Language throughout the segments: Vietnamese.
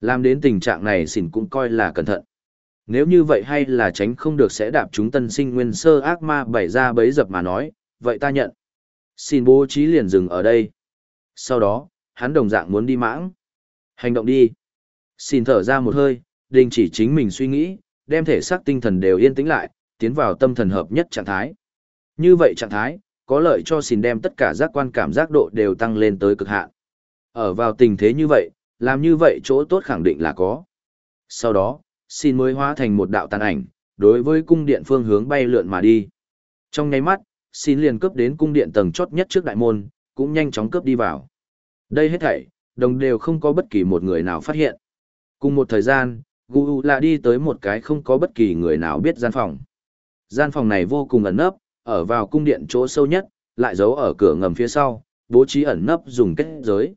Làm đến tình trạng này xỉn cũng coi là cẩn thận. Nếu như vậy hay là tránh không được sẽ đạp chúng tân sinh nguyên sơ ác ma bày ra bấy dập mà nói, vậy ta nhận. Xin bố trí liền dừng ở đây. Sau đó, hắn đồng dạng muốn đi mãng. Hành động đi. Xin thở ra một hơi, đình chỉ chính mình suy nghĩ, đem thể xác tinh thần đều yên tĩnh lại, tiến vào tâm thần hợp nhất trạng thái. Như vậy trạng thái, có lợi cho xin đem tất cả giác quan cảm giác độ đều tăng lên tới cực hạn. Ở vào tình thế như vậy, làm như vậy chỗ tốt khẳng định là có. Sau đó, xin mới hóa thành một đạo tàn ảnh, đối với cung điện phương hướng bay lượn mà đi. Trong nháy mắt, xin liền cướp đến cung điện tầng chót nhất trước đại môn, cũng nhanh chóng cướp đi vào. Đây hết thảy, đồng đều không có bất kỳ một người nào phát hiện. Cùng một thời gian, Gu là đi tới một cái không có bất kỳ người nào biết gian phòng. Gian phòng này vô cùng ẩn nấp, ở vào cung điện chỗ sâu nhất, lại giấu ở cửa ngầm phía sau, bố trí ẩn nấp dùng kết giới.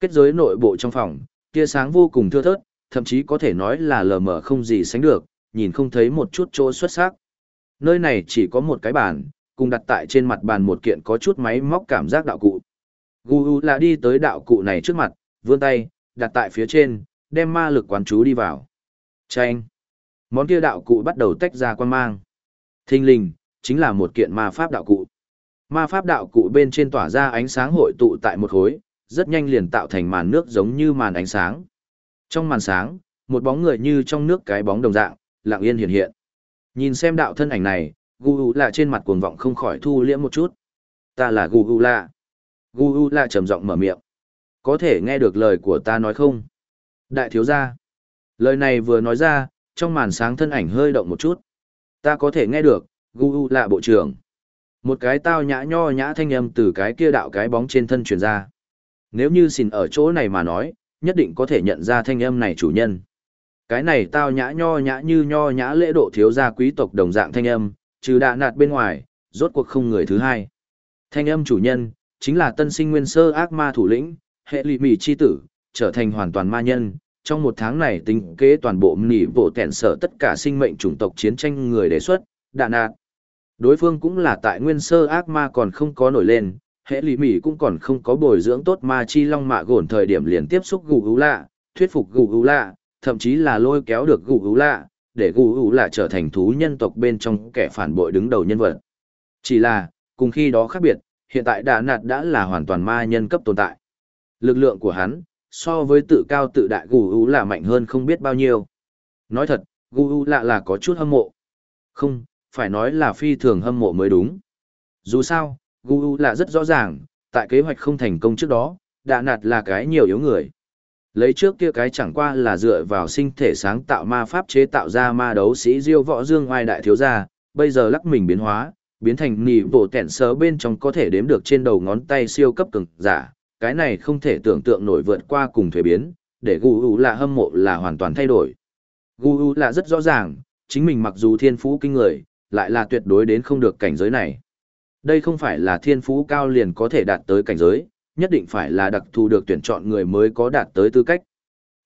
Kết giới nội bộ trong phòng, tia sáng vô cùng thưa thớt, thậm chí có thể nói là lờ mờ không gì sánh được, nhìn không thấy một chút chỗ xuất sắc. Nơi này chỉ có một cái bàn, cùng đặt tại trên mặt bàn một kiện có chút máy móc cảm giác đạo cụ. Gu là đi tới đạo cụ này trước mặt, vươn tay, đặt tại phía trên, đem ma lực quán chú đi vào. Chanh! Món kia đạo cụ bắt đầu tách ra quan mang. Thinh linh, chính là một kiện ma pháp đạo cụ. Ma pháp đạo cụ bên trên tỏa ra ánh sáng hội tụ tại một khối, rất nhanh liền tạo thành màn nước giống như màn ánh sáng. Trong màn sáng, một bóng người như trong nước cái bóng đồng dạng, lặng yên hiện hiện. Nhìn xem đạo thân ảnh này, Gu là trên mặt cuồng vọng không khỏi thu liễm một chút. Ta là Gu là Gu là trầm giọng mở miệng. Có thể nghe được lời của ta nói không? Đại thiếu gia. Lời này vừa nói ra, trong màn sáng thân ảnh hơi động một chút. Ta có thể nghe được, Gu là bộ trưởng. Một cái tao nhã nho nhã thanh âm từ cái kia đạo cái bóng trên thân truyền ra. Nếu như xin ở chỗ này mà nói, nhất định có thể nhận ra thanh âm này chủ nhân. Cái này tao nhã nho nhã như nho nhã lễ độ thiếu gia quý tộc đồng dạng thanh âm, trừ đạ nạt bên ngoài, rốt cuộc không người thứ hai. Thanh âm chủ nhân, chính là tân sinh nguyên sơ ác ma thủ lĩnh, hệ lụy mì chi tử, trở thành hoàn toàn ma nhân. Trong một tháng này tính kế toàn bộ nỉ bộ tẹn sở tất cả sinh mệnh chủng tộc chiến tranh người đề xuất, đạ nạt. Đối phương cũng là tại nguyên sơ ác ma còn không có nổi lên, hệ lì mỉ cũng còn không có bồi dưỡng tốt ma chi long mạ gồn thời điểm liền tiếp xúc gù gù lạ, thuyết phục gù gù lạ, thậm chí là lôi kéo được gù gù lạ, để gù gù lạ trở thành thú nhân tộc bên trong kẻ phản bội đứng đầu nhân vật. Chỉ là, cùng khi đó khác biệt, hiện tại đà nạt đã là hoàn toàn ma nhân cấp tồn tại. Lực lượng của hắn, so với tự cao tự đại gù gù lạ mạnh hơn không biết bao nhiêu. Nói thật, gù gù lạ là có chút hâm mộ. Không, phải nói là phi thường hâm mộ mới đúng. Dù sao, Gu là rất rõ ràng, tại kế hoạch không thành công trước đó, đạ nạt là cái nhiều yếu người. Lấy trước kia cái chẳng qua là dựa vào sinh thể sáng tạo ma pháp chế tạo ra ma đấu sĩ diêu võ dương oai đại thiếu gia, bây giờ lắc mình biến hóa, biến thành nỉ bộ tẹn sớ bên trong có thể đếm được trên đầu ngón tay siêu cấp cường giả, cái này không thể tưởng tượng nổi vượt qua cùng thuế biến, để Gu là hâm mộ là hoàn toàn thay đổi. Gu là rất rõ ràng, chính mình mặc dù thiên phú kinh người, lại là tuyệt đối đến không được cảnh giới này. Đây không phải là thiên phú cao liền có thể đạt tới cảnh giới, nhất định phải là đặc thù được tuyển chọn người mới có đạt tới tư cách.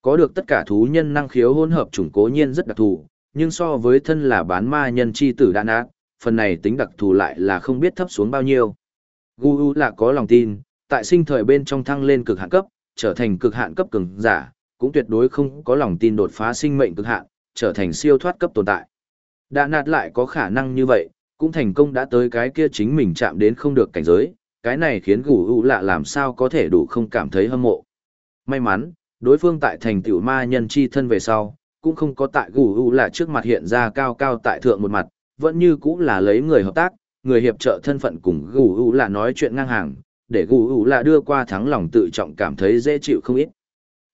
Có được tất cả thú nhân năng khiếu hỗn hợp chủng cố nhiên rất đặc thù, nhưng so với thân là bán ma nhân chi tử đan ác, phần này tính đặc thù lại là không biết thấp xuống bao nhiêu. Gu là có lòng tin, tại sinh thời bên trong thăng lên cực hạn cấp, trở thành cực hạn cấp cường giả, cũng tuyệt đối không có lòng tin đột phá sinh mệnh cực hạn, trở thành siêu thoát cấp tồn tại. Đạn nạt lại có khả năng như vậy, cũng thành công đã tới cái kia chính mình chạm đến không được cảnh giới, cái này khiến gù u lạ làm sao có thể đủ không cảm thấy hâm mộ. May mắn, đối phương tại thành tiểu ma nhân chi thân về sau, cũng không có tại gù u lạ trước mặt hiện ra cao cao tại thượng một mặt, vẫn như cũng là lấy người hợp tác, người hiệp trợ thân phận cùng gù u lạ nói chuyện ngang hàng, để gù u lạ đưa qua thắng lòng tự trọng cảm thấy dễ chịu không ít.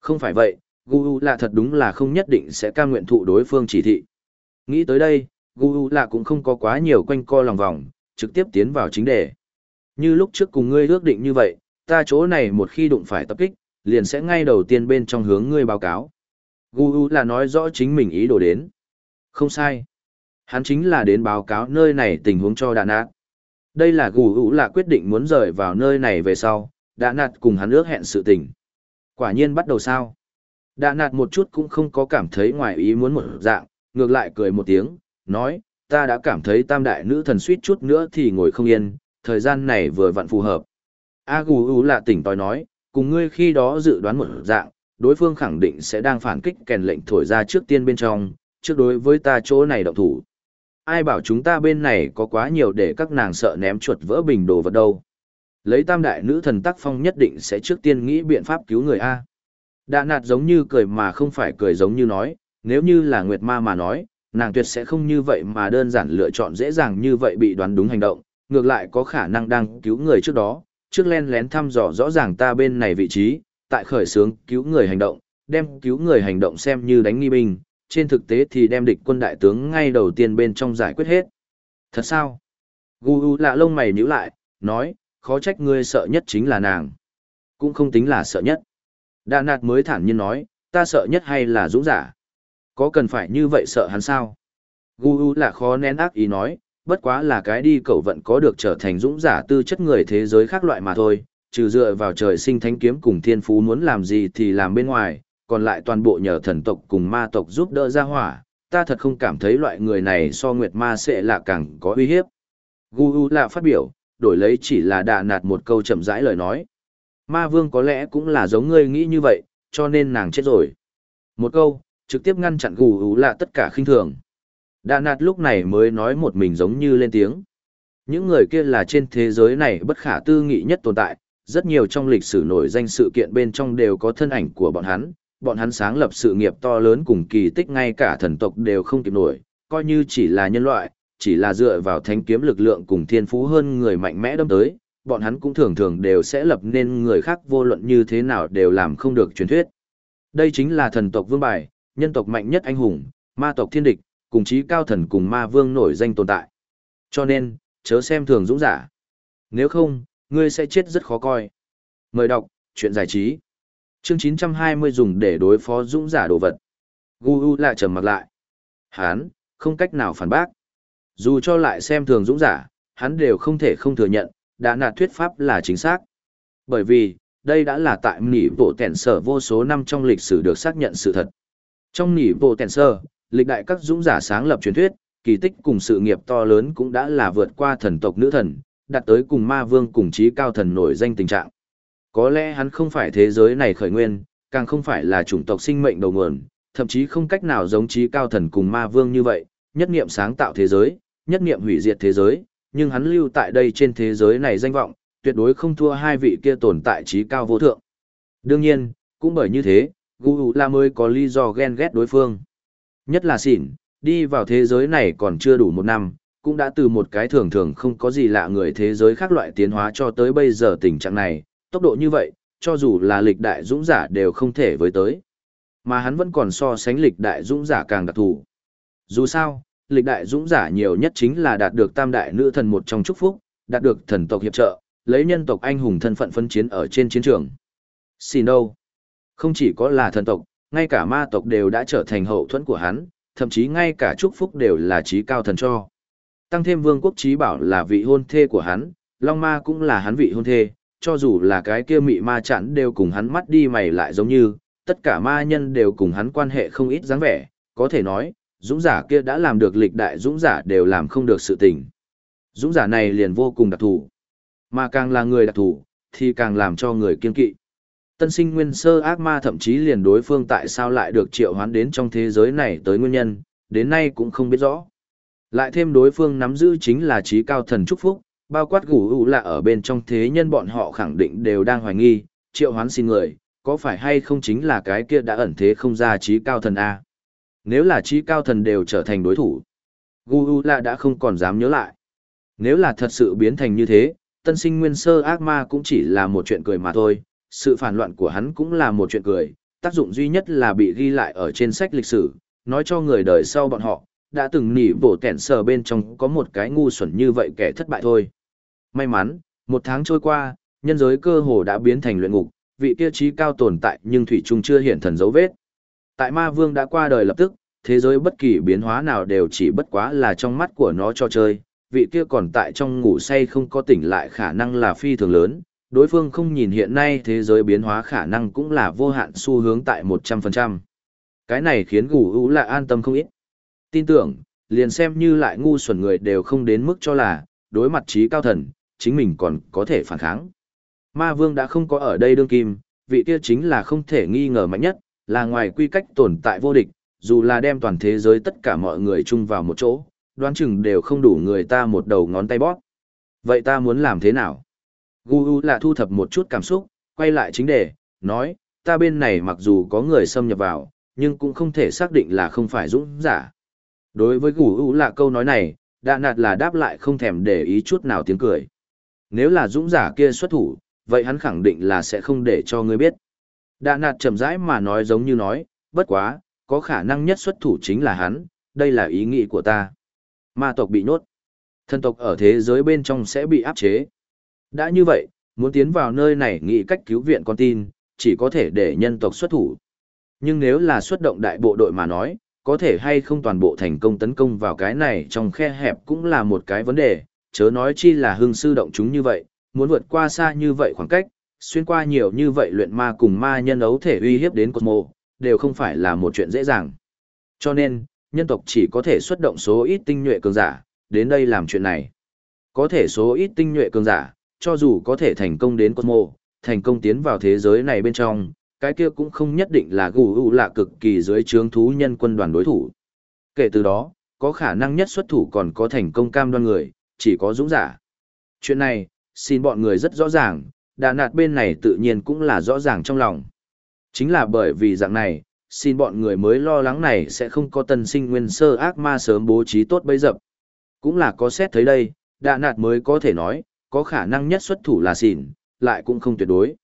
Không phải vậy, gù u lạ thật đúng là không nhất định sẽ cam nguyện thụ đối phương chỉ thị. Nghĩ tới đây, gu lạ cũng không có quá nhiều quanh co lòng vòng, trực tiếp tiến vào chính đề. Như lúc trước cùng ngươi ước định như vậy, ta chỗ này một khi đụng phải tập kích, liền sẽ ngay đầu tiên bên trong hướng ngươi báo cáo. Gu là nói rõ chính mình ý đồ đến. Không sai. Hắn chính là đến báo cáo nơi này tình huống cho đà nạt. Đây là gu là quyết định muốn rời vào nơi này về sau đà nạt cùng hắn ước hẹn sự tình. Quả nhiên bắt đầu sao? Đà nạt một chút cũng không có cảm thấy ngoài ý muốn một dạng, ngược lại cười một tiếng nói, ta đã cảm thấy tam đại nữ thần suýt chút nữa thì ngồi không yên, thời gian này vừa vặn phù hợp. A gù u là tỉnh tòi nói, cùng ngươi khi đó dự đoán một dạng, đối phương khẳng định sẽ đang phản kích kèn lệnh thổi ra trước tiên bên trong, trước đối với ta chỗ này động thủ. Ai bảo chúng ta bên này có quá nhiều để các nàng sợ ném chuột vỡ bình đồ vật đâu. Lấy tam đại nữ thần tác phong nhất định sẽ trước tiên nghĩ biện pháp cứu người A. Đạ nạt giống như cười mà không phải cười giống như nói, nếu như là Nguyệt Ma mà nói, nàng tuyệt sẽ không như vậy mà đơn giản lựa chọn dễ dàng như vậy bị đoán đúng hành động, ngược lại có khả năng đang cứu người trước đó, trước len lén thăm dò rõ ràng ta bên này vị trí, tại khởi sướng cứu người hành động, đem cứu người hành động xem như đánh nghi binh, trên thực tế thì đem địch quân đại tướng ngay đầu tiên bên trong giải quyết hết. Thật sao? Gu U lạ lông mày nhíu lại, nói, khó trách ngươi sợ nhất chính là nàng. Cũng không tính là sợ nhất. Đà nạt mới thản nhiên nói, ta sợ nhất hay là dũng giả? Có cần phải như vậy sợ hắn sao? Gu U là khó nén ác ý nói, bất quá là cái đi cầu vận có được trở thành dũng giả tư chất người thế giới khác loại mà thôi, trừ dựa vào trời sinh thánh kiếm cùng thiên phú muốn làm gì thì làm bên ngoài, còn lại toàn bộ nhờ thần tộc cùng ma tộc giúp đỡ ra hỏa, ta thật không cảm thấy loại người này so nguyệt ma sẽ là càng có uy hiếp. Gu U là phát biểu, đổi lấy chỉ là đà nạt một câu chậm rãi lời nói. Ma vương có lẽ cũng là giống ngươi nghĩ như vậy, cho nên nàng chết rồi. Một câu, trực tiếp ngăn chặn gù ú là tất cả khinh thường. Đà nạt lúc này mới nói một mình giống như lên tiếng. Những người kia là trên thế giới này bất khả tư nghị nhất tồn tại, rất nhiều trong lịch sử nổi danh sự kiện bên trong đều có thân ảnh của bọn hắn, bọn hắn sáng lập sự nghiệp to lớn cùng kỳ tích ngay cả thần tộc đều không kịp nổi, coi như chỉ là nhân loại, chỉ là dựa vào thánh kiếm lực lượng cùng thiên phú hơn người mạnh mẽ đâm tới, bọn hắn cũng thường thường đều sẽ lập nên người khác vô luận như thế nào đều làm không được truyền thuyết. Đây chính là thần tộc vương bài, nhân tộc mạnh nhất anh hùng, ma tộc thiên địch, cùng chí cao thần cùng ma vương nổi danh tồn tại. Cho nên, chớ xem thường dũng giả. Nếu không, ngươi sẽ chết rất khó coi. Mời đọc, chuyện giải trí. Chương 920 dùng để đối phó dũng giả đồ vật. Gu U lại trầm mặt lại. Hán, không cách nào phản bác. Dù cho lại xem thường dũng giả, hắn đều không thể không thừa nhận, đã nạt thuyết pháp là chính xác. Bởi vì, đây đã là tại mỉ bộ tẻn sở vô số năm trong lịch sử được xác nhận sự thật. Trong nỉ bộ tèn sơ, lịch đại các dũng giả sáng lập truyền thuyết, kỳ tích cùng sự nghiệp to lớn cũng đã là vượt qua thần tộc nữ thần, đạt tới cùng ma vương cùng trí cao thần nổi danh tình trạng. Có lẽ hắn không phải thế giới này khởi nguyên, càng không phải là chủng tộc sinh mệnh đầu nguồn, thậm chí không cách nào giống trí cao thần cùng ma vương như vậy, nhất niệm sáng tạo thế giới, nhất niệm hủy diệt thế giới, nhưng hắn lưu tại đây trên thế giới này danh vọng, tuyệt đối không thua hai vị kia tồn tại trí cao vô thượng. Đương nhiên, cũng bởi như thế, Gu La mới có lý do ghen ghét đối phương. Nhất là xỉn, đi vào thế giới này còn chưa đủ một năm, cũng đã từ một cái thường thường không có gì lạ người thế giới khác loại tiến hóa cho tới bây giờ tình trạng này, tốc độ như vậy, cho dù là lịch đại dũng giả đều không thể với tới. Mà hắn vẫn còn so sánh lịch đại dũng giả càng đặc thù. Dù sao, lịch đại dũng giả nhiều nhất chính là đạt được tam đại nữ thần một trong chúc phúc, đạt được thần tộc hiệp trợ, lấy nhân tộc anh hùng thân phận phân chiến ở trên chiến trường. Xin đâu? Không chỉ có là thần tộc, ngay cả ma tộc đều đã trở thành hậu thuẫn của hắn, thậm chí ngay cả chúc phúc đều là trí cao thần cho. Tăng thêm vương quốc trí bảo là vị hôn thê của hắn, Long Ma cũng là hắn vị hôn thê, cho dù là cái kia mị ma chặn đều cùng hắn mắt đi mày lại giống như, tất cả ma nhân đều cùng hắn quan hệ không ít dáng vẻ, có thể nói, dũng giả kia đã làm được lịch đại dũng giả đều làm không được sự tình. Dũng giả này liền vô cùng đặc thù. Mà càng là người đặc thù, thì càng làm cho người kiên kỵ. Tân sinh nguyên sơ ác ma thậm chí liền đối phương tại sao lại được triệu hoán đến trong thế giới này tới nguyên nhân, đến nay cũng không biết rõ. Lại thêm đối phương nắm giữ chính là trí cao thần chúc phúc, bao quát gủ ủ là ở bên trong thế nhân bọn họ khẳng định đều đang hoài nghi, triệu hoán xin người, có phải hay không chính là cái kia đã ẩn thế không ra trí cao thần A. Nếu là trí cao thần đều trở thành đối thủ, gủ ủ là đã không còn dám nhớ lại. Nếu là thật sự biến thành như thế, tân sinh nguyên sơ ác ma cũng chỉ là một chuyện cười mà thôi, sự phản loạn của hắn cũng là một chuyện cười, tác dụng duy nhất là bị ghi lại ở trên sách lịch sử, nói cho người đời sau bọn họ, đã từng nỉ bổ kẻn sờ bên trong có một cái ngu xuẩn như vậy kẻ thất bại thôi. May mắn, một tháng trôi qua, nhân giới cơ hồ đã biến thành luyện ngục, vị kia trí cao tồn tại nhưng Thủy Trung chưa hiện thần dấu vết. Tại ma vương đã qua đời lập tức, thế giới bất kỳ biến hóa nào đều chỉ bất quá là trong mắt của nó cho chơi, vị kia còn tại trong ngủ say không có tỉnh lại khả năng là phi thường lớn, đối phương không nhìn hiện nay thế giới biến hóa khả năng cũng là vô hạn xu hướng tại 100%. Cái này khiến gù ú là an tâm không ít. Tin tưởng, liền xem như lại ngu xuẩn người đều không đến mức cho là, đối mặt trí cao thần, chính mình còn có thể phản kháng. Ma vương đã không có ở đây đương kim, vị kia chính là không thể nghi ngờ mạnh nhất, là ngoài quy cách tồn tại vô địch, dù là đem toàn thế giới tất cả mọi người chung vào một chỗ, đoán chừng đều không đủ người ta một đầu ngón tay bóp. Vậy ta muốn làm thế nào? Gu U là thu thập một chút cảm xúc, quay lại chính đề, nói, ta bên này mặc dù có người xâm nhập vào, nhưng cũng không thể xác định là không phải dũng giả. Đối với Gu U là câu nói này, đã nạt là đáp lại không thèm để ý chút nào tiếng cười. Nếu là dũng giả kia xuất thủ, vậy hắn khẳng định là sẽ không để cho ngươi biết. Đạ nạt chậm rãi mà nói giống như nói, bất quá, có khả năng nhất xuất thủ chính là hắn, đây là ý nghĩ của ta. Ma tộc bị nhốt. Thân tộc ở thế giới bên trong sẽ bị áp chế. Đã như vậy, muốn tiến vào nơi này nghĩ cách cứu viện con tin, chỉ có thể để nhân tộc xuất thủ. Nhưng nếu là xuất động đại bộ đội mà nói, có thể hay không toàn bộ thành công tấn công vào cái này trong khe hẹp cũng là một cái vấn đề, chớ nói chi là hưng sư động chúng như vậy, muốn vượt qua xa như vậy khoảng cách, xuyên qua nhiều như vậy luyện ma cùng ma nhân ấu thể uy hiếp đến Cosmo, đều không phải là một chuyện dễ dàng. Cho nên, nhân tộc chỉ có thể xuất động số ít tinh nhuệ cường giả, đến đây làm chuyện này. Có thể số ít tinh nhuệ cường giả, cho dù có thể thành công đến Cosmo, thành công tiến vào thế giới này bên trong, cái kia cũng không nhất định là gù ụ lạ cực kỳ dưới trướng thú nhân quân đoàn đối thủ. Kể từ đó, có khả năng nhất xuất thủ còn có thành công cam đoan người, chỉ có dũng giả. Chuyện này, xin bọn người rất rõ ràng, đà nạt bên này tự nhiên cũng là rõ ràng trong lòng. Chính là bởi vì dạng này, xin bọn người mới lo lắng này sẽ không có tân sinh nguyên sơ ác ma sớm bố trí tốt bấy dập. Cũng là có xét thấy đây, đà nạt mới có thể nói, có khả năng nhất xuất thủ là xỉn, lại cũng không tuyệt đối.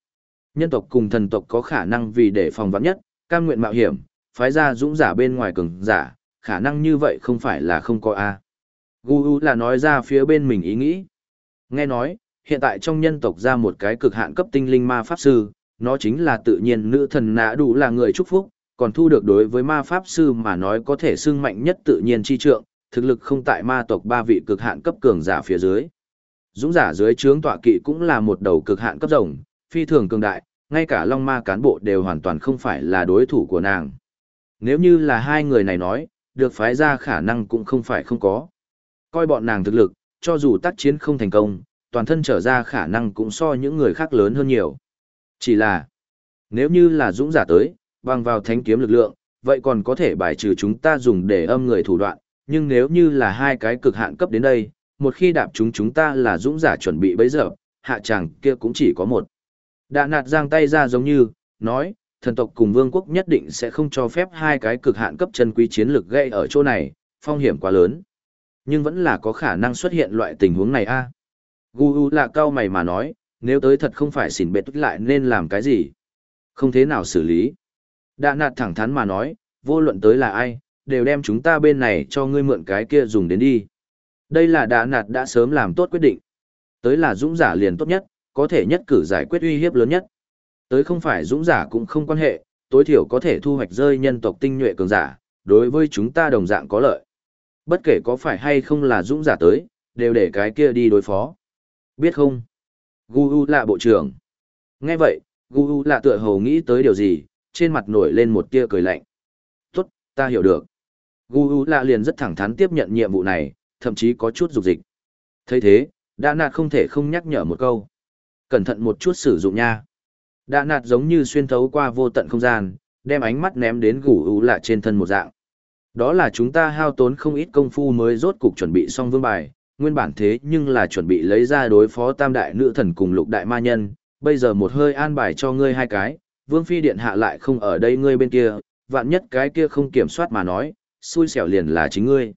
Nhân tộc cùng thần tộc có khả năng vì để phòng vạn nhất, cam nguyện mạo hiểm, phái ra dũng giả bên ngoài cường giả, khả năng như vậy không phải là không có A. Gu là nói ra phía bên mình ý nghĩ. Nghe nói, hiện tại trong nhân tộc ra một cái cực hạn cấp tinh linh ma pháp sư, nó chính là tự nhiên nữ thần nã đủ là người chúc phúc, còn thu được đối với ma pháp sư mà nói có thể xưng mạnh nhất tự nhiên chi trượng, thực lực không tại ma tộc ba vị cực hạn cấp cường giả phía dưới. Dũng giả dưới trướng tọa kỵ cũng là một đầu cực hạn cấp rồng, phi thường cường đại, ngay cả long ma cán bộ đều hoàn toàn không phải là đối thủ của nàng. Nếu như là hai người này nói, được phái ra khả năng cũng không phải không có. Coi bọn nàng thực lực, cho dù tác chiến không thành công, toàn thân trở ra khả năng cũng so những người khác lớn hơn nhiều. Chỉ là, nếu như là dũng giả tới, bằng vào thánh kiếm lực lượng, vậy còn có thể bài trừ chúng ta dùng để âm người thủ đoạn, nhưng nếu như là hai cái cực hạn cấp đến đây, một khi đạp chúng chúng ta là dũng giả chuẩn bị bấy giờ, hạ chàng kia cũng chỉ có một. Đạ nạt giang tay ra giống như, nói, thần tộc cùng vương quốc nhất định sẽ không cho phép hai cái cực hạn cấp chân quý chiến lực gây ở chỗ này, phong hiểm quá lớn. Nhưng vẫn là có khả năng xuất hiện loại tình huống này a. Gu U là cao mày mà nói, nếu tới thật không phải xỉn bệt tức lại nên làm cái gì? Không thế nào xử lý. Đạ nạt thẳng thắn mà nói, vô luận tới là ai, đều đem chúng ta bên này cho ngươi mượn cái kia dùng đến đi. Đây là đạ nạt đã sớm làm tốt quyết định. Tới là dũng giả liền tốt nhất, có thể nhất cử giải quyết uy hiếp lớn nhất. Tới không phải dũng giả cũng không quan hệ, tối thiểu có thể thu hoạch rơi nhân tộc tinh nhuệ cường giả, đối với chúng ta đồng dạng có lợi. Bất kể có phải hay không là dũng giả tới, đều để cái kia đi đối phó. Biết không? Gu U là bộ trưởng. Nghe vậy, Gu U là tựa hồ nghĩ tới điều gì, trên mặt nổi lên một tia cười lạnh. Tốt, ta hiểu được. Gu U là liền rất thẳng thắn tiếp nhận nhiệm vụ này, thậm chí có chút dục dịch. thấy thế, đã nạt không thể không nhắc nhở một câu. Cẩn thận một chút sử dụng nha. Đã nạt giống như xuyên thấu qua vô tận không gian, đem ánh mắt ném đến Gu U lạ trên thân một dạng. Đó là chúng ta hao tốn không ít công phu mới rốt cục chuẩn bị xong vương bài, nguyên bản thế nhưng là chuẩn bị lấy ra đối phó tam đại nữ thần cùng lục đại ma nhân, bây giờ một hơi an bài cho ngươi hai cái, vương phi điện hạ lại không ở đây ngươi bên kia, vạn nhất cái kia không kiểm soát mà nói, xui xẻo liền là chính ngươi.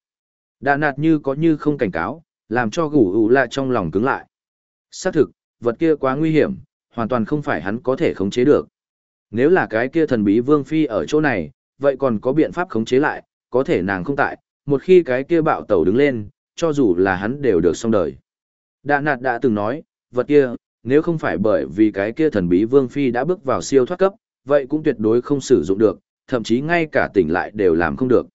Đà nạt như có như không cảnh cáo, làm cho gủ ủ lạ trong lòng cứng lại. Xác thực, vật kia quá nguy hiểm, hoàn toàn không phải hắn có thể khống chế được. Nếu là cái kia thần bí vương phi ở chỗ này, vậy còn có biện pháp khống chế lại, có thể nàng không tại, một khi cái kia bạo tẩu đứng lên, cho dù là hắn đều được xong đời. Đà nạt đã từng nói, vật kia, nếu không phải bởi vì cái kia thần bí vương phi đã bước vào siêu thoát cấp, vậy cũng tuyệt đối không sử dụng được, thậm chí ngay cả tỉnh lại đều làm không được.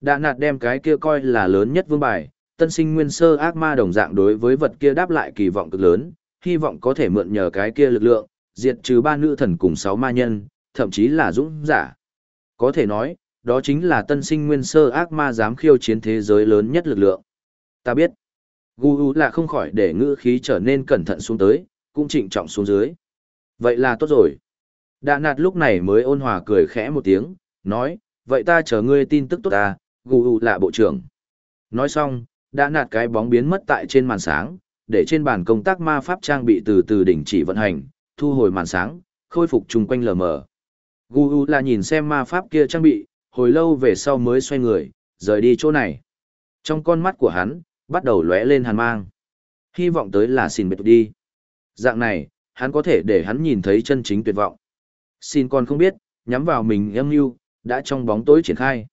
Đạ nạt đem cái kia coi là lớn nhất vương bài, tân sinh nguyên sơ ác ma đồng dạng đối với vật kia đáp lại kỳ vọng cực lớn, hy vọng có thể mượn nhờ cái kia lực lượng, diệt trừ ba nữ thần cùng sáu ma nhân, thậm chí là dũng giả. Có thể nói, đó chính là tân sinh nguyên sơ ác ma dám khiêu chiến thế giới lớn nhất lực lượng. Ta biết. Gu U là không khỏi để ngữ khí trở nên cẩn thận xuống tới, cũng trịnh trọng xuống dưới. Vậy là tốt rồi. Đạ nạt lúc này mới ôn hòa cười khẽ một tiếng, nói, vậy ta chờ ngươi tin tức tốt ta, gù gù là bộ trưởng. Nói xong, đã nạt cái bóng biến mất tại trên màn sáng, để trên bàn công tác ma pháp trang bị từ từ đỉnh chỉ vận hành, thu hồi màn sáng, khôi phục chung quanh lờ mờ. Gu là nhìn xem ma pháp kia trang bị, hồi lâu về sau mới xoay người, rời đi chỗ này. Trong con mắt của hắn, bắt đầu lóe lên hàn mang. Hy vọng tới là xin biệt đi. Dạng này, hắn có thể để hắn nhìn thấy chân chính tuyệt vọng. Xin còn không biết, nhắm vào mình âm mưu đã trong bóng tối triển khai.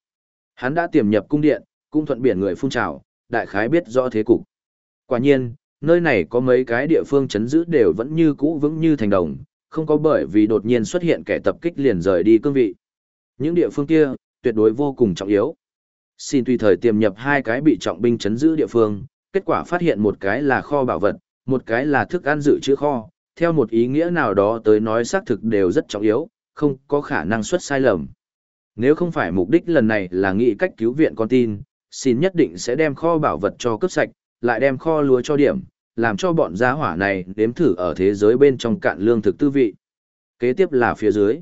Hắn đã tiềm nhập cung điện, cũng thuận biển người phun trào, đại khái biết rõ thế cục. Quả nhiên, nơi này có mấy cái địa phương chấn giữ đều vẫn như cũ vững như thành đồng, không có bởi vì đột nhiên xuất hiện kẻ tập kích liền rời đi cương vị. Những địa phương kia, tuyệt đối vô cùng trọng yếu. Xin tùy thời tiềm nhập hai cái bị trọng binh chấn giữ địa phương, kết quả phát hiện một cái là kho bảo vật, một cái là thức ăn dự trữ kho, theo một ý nghĩa nào đó tới nói xác thực đều rất trọng yếu, không có khả năng xuất sai lầm. Nếu không phải mục đích lần này là nghĩ cách cứu viện con tin, xin nhất định sẽ đem kho bảo vật cho cướp sạch, lại đem kho lúa cho điểm, làm cho bọn giá hỏa này đếm thử ở thế giới bên trong cạn lương thực tư vị. Kế tiếp là phía dưới.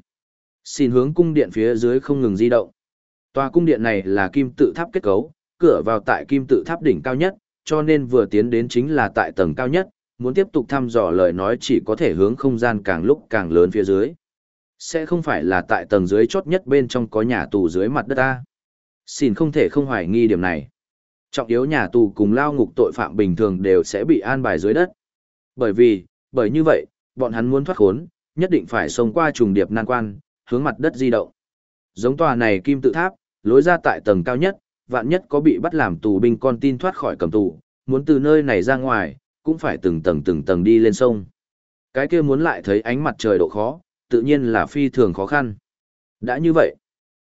Xin hướng cung điện phía dưới không ngừng di động. Tòa cung điện này là kim tự tháp kết cấu, cửa vào tại kim tự tháp đỉnh cao nhất, cho nên vừa tiến đến chính là tại tầng cao nhất, muốn tiếp tục thăm dò lời nói chỉ có thể hướng không gian càng lúc càng lớn phía dưới. Sẽ không phải là tại tầng dưới chốt nhất bên trong có nhà tù dưới mặt đất ta. Xin không thể không hoài nghi điểm này. Trọng yếu nhà tù cùng lao ngục tội phạm bình thường đều sẽ bị an bài dưới đất. Bởi vì, bởi như vậy, bọn hắn muốn thoát khốn, nhất định phải xông qua trùng điệp nan quan, hướng mặt đất di động. Giống tòa này kim tự tháp, lối ra tại tầng cao nhất, vạn nhất có bị bắt làm tù binh con tin thoát khỏi cầm tù, muốn từ nơi này ra ngoài, cũng phải từng tầng từng tầng đi lên sông. Cái kia muốn lại thấy ánh mặt trời độ khó, tự nhiên là phi thường khó khăn. Đã như vậy,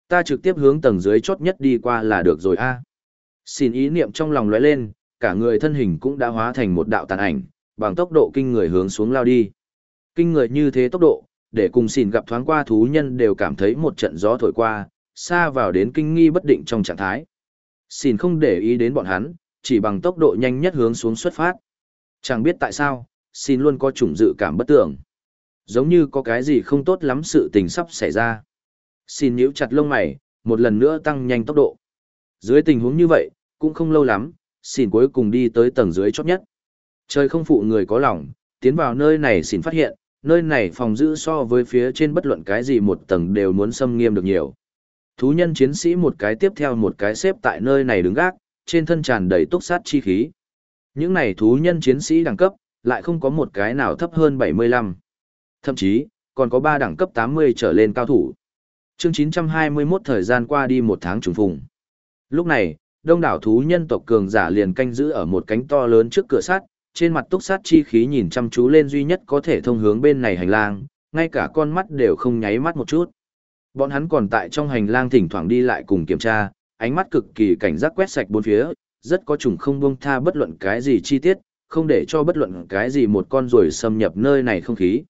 ta trực tiếp hướng tầng dưới chốt nhất đi qua là được rồi a. Xin ý niệm trong lòng lóe lên, cả người thân hình cũng đã hóa thành một đạo tàn ảnh, bằng tốc độ kinh người hướng xuống lao đi. Kinh người như thế tốc độ, để cùng xin gặp thoáng qua thú nhân đều cảm thấy một trận gió thổi qua, xa vào đến kinh nghi bất định trong trạng thái. Xin không để ý đến bọn hắn, chỉ bằng tốc độ nhanh nhất hướng xuống xuất phát. Chẳng biết tại sao, xin luôn có chủng dự cảm bất tưởng. Giống như có cái gì không tốt lắm sự tình sắp xảy ra. Xin nhíu chặt lông mày, một lần nữa tăng nhanh tốc độ. Dưới tình huống như vậy, cũng không lâu lắm, xin cuối cùng đi tới tầng dưới chót nhất. Trời không phụ người có lòng, tiến vào nơi này xin phát hiện, nơi này phòng giữ so với phía trên bất luận cái gì một tầng đều muốn xâm nghiêm được nhiều. Thú nhân chiến sĩ một cái tiếp theo một cái xếp tại nơi này đứng gác, trên thân tràn đầy túc sát chi khí. Những này thú nhân chiến sĩ đẳng cấp, lại không có một cái nào thấp hơn 75. Thậm chí, còn có 3 đẳng cấp 80 trở lên cao thủ. Chương 921 thời gian qua đi một tháng trùng phùng. Lúc này, đông đảo thú nhân tộc cường giả liền canh giữ ở một cánh to lớn trước cửa sắt, trên mặt túc sát chi khí nhìn chăm chú lên duy nhất có thể thông hướng bên này hành lang, ngay cả con mắt đều không nháy mắt một chút. Bọn hắn còn tại trong hành lang thỉnh thoảng đi lại cùng kiểm tra, ánh mắt cực kỳ cảnh giác quét sạch bốn phía, rất có chủng không buông tha bất luận cái gì chi tiết, không để cho bất luận cái gì một con ruồi xâm nhập nơi này không khí.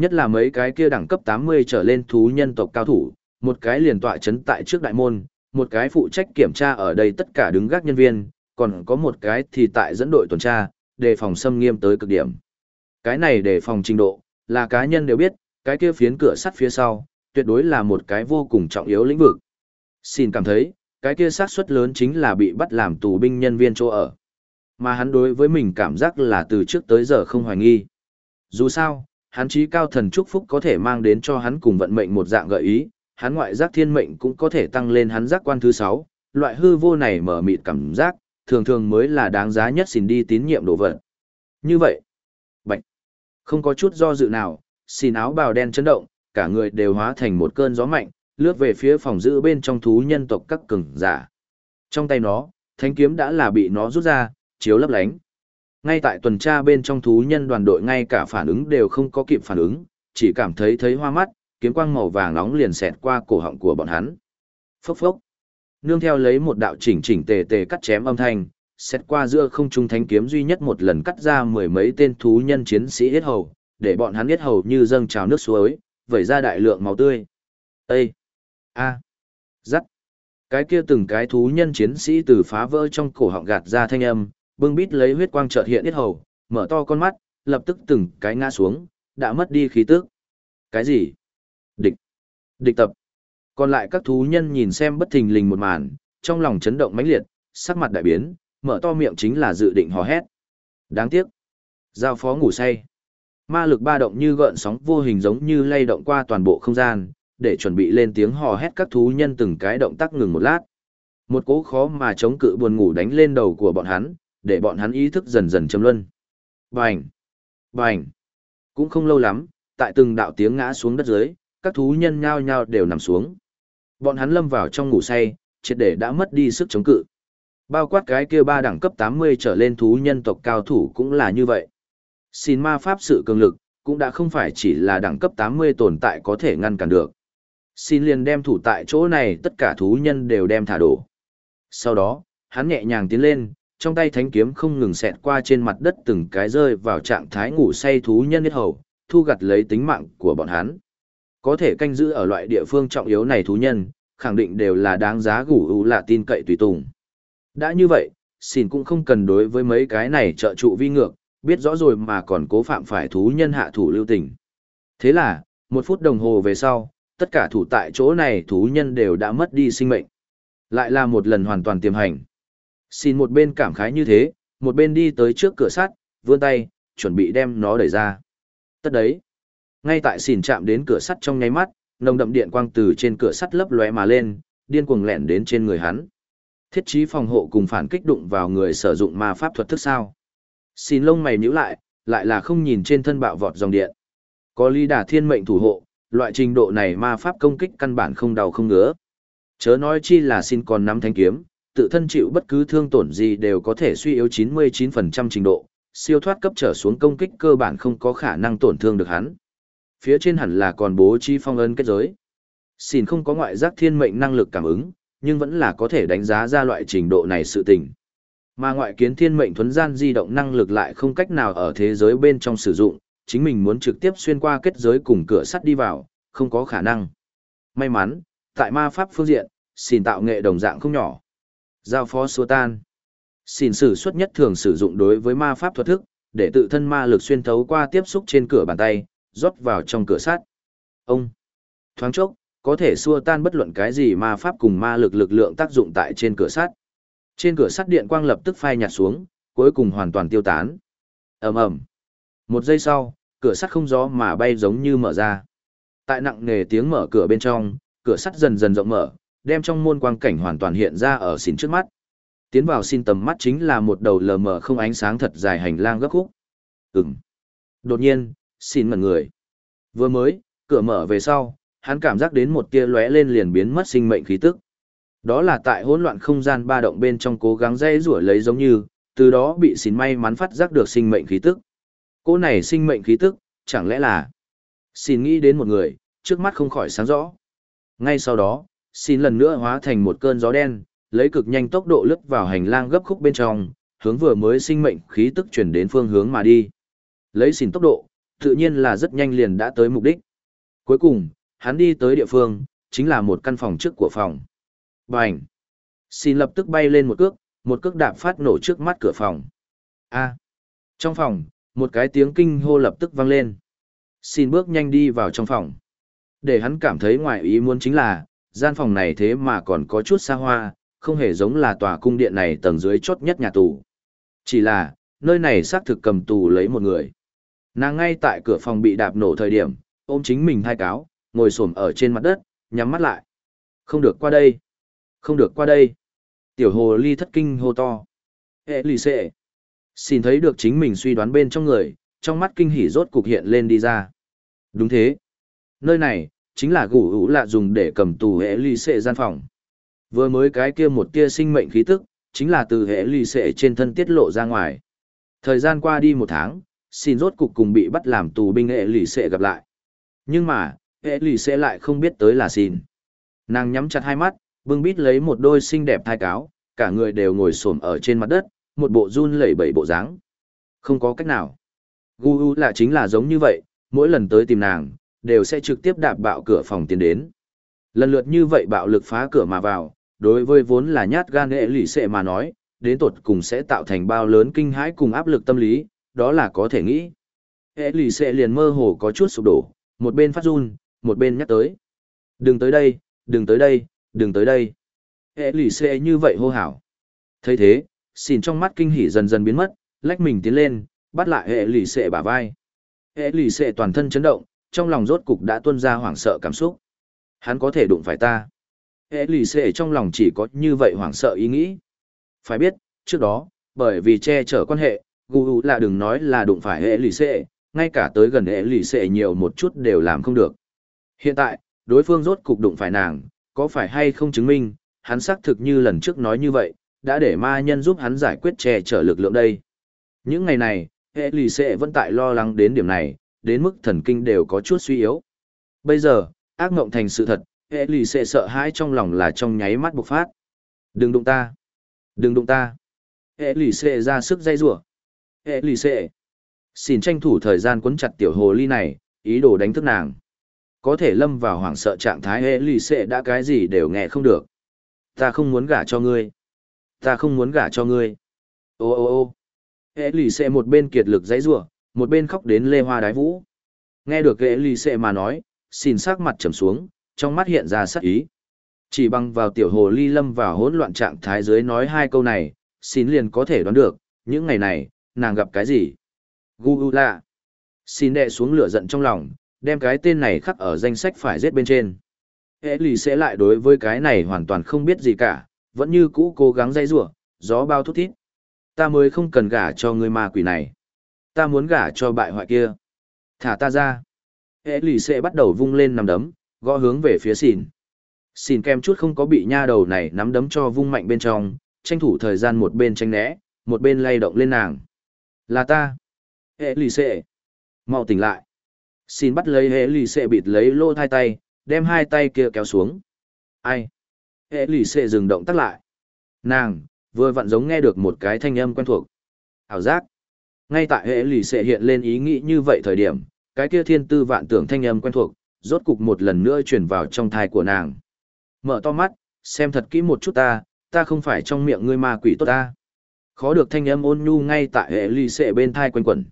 Nhất là mấy cái kia đẳng cấp 80 trở lên thú nhân tộc cao thủ, một cái liền tọa chấn tại trước đại môn, một cái phụ trách kiểm tra ở đây tất cả đứng gác nhân viên, còn có một cái thì tại dẫn đội tuần tra, đề phòng xâm nghiêm tới cực điểm. Cái này đề phòng trình độ, là cá nhân đều biết, cái kia phiến cửa sắt phía sau, tuyệt đối là một cái vô cùng trọng yếu lĩnh vực. Xin cảm thấy, cái kia xác suất lớn chính là bị bắt làm tù binh nhân viên chỗ ở. Mà hắn đối với mình cảm giác là từ trước tới giờ không hoài nghi. Dù sao, hắn trí cao thần chúc phúc có thể mang đến cho hắn cùng vận mệnh một dạng gợi ý, hắn ngoại giác thiên mệnh cũng có thể tăng lên hắn giác quan thứ sáu. loại hư vô này mở mịt cảm giác, thường thường mới là đáng giá nhất xin đi tín nhiệm đồ vật. Như vậy, bệnh, không có chút do dự nào, xin áo bào đen chấn động, cả người đều hóa thành một cơn gió mạnh, lướt về phía phòng giữ bên trong thú nhân tộc các cường giả. Trong tay nó, thanh kiếm đã là bị nó rút ra, chiếu lấp lánh. Ngay tại tuần tra bên trong thú nhân đoàn đội ngay cả phản ứng đều không có kịp phản ứng, chỉ cảm thấy thấy hoa mắt, kiếm quang màu vàng nóng liền xẹt qua cổ họng của bọn hắn. Phốc phốc. Nương theo lấy một đạo chỉnh chỉnh tề tề cắt chém âm thanh, xét qua giữa không trung thánh kiếm duy nhất một lần cắt ra mười mấy tên thú nhân chiến sĩ hết hầu, để bọn hắn hết hầu như dâng trào nước suối, vẩy ra đại lượng máu tươi. Ê! A! À. Dắt! Cái kia từng cái thú nhân chiến sĩ từ phá vỡ trong cổ họng gạt ra thanh âm, bưng bít lấy huyết quang chợt hiện hết hầu, mở to con mắt, lập tức từng cái ngã xuống, đã mất đi khí tức. Cái gì? Địch. Địch tập. Còn lại các thú nhân nhìn xem bất thình lình một màn, trong lòng chấn động mãnh liệt, sắc mặt đại biến, mở to miệng chính là dự định hò hét. Đáng tiếc. Giao phó ngủ say. Ma lực ba động như gợn sóng vô hình giống như lay động qua toàn bộ không gian, để chuẩn bị lên tiếng hò hét các thú nhân từng cái động tác ngừng một lát. Một cố khó mà chống cự buồn ngủ đánh lên đầu của bọn hắn, để bọn hắn ý thức dần dần châm luân. Bành! Bành! Cũng không lâu lắm, tại từng đạo tiếng ngã xuống đất dưới, các thú nhân nhao nhao đều nằm xuống. Bọn hắn lâm vào trong ngủ say, triệt để đã mất đi sức chống cự. Bao quát cái kia ba đẳng cấp 80 trở lên thú nhân tộc cao thủ cũng là như vậy. Xin ma pháp sự cường lực, cũng đã không phải chỉ là đẳng cấp 80 tồn tại có thể ngăn cản được. Xin liền đem thủ tại chỗ này tất cả thú nhân đều đem thả đổ. Sau đó, hắn nhẹ nhàng tiến lên, trong tay thánh kiếm không ngừng xẹt qua trên mặt đất từng cái rơi vào trạng thái ngủ say thú nhân nhất hầu, thu gặt lấy tính mạng của bọn hắn. Có thể canh giữ ở loại địa phương trọng yếu này thú nhân, khẳng định đều là đáng giá gủ ưu là tin cậy tùy tùng. Đã như vậy, xin cũng không cần đối với mấy cái này trợ trụ vi ngược, biết rõ rồi mà còn cố phạm phải thú nhân hạ thủ lưu tình. Thế là, một phút đồng hồ về sau, tất cả thủ tại chỗ này thú nhân đều đã mất đi sinh mệnh. Lại là một lần hoàn toàn tiềm hành. Xin một bên cảm khái như thế, một bên đi tới trước cửa sắt, vươn tay, chuẩn bị đem nó đẩy ra. Tất đấy. Ngay tại xỉn chạm đến cửa sắt trong nháy mắt, nồng đậm điện quang từ trên cửa sắt lấp lóe mà lên, điên cuồng lẻn đến trên người hắn. Thiết trí phòng hộ cùng phản kích đụng vào người sử dụng ma pháp thuật thức sao. Xin lông mày nhíu lại, lại là không nhìn trên thân bạo vọt dòng điện. Có ly đà thiên mệnh thủ hộ, loại trình độ này ma pháp công kích căn bản không đau không ngứa. Chớ nói chi là xin còn nắm thanh kiếm, tự thân chịu bất cứ thương tổn gì đều có thể suy yếu 99% trình độ, siêu thoát cấp trở xuống công kích cơ bản không có khả năng tổn thương được hắn. Phía trên hẳn là còn bố trí phong ấn kết giới. Xin không có ngoại giác thiên mệnh năng lực cảm ứng, nhưng vẫn là có thể đánh giá ra loại trình độ này sự tình. Mà ngoại kiến thiên mệnh thuấn gian di động năng lực lại không cách nào ở thế giới bên trong sử dụng, chính mình muốn trực tiếp xuyên qua kết giới cùng cửa sắt đi vào, không có khả năng. May mắn, tại ma pháp phương diện, xin tạo nghệ đồng dạng không nhỏ. Giao phó xua tan. Xin sử xuất nhất thường sử dụng đối với ma pháp thuật thức, để tự thân ma lực xuyên thấu qua tiếp xúc trên cửa bàn tay, rót vào trong cửa sắt. Ông. Thoáng chốc, có thể xua tan bất luận cái gì ma pháp cùng ma lực lực lượng tác dụng tại trên cửa sắt. Trên cửa sắt điện quang lập tức phai nhạt xuống, cuối cùng hoàn toàn tiêu tán. Ầm ầm. Một giây sau, cửa sắt không gió mà bay giống như mở ra. Tại nặng nề tiếng mở cửa bên trong, cửa sắt dần dần rộng mở, đem trong môn quang cảnh hoàn toàn hiện ra ở xin trước mắt. Tiến vào xin tầm mắt chính là một đầu lờ mờ không ánh sáng thật dài hành lang gấp khúc. Ừm. Đột nhiên, xin ngẩn người. Vừa mới, cửa mở về sau, hắn cảm giác đến một tia lóe lên liền biến mất sinh mệnh khí tức. Đó là tại hỗn loạn không gian ba động bên trong cố gắng dây rủa lấy giống như, từ đó bị xin may mắn phát giác được sinh mệnh khí tức. Cô này sinh mệnh khí tức, chẳng lẽ là... Xin nghĩ đến một người, trước mắt không khỏi sáng rõ. Ngay sau đó, xin lần nữa hóa thành một cơn gió đen, lấy cực nhanh tốc độ lướt vào hành lang gấp khúc bên trong, hướng vừa mới sinh mệnh khí tức chuyển đến phương hướng mà đi. Lấy xin tốc độ, tự nhiên là rất nhanh liền đã tới mục đích. Cuối cùng, hắn đi tới địa phương, chính là một căn phòng trước của phòng. Bành! Xin lập tức bay lên một cước, một cước đạp phát nổ trước mắt cửa phòng. A! Trong phòng, một cái tiếng kinh hô lập tức vang lên. Xin bước nhanh đi vào trong phòng. Để hắn cảm thấy ngoài ý muốn chính là, gian phòng này thế mà còn có chút xa hoa, không hề giống là tòa cung điện này tầng dưới chốt nhất nhà tù. Chỉ là, nơi này xác thực cầm tù lấy một người. Nàng ngay tại cửa phòng bị đạp nổ thời điểm, ôm chính mình thai cáo, ngồi xổm ở trên mặt đất, nhắm mắt lại. Không được qua đây. Không được qua đây. Tiểu hồ ly thất kinh hô to. Hệ lì xệ. Xin thấy được chính mình suy đoán bên trong người, trong mắt kinh hỉ rốt cục hiện lên đi ra. Đúng thế. Nơi này, chính là gù hữu lạ dùng để cầm tù hệ ly sệ gian phòng. Vừa mới cái kia một tia sinh mệnh khí tức, chính là từ hệ ly sệ trên thân tiết lộ ra ngoài. Thời gian qua đi một tháng, xin rốt cục cùng bị bắt làm tù binh hệ lì xệ gặp lại. Nhưng mà, hệ lì xệ lại không biết tới là xin. Nàng nhắm chặt hai mắt, bưng bít lấy một đôi xinh đẹp thai cáo, cả người đều ngồi xổm ở trên mặt đất, một bộ run lẩy bẩy bộ dáng. Không có cách nào. Gu U là chính là giống như vậy, mỗi lần tới tìm nàng, đều sẽ trực tiếp đạp bạo cửa phòng tiến đến. Lần lượt như vậy bạo lực phá cửa mà vào, đối với vốn là nhát gan nghệ lì xệ mà nói, đến tột cùng sẽ tạo thành bao lớn kinh hãi cùng áp lực tâm lý, đó là có thể nghĩ. Hệ lì xệ liền mơ hồ có chút sụp đổ, một bên phát run, một bên nhắc tới. Đừng tới đây, đừng tới đây, đừng tới đây. Hệ lì xệ như vậy hô hào. thấy thế, xìn trong mắt kinh hỉ dần dần biến mất, lách mình tiến lên, bắt lại hệ lì xệ bả vai. Hệ lì xệ toàn thân chấn động, trong lòng rốt cục đã tuôn ra hoảng sợ cảm xúc. Hắn có thể đụng phải ta. Hệ lì xệ trong lòng chỉ có như vậy hoảng sợ ý nghĩ. Phải biết, trước đó, bởi vì che chở quan hệ, Gu là đừng nói là đụng phải hệ lì xệ, ngay cả tới gần hệ lì xệ nhiều một chút đều làm không được. Hiện tại, đối phương rốt cục đụng phải nàng, có phải hay không chứng minh, hắn xác thực như lần trước nói như vậy, đã để ma nhân giúp hắn giải quyết che chở lực lượng đây. Những ngày này, hệ lì xệ vẫn tại lo lắng đến điểm này, đến mức thần kinh đều có chút suy yếu. Bây giờ, ác mộng thành sự thật, hệ lì sẽ sợ hãi trong lòng là trong nháy mắt bộc phát. Đừng đụng ta! Đừng đụng ta! Hệ lì sẽ ra sức dây rủa Hệ lì sẽ Xin tranh thủ thời gian quấn chặt tiểu hồ ly này, ý đồ đánh thức nàng. Có thể lâm vào hoảng sợ trạng thái hệ lì sẽ đã cái gì đều nghe không được. Ta không muốn gả cho ngươi. Ta không muốn gả cho ngươi. Ô ô ô hệ lì sẽ một bên kiệt lực dãy rủa một bên khóc đến lê hoa đái vũ. Nghe được ghệ lì xệ mà nói, xin sắc mặt trầm xuống, trong mắt hiện ra sắc ý. Chỉ bằng vào tiểu hồ ly lâm vào hỗn loạn trạng thái dưới nói hai câu này, xin liền có thể đoán được, những ngày này, nàng gặp cái gì. Gu gu lạ. Xin đệ xuống lửa giận trong lòng, đem cái tên này khắc ở danh sách phải giết bên trên. ghệ lì sẽ lại đối với cái này hoàn toàn không biết gì cả, vẫn như cũ cố gắng dây giụa gió bao thút thít. Ta mới không cần gả cho người ma quỷ này. Ta muốn gả cho bại hoại kia. Thả ta ra. Hệ lì xệ bắt đầu vung lên nằm đấm, gõ hướng về phía xìn. Xìn kem chút không có bị nha đầu này nắm đấm cho vung mạnh bên trong, tranh thủ thời gian một bên tranh né, một bên lay động lên nàng. Là ta. Hệ lì xệ. mau tỉnh lại. Xin bắt lấy hệ lì xệ bịt lấy lô hai tay, đem hai tay kia kéo xuống. Ai? Hệ lì xệ dừng động tắt lại. Nàng, vừa vặn giống nghe được một cái thanh âm quen thuộc. Ảo giác. Ngay tại hệ lì sẽ hiện lên ý nghĩ như vậy thời điểm, cái kia thiên tư vạn tưởng thanh âm quen thuộc, rốt cục một lần nữa truyền vào trong thai của nàng. Mở to mắt, xem thật kỹ một chút ta, ta không phải trong miệng ngươi ma quỷ tốt ta. Khó được thanh âm ôn nhu ngay tại hệ lì sẽ bên thai quanh quẩn.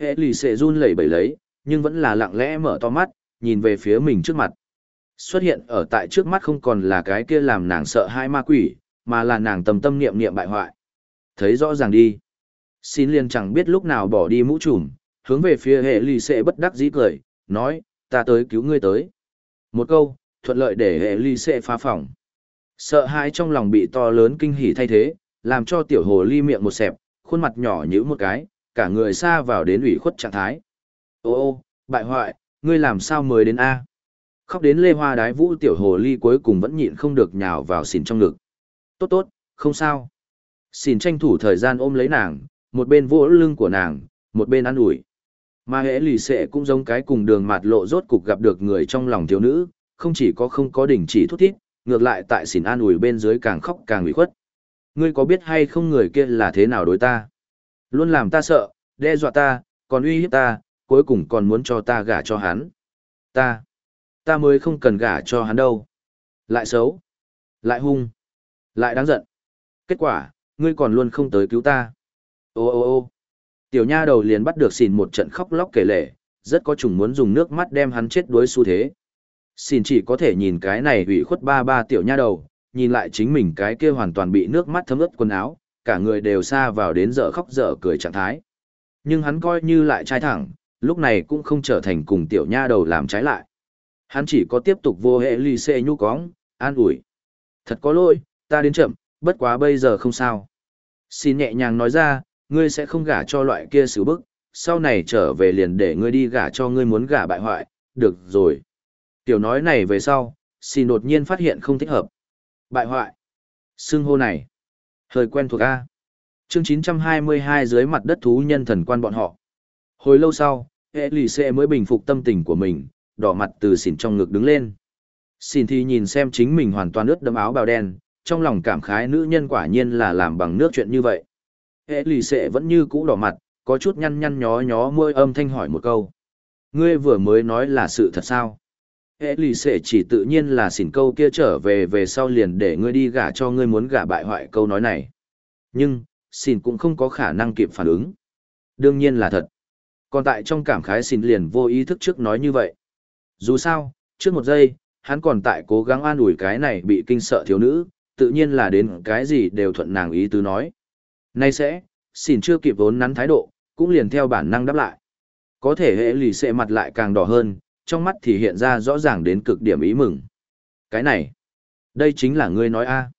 Hệ lì sẽ run lẩy bẩy lấy, nhưng vẫn là lặng lẽ mở to mắt, nhìn về phía mình trước mặt. Xuất hiện ở tại trước mắt không còn là cái kia làm nàng sợ hai ma quỷ, mà là nàng tầm tâm niệm niệm bại hoại. Thấy rõ ràng đi. Xin liền chẳng biết lúc nào bỏ đi mũ trùm, hướng về phía hệ lì xệ bất đắc dĩ cười, nói, ta tới cứu ngươi tới. Một câu, thuận lợi để hệ ly xệ phá phòng. Sợ hãi trong lòng bị to lớn kinh hỉ thay thế, làm cho tiểu hồ ly miệng một xẹp, khuôn mặt nhỏ nhữ một cái, cả người xa vào đến ủy khuất trạng thái. Ô ô, bại hoại, ngươi làm sao mới đến A? Khóc đến lê hoa đái vũ tiểu hồ ly cuối cùng vẫn nhịn không được nhào vào xìn trong ngực. Tốt tốt, không sao. Xìn tranh thủ thời gian ôm lấy nàng, một bên vỗ lưng của nàng, một bên ăn ủi. Mà hệ lì xệ cũng giống cái cùng đường mạt lộ rốt cục gặp được người trong lòng thiếu nữ, không chỉ có không có đỉnh chỉ thút thít, ngược lại tại xỉn an ủi bên dưới càng khóc càng ủy khuất. Ngươi có biết hay không người kia là thế nào đối ta? Luôn làm ta sợ, đe dọa ta, còn uy hiếp ta, cuối cùng còn muốn cho ta gả cho hắn. Ta, ta mới không cần gả cho hắn đâu. Lại xấu, lại hung, lại đáng giận. Kết quả, ngươi còn luôn không tới cứu ta. Ô ô ô Tiểu nha đầu liền bắt được xin một trận khóc lóc kể lể, rất có chủng muốn dùng nước mắt đem hắn chết đuối xu thế. Xin chỉ có thể nhìn cái này ủy khuất ba ba tiểu nha đầu, nhìn lại chính mình cái kia hoàn toàn bị nước mắt thấm ướt quần áo, cả người đều xa vào đến dở khóc dở cười trạng thái. Nhưng hắn coi như lại trai thẳng, lúc này cũng không trở thành cùng tiểu nha đầu làm trái lại. Hắn chỉ có tiếp tục vô hệ ly xê nhu cóng, an ủi. Thật có lỗi, ta đến chậm, bất quá bây giờ không sao. Xin nhẹ nhàng nói ra, ngươi sẽ không gả cho loại kia xử bức, sau này trở về liền để ngươi đi gả cho ngươi muốn gả bại hoại, được rồi. Tiểu nói này về sau, xin đột nhiên phát hiện không thích hợp. Bại hoại. Xưng hô này. Hơi quen thuộc A. Chương 922 dưới mặt đất thú nhân thần quan bọn họ. Hồi lâu sau, hệ lì xệ mới bình phục tâm tình của mình, đỏ mặt từ xỉn trong ngực đứng lên. Xin thì nhìn xem chính mình hoàn toàn ướt đẫm áo bào đen, trong lòng cảm khái nữ nhân quả nhiên là làm bằng nước chuyện như vậy hệ lì xệ vẫn như cũ đỏ mặt có chút nhăn nhăn nhó nhó môi âm thanh hỏi một câu. Ngươi vừa mới nói là sự thật sao? Hệ lì xệ chỉ tự nhiên là xỉn câu kia trở về về sau liền để ngươi đi gả cho ngươi muốn gả bại hoại câu nói này. Nhưng xỉn cũng không có khả năng kịp phản ứng. Đương nhiên là thật. Còn tại trong cảm khái xỉn liền vô ý thức trước nói như vậy. Dù sao, trước một giây, hắn còn tại cố gắng an ủi cái này bị kinh sợ thiếu nữ, tự nhiên là đến cái gì đều thuận nàng ý tứ nói. Nay sẽ, xin chưa kịp vốn nắn thái độ, cũng liền theo bản năng đáp lại. Có thể hệ lì xệ mặt lại càng đỏ hơn, trong mắt thì hiện ra rõ ràng đến cực điểm ý mừng. Cái này, đây chính là ngươi nói a.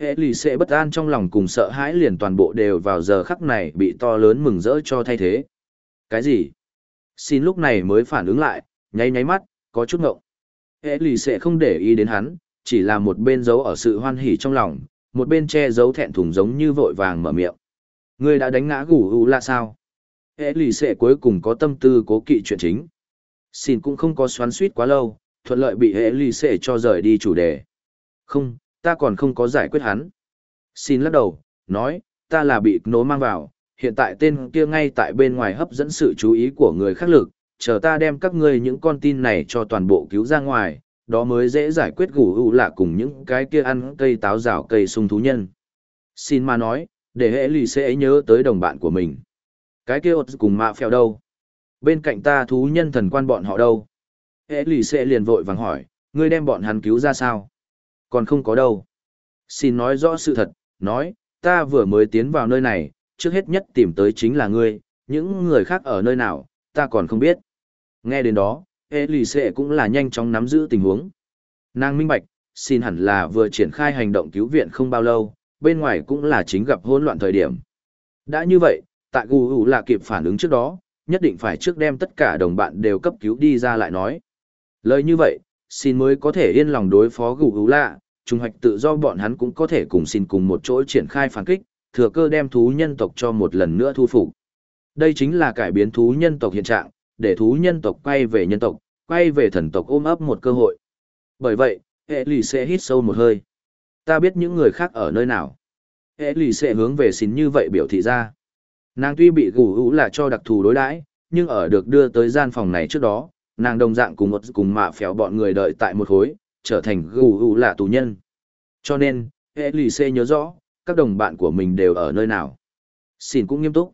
Hệ lì xệ bất an trong lòng cùng sợ hãi liền toàn bộ đều vào giờ khắc này bị to lớn mừng rỡ cho thay thế. Cái gì? Xin lúc này mới phản ứng lại, nháy nháy mắt, có chút ngộng. Hệ lì xệ không để ý đến hắn, chỉ là một bên giấu ở sự hoan hỉ trong lòng, một bên che giấu thẹn thùng giống như vội vàng mở miệng. Ngươi đã đánh ngã gù u là sao? Hệ lì xệ cuối cùng có tâm tư cố kỵ chuyện chính. Xin cũng không có xoắn suýt quá lâu, thuận lợi bị hệ lì xệ cho rời đi chủ đề. Không, ta còn không có giải quyết hắn. Xin lắc đầu, nói, ta là bị nố mang vào, hiện tại tên kia ngay tại bên ngoài hấp dẫn sự chú ý của người khác lực, chờ ta đem các ngươi những con tin này cho toàn bộ cứu ra ngoài, đó mới dễ giải quyết gù ụ lạ cùng những cái kia ăn cây táo rào cây sung thú nhân. Xin mà nói, để hệ lì sẽ nhớ tới đồng bạn của mình. Cái kia ột cùng mạ phèo đâu? Bên cạnh ta thú nhân thần quan bọn họ đâu? Hệ lì sẽ liền vội vàng hỏi, ngươi đem bọn hắn cứu ra sao? Còn không có đâu. Xin nói rõ sự thật, nói, ta vừa mới tiến vào nơi này, trước hết nhất tìm tới chính là ngươi, những người khác ở nơi nào, ta còn không biết. Nghe đến đó, hệ lì xệ cũng là nhanh chóng nắm giữ tình huống. Nàng minh bạch, xin hẳn là vừa triển khai hành động cứu viện không bao lâu, bên ngoài cũng là chính gặp hỗn loạn thời điểm. Đã như vậy, tại gù hữu là kịp phản ứng trước đó, nhất định phải trước đem tất cả đồng bạn đều cấp cứu đi ra lại nói. Lời như vậy, xin mới có thể yên lòng đối phó gù hữu lạ, trùng hoạch tự do bọn hắn cũng có thể cùng xin cùng một chỗ triển khai phản kích, thừa cơ đem thú nhân tộc cho một lần nữa thu phục. Đây chính là cải biến thú nhân tộc hiện trạng, để thú nhân tộc quay về nhân tộc, quay về thần tộc ôm ấp một cơ hội. Bởi vậy, hệ lì sẽ hít sâu một hơi. Ta biết những người khác ở nơi nào. Hệ lì sẽ hướng về xin như vậy biểu thị ra. Nàng tuy bị gủ hữu là cho đặc thù đối đãi, nhưng ở được đưa tới gian phòng này trước đó, nàng đồng dạng cùng một cùng mạ phèo bọn người đợi tại một hối trở thành gù hữu là tù nhân. Cho nên, hệ lì sẽ nhớ rõ, các đồng bạn của mình đều ở nơi nào. Xin cũng nghiêm túc.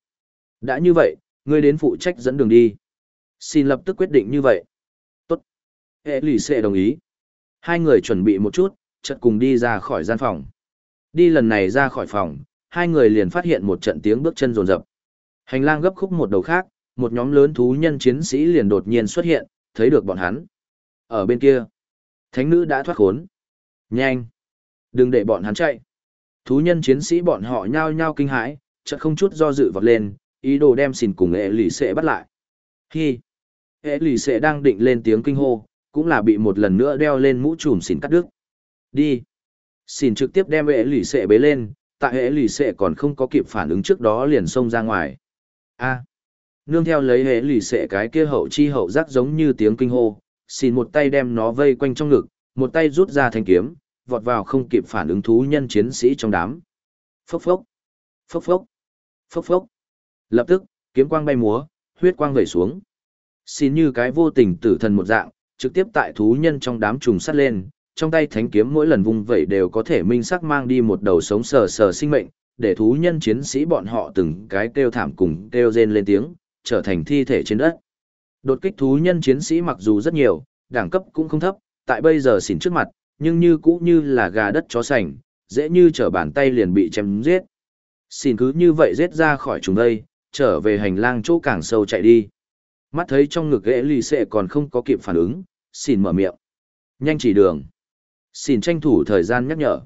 Đã như vậy, ngươi đến phụ trách dẫn đường đi. Xin lập tức quyết định như vậy. Tốt. Hệ lì sẽ đồng ý. Hai người chuẩn bị một chút, chợt cùng đi ra khỏi gian phòng. Đi lần này ra khỏi phòng, hai người liền phát hiện một trận tiếng bước chân rồn rập. Hành lang gấp khúc một đầu khác, một nhóm lớn thú nhân chiến sĩ liền đột nhiên xuất hiện, thấy được bọn hắn. Ở bên kia, Thánh nữ đã thoát khốn. Nhanh! Đừng để bọn hắn chạy. Thú nhân chiến sĩ bọn họ nhao nhao kinh hãi, chợt không chút do dự vọt lên, ý đồ đem xìn cùng ệ lì xệ bắt lại. Hi! Hệ lì xệ đang định lên tiếng kinh hô, cũng là bị một lần nữa đeo lên mũ trùm xìn cắt đứt. Đi! Xìn trực tiếp đem Hệ lì xệ bế lên, tại hệ lì xệ còn không có kịp phản ứng trước đó liền xông ra ngoài. A! Nương theo lấy hệ lì xệ cái kia hậu chi hậu giác giống như tiếng kinh hô, xin một tay đem nó vây quanh trong ngực, một tay rút ra thanh kiếm, vọt vào không kịp phản ứng thú nhân chiến sĩ trong đám. Phốc phốc, phốc phốc, phốc phốc. Lập tức, kiếm quang bay múa, huyết quang vẩy xuống. Xin như cái vô tình tử thần một dạng, trực tiếp tại thú nhân trong đám trùng sắt lên, trong tay thánh kiếm mỗi lần vung vẩy đều có thể minh sắc mang đi một đầu sống sờ sờ sinh mệnh, để thú nhân chiến sĩ bọn họ từng cái kêu thảm cùng kêu rên lên tiếng, trở thành thi thể trên đất. Đột kích thú nhân chiến sĩ mặc dù rất nhiều, đẳng cấp cũng không thấp, tại bây giờ xỉn trước mặt, nhưng như cũ như là gà đất chó sành, dễ như trở bàn tay liền bị chém giết. Xỉn cứ như vậy giết ra khỏi chúng đây, trở về hành lang chỗ càng sâu chạy đi. Mắt thấy trong ngực ghế lì xệ còn không có kịp phản ứng, xỉn mở miệng. Nhanh chỉ đường. Xỉn tranh thủ thời gian nhắc nhở.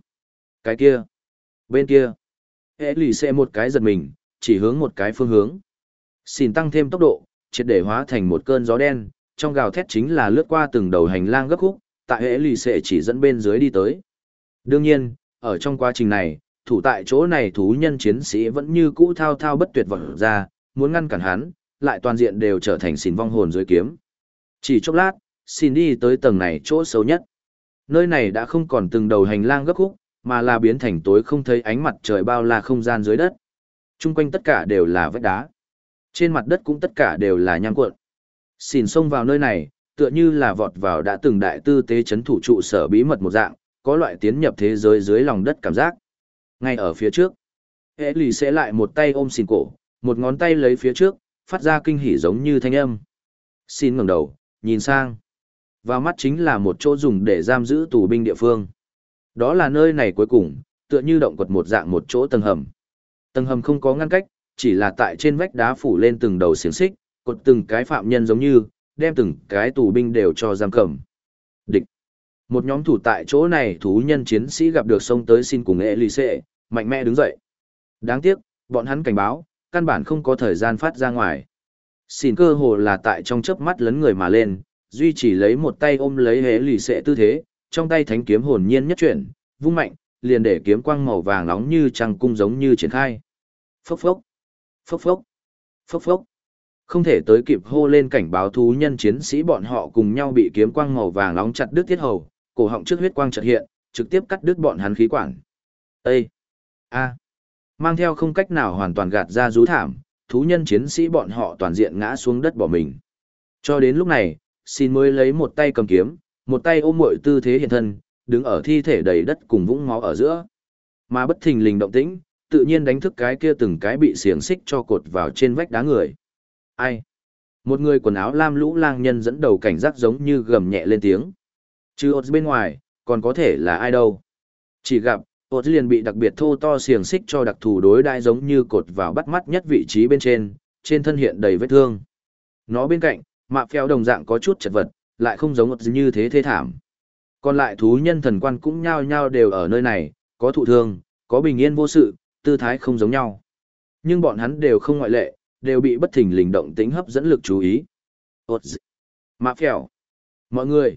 Cái kia. Bên kia. Ghế lì xệ một cái giật mình, chỉ hướng một cái phương hướng. Xỉn tăng thêm tốc độ, triệt để hóa thành một cơn gió đen, trong gào thét chính là lướt qua từng đầu hành lang gấp khúc, tại hệ lì xệ chỉ dẫn bên dưới đi tới. Đương nhiên, ở trong quá trình này, thủ tại chỗ này thú nhân chiến sĩ vẫn như cũ thao thao bất tuyệt vọt ra, muốn ngăn cản hắn, lại toàn diện đều trở thành xỉn vong hồn dưới kiếm. Chỉ chốc lát, xin đi tới tầng này chỗ xấu nhất. Nơi này đã không còn từng đầu hành lang gấp khúc, mà là biến thành tối không thấy ánh mặt trời bao la không gian dưới đất. Trung quanh tất cả đều là vách đá. Trên mặt đất cũng tất cả đều là nham cuộn. Xỉn xông vào nơi này, tựa như là vọt vào đã từng đại tư tế chấn thủ trụ sở bí mật một dạng, có loại tiến nhập thế giới dưới lòng đất cảm giác. Ngay ở phía trước, hệ lì sẽ lại một tay ôm xỉn cổ, một ngón tay lấy phía trước, phát ra kinh hỉ giống như thanh âm. Xin ngẩng đầu, nhìn sang. Vào mắt chính là một chỗ dùng để giam giữ tù binh địa phương. Đó là nơi này cuối cùng, tựa như động quật một dạng một chỗ tầng hầm. Tầng hầm không có ngăn cách, chỉ là tại trên vách đá phủ lên từng đầu xiềng xích, cột từng cái phạm nhân giống như, đem từng cái tù binh đều cho giam cầm. Địch. Một nhóm thủ tại chỗ này thú nhân chiến sĩ gặp được sông tới xin cùng Elise, mạnh mẽ đứng dậy. Đáng tiếc, bọn hắn cảnh báo, căn bản không có thời gian phát ra ngoài. Xin cơ hồ là tại trong chớp mắt lấn người mà lên, duy chỉ lấy một tay ôm lấy hế lì xệ tư thế, trong tay thánh kiếm hồn nhiên nhất chuyển, vung mạnh, liền để kiếm quang màu vàng nóng như trăng cung giống như triển khai. Phốc phốc, phốc phốc, phốc phốc. Không thể tới kịp hô lên cảnh báo thú nhân chiến sĩ bọn họ cùng nhau bị kiếm quang màu vàng nóng chặt đứt thiết hầu, cổ họng trước huyết quang chợt hiện, trực tiếp cắt đứt bọn hắn khí quản. Ê! A! Mang theo không cách nào hoàn toàn gạt ra rú thảm, thú nhân chiến sĩ bọn họ toàn diện ngã xuống đất bỏ mình. Cho đến lúc này, xin mới lấy một tay cầm kiếm, một tay ôm muội tư thế hiện thân, đứng ở thi thể đầy đất cùng vũng máu ở giữa. Mà bất thình lình động tĩnh, tự nhiên đánh thức cái kia từng cái bị xiềng xích cho cột vào trên vách đá người. Ai? Một người quần áo lam lũ lang nhân dẫn đầu cảnh giác giống như gầm nhẹ lên tiếng. Chứ ột bên ngoài, còn có thể là ai đâu. Chỉ gặp, ột liền bị đặc biệt thô to xiềng xích cho đặc thù đối đai giống như cột vào bắt mắt nhất vị trí bên trên, trên thân hiện đầy vết thương. Nó bên cạnh, mạ phèo đồng dạng có chút chật vật, lại không giống ột như thế thê thảm. Còn lại thú nhân thần quan cũng nhao nhao đều ở nơi này, có thụ thương, có bình yên vô sự, tư thái không giống nhau. Nhưng bọn hắn đều không ngoại lệ, đều bị bất thình lình động tính hấp dẫn lực chú ý. Ốt. Mạ phèo. Mọi người.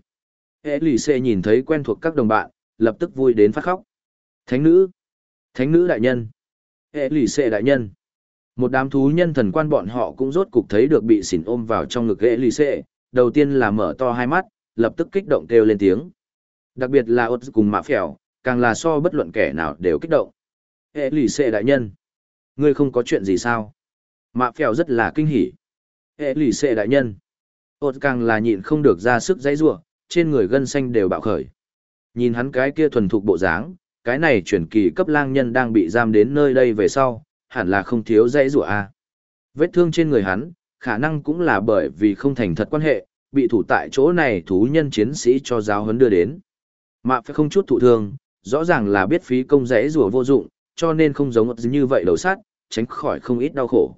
Hệ lì xê nhìn thấy quen thuộc các đồng bạn, lập tức vui đến phát khóc. Thánh nữ. Thánh nữ đại nhân. Hệ lì xệ đại nhân. Một đám thú nhân thần quan bọn họ cũng rốt cục thấy được bị xỉn ôm vào trong ngực hệ lì xệ, Đầu tiên là mở to hai mắt, lập tức kích động kêu lên tiếng. Đặc biệt là ốt cùng mạ phèo, càng là so bất luận kẻ nào đều kích động. Hệ lì xệ đại nhân. Ngươi không có chuyện gì sao? Mạ phèo rất là kinh hỉ. Hệ lì xệ đại nhân. Ôt càng là nhịn không được ra sức dãy rủa trên người gân xanh đều bạo khởi. Nhìn hắn cái kia thuần thục bộ dáng, cái này chuyển kỳ cấp lang nhân đang bị giam đến nơi đây về sau, hẳn là không thiếu dãy rủa a. Vết thương trên người hắn, khả năng cũng là bởi vì không thành thật quan hệ, bị thủ tại chỗ này thú nhân chiến sĩ cho giáo huấn đưa đến. Mạ phải không chút thụ thương, rõ ràng là biết phí công dãy rủa vô dụng, cho nên không giống như vậy đầu sát, tránh khỏi không ít đau khổ.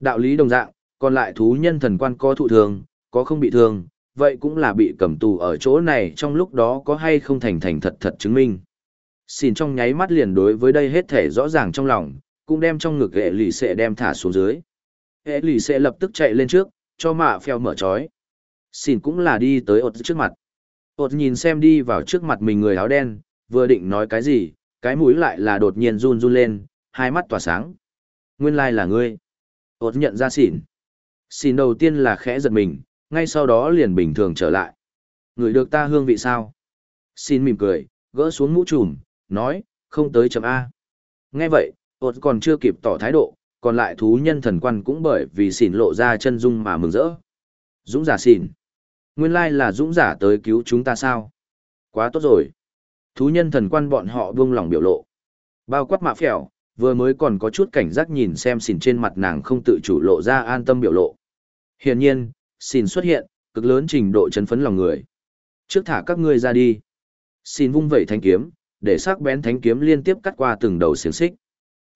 Đạo lý đồng dạng, còn lại thú nhân thần quan có thụ thương có không bị thương, vậy cũng là bị cầm tù ở chỗ này trong lúc đó có hay không thành thành thật thật chứng minh. Xin trong nháy mắt liền đối với đây hết thể rõ ràng trong lòng, cũng đem trong ngực hệ lì xệ đem thả xuống dưới. Hệ lì xệ lập tức chạy lên trước, cho mạ phèo mở trói. Xin cũng là đi tới ột trước mặt. ột nhìn xem đi vào trước mặt mình người áo đen, vừa định nói cái gì, cái mũi lại là đột nhiên run run lên, hai mắt tỏa sáng. Nguyên lai là ngươi ột nhận ra xỉn xỉn đầu tiên là khẽ giật mình ngay sau đó liền bình thường trở lại Người được ta hương vị sao xin mỉm cười gỡ xuống mũ trùm nói không tới chấm a nghe vậy ột còn chưa kịp tỏ thái độ còn lại thú nhân thần quan cũng bởi vì xỉn lộ ra chân dung mà mừng rỡ dũng giả xỉn nguyên lai là dũng giả tới cứu chúng ta sao quá tốt rồi thú nhân thần quan bọn họ buông lòng biểu lộ bao quát mạ phèo vừa mới còn có chút cảnh giác nhìn xem xỉn trên mặt nàng không tự chủ lộ ra an tâm biểu lộ. Hiển nhiên, xỉn xuất hiện, cực lớn trình độ chấn phấn lòng người. Trước thả các ngươi ra đi. Xin vung vẩy thanh kiếm, để sắc bén thánh kiếm liên tiếp cắt qua từng đầu xiềng xích.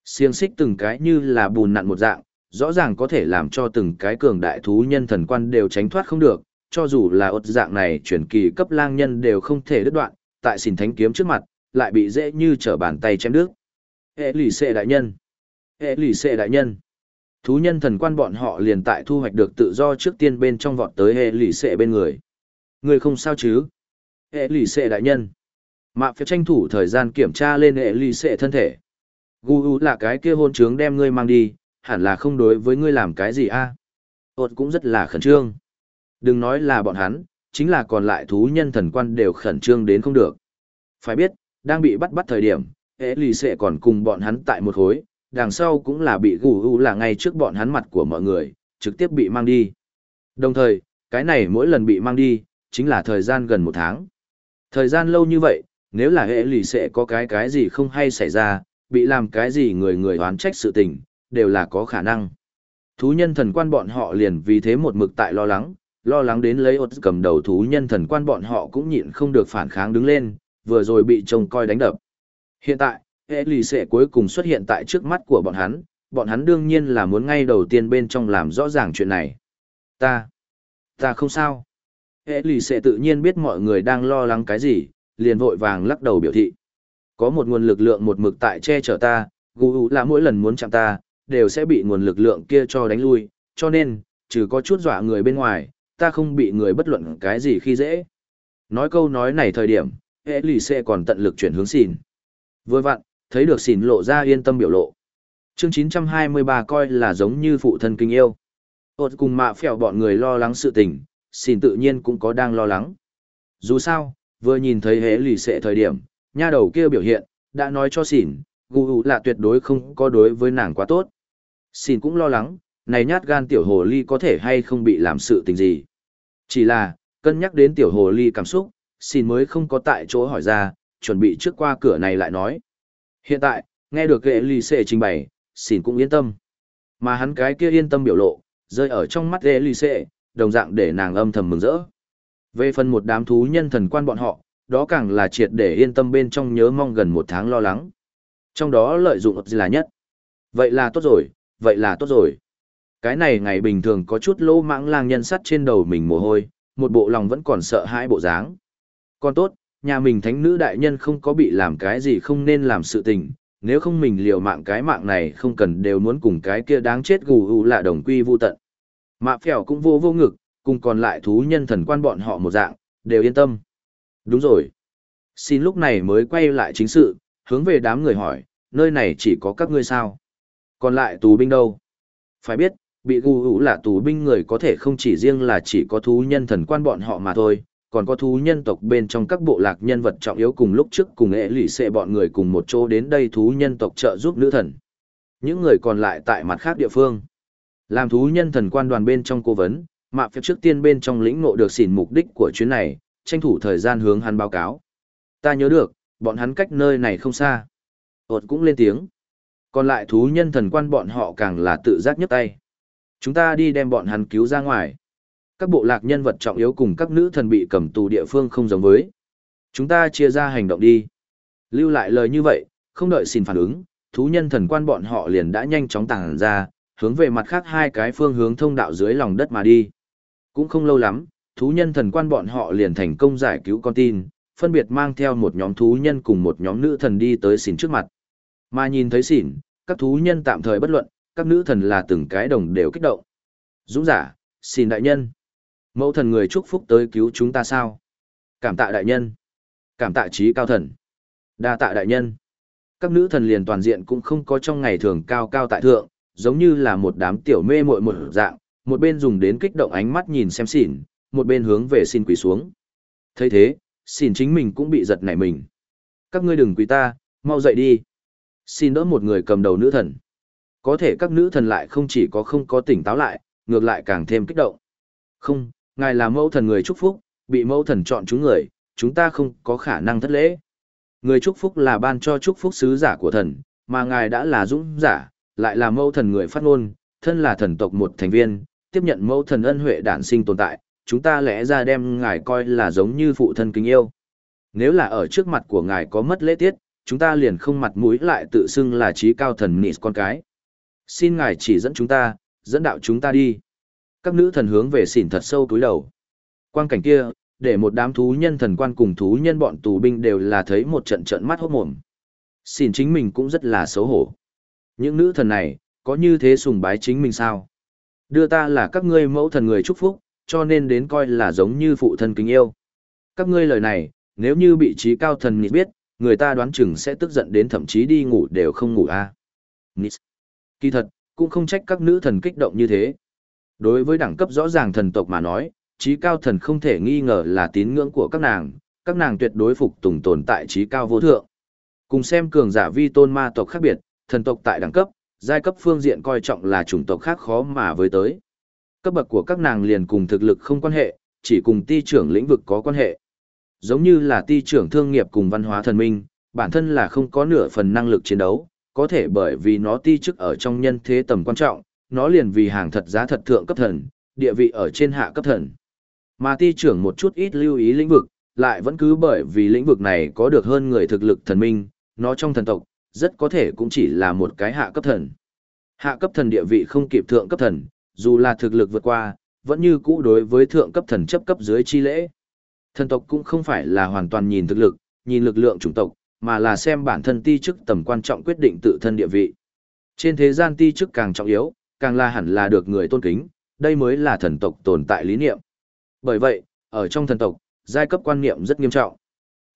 Xiềng xích từng cái như là bùn nặn một dạng, rõ ràng có thể làm cho từng cái cường đại thú nhân thần quan đều tránh thoát không được, cho dù là ột dạng này chuyển kỳ cấp lang nhân đều không thể đứt đoạn, tại xỉn thánh kiếm trước mặt, lại bị dễ như trở bàn tay chém đứt. Hệ lì xệ đại nhân. Hệ lì xệ đại nhân. Thú nhân thần quan bọn họ liền tại thu hoạch được tự do trước tiên bên trong vọt tới hệ lì xệ bên người. Người không sao chứ? Hệ lì xệ đại nhân mạ phiếu tranh thủ thời gian kiểm tra lên hệ lì xệ thân thể gu u là cái kia hôn trướng đem ngươi mang đi hẳn là không đối với ngươi làm cái gì a à? ột cũng rất là khẩn trương đừng nói là bọn hắn chính là còn lại thú nhân thần quan đều khẩn trương đến không được phải biết đang bị bắt bắt thời điểm hệ lì xệ còn cùng bọn hắn tại một khối, đằng sau cũng là bị Gu u là ngay trước bọn hắn mặt của mọi người, trực tiếp bị mang đi. Đồng thời, cái này mỗi lần bị mang đi, chính là thời gian gần một tháng. Thời gian lâu như vậy, nếu là hệ lì sẽ có cái cái gì không hay xảy ra, bị làm cái gì người người oán trách sự tình, đều là có khả năng. Thú nhân thần quan bọn họ liền vì thế một mực tại lo lắng, lo lắng đến lấy ột cầm đầu thú nhân thần quan bọn họ cũng nhịn không được phản kháng đứng lên, vừa rồi bị trông coi đánh đập. Hiện tại, hệ lì sẽ cuối cùng xuất hiện tại trước mắt của bọn hắn, bọn hắn đương nhiên là muốn ngay đầu tiên bên trong làm rõ ràng chuyện này. Ta, ta không sao. Hệ lì sẽ tự nhiên biết mọi người đang lo lắng cái gì, liền vội vàng lắc đầu biểu thị. Có một nguồn lực lượng một mực tại che chở ta, gù là mỗi lần muốn chạm ta, đều sẽ bị nguồn lực lượng kia cho đánh lui, cho nên, trừ có chút dọa người bên ngoài, ta không bị người bất luận cái gì khi dễ. Nói câu nói này thời điểm, hệ lì xệ còn tận lực chuyển hướng xỉn. Vừa vặn, thấy được xỉn lộ ra yên tâm biểu lộ. Chương 923 coi là giống như phụ thân kinh yêu. Ôt cùng mạ phèo bọn người lo lắng sự tình, xỉn tự nhiên cũng có đang lo lắng. Dù sao, vừa nhìn thấy hế lì xệ thời điểm, nha đầu kia biểu hiện, đã nói cho xỉn, gù là tuyệt đối không có đối với nàng quá tốt. Xỉn cũng lo lắng, này nhát gan tiểu hồ ly có thể hay không bị làm sự tình gì. Chỉ là, cân nhắc đến tiểu hồ ly cảm xúc, xỉn mới không có tại chỗ hỏi ra, chuẩn bị trước qua cửa này lại nói. Hiện tại, nghe được hệ lì xệ trình bày, xỉn cũng yên tâm. Mà hắn cái kia yên tâm biểu lộ, rơi ở trong mắt hệ lì xệ, đồng dạng để nàng âm thầm mừng rỡ. Về phần một đám thú nhân thần quan bọn họ, đó càng là triệt để yên tâm bên trong nhớ mong gần một tháng lo lắng. Trong đó lợi dụng là nhất. Vậy là tốt rồi, vậy là tốt rồi. Cái này ngày bình thường có chút lô mãng lang nhân sắt trên đầu mình mồ hôi, một bộ lòng vẫn còn sợ hãi bộ dáng. Còn tốt, nhà mình thánh nữ đại nhân không có bị làm cái gì không nên làm sự tình, nếu không mình liều mạng cái mạng này không cần đều muốn cùng cái kia đáng chết gù gù là đồng quy vô tận. Mạ phèo cũng vô vô ngực, cùng còn lại thú nhân thần quan bọn họ một dạng, đều yên tâm. Đúng rồi. Xin lúc này mới quay lại chính sự, hướng về đám người hỏi, nơi này chỉ có các ngươi sao? Còn lại tù binh đâu? Phải biết, bị gù hữu là tù binh người có thể không chỉ riêng là chỉ có thú nhân thần quan bọn họ mà thôi, còn có thú nhân tộc bên trong các bộ lạc nhân vật trọng yếu cùng lúc trước cùng ệ lụy xệ bọn người cùng một chỗ đến đây thú nhân tộc trợ giúp nữ thần. Những người còn lại tại mặt khác địa phương. Làm thú nhân thần quan đoàn bên trong cố vấn, mạ phép trước tiên bên trong lĩnh ngộ được xỉn mục đích của chuyến này, tranh thủ thời gian hướng hắn báo cáo. Ta nhớ được, bọn hắn cách nơi này không xa. Ôt cũng lên tiếng. Còn lại thú nhân thần quan bọn họ càng là tự giác nhấc tay. Chúng ta đi đem bọn hắn cứu ra ngoài. Các bộ lạc nhân vật trọng yếu cùng các nữ thần bị cầm tù địa phương không giống với. Chúng ta chia ra hành động đi. Lưu lại lời như vậy, không đợi xin phản ứng, thú nhân thần quan bọn họ liền đã nhanh chóng tàng ra, hướng về mặt khác hai cái phương hướng thông đạo dưới lòng đất mà đi. Cũng không lâu lắm, thú nhân thần quan bọn họ liền thành công giải cứu con tin, phân biệt mang theo một nhóm thú nhân cùng một nhóm nữ thần đi tới xỉn trước mặt. Mà nhìn thấy xỉn, các thú nhân tạm thời bất luận, các nữ thần là từng cái đồng đều kích động. Dũng giả, xin đại nhân. Mẫu thần người chúc phúc tới cứu chúng ta sao? Cảm tạ đại nhân. Cảm tạ trí cao thần. Đa tạ đại nhân. Các nữ thần liền toàn diện cũng không có trong ngày thường cao cao tại thượng, giống như là một đám tiểu mê muội một dạng, một bên dùng đến kích động ánh mắt nhìn xem xỉn, một bên hướng về xin quỳ xuống. thấy thế, xỉn chính mình cũng bị giật nảy mình. Các ngươi đừng quỳ ta, mau dậy đi. Xin đỡ một người cầm đầu nữ thần. Có thể các nữ thần lại không chỉ có không có tỉnh táo lại, ngược lại càng thêm kích động. Không, ngài là mẫu thần người chúc phúc, bị mẫu thần chọn chúng người, chúng ta không có khả năng thất lễ. Người chúc phúc là ban cho chúc phúc sứ giả của thần, mà ngài đã là dũng giả, lại là mẫu thần người phát ngôn, thân là thần tộc một thành viên, tiếp nhận mẫu thần ân huệ đản sinh tồn tại, chúng ta lẽ ra đem ngài coi là giống như phụ thân kính yêu. Nếu là ở trước mặt của ngài có mất lễ tiết, chúng ta liền không mặt mũi lại tự xưng là trí cao thần nị con cái. Xin ngài chỉ dẫn chúng ta, dẫn đạo chúng ta đi. Các nữ thần hướng về xỉn thật sâu túi đầu. Quang cảnh kia, để một đám thú nhân thần quan cùng thú nhân bọn tù binh đều là thấy một trận trận mắt hốt mồm. Xỉn chính mình cũng rất là xấu hổ. Những nữ thần này, có như thế sùng bái chính mình sao? Đưa ta là các ngươi mẫu thần người chúc phúc, cho nên đến coi là giống như phụ thân kính yêu. Các ngươi lời này, nếu như bị trí cao thần nghĩ biết, người ta đoán chừng sẽ tức giận đến thậm chí đi ngủ đều không ngủ a. À. Kỳ thật, cũng không trách các nữ thần kích động như thế. Đối với đẳng cấp rõ ràng thần tộc mà nói, trí cao thần không thể nghi ngờ là tín ngưỡng của các nàng, các nàng tuyệt đối phục tùng tồn tại trí cao vô thượng. Cùng xem cường giả vi tôn ma tộc khác biệt, thần tộc tại đẳng cấp, giai cấp phương diện coi trọng là chủng tộc khác khó mà với tới. Cấp bậc của các nàng liền cùng thực lực không quan hệ, chỉ cùng ti trưởng lĩnh vực có quan hệ. Giống như là ti trưởng thương nghiệp cùng văn hóa thần minh, bản thân là không có nửa phần năng lực chiến đấu, có thể bởi vì nó ti chức ở trong nhân thế tầm quan trọng, nó liền vì hàng thật giá thật thượng cấp thần, địa vị ở trên hạ cấp thần. Mà ti trưởng một chút ít lưu ý lĩnh vực, lại vẫn cứ bởi vì lĩnh vực này có được hơn người thực lực thần minh, nó trong thần tộc, rất có thể cũng chỉ là một cái hạ cấp thần. Hạ cấp thần địa vị không kịp thượng cấp thần, dù là thực lực vượt qua, vẫn như cũ đối với thượng cấp thần chấp cấp dưới chi lễ. Thần tộc cũng không phải là hoàn toàn nhìn thực lực, nhìn lực lượng chủng tộc, mà là xem bản thân ti chức tầm quan trọng quyết định tự thân địa vị. Trên thế gian ti chức càng trọng yếu, càng là hẳn là được người tôn kính, đây mới là thần tộc tồn tại lý niệm. Bởi vậy, ở trong thần tộc, giai cấp quan niệm rất nghiêm trọng.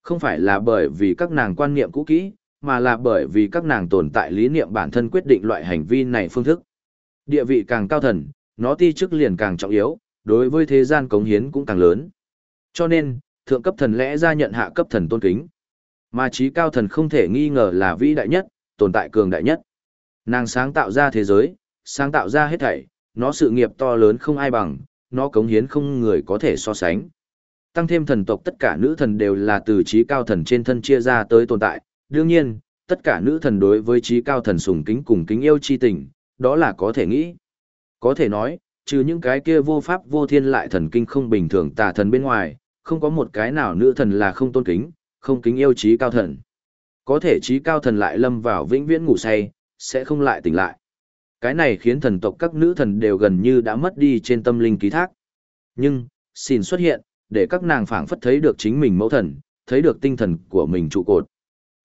Không phải là bởi vì các nàng quan niệm cũ kỹ, mà là bởi vì các nàng tồn tại lý niệm bản thân quyết định loại hành vi này phương thức. Địa vị càng cao thần, nó ti chức liền càng trọng yếu, đối với thế gian cống hiến cũng càng lớn. Cho nên, thượng cấp thần lẽ ra nhận hạ cấp thần tôn kính. Mà trí cao thần không thể nghi ngờ là vĩ đại nhất, tồn tại cường đại nhất. Nàng sáng tạo ra thế giới, sáng tạo ra hết thảy, nó sự nghiệp to lớn không ai bằng, nó cống hiến không người có thể so sánh. Tăng thêm thần tộc tất cả nữ thần đều là từ trí cao thần trên thân chia ra tới tồn tại, đương nhiên, tất cả nữ thần đối với trí cao thần sùng kính cùng kính yêu chi tình, đó là có thể nghĩ. Có thể nói, trừ những cái kia vô pháp vô thiên lại thần kinh không bình thường tà thần bên ngoài, không có một cái nào nữ thần là không tôn kính, không kính yêu trí cao thần. Có thể trí cao thần lại lâm vào vĩnh viễn ngủ say, sẽ không lại tỉnh lại. Cái này khiến thần tộc các nữ thần đều gần như đã mất đi trên tâm linh ký thác. Nhưng, xin xuất hiện, để các nàng phảng phất thấy được chính mình mẫu thần, thấy được tinh thần của mình trụ cột.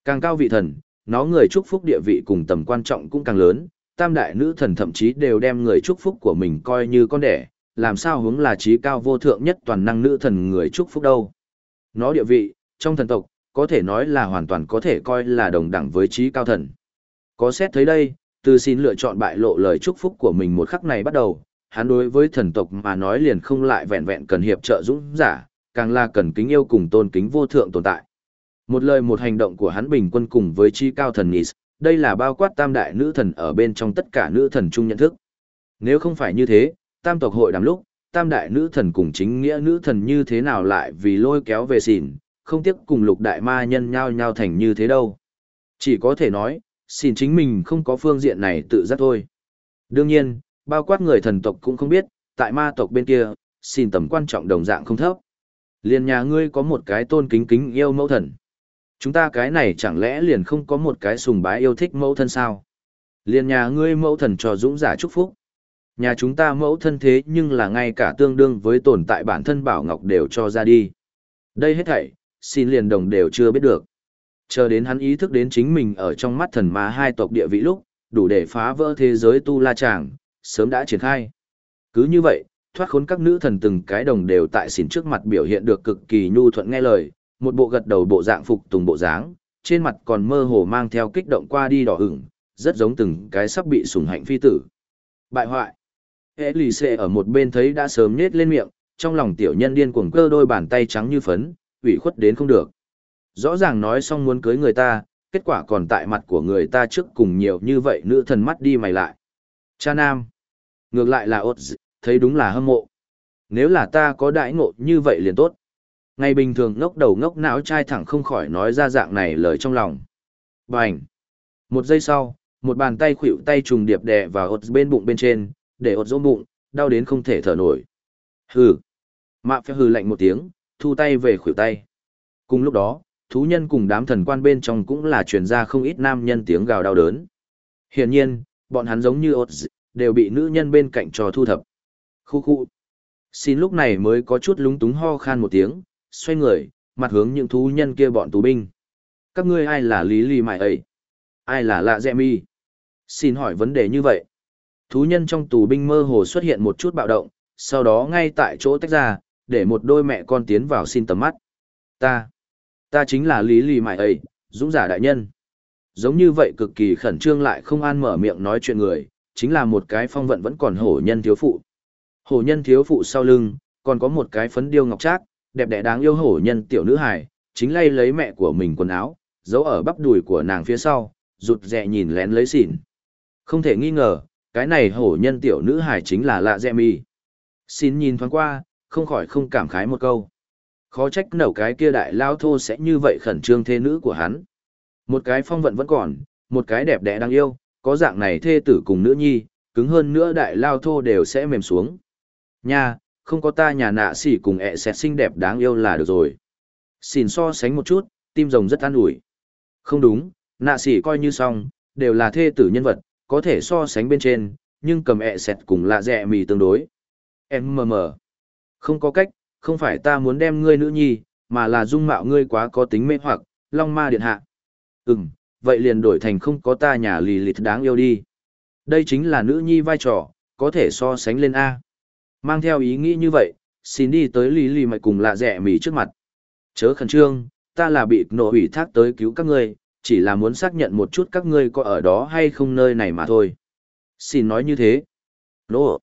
Càng cao vị thần, nó người chúc phúc địa vị cùng tầm quan trọng cũng càng lớn, tam đại nữ thần thậm chí đều đem người chúc phúc của mình coi như con đẻ, làm sao hướng là trí cao vô thượng nhất toàn năng nữ thần người chúc phúc đâu. Nó địa vị, trong thần tộc, có thể nói là hoàn toàn có thể coi là đồng đẳng với trí cao thần. Có xét thấy đây, từ xin lựa chọn bại lộ lời chúc phúc của mình một khắc này bắt đầu, hắn đối với thần tộc mà nói liền không lại vẹn vẹn cần hiệp trợ dũng giả, càng là cần kính yêu cùng tôn kính vô thượng tồn tại. Một lời một hành động của hắn bình quân cùng với chi cao thần Nis, đây là bao quát tam đại nữ thần ở bên trong tất cả nữ thần chung nhận thức. Nếu không phải như thế, tam tộc hội đàm lúc, tam đại nữ thần cùng chính nghĩa nữ thần như thế nào lại vì lôi kéo về xỉn, không tiếc cùng lục đại ma nhân nhau nhau thành như thế đâu. Chỉ có thể nói, xỉn chính mình không có phương diện này tự giác thôi. Đương nhiên, bao quát người thần tộc cũng không biết, tại ma tộc bên kia, xỉn tầm quan trọng đồng dạng không thấp. Liền nhà ngươi có một cái tôn kính kính yêu mẫu thần. Chúng ta cái này chẳng lẽ liền không có một cái sùng bái yêu thích mẫu thân sao? Liền nhà ngươi mẫu thần cho dũng giả chúc phúc. Nhà chúng ta mẫu thân thế nhưng là ngay cả tương đương với tồn tại bản thân Bảo Ngọc đều cho ra đi. Đây hết thảy, xin liền đồng đều chưa biết được. Chờ đến hắn ý thức đến chính mình ở trong mắt thần ma hai tộc địa vị lúc, đủ để phá vỡ thế giới tu la tràng, sớm đã triển khai. Cứ như vậy, thoát khốn các nữ thần từng cái đồng đều tại xỉn trước mặt biểu hiện được cực kỳ nhu thuận nghe lời, một bộ gật đầu bộ dạng phục tùng bộ dáng, trên mặt còn mơ hồ mang theo kích động qua đi đỏ ửng, rất giống từng cái sắp bị sủng hạnh phi tử. Bại hoại. Hệ lì xệ ở một bên thấy đã sớm nết lên miệng, trong lòng tiểu nhân điên cuồng cơ đôi bàn tay trắng như phấn, ủy khuất đến không được. Rõ ràng nói xong muốn cưới người ta, kết quả còn tại mặt của người ta trước cùng nhiều như vậy nữ thần mắt đi mày lại. Cha nam. Ngược lại là ốt thấy đúng là hâm mộ. Nếu là ta có đại ngộ như vậy liền tốt. Ngày bình thường ngốc đầu ngốc não trai thẳng không khỏi nói ra dạng này lời trong lòng. Bành! Một giây sau, một bàn tay khuỵu tay trùng điệp đè vào ột bên bụng bên trên, để ột dỗ bụng, đau đến không thể thở nổi. Hừ! Mạ phép hừ lạnh một tiếng, thu tay về khuỵu tay. Cùng lúc đó, thú nhân cùng đám thần quan bên trong cũng là truyền ra không ít nam nhân tiếng gào đau đớn. Hiển nhiên, bọn hắn giống như ột đều bị nữ nhân bên cạnh trò thu thập. Khu khu. Xin lúc này mới có chút lúng túng ho khan một tiếng, xoay người, mặt hướng những thú nhân kia bọn tù binh. Các ngươi ai là Lý Lì Mại ấy? Ai là Lạ Dẹ Mi? Xin hỏi vấn đề như vậy. Thú nhân trong tù binh mơ hồ xuất hiện một chút bạo động, sau đó ngay tại chỗ tách ra, để một đôi mẹ con tiến vào xin tầm mắt. Ta, ta chính là Lý Lì Mại ấy, dũng giả đại nhân. Giống như vậy cực kỳ khẩn trương lại không an mở miệng nói chuyện người, chính là một cái phong vận vẫn còn hổ nhân thiếu phụ. Hổ nhân thiếu phụ sau lưng, còn có một cái phấn điêu ngọc trác, đẹp đẽ đáng yêu hổ nhân tiểu nữ hài, chính lay lấy mẹ của mình quần áo, giấu ở bắp đùi của nàng phía sau, rụt rè nhìn lén lấy xỉn. Không thể nghi ngờ, cái này hổ nhân tiểu nữ hài chính là lạ dẹ mi. Xin nhìn thoáng qua, không khỏi không cảm khái một câu. Khó trách nẩu cái kia đại lao thô sẽ như vậy khẩn trương thê nữ của hắn. Một cái phong vận vẫn còn, một cái đẹp đẽ đáng yêu, có dạng này thê tử cùng nữ nhi, cứng hơn nữa đại lao thô đều sẽ mềm xuống. Nha, không có ta nhà nạ xỉ cùng ẹ xẹt xinh đẹp đáng yêu là được rồi. Xin so sánh một chút, tim rồng rất an ủi. Không đúng, nạ xỉ coi như xong, đều là thê tử nhân vật, có thể so sánh bên trên, nhưng cầm ẹ xẹt cùng lạ dẹ mì tương đối. Em mờ mờ. Không có cách, không phải ta muốn đem ngươi nữ nhi, mà là dung mạo ngươi quá có tính mê hoặc, long ma điện hạ. Ừm, vậy liền đổi thành không có ta nhà lì lịt đáng yêu đi. Đây chính là nữ nhi vai trò, có thể so sánh lên A. Mang theo ý nghĩ như vậy, xin đi tới lì lì mạch cùng lạ rẻ mì trước mặt. Chớ khẩn trương, ta là bị nổ ủy thác tới cứu các ngươi, chỉ là muốn xác nhận một chút các ngươi có ở đó hay không nơi này mà thôi. Xin nói như thế. Nổ.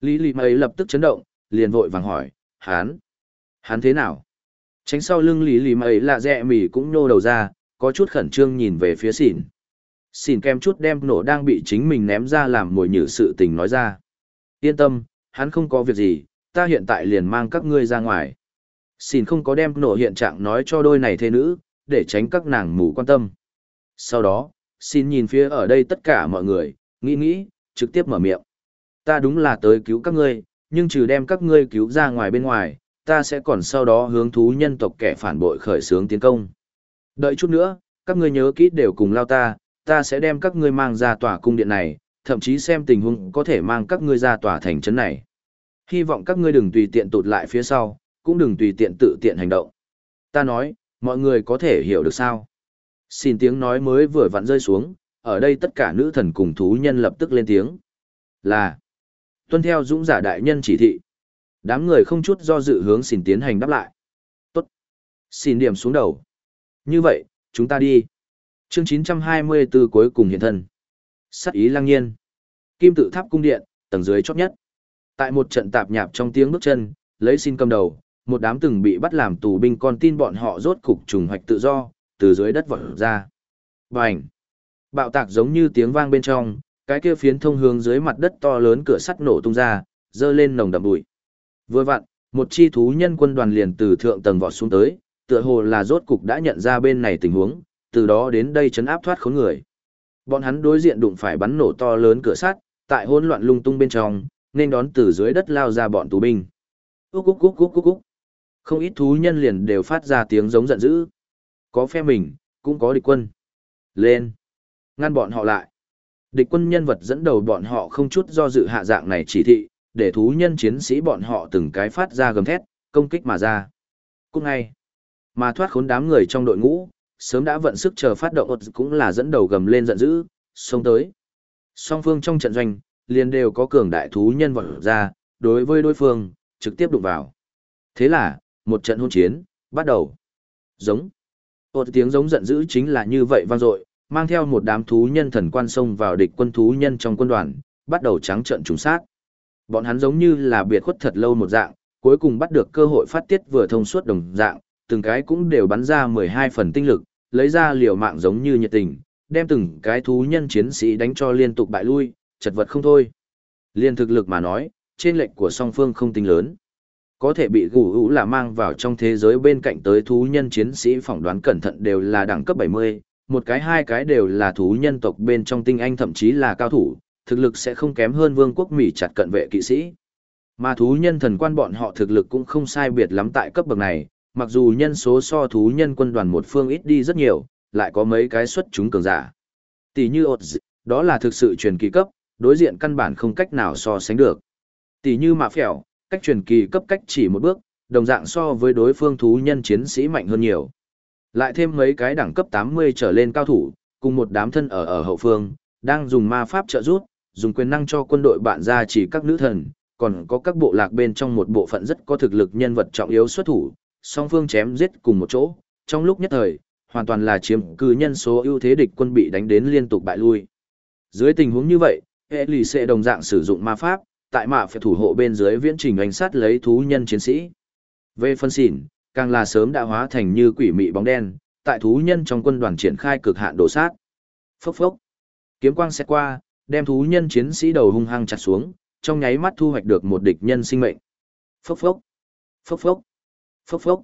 Lý lì mạch lập tức chấn động, liền vội vàng hỏi, hán, hán thế nào? Tránh sau lưng lý lì mày lạ rẻ mì cũng nhô đầu ra, có chút khẩn trương nhìn về phía xỉn. Xỉn kem chút đem nổ đang bị chính mình ném ra làm mồi nhử sự tình nói ra. Yên tâm, hắn không có việc gì, ta hiện tại liền mang các ngươi ra ngoài. xin không có đem nổ hiện trạng nói cho đôi này thế nữ, để tránh các nàng mù quan tâm. Sau đó, xin nhìn phía ở đây tất cả mọi người, nghĩ nghĩ, trực tiếp mở miệng. Ta đúng là tới cứu các ngươi, nhưng trừ đem các ngươi cứu ra ngoài bên ngoài, ta sẽ còn sau đó hướng thú nhân tộc kẻ phản bội khởi xướng tiến công. Đợi chút nữa, các ngươi nhớ kỹ đều cùng lao ta, ta sẽ đem các ngươi mang ra tòa cung điện này, thậm chí xem tình huống có thể mang các ngươi ra tòa thành trấn này. Hy vọng các ngươi đừng tùy tiện tụt lại phía sau, cũng đừng tùy tiện tự tiện hành động. Ta nói, mọi người có thể hiểu được sao? Xin tiếng nói mới vừa vặn rơi xuống, ở đây tất cả nữ thần cùng thú nhân lập tức lên tiếng. Là, tuân theo dũng giả đại nhân chỉ thị. Đám người không chút do dự hướng xin tiến hành đáp lại. Tốt. Xin điểm xuống đầu. Như vậy, chúng ta đi. Chương 924 cuối cùng hiện thân. Sắc ý lăng nhiên. Kim tự tháp cung điện, tầng dưới chót nhất. Tại một trận tạp nhạp trong tiếng bước chân, lấy xin cầm đầu, một đám từng bị bắt làm tù binh con tin bọn họ rốt cục trùng hoạch tự do, từ dưới đất vọt ra. Bành! Bạo tạc giống như tiếng vang bên trong, cái kia phiến thông hướng dưới mặt đất to lớn cửa sắt nổ tung ra, dơ lên nồng đậm bụi. Vừa vặn, một chi thú nhân quân đoàn liền từ thượng tầng vọt xuống tới, tựa hồ là rốt cục đã nhận ra bên này tình huống, từ đó đến đây chấn áp thoát khốn người. Bọn hắn đối diện đụng phải bắn nổ to lớn cửa sắt, tại hỗn loạn lung tung bên trong, nên đón từ dưới đất lao ra bọn tù binh. Cúc cúc cúc cúc cúc cúc. Không ít thú nhân liền đều phát ra tiếng giống giận dữ. Có phe mình, cũng có địch quân. Lên. Ngăn bọn họ lại. Địch quân nhân vật dẫn đầu bọn họ không chút do dự hạ dạng này chỉ thị, để thú nhân chiến sĩ bọn họ từng cái phát ra gầm thét, công kích mà ra. Cũng ngay. Mà thoát khốn đám người trong đội ngũ, sớm đã vận sức chờ phát động cũng là dẫn đầu gầm lên giận dữ, xông tới. Song phương trong trận doanh, liền đều có cường đại thú nhân vật ra, đối với đối phương, trực tiếp đụng vào. Thế là, một trận hôn chiến, bắt đầu. Giống. Một tiếng giống giận dữ chính là như vậy vang dội, mang theo một đám thú nhân thần quan xông vào địch quân thú nhân trong quân đoàn, bắt đầu trắng trận trùng sát. Bọn hắn giống như là biệt khuất thật lâu một dạng, cuối cùng bắt được cơ hội phát tiết vừa thông suốt đồng dạng, từng cái cũng đều bắn ra 12 phần tinh lực, lấy ra liều mạng giống như nhiệt tình, đem từng cái thú nhân chiến sĩ đánh cho liên tục bại lui, chật vật không thôi. Liên thực lực mà nói, trên lệnh của song phương không tính lớn. Có thể bị gủ hữu là mang vào trong thế giới bên cạnh tới thú nhân chiến sĩ phỏng đoán cẩn thận đều là đẳng cấp 70, một cái hai cái đều là thú nhân tộc bên trong tinh anh thậm chí là cao thủ, thực lực sẽ không kém hơn vương quốc Mỹ chặt cận vệ kỵ sĩ. Mà thú nhân thần quan bọn họ thực lực cũng không sai biệt lắm tại cấp bậc này, mặc dù nhân số so thú nhân quân đoàn một phương ít đi rất nhiều, lại có mấy cái xuất chúng cường giả. Tỷ như ột đó là thực sự truyền kỳ cấp, đối diện căn bản không cách nào so sánh được. Tỷ như mạ phèo, cách truyền kỳ cấp cách chỉ một bước, đồng dạng so với đối phương thú nhân chiến sĩ mạnh hơn nhiều. Lại thêm mấy cái đẳng cấp 80 trở lên cao thủ, cùng một đám thân ở ở hậu phương, đang dùng ma pháp trợ giúp, dùng quyền năng cho quân đội bạn ra chỉ các nữ thần, còn có các bộ lạc bên trong một bộ phận rất có thực lực nhân vật trọng yếu xuất thủ, song phương chém giết cùng một chỗ, trong lúc nhất thời, hoàn toàn là chiếm cư nhân số ưu thế địch quân bị đánh đến liên tục bại lui. Dưới tình huống như vậy, hệ lì sẽ đồng dạng sử dụng ma pháp, tại mạ phải thủ hộ bên dưới viễn trình ánh sát lấy thú nhân chiến sĩ. Về phân xỉn, càng là sớm đã hóa thành như quỷ mị bóng đen, tại thú nhân trong quân đoàn triển khai cực hạn đổ sát. Phốc phốc. Kiếm quang xét qua, đem thú nhân chiến sĩ đầu hung hăng chặt xuống, trong nháy mắt thu hoạch được một địch nhân sinh mệnh. Phốc phốc. Phốc phốc. Phốc phốc.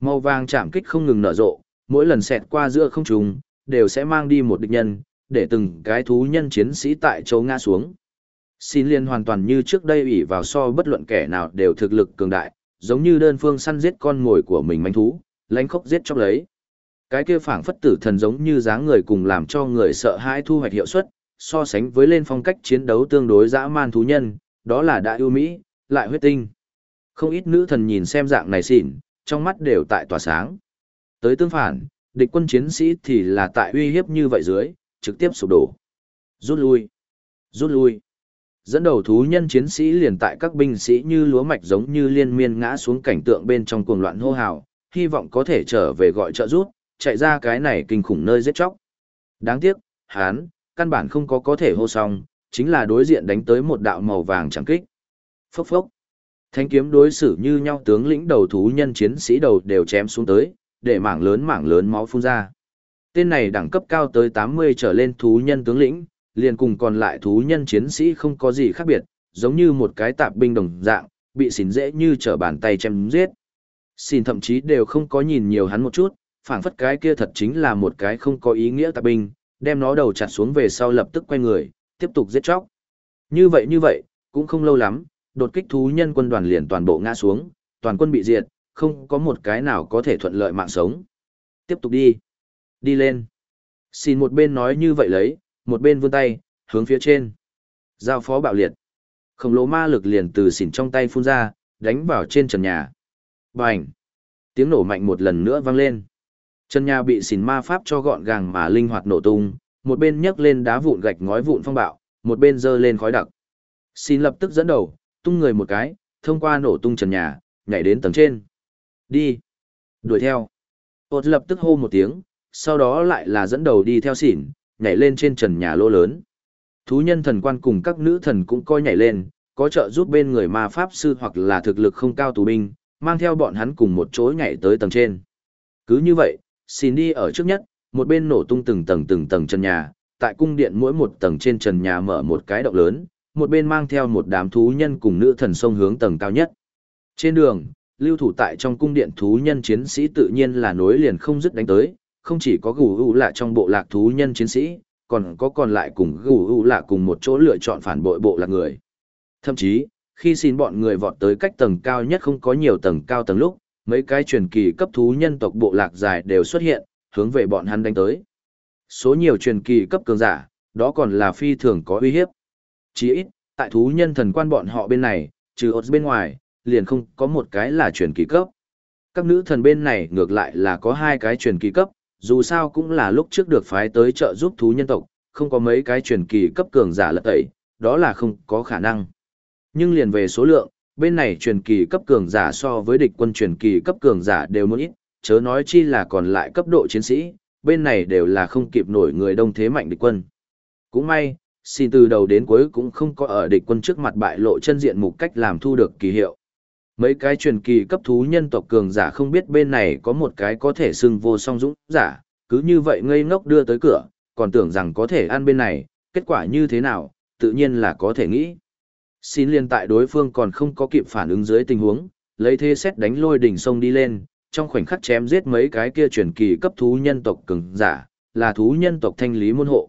Màu vàng chạm kích không ngừng nở rộ, mỗi lần xẹt qua giữa không trung, đều sẽ mang đi một địch nhân, để từng cái thú nhân chiến sĩ tại chỗ ngã xuống. Xin liên hoàn toàn như trước đây ủy vào so bất luận kẻ nào đều thực lực cường đại, giống như đơn phương săn giết con ngồi của mình manh thú, lánh khốc giết chóc lấy. Cái kia phảng phất tử thần giống như dáng người cùng làm cho người sợ hãi thu hoạch hiệu suất, so sánh với lên phong cách chiến đấu tương đối dã man thú nhân, đó là đã ưu mỹ, lại huyết tinh. Không ít nữ thần nhìn xem dạng này xỉn, trong mắt đều tại tỏa sáng. Tới tương phản, địch quân chiến sĩ thì là tại uy hiếp như vậy dưới, trực tiếp sụp đổ. Rút lui. Rút lui. Dẫn đầu thú nhân chiến sĩ liền tại các binh sĩ như lúa mạch giống như liên miên ngã xuống cảnh tượng bên trong cuồng loạn hô hào, hy vọng có thể trở về gọi trợ rút, chạy ra cái này kinh khủng nơi giết chóc. Đáng tiếc, hán, căn bản không có có thể hô xong, chính là đối diện đánh tới một đạo màu vàng chẳng kích. Phốc phốc. Thanh kiếm đối xử như nhau tướng lĩnh đầu thú nhân chiến sĩ đầu đều chém xuống tới, để mảng lớn mảng lớn máu phun ra. Tên này đẳng cấp cao tới 80 trở lên thú nhân tướng lĩnh, liền cùng còn lại thú nhân chiến sĩ không có gì khác biệt, giống như một cái tạp binh đồng dạng, bị xỉn dễ như trở bàn tay chém giết. Xin thậm chí đều không có nhìn nhiều hắn một chút, phảng phất cái kia thật chính là một cái không có ý nghĩa tạp binh, đem nó đầu chặt xuống về sau lập tức quay người, tiếp tục giết chóc. Như vậy như vậy, cũng không lâu lắm, đột kích thú nhân quân đoàn liền toàn bộ ngã xuống, toàn quân bị diệt, không có một cái nào có thể thuận lợi mạng sống. Tiếp tục đi. Đi lên. Xin một bên nói như vậy lấy, một bên vươn tay, hướng phía trên. Giao phó bạo liệt. Khổng lồ ma lực liền từ xỉn trong tay phun ra, đánh vào trên trần nhà. Bành! Tiếng nổ mạnh một lần nữa vang lên. Trần nhà bị xỉn ma pháp cho gọn gàng mà linh hoạt nổ tung, một bên nhấc lên đá vụn gạch ngói vụn phong bạo, một bên giơ lên khói đặc. Xin lập tức dẫn đầu, tung người một cái, thông qua nổ tung trần nhà, nhảy đến tầng trên. Đi! Đuổi theo! Ôt lập tức hô một tiếng, sau đó lại là dẫn đầu đi theo xỉn, nhảy lên trên trần nhà lô lớn. Thú nhân thần quan cùng các nữ thần cũng coi nhảy lên, có trợ giúp bên người ma pháp sư hoặc là thực lực không cao tù binh, mang theo bọn hắn cùng một chỗ nhảy tới tầng trên. Cứ như vậy, xin đi ở trước nhất, một bên nổ tung từng tầng từng tầng trần nhà, tại cung điện mỗi một tầng trên trần nhà mở một cái động lớn, một bên mang theo một đám thú nhân cùng nữ thần sông hướng tầng cao nhất. Trên đường, lưu thủ tại trong cung điện thú nhân chiến sĩ tự nhiên là nối liền không dứt đánh tới, không chỉ có gù u lạ trong bộ lạc thú nhân chiến sĩ, còn có còn lại cùng gù u lạ cùng một chỗ lựa chọn phản bội bộ lạc người. Thậm chí, khi xin bọn người vọt tới cách tầng cao nhất không có nhiều tầng cao tầng lúc, mấy cái truyền kỳ cấp thú nhân tộc bộ lạc dài đều xuất hiện, hướng về bọn hắn đánh tới. Số nhiều truyền kỳ cấp cường giả, đó còn là phi thường có uy hiếp. Chỉ ít, tại thú nhân thần quan bọn họ bên này, trừ ột bên ngoài, liền không có một cái là truyền kỳ cấp. Các nữ thần bên này ngược lại là có hai cái truyền kỳ cấp, dù sao cũng là lúc trước được phái tới trợ giúp thú nhân tộc, không có mấy cái truyền kỳ cấp cường giả lật tẩy, đó là không có khả năng. Nhưng liền về số lượng, bên này truyền kỳ cấp cường giả so với địch quân truyền kỳ cấp cường giả đều muốn ít, chớ nói chi là còn lại cấp độ chiến sĩ, bên này đều là không kịp nổi người đông thế mạnh địch quân. Cũng may, xin từ đầu đến cuối cũng không có ở địch quân trước mặt bại lộ chân diện mục cách làm thu được kỳ hiệu. Mấy cái truyền kỳ cấp thú nhân tộc cường giả không biết bên này có một cái có thể xưng vô song dũng giả, cứ như vậy ngây ngốc đưa tới cửa, còn tưởng rằng có thể ăn bên này, kết quả như thế nào, tự nhiên là có thể nghĩ. Xin liên tại đối phương còn không có kịp phản ứng dưới tình huống, lấy thế xét đánh lôi đỉnh sông đi lên, trong khoảnh khắc chém giết mấy cái kia truyền kỳ cấp thú nhân tộc cường giả, là thú nhân tộc thanh lý môn hộ.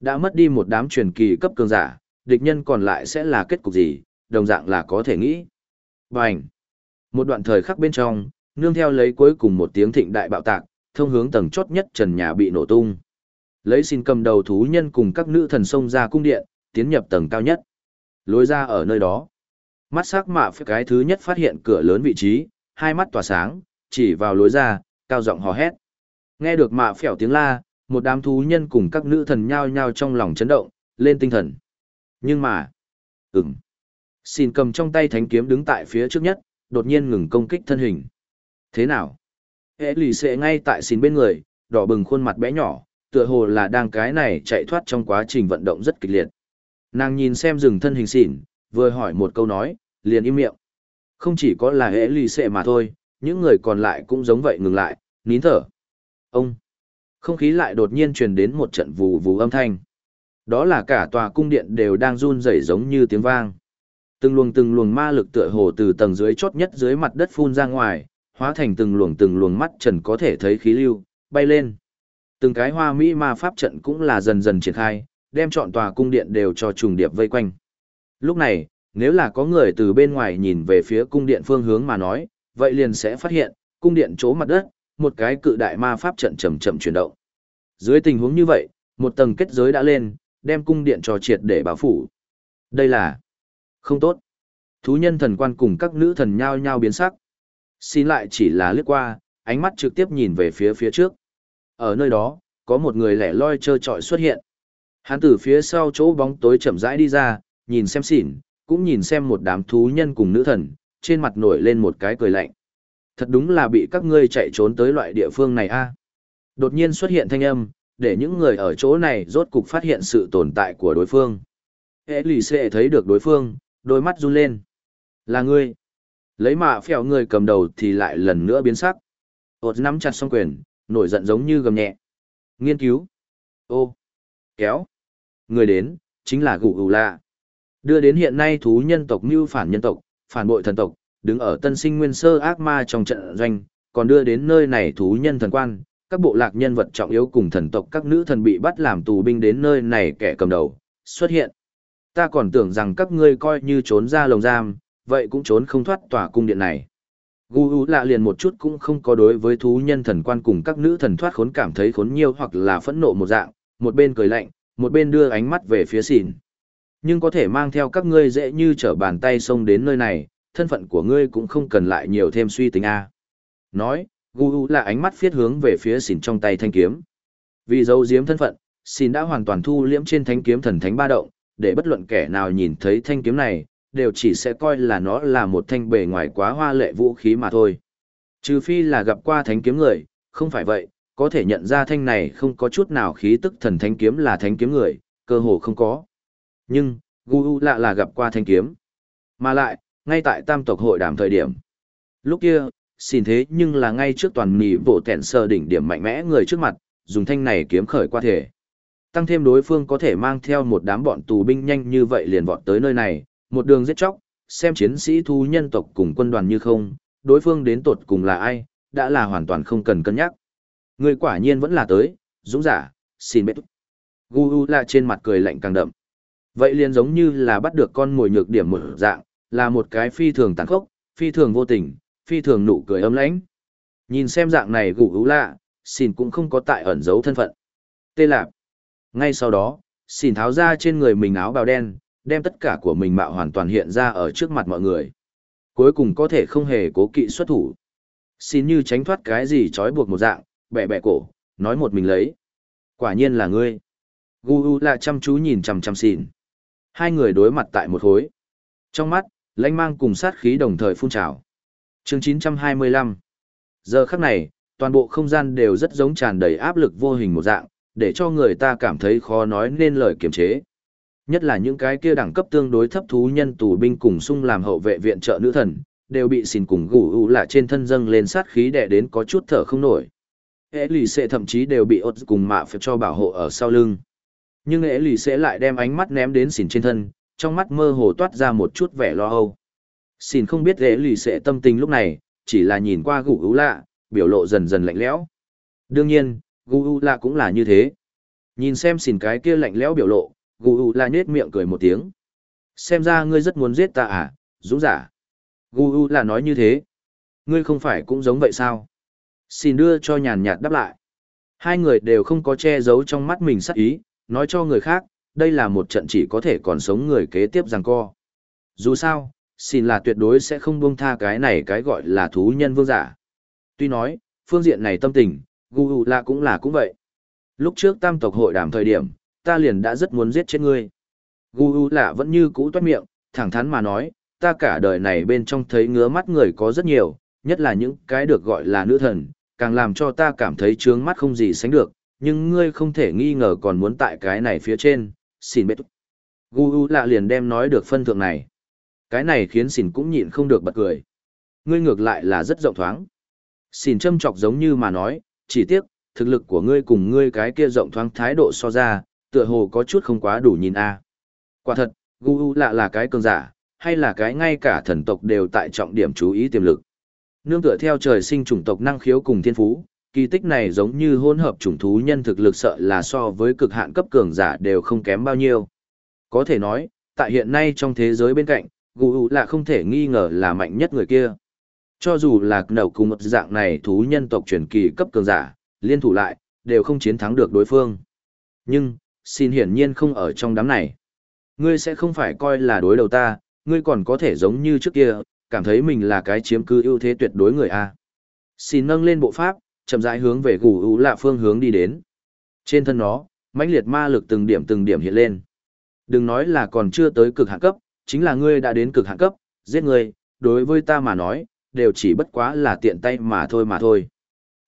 Đã mất đi một đám truyền kỳ cấp cường giả, địch nhân còn lại sẽ là kết cục gì, đồng dạng là có thể nghĩ. Bành! Một đoạn thời khắc bên trong, nương theo lấy cuối cùng một tiếng thịnh đại bạo tạc, thông hướng tầng chốt nhất trần nhà bị nổ tung. Lấy xin cầm đầu thú nhân cùng các nữ thần sông ra cung điện, tiến nhập tầng cao nhất. Lối ra ở nơi đó. Mắt sắc mạ phía cái thứ nhất phát hiện cửa lớn vị trí, hai mắt tỏa sáng, chỉ vào lối ra, cao giọng hò hét. Nghe được mạ phèo tiếng la, một đám thú nhân cùng các nữ thần nhao nhao trong lòng chấn động, lên tinh thần. Nhưng mà, ừm, xin cầm trong tay thánh kiếm đứng tại phía trước nhất, đột nhiên ngừng công kích thân hình. Thế nào? Hệ lì xệ ngay tại xin bên người, đỏ bừng khuôn mặt bé nhỏ, tựa hồ là đang cái này chạy thoát trong quá trình vận động rất kịch liệt. Nàng nhìn xem rừng thân hình xỉn, vừa hỏi một câu nói, liền im miệng. Không chỉ có là hệ lì xệ mà thôi, những người còn lại cũng giống vậy ngừng lại, nín thở. Ông! Không khí lại đột nhiên truyền đến một trận vù vù âm thanh. Đó là cả tòa cung điện đều đang run rẩy giống như tiếng vang. Từng luồng từng luồng ma lực tựa hồ từ tầng dưới chót nhất dưới mặt đất phun ra ngoài, hóa thành từng luồng từng luồng mắt trần có thể thấy khí lưu, bay lên. Từng cái hoa mỹ ma pháp trận cũng là dần dần triển khai, đem trọn tòa cung điện đều cho trùng điệp vây quanh. Lúc này, nếu là có người từ bên ngoài nhìn về phía cung điện phương hướng mà nói, vậy liền sẽ phát hiện, cung điện chỗ mặt đất, một cái cự đại ma pháp trận chậm chậm chuyển động. Dưới tình huống như vậy, một tầng kết giới đã lên, đem cung điện cho triệt để bảo phủ. Đây là không tốt. Thú nhân thần quan cùng các nữ thần nhao nhao biến sắc. Xin lại chỉ là lướt qua, ánh mắt trực tiếp nhìn về phía phía trước. Ở nơi đó, có một người lẻ loi trơ trọi xuất hiện. Hắn từ phía sau chỗ bóng tối chậm rãi đi ra, nhìn xem xỉn, cũng nhìn xem một đám thú nhân cùng nữ thần, trên mặt nổi lên một cái cười lạnh. Thật đúng là bị các ngươi chạy trốn tới loại địa phương này a. Đột nhiên xuất hiện thanh âm, để những người ở chỗ này rốt cục phát hiện sự tồn tại của đối phương. Hệ lì xệ thấy được đối phương, đôi mắt run lên. Là ngươi. Lấy mạ phèo người cầm đầu thì lại lần nữa biến sắc. Ôt nắm chặt song quyền, nổi giận giống như gầm nhẹ. Nghiên cứu. Ô. Kéo. Người đến, chính là gụ ủ lạ. Đưa đến hiện nay thú nhân tộc như phản nhân tộc, phản bội thần tộc, đứng ở tân sinh nguyên sơ ác ma trong trận doanh, còn đưa đến nơi này thú nhân thần quan, các bộ lạc nhân vật trọng yếu cùng thần tộc các nữ thần bị bắt làm tù binh đến nơi này kẻ cầm đầu, xuất hiện. Ta còn tưởng rằng các ngươi coi như trốn ra lồng giam, vậy cũng trốn không thoát tòa cung điện này. Gu U lạ liền một chút cũng không có đối với thú nhân thần quan cùng các nữ thần thoát khốn cảm thấy khốn nhiều hoặc là phẫn nộ một dạng, một bên cười lạnh, một bên đưa ánh mắt về phía xỉn. Nhưng có thể mang theo các ngươi dễ như trở bàn tay xông đến nơi này, thân phận của ngươi cũng không cần lại nhiều thêm suy tính a. Nói, Gu U lạ ánh mắt phiết hướng về phía xỉn trong tay thanh kiếm. Vì dấu diếm thân phận, xỉn đã hoàn toàn thu liễm trên thanh kiếm thần thánh ba động, để bất luận kẻ nào nhìn thấy thanh kiếm này, đều chỉ sẽ coi là nó là một thanh bề ngoài quá hoa lệ vũ khí mà thôi. Trừ phi là gặp qua thánh kiếm người, không phải vậy, có thể nhận ra thanh này không có chút nào khí tức thần thánh kiếm là thánh kiếm người, cơ hồ không có. Nhưng, Gu U lạ là gặp qua thanh kiếm. Mà lại, ngay tại tam tộc hội đàm thời điểm. Lúc kia, xin thế nhưng là ngay trước toàn mì bộ tẹn sơ đỉnh điểm mạnh mẽ người trước mặt, dùng thanh này kiếm khởi qua thể. Tăng thêm đối phương có thể mang theo một đám bọn tù binh nhanh như vậy liền vọt tới nơi này, một đường giết chóc, xem chiến sĩ thu nhân tộc cùng quân đoàn như không, đối phương đến tột cùng là ai, đã là hoàn toàn không cần cân nhắc. Người quả nhiên vẫn là tới, dũng giả, xin bệ Gu U là trên mặt cười lạnh càng đậm. Vậy liền giống như là bắt được con mồi nhược điểm một dạng, là một cái phi thường tàn khốc, phi thường vô tình, phi thường nụ cười ấm lãnh. Nhìn xem dạng này gù U lạ, xin cũng không có tại ẩn giấu thân phận. Tê lạp. Ngay sau đó, xin tháo ra trên người mình áo bào đen, đem tất cả của mình mạo hoàn toàn hiện ra ở trước mặt mọi người. Cuối cùng có thể không hề cố kỵ xuất thủ. Xin như tránh thoát cái gì trói buộc một dạng, bẻ bẻ cổ, nói một mình lấy. Quả nhiên là ngươi. Gu U là chăm chú nhìn chằm chằm xin. Hai người đối mặt tại một khối. Trong mắt, lãnh mang cùng sát khí đồng thời phun trào. Chương 925 Giờ khắc này, toàn bộ không gian đều rất giống tràn đầy áp lực vô hình một dạng, để cho người ta cảm thấy khó nói nên lời kiềm chế. Nhất là những cái kia đẳng cấp tương đối thấp thú nhân tù binh cùng sung làm hậu vệ viện trợ nữ thần, đều bị xìn cùng gù ủ lạ trên thân dâng lên sát khí đè đến có chút thở không nổi. Ế lì xệ thậm chí đều bị ột cùng mạ phải cho bảo hộ ở sau lưng. Nhưng ế lì xệ lại đem ánh mắt ném đến xìn trên thân, trong mắt mơ hồ toát ra một chút vẻ lo âu. Xìn không biết ế lì xệ tâm tình lúc này, chỉ là nhìn qua gù ủ lạ, biểu lộ dần dần lạnh lẽo. Đương nhiên, Guu ủ cũng là như thế. Nhìn xem xỉn cái kia lạnh lẽo biểu lộ, Guu ủ là nhết miệng cười một tiếng. Xem ra ngươi rất muốn giết ta à dũng giả. Gu u là nói như thế. Ngươi không phải cũng giống vậy sao? Xin đưa cho nhàn nhạt đáp lại. Hai người đều không có che giấu trong mắt mình sắc ý nói cho người khác đây là một trận chỉ có thể còn sống người kế tiếp rằng co. Dù sao xin là tuyệt đối sẽ không buông tha cái này cái gọi là thú nhân vương giả. Tuy nói phương diện này tâm tình Gù u là cũng là cũng vậy lúc trước tam tộc hội đàm thời điểm ta liền đã rất muốn giết chết ngươi. Gù U là vẫn như cũ toát miệng, thẳng thắn mà nói, ta cả đời này bên trong thấy ngứa mắt người có rất nhiều, nhất là những cái được gọi là nữ thần, càng làm cho ta cảm thấy trướng mắt không gì sánh được, nhưng ngươi không thể nghi ngờ còn muốn tại cái này phía trên, xin bết. Gu U lạ liền đem nói được phân thượng này. Cái này khiến xỉn cũng nhịn không được bật cười. Ngươi ngược lại là rất rộng thoáng. Xỉn châm chọc giống như mà nói, chỉ tiếc, thực lực của ngươi cùng ngươi cái kia rộng thoáng thái độ so ra, tựa hồ có chút không quá đủ nhìn a. Quả thật, Gu U lạ là cái cường giả, hay là cái ngay cả thần tộc đều tại trọng điểm chú ý tiềm lực. Nương tựa theo trời sinh chủng tộc năng khiếu cùng thiên phú, kỳ tích này giống như hỗn hợp chủng thú nhân thực lực sợ là so với cực hạn cấp cường giả đều không kém bao nhiêu. Có thể nói, tại hiện nay trong thế giới bên cạnh, Gu U là không thể nghi ngờ là mạnh nhất người kia. Cho dù là nậu cùng một dạng này thú nhân tộc truyền kỳ cấp cường giả, liên thủ lại, đều không chiến thắng được đối phương. Nhưng, xin hiển nhiên không ở trong đám này. Ngươi sẽ không phải coi là đối đầu ta, ngươi còn có thể giống như trước kia, cảm thấy mình là cái chiếm cư ưu thế tuyệt đối người A. Xin nâng lên bộ pháp, chậm rãi hướng về gù ủ lạ phương hướng đi đến. Trên thân nó, mãnh liệt ma lực từng điểm từng điểm hiện lên. Đừng nói là còn chưa tới cực hạn cấp, chính là ngươi đã đến cực hạn cấp, giết ngươi, đối với ta mà nói, đều chỉ bất quá là tiện tay mà thôi mà thôi.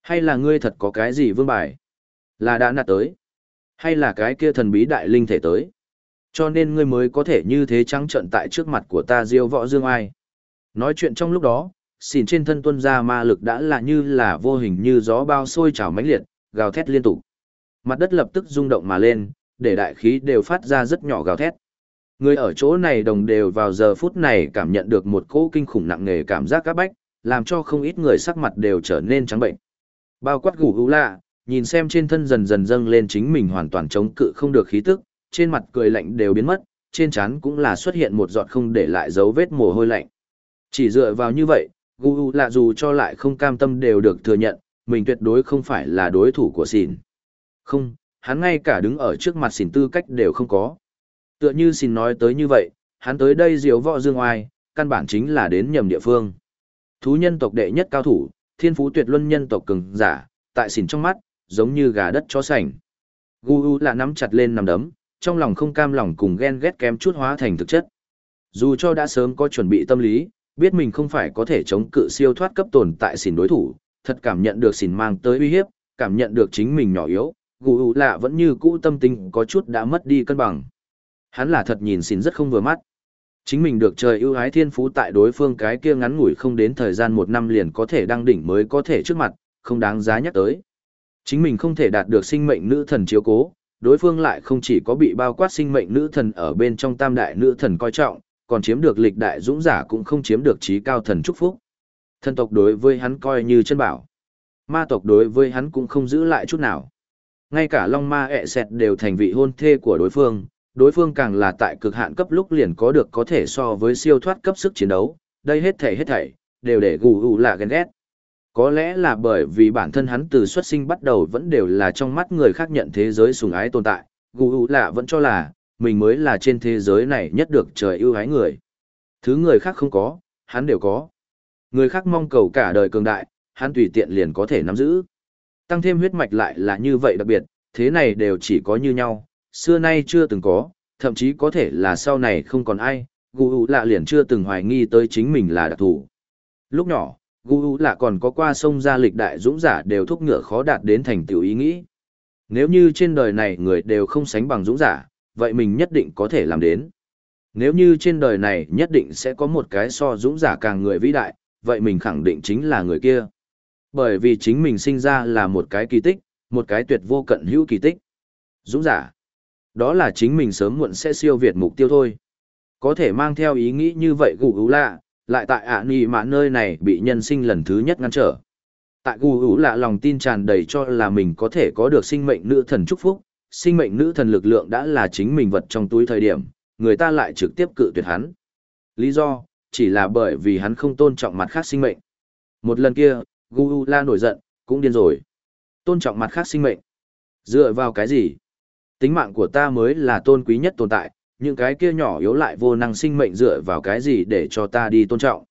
Hay là ngươi thật có cái gì vương bài? Là đã nạt tới? Hay là cái kia thần bí đại linh thể tới? Cho nên ngươi mới có thể như thế trắng trận tại trước mặt của ta diêu võ dương ai. Nói chuyện trong lúc đó, xỉn trên thân tuân ra ma lực đã là như là vô hình như gió bao sôi trào mãnh liệt, gào thét liên tục. Mặt đất lập tức rung động mà lên, để đại khí đều phát ra rất nhỏ gào thét. Người ở chỗ này đồng đều vào giờ phút này cảm nhận được một cỗ kinh khủng nặng nề cảm giác các bách, làm cho không ít người sắc mặt đều trở nên trắng bệnh. Bao quát gù gù lạ, nhìn xem trên thân dần dần dâng lên chính mình hoàn toàn chống cự không được khí tức, trên mặt cười lạnh đều biến mất, trên trán cũng là xuất hiện một giọt không để lại dấu vết mồ hôi lạnh. Chỉ dựa vào như vậy, gù gù lạ dù cho lại không cam tâm đều được thừa nhận, mình tuyệt đối không phải là đối thủ của xỉn. Không, hắn ngay cả đứng ở trước mặt xỉn tư cách đều không có. Tựa như xin nói tới như vậy, hắn tới đây diều võ dương oai, căn bản chính là đến nhầm địa phương. Thú nhân tộc đệ nhất cao thủ, thiên phú tuyệt luân nhân tộc cường giả, tại xỉn trong mắt, giống như gà đất chó sành. Gu U là nắm chặt lên nằm đấm, trong lòng không cam lòng cùng ghen ghét kém chút hóa thành thực chất. Dù cho đã sớm có chuẩn bị tâm lý, biết mình không phải có thể chống cự siêu thoát cấp tồn tại xỉn đối thủ, thật cảm nhận được xỉn mang tới uy hiếp, cảm nhận được chính mình nhỏ yếu, Gu U là vẫn như cũ tâm tình có chút đã mất đi cân bằng. Hắn là thật nhìn xin rất không vừa mắt. Chính mình được trời ưu ái thiên phú tại đối phương cái kia ngắn ngủi không đến thời gian một năm liền có thể đăng đỉnh mới có thể trước mặt, không đáng giá nhắc tới. Chính mình không thể đạt được sinh mệnh nữ thần chiếu cố, đối phương lại không chỉ có bị bao quát sinh mệnh nữ thần ở bên trong tam đại nữ thần coi trọng, còn chiếm được lịch đại dũng giả cũng không chiếm được trí cao thần chúc phúc. Thần tộc đối với hắn coi như chân bảo. Ma tộc đối với hắn cũng không giữ lại chút nào. Ngay cả Long Ma ẹ sẹt đều thành vị hôn thê của đối phương, đối phương càng là tại cực hạn cấp lúc liền có được có thể so với siêu thoát cấp sức chiến đấu, đây hết thảy hết thảy, đều để gù gù là ghen ghét. Có lẽ là bởi vì bản thân hắn từ xuất sinh bắt đầu vẫn đều là trong mắt người khác nhận thế giới sùng ái tồn tại, gù gù lạ vẫn cho là, mình mới là trên thế giới này nhất được trời ưu ái người. Thứ người khác không có, hắn đều có. Người khác mong cầu cả đời cường đại, hắn tùy tiện liền có thể nắm giữ. Tăng thêm huyết mạch lại là như vậy đặc biệt, thế này đều chỉ có như nhau, xưa nay chưa từng có, thậm chí có thể là sau này không còn ai, Gu U lạ liền chưa từng hoài nghi tới chính mình là đặc thù. Lúc nhỏ, Gu U lạ còn có qua sông ra lịch đại dũng giả đều thúc ngựa khó đạt đến thành tiểu ý nghĩ. Nếu như trên đời này người đều không sánh bằng dũng giả, vậy mình nhất định có thể làm đến. Nếu như trên đời này nhất định sẽ có một cái so dũng giả càng người vĩ đại, vậy mình khẳng định chính là người kia. Bởi vì chính mình sinh ra là một cái kỳ tích, một cái tuyệt vô cận hữu kỳ tích. Dũng giả. Đó là chính mình sớm muộn sẽ siêu việt mục tiêu thôi. Có thể mang theo ý nghĩ như vậy gù gù lạ, lại tại ạ ni nì nơi này bị nhân sinh lần thứ nhất ngăn trở. Tại gù gù lạ lòng tin tràn đầy cho là mình có thể có được sinh mệnh nữ thần chúc phúc, sinh mệnh nữ thần lực lượng đã là chính mình vật trong túi thời điểm, người ta lại trực tiếp cự tuyệt hắn. Lý do, chỉ là bởi vì hắn không tôn trọng mặt khác sinh mệnh. Một lần kia, Gu La nổi giận, cũng điên rồi. Tôn trọng mặt khác sinh mệnh. Dựa vào cái gì? Tính mạng của ta mới là tôn quý nhất tồn tại, những cái kia nhỏ yếu lại vô năng sinh mệnh dựa vào cái gì để cho ta đi tôn trọng.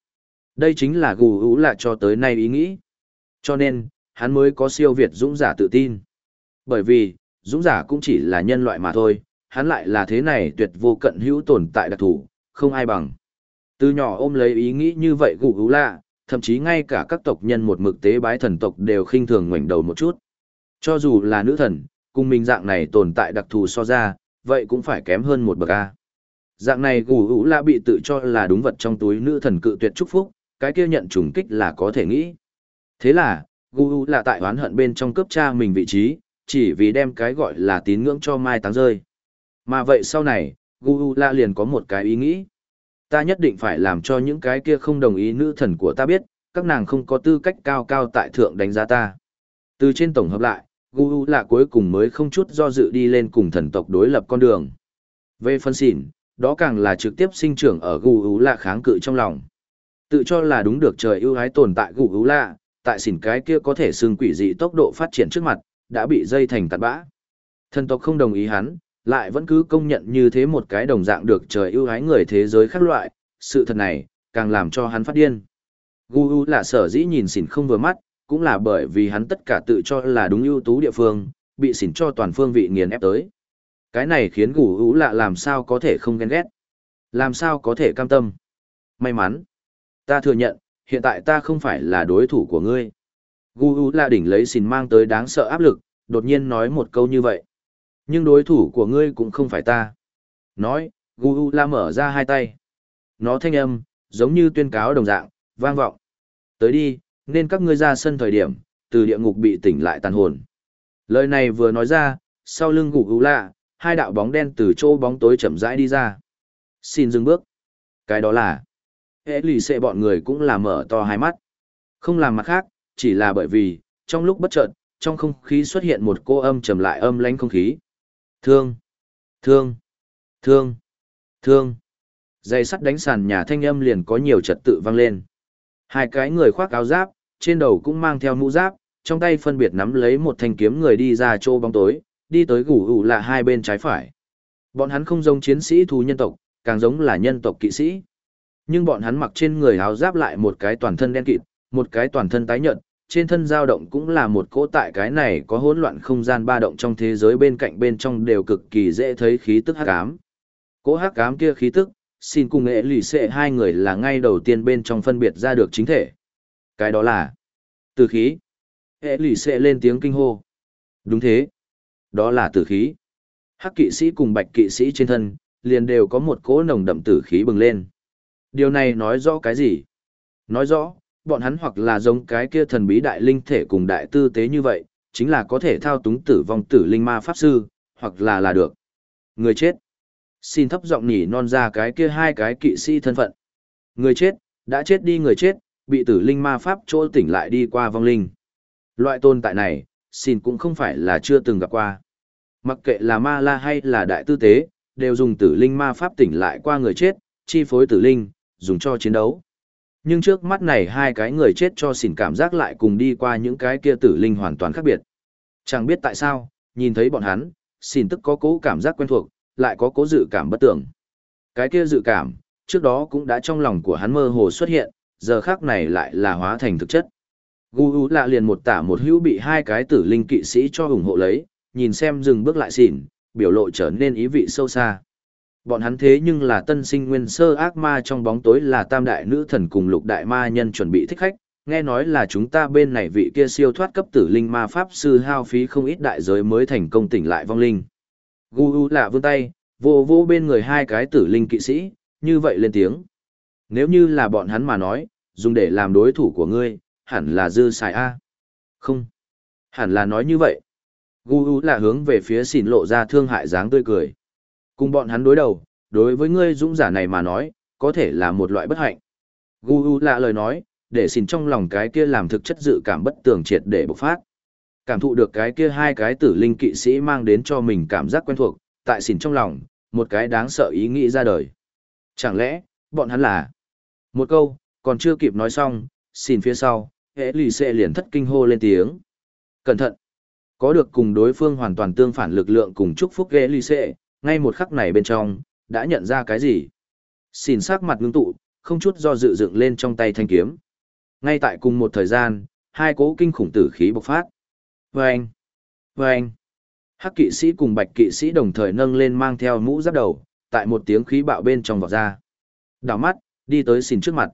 Đây chính là gù hữu lạ cho tới nay ý nghĩ. Cho nên, hắn mới có siêu việt dũng giả tự tin. Bởi vì, dũng giả cũng chỉ là nhân loại mà thôi, hắn lại là thế này tuyệt vô cận hữu tồn tại đặc thủ, không ai bằng. Từ nhỏ ôm lấy ý nghĩ như vậy gù hữu lạ, thậm chí ngay cả các tộc nhân một mực tế bái thần tộc đều khinh thường ngoảnh đầu một chút. Cho dù là nữ thần, cùng mình dạng này tồn tại đặc thù so ra, vậy cũng phải kém hơn một bậc A. Dạng này gù ủ lạ bị tự cho là đúng vật trong túi nữ thần cự tuyệt chúc phúc, cái kia nhận trùng kích là có thể nghĩ. Thế là, gù ủ lạ tại oán hận bên trong cướp cha mình vị trí, chỉ vì đem cái gọi là tín ngưỡng cho mai táng rơi. Mà vậy sau này, gù ủ lạ liền có một cái ý nghĩ. Ta nhất định phải làm cho những cái kia không đồng ý nữ thần của ta biết, các nàng không có tư cách cao cao tại thượng đánh giá ta. Từ trên tổng hợp lại, gu u là cuối cùng mới không chút do dự đi lên cùng thần tộc đối lập con đường về phân xỉn Đó càng là trực tiếp sinh trưởng ở gu u lạ kháng cự trong lòng. Tự cho là đúng được trời ưu ái tồn tại gu u lạ, tại xỉn cái kia có thể xương quỷ dị tốc độ phát triển trước mặt, đã bị dây thành tạt bã. Thần tộc không đồng ý hắn, lại vẫn cứ công nhận như thế một cái đồng dạng được trời ưu ái người thế giới khác loại, sự thật này, càng làm cho hắn phát điên. Gu U là sở dĩ nhìn xỉn không vừa mắt, cũng là bởi vì hắn tất cả tự cho là đúng ưu tú địa phương, bị xỉn cho toàn phương vị nghiền ép tới. Cái này khiến Gu hữu lạ làm sao có thể không ghen ghét, làm sao có thể cam tâm. May mắn, ta thừa nhận, hiện tại ta không phải là đối thủ của ngươi. Gu hữu lạ đỉnh lấy xỉn mang tới đáng sợ áp lực, đột nhiên nói một câu như vậy. Nhưng đối thủ của ngươi cũng không phải ta. Nói, Gu hữu lạ mở ra hai tay. Nó thanh âm, giống như tuyên cáo đồng dạng, vang vọng. Tới đi, nên các ngươi ra sân thời điểm, từ địa ngục bị tỉnh lại tàn hồn. Lời này vừa nói ra, sau lưng gù gù lạ hai đạo bóng đen từ chỗ bóng tối chậm rãi đi ra. Xin dừng bước. Cái đó là, hệ lì xệ bọn người cũng là mở to hai mắt. Không làm mặt khác, chỉ là bởi vì, trong lúc bất chợt, trong không khí xuất hiện một cô âm trầm lại âm lánh không khí. Thương, thương, thương, thương. Dây sắt đánh sàn nhà thanh âm liền có nhiều trật tự vang lên. Hai cái người khoác áo giáp, trên đầu cũng mang theo mũ giáp, trong tay phân biệt nắm lấy một thanh kiếm người đi ra chỗ bóng tối, đi tới gủ gù là hai bên trái phải. Bọn hắn không giống chiến sĩ thú nhân tộc, càng giống là nhân tộc kỵ sĩ. Nhưng bọn hắn mặc trên người áo giáp lại một cái toàn thân đen kịt, một cái toàn thân tái nhợt, trên thân dao động cũng là một cỗ tại cái này có hỗn loạn không gian ba động trong thế giới bên cạnh bên trong đều cực kỳ dễ thấy khí tức hắc ám. Cỗ hắc ám kia khí tức, xin cùng nghệ lì xệ hai người là ngay đầu tiên bên trong phân biệt ra được chính thể. Cái đó là tử khí. Hệ lì xệ lên tiếng kinh hô. Đúng thế. Đó là tử khí. Hắc kỵ sĩ cùng bạch kỵ sĩ trên thân, liền đều có một cỗ nồng đậm tử khí bừng lên. Điều này nói rõ cái gì? Nói rõ, bọn hắn hoặc là giống cái kia thần bí đại linh thể cùng đại tư tế như vậy, chính là có thể thao túng tử vong tử linh ma pháp sư, hoặc là là được. Người chết. Xin thấp giọng nhỉ non ra cái kia hai cái kỵ sĩ thân phận. Người chết, đã chết đi người chết, bị tử linh ma pháp trô tỉnh lại đi qua vong linh. Loại tồn tại này, xin cũng không phải là chưa từng gặp qua. Mặc kệ là ma la hay là đại tư tế, đều dùng tử linh ma pháp tỉnh lại qua người chết, chi phối tử linh, dùng cho chiến đấu. Nhưng trước mắt này hai cái người chết cho xỉn cảm giác lại cùng đi qua những cái kia tử linh hoàn toàn khác biệt. Chẳng biết tại sao, nhìn thấy bọn hắn, xỉn tức có cố cảm giác quen thuộc, lại có cố dự cảm bất tưởng. Cái kia dự cảm, trước đó cũng đã trong lòng của hắn mơ hồ xuất hiện, giờ khác này lại là hóa thành thực chất. Gu U lạ liền một tả một hữu bị hai cái tử linh kỵ sĩ cho ủng hộ lấy, nhìn xem dừng bước lại xỉn, biểu lộ trở nên ý vị sâu xa. Bọn hắn thế nhưng là tân sinh nguyên sơ ác ma trong bóng tối là tam đại nữ thần cùng lục đại ma nhân chuẩn bị thích khách, nghe nói là chúng ta bên này vị kia siêu thoát cấp tử linh ma pháp sư hao phí không ít đại giới mới thành công tỉnh lại vong linh. Gu U lạ vươn tay, vô vô bên người hai cái tử linh kỵ sĩ, như vậy lên tiếng. Nếu như là bọn hắn mà nói, dùng để làm đối thủ của ngươi, hẳn là dư xài A. Không. Hẳn là nói như vậy. Gu U là hướng về phía xỉn lộ ra thương hại dáng tươi cười. Cùng bọn hắn đối đầu, đối với ngươi dũng giả này mà nói, có thể là một loại bất hạnh. Gu U là lời nói, để xỉn trong lòng cái kia làm thực chất dự cảm bất tường triệt để bộc phát. Cảm thụ được cái kia hai cái tử linh kỵ sĩ mang đến cho mình cảm giác quen thuộc, tại xỉn trong lòng, một cái đáng sợ ý nghĩ ra đời. Chẳng lẽ, bọn hắn là... Một câu, còn chưa kịp nói xong, xin phía sau, hệ lì xệ liền thất kinh hô lên tiếng. Cẩn thận! Có được cùng đối phương hoàn toàn tương phản lực lượng cùng chúc phúc ghế lì xệ, ngay một khắc này bên trong, đã nhận ra cái gì. Xin sắc mặt ngưng tụ, không chút do dự dựng lên trong tay thanh kiếm. Ngay tại cùng một thời gian, hai cố kinh khủng tử khí bộc phát. Vâng! Vâng! Hắc kỵ sĩ cùng bạch kỵ sĩ đồng thời nâng lên mang theo mũ giáp đầu, tại một tiếng khí bạo bên trong vọt ra. Đảo mắt, đi tới xin trước mặt.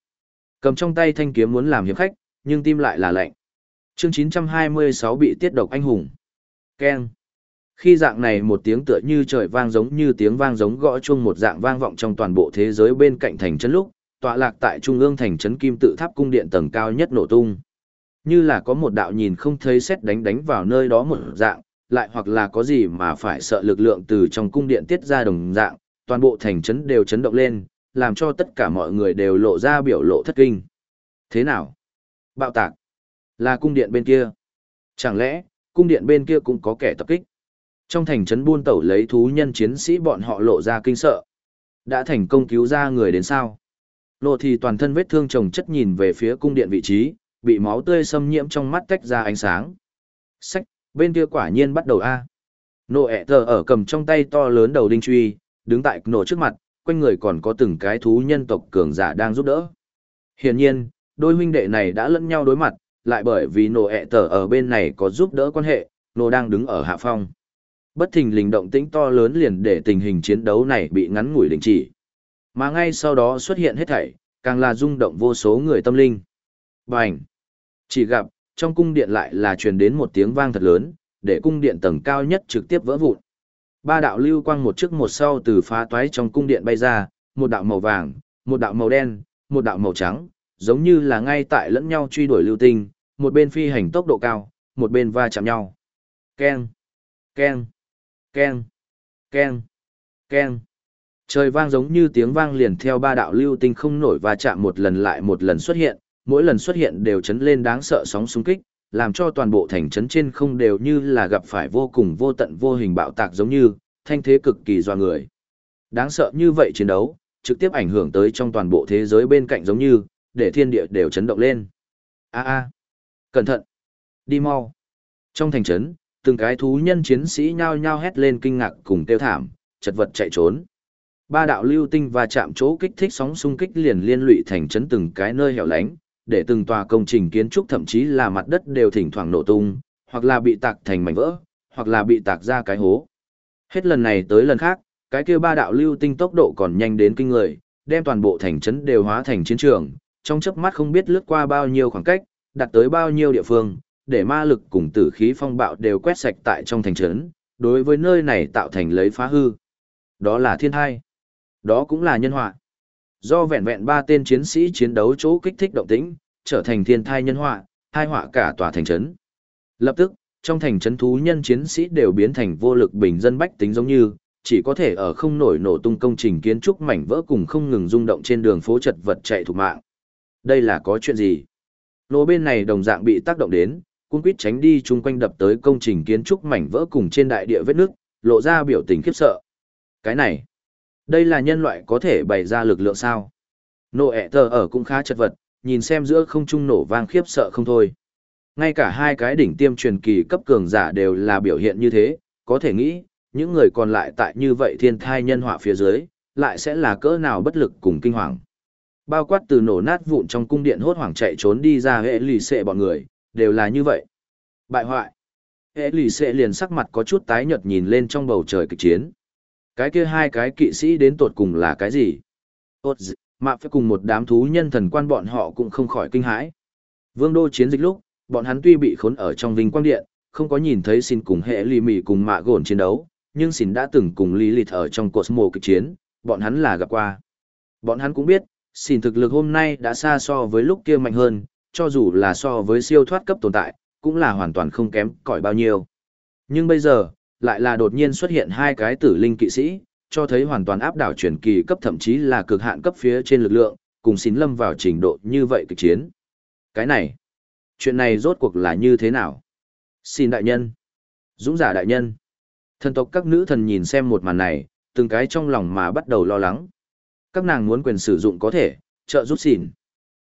Cầm trong tay thanh kiếm muốn làm hiệp khách, nhưng tim lại là lạnh. Chương 926 bị tiết độc anh hùng. Keng. Khi dạng này một tiếng tựa như trời vang giống như tiếng vang giống gõ chuông một dạng vang vọng trong toàn bộ thế giới bên cạnh thành trấn lúc, tọa lạc tại trung ương thành trấn kim tự tháp cung điện tầng cao nhất nổ tung. Như là có một đạo nhìn không thấy xét đánh đánh vào nơi đó một dạng, lại hoặc là có gì mà phải sợ lực lượng từ trong cung điện tiết ra đồng dạng, toàn bộ thành trấn đều chấn động lên, làm cho tất cả mọi người đều lộ ra biểu lộ thất kinh. Thế nào? Bạo tạc. Là cung điện bên kia. Chẳng lẽ, cung điện bên kia cũng có kẻ tập kích? Trong thành trấn buôn tẩu lấy thú nhân chiến sĩ bọn họ lộ ra kinh sợ. Đã thành công cứu ra người đến sao? Nô thì toàn thân vết thương chồng chất nhìn về phía cung điện vị trí, bị máu tươi xâm nhiễm trong mắt tách ra ánh sáng. Sách, bên kia quả nhiên bắt đầu a. Nô ẹ tờ ở cầm trong tay to lớn đầu đinh truy, đứng tại nổ trước mặt, quanh người còn có từng cái thú nhân tộc cường giả đang giúp đỡ. Hiển nhiên, đôi huynh đệ này đã lẫn nhau đối mặt, lại bởi vì nổ ẹ tờ ở bên này có giúp đỡ quan hệ, nổ đang đứng ở hạ phong. Bất thình lình động tĩnh to lớn liền để tình hình chiến đấu này bị ngắn ngủi đình chỉ. Mà ngay sau đó xuất hiện hết thảy, càng là rung động vô số người tâm linh. Bành! Chỉ gặp, trong cung điện lại là truyền đến một tiếng vang thật lớn, để cung điện tầng cao nhất trực tiếp vỡ vụn. Ba đạo lưu quang một trước một sau từ phá toái trong cung điện bay ra, một đạo màu vàng, một đạo màu đen, một đạo màu trắng, giống như là ngay tại lẫn nhau truy đuổi lưu tinh, một bên phi hành tốc độ cao, một bên va chạm nhau. Keng, keng, keng, keng, keng. Trời vang giống như tiếng vang liền theo ba đạo lưu tinh không nổi va chạm một lần lại một lần xuất hiện, mỗi lần xuất hiện đều chấn lên đáng sợ sóng xung kích, làm cho toàn bộ thành trấn trên không đều như là gặp phải vô cùng vô tận vô hình bạo tạc giống như, thanh thế cực kỳ doa người. Đáng sợ như vậy chiến đấu, trực tiếp ảnh hưởng tới trong toàn bộ thế giới bên cạnh giống như, để thiên địa đều chấn động lên. A a, cẩn thận, đi mau. Trong thành trấn, từng cái thú nhân chiến sĩ nhao nhao hét lên kinh ngạc cùng tiêu thảm, chật vật chạy trốn. Ba đạo lưu tinh và chạm chỗ kích thích sóng xung kích liền liên lụy thành trấn từng cái nơi hẻo lánh, để từng tòa công trình kiến trúc thậm chí là mặt đất đều thỉnh thoảng nổ tung, hoặc là bị tạc thành mảnh vỡ, hoặc là bị tạc ra cái hố. Hết lần này tới lần khác, cái kia ba đạo lưu tinh tốc độ còn nhanh đến kinh người, đem toàn bộ thành trấn đều hóa thành chiến trường, trong chớp mắt không biết lướt qua bao nhiêu khoảng cách, đặt tới bao nhiêu địa phương, để ma lực cùng tử khí phong bạo đều quét sạch tại trong thành trấn, đối với nơi này tạo thành lấy phá hư. Đó là thiên thai. Đó cũng là nhân họa. Do vẹn vẹn ba tên chiến sĩ chiến đấu chỗ kích thích động tĩnh, trở thành thiên thai nhân họa, hai họa cả tòa thành trấn. Lập tức, trong thành trấn thú nhân chiến sĩ đều biến thành vô lực bình dân bách tính giống như, chỉ có thể ở không nổi nổ tung công trình kiến trúc mảnh vỡ cùng không ngừng rung động trên đường phố chật vật chạy thục mạng. Đây là có chuyện gì? Nổ bên này đồng dạng bị tác động đến, cung quýt tránh đi chung quanh đập tới công trình kiến trúc mảnh vỡ cùng trên đại địa vết nước, lộ ra biểu tình khiếp sợ. Cái này, đây là nhân loại có thể bày ra lực lượng sao? Nộ ẹ tờ ở cũng khá chật vật, nhìn xem giữa không trung nổ vang khiếp sợ không thôi. Ngay cả hai cái đỉnh tiêm truyền kỳ cấp cường giả đều là biểu hiện như thế, có thể nghĩ, những người còn lại tại như vậy thiên thai nhân họa phía dưới, lại sẽ là cỡ nào bất lực cùng kinh hoàng. Bao quát từ nổ nát vụn trong cung điện hốt hoảng chạy trốn đi ra hệ lì xệ bọn người, đều là như vậy. Bại hoại. Hệ lì xệ liền sắc mặt có chút tái nhợt nhìn lên trong bầu trời kịch chiến. Cái kia hai cái kỵ sĩ đến tột cùng là cái gì? Tốt dị, mà phải cùng một đám thú nhân thần quan bọn họ cũng không khỏi kinh hãi. Vương đô chiến dịch lúc, bọn hắn tuy bị khốn ở trong vinh quang điện, không có nhìn thấy xin cùng hệ lì mì cùng mạ gồn chiến đấu, nhưng xin đã từng cùng lý lịt ở trong cột mồ kịch chiến, bọn hắn là gặp qua. Bọn hắn cũng biết, xin thực lực hôm nay đã xa so với lúc kia mạnh hơn, cho dù là so với siêu thoát cấp tồn tại, cũng là hoàn toàn không kém cỏi bao nhiêu. Nhưng bây giờ, lại là đột nhiên xuất hiện hai cái tử linh kỵ sĩ, cho thấy hoàn toàn áp đảo truyền kỳ cấp thậm chí là cực hạn cấp phía trên lực lượng, cùng xin lâm vào trình độ như vậy kịch chiến. Cái này, chuyện này rốt cuộc là như thế nào? Xin đại nhân, dũng giả đại nhân, thần tộc các nữ thần nhìn xem một màn này, từng cái trong lòng mà bắt đầu lo lắng. Các nàng muốn quyền sử dụng có thể, trợ giúp xỉn.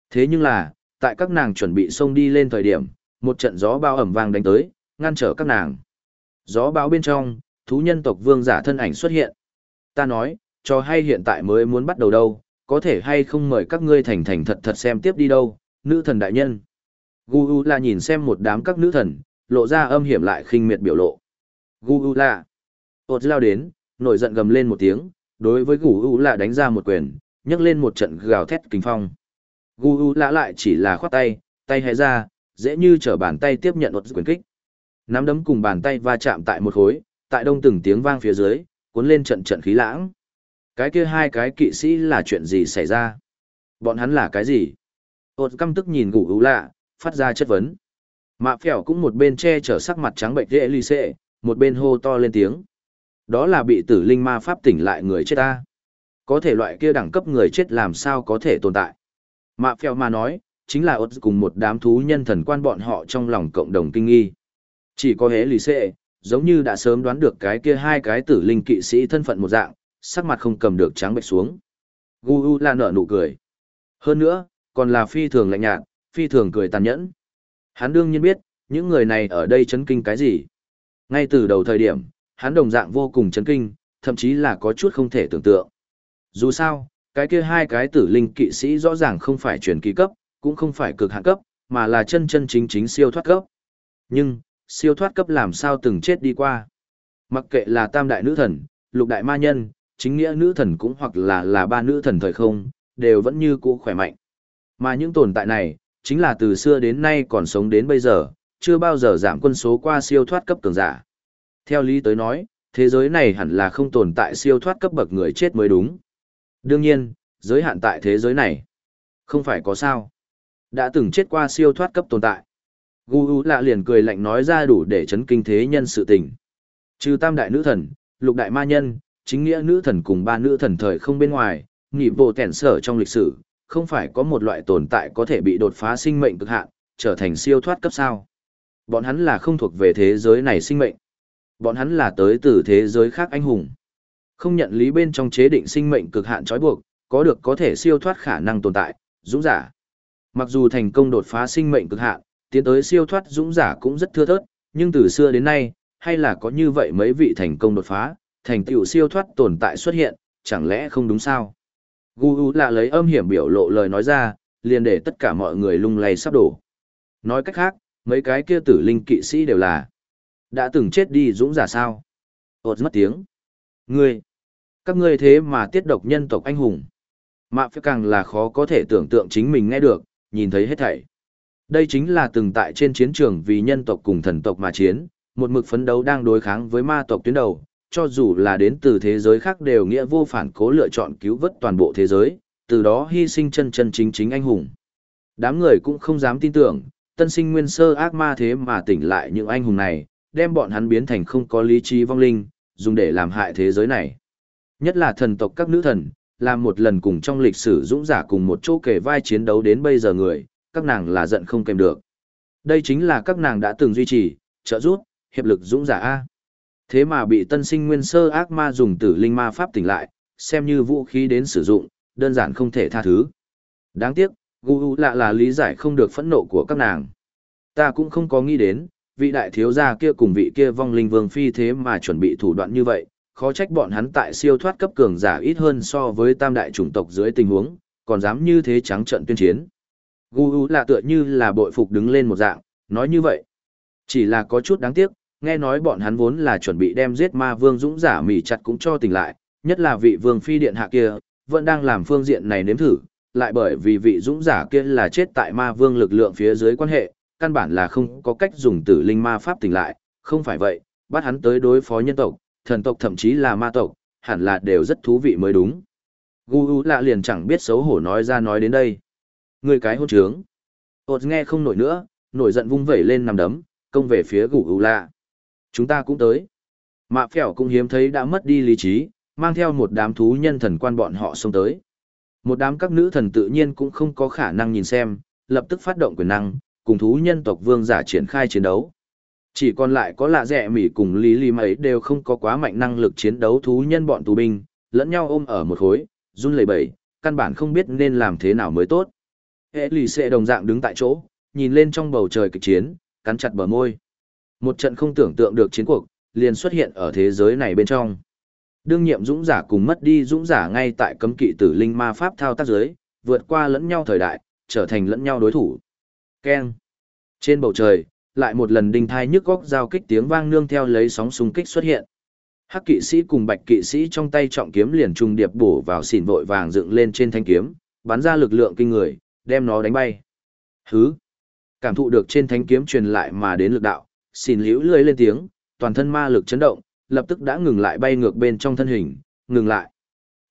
Thế nhưng là, tại các nàng chuẩn bị xông đi lên thời điểm, một trận gió bao ẩm vang đánh tới, ngăn trở các nàng. Gió báo bên trong, thú nhân tộc vương giả thân ảnh xuất hiện. Ta nói, cho hay hiện tại mới muốn bắt đầu đâu, có thể hay không mời các ngươi thành thành thật thật xem tiếp đi đâu, nữ thần đại nhân. Gu U là nhìn xem một đám các nữ thần, lộ ra âm hiểm lại khinh miệt biểu lộ. Gu U là, ột lao đến, nổi giận gầm lên một tiếng, đối với Gu U là đánh ra một quyền, nhấc lên một trận gào thét kinh phong. Gu U là lại chỉ là khoát tay, tay hé ra, dễ như trở bàn tay tiếp nhận ột quyền kích. Nắm đấm cùng bàn tay va chạm tại một khối, tại đông từng tiếng vang phía dưới, cuốn lên trận trận khí lãng. Cái kia hai cái kỵ sĩ là chuyện gì xảy ra? Bọn hắn là cái gì? Ôt căm tức nhìn gù hữu lạ, phát ra chất vấn. Mạ phèo cũng một bên che chở sắc mặt trắng bệnh dễ ly xệ, một bên hô to lên tiếng. Đó là bị tử linh ma pháp tỉnh lại người chết ta. Có thể loại kia đẳng cấp người chết làm sao có thể tồn tại. Mạ phèo mà nói, chính là ốt cùng một đám thú nhân thần quan bọn họ trong lòng cộng đồng kinh nghi. Chỉ có hế lì xệ, giống như đã sớm đoán được cái kia hai cái tử linh kỵ sĩ thân phận một dạng, sắc mặt không cầm được trắng bệch xuống. Gu U là nở nụ cười. Hơn nữa, còn là phi thường lạnh nhạt, phi thường cười tàn nhẫn. Hắn đương nhiên biết, những người này ở đây chấn kinh cái gì. Ngay từ đầu thời điểm, hắn đồng dạng vô cùng chấn kinh, thậm chí là có chút không thể tưởng tượng. Dù sao, cái kia hai cái tử linh kỵ sĩ rõ ràng không phải truyền kỳ cấp, cũng không phải cực hạn cấp, mà là chân chân chính chính siêu thoát cấp. Nhưng, siêu thoát cấp làm sao từng chết đi qua. Mặc kệ là tam đại nữ thần, lục đại ma nhân, chính nghĩa nữ thần cũng hoặc là là ba nữ thần thời không, đều vẫn như cũ khỏe mạnh. Mà những tồn tại này, chính là từ xưa đến nay còn sống đến bây giờ, chưa bao giờ giảm quân số qua siêu thoát cấp cường giả. Theo lý tới nói, thế giới này hẳn là không tồn tại siêu thoát cấp bậc người chết mới đúng. Đương nhiên, giới hạn tại thế giới này. Không phải có sao. Đã từng chết qua siêu thoát cấp tồn tại. Gu U lạ liền cười lạnh nói ra đủ để chấn kinh thế nhân sự tình. Trừ tam đại nữ thần, lục đại ma nhân, chính nghĩa nữ thần cùng ba nữ thần thời không bên ngoài, nghỉ bộ tẻn sở trong lịch sử, không phải có một loại tồn tại có thể bị đột phá sinh mệnh cực hạn, trở thành siêu thoát cấp sao. Bọn hắn là không thuộc về thế giới này sinh mệnh. Bọn hắn là tới từ thế giới khác anh hùng. Không nhận lý bên trong chế định sinh mệnh cực hạn trói buộc, có được có thể siêu thoát khả năng tồn tại, dũng giả. Mặc dù thành công đột phá sinh mệnh cực hạn, tiến tới siêu thoát dũng giả cũng rất thưa thớt, nhưng từ xưa đến nay, hay là có như vậy mấy vị thành công đột phá, thành tựu siêu thoát tồn tại xuất hiện, chẳng lẽ không đúng sao? Gu U là lấy âm hiểm biểu lộ lời nói ra, liền để tất cả mọi người lung lay sắp đổ. Nói cách khác, mấy cái kia tử linh kỵ sĩ đều là đã từng chết đi dũng giả sao? Ột mất tiếng. Ngươi, các ngươi thế mà tiết độc nhân tộc anh hùng. Mạ phía càng là khó có thể tưởng tượng chính mình nghe được, nhìn thấy hết thảy. Đây chính là từng tại trên chiến trường vì nhân tộc cùng thần tộc mà chiến, một mực phấn đấu đang đối kháng với ma tộc tuyến đầu, cho dù là đến từ thế giới khác đều nghĩa vô phản cố lựa chọn cứu vớt toàn bộ thế giới, từ đó hy sinh chân chân chính chính anh hùng. Đám người cũng không dám tin tưởng, tân sinh nguyên sơ ác ma thế mà tỉnh lại những anh hùng này, đem bọn hắn biến thành không có lý trí vong linh, dùng để làm hại thế giới này. Nhất là thần tộc các nữ thần, làm một lần cùng trong lịch sử dũng giả cùng một chỗ kể vai chiến đấu đến bây giờ người, các nàng là giận không kèm được. Đây chính là các nàng đã từng duy trì, trợ giúp, hiệp lực dũng giả A. Thế mà bị tân sinh nguyên sơ ác ma dùng tử linh ma pháp tỉnh lại, xem như vũ khí đến sử dụng, đơn giản không thể tha thứ. Đáng tiếc, gu lạ là lý giải không được phẫn nộ của các nàng. Ta cũng không có nghĩ đến, vị đại thiếu gia kia cùng vị kia vong linh vương phi thế mà chuẩn bị thủ đoạn như vậy, khó trách bọn hắn tại siêu thoát cấp cường giả ít hơn so với tam đại chủng tộc dưới tình huống, còn dám như thế trắng trận tuyên chiến. Gu là tựa như là bội phục đứng lên một dạng, nói như vậy. Chỉ là có chút đáng tiếc, nghe nói bọn hắn vốn là chuẩn bị đem giết ma vương dũng giả mỉ chặt cũng cho tỉnh lại, nhất là vị vương phi điện hạ kia, vẫn đang làm phương diện này nếm thử, lại bởi vì vị dũng giả kia là chết tại ma vương lực lượng phía dưới quan hệ, căn bản là không có cách dùng tử linh ma pháp tỉnh lại, không phải vậy, bắt hắn tới đối phó nhân tộc, thần tộc thậm chí là ma tộc, hẳn là đều rất thú vị mới đúng. Gu U lạ liền chẳng biết xấu hổ nói ra nói đến đây. Người cái hôn trướng. ột nghe không nổi nữa, nổi giận vung vẩy lên nằm đấm, công về phía gủ U lạ. Chúng ta cũng tới. Mạ phèo cũng hiếm thấy đã mất đi lý trí, mang theo một đám thú nhân thần quan bọn họ xông tới. Một đám các nữ thần tự nhiên cũng không có khả năng nhìn xem, lập tức phát động quyền năng, cùng thú nhân tộc vương giả triển khai chiến đấu. Chỉ còn lại có lạ rẻ mỉ cùng lý lý mấy đều không có quá mạnh năng lực chiến đấu thú nhân bọn tù binh, lẫn nhau ôm ở một khối, run lẩy bẩy, căn bản không biết nên làm thế nào mới tốt. Hệ lì xệ đồng dạng đứng tại chỗ, nhìn lên trong bầu trời kịch chiến, cắn chặt bờ môi. Một trận không tưởng tượng được chiến cuộc, liền xuất hiện ở thế giới này bên trong. Đương nhiệm dũng giả cùng mất đi dũng giả ngay tại cấm kỵ tử linh ma pháp thao tác giới, vượt qua lẫn nhau thời đại, trở thành lẫn nhau đối thủ. Keng. Trên bầu trời, lại một lần đinh thai nhức góc giao kích tiếng vang nương theo lấy sóng xung kích xuất hiện. Hắc kỵ sĩ cùng bạch kỵ sĩ trong tay trọng kiếm liền trùng điệp bổ vào xỉn vội vàng dựng lên trên thanh kiếm, bắn ra lực lượng kinh người, đem nó đánh bay. Hứ. Cảm thụ được trên thánh kiếm truyền lại mà đến lực đạo, xin liễu lưới lên tiếng, toàn thân ma lực chấn động, lập tức đã ngừng lại bay ngược bên trong thân hình, ngừng lại.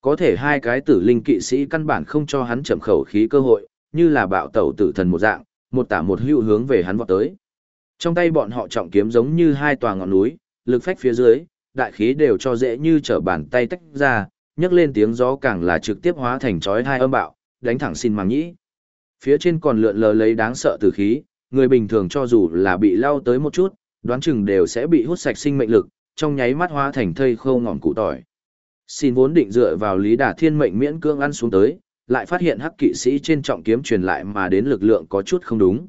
Có thể hai cái tử linh kỵ sĩ căn bản không cho hắn chậm khẩu khí cơ hội, như là bạo tẩu tử thần một dạng, một tả một hữu hướng về hắn vọt tới. Trong tay bọn họ trọng kiếm giống như hai tòa ngọn núi, lực phách phía dưới, đại khí đều cho dễ như trở bàn tay tách ra, nhấc lên tiếng gió càng là trực tiếp hóa thành chói hai âm bạo, đánh thẳng xin màng nhĩ. Phía trên còn lượn lờ lấy đáng sợ tử khí, người bình thường cho dù là bị lao tới một chút, đoán chừng đều sẽ bị hút sạch sinh mệnh lực, trong nháy mắt hóa thành thây khô ngọn cụ tỏi. Xin vốn định dựa vào Lý Đà Thiên mệnh miễn cương ăn xuống tới, lại phát hiện hắc kỵ sĩ trên trọng kiếm truyền lại mà đến lực lượng có chút không đúng.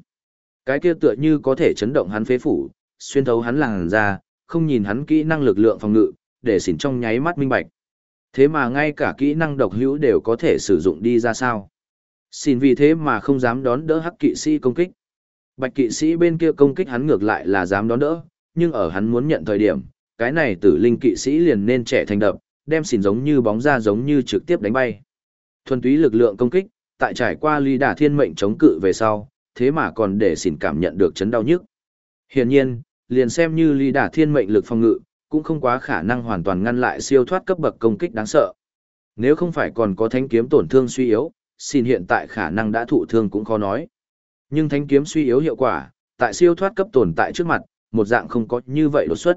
Cái kia tựa như có thể chấn động hắn phế phủ, xuyên thấu hắn làn ra, không nhìn hắn kỹ năng lực lượng phòng ngự, để xỉn trong nháy mắt minh bạch. Thế mà ngay cả kỹ năng độc hữu đều có thể sử dụng đi ra sao. Xin vì thế mà không dám đón đỡ hắc kỵ sĩ công kích. Bạch kỵ sĩ bên kia công kích hắn ngược lại là dám đón đỡ, nhưng ở hắn muốn nhận thời điểm, cái này tử linh kỵ sĩ liền nên trẻ thành đập, đem xỉn giống như bóng ra giống như trực tiếp đánh bay. Thuần túy lực lượng công kích, tại trải qua ly đả thiên mệnh chống cự về sau, thế mà còn để xỉn cảm nhận được chấn đau nhức. Hiển nhiên, liền xem như ly đả thiên mệnh lực phòng ngự, cũng không quá khả năng hoàn toàn ngăn lại siêu thoát cấp bậc công kích đáng sợ. Nếu không phải còn có thánh kiếm tổn thương suy yếu, xin hiện tại khả năng đã thụ thương cũng khó nói. Nhưng thánh kiếm suy yếu hiệu quả, tại siêu thoát cấp tồn tại trước mặt, một dạng không có như vậy đột xuất.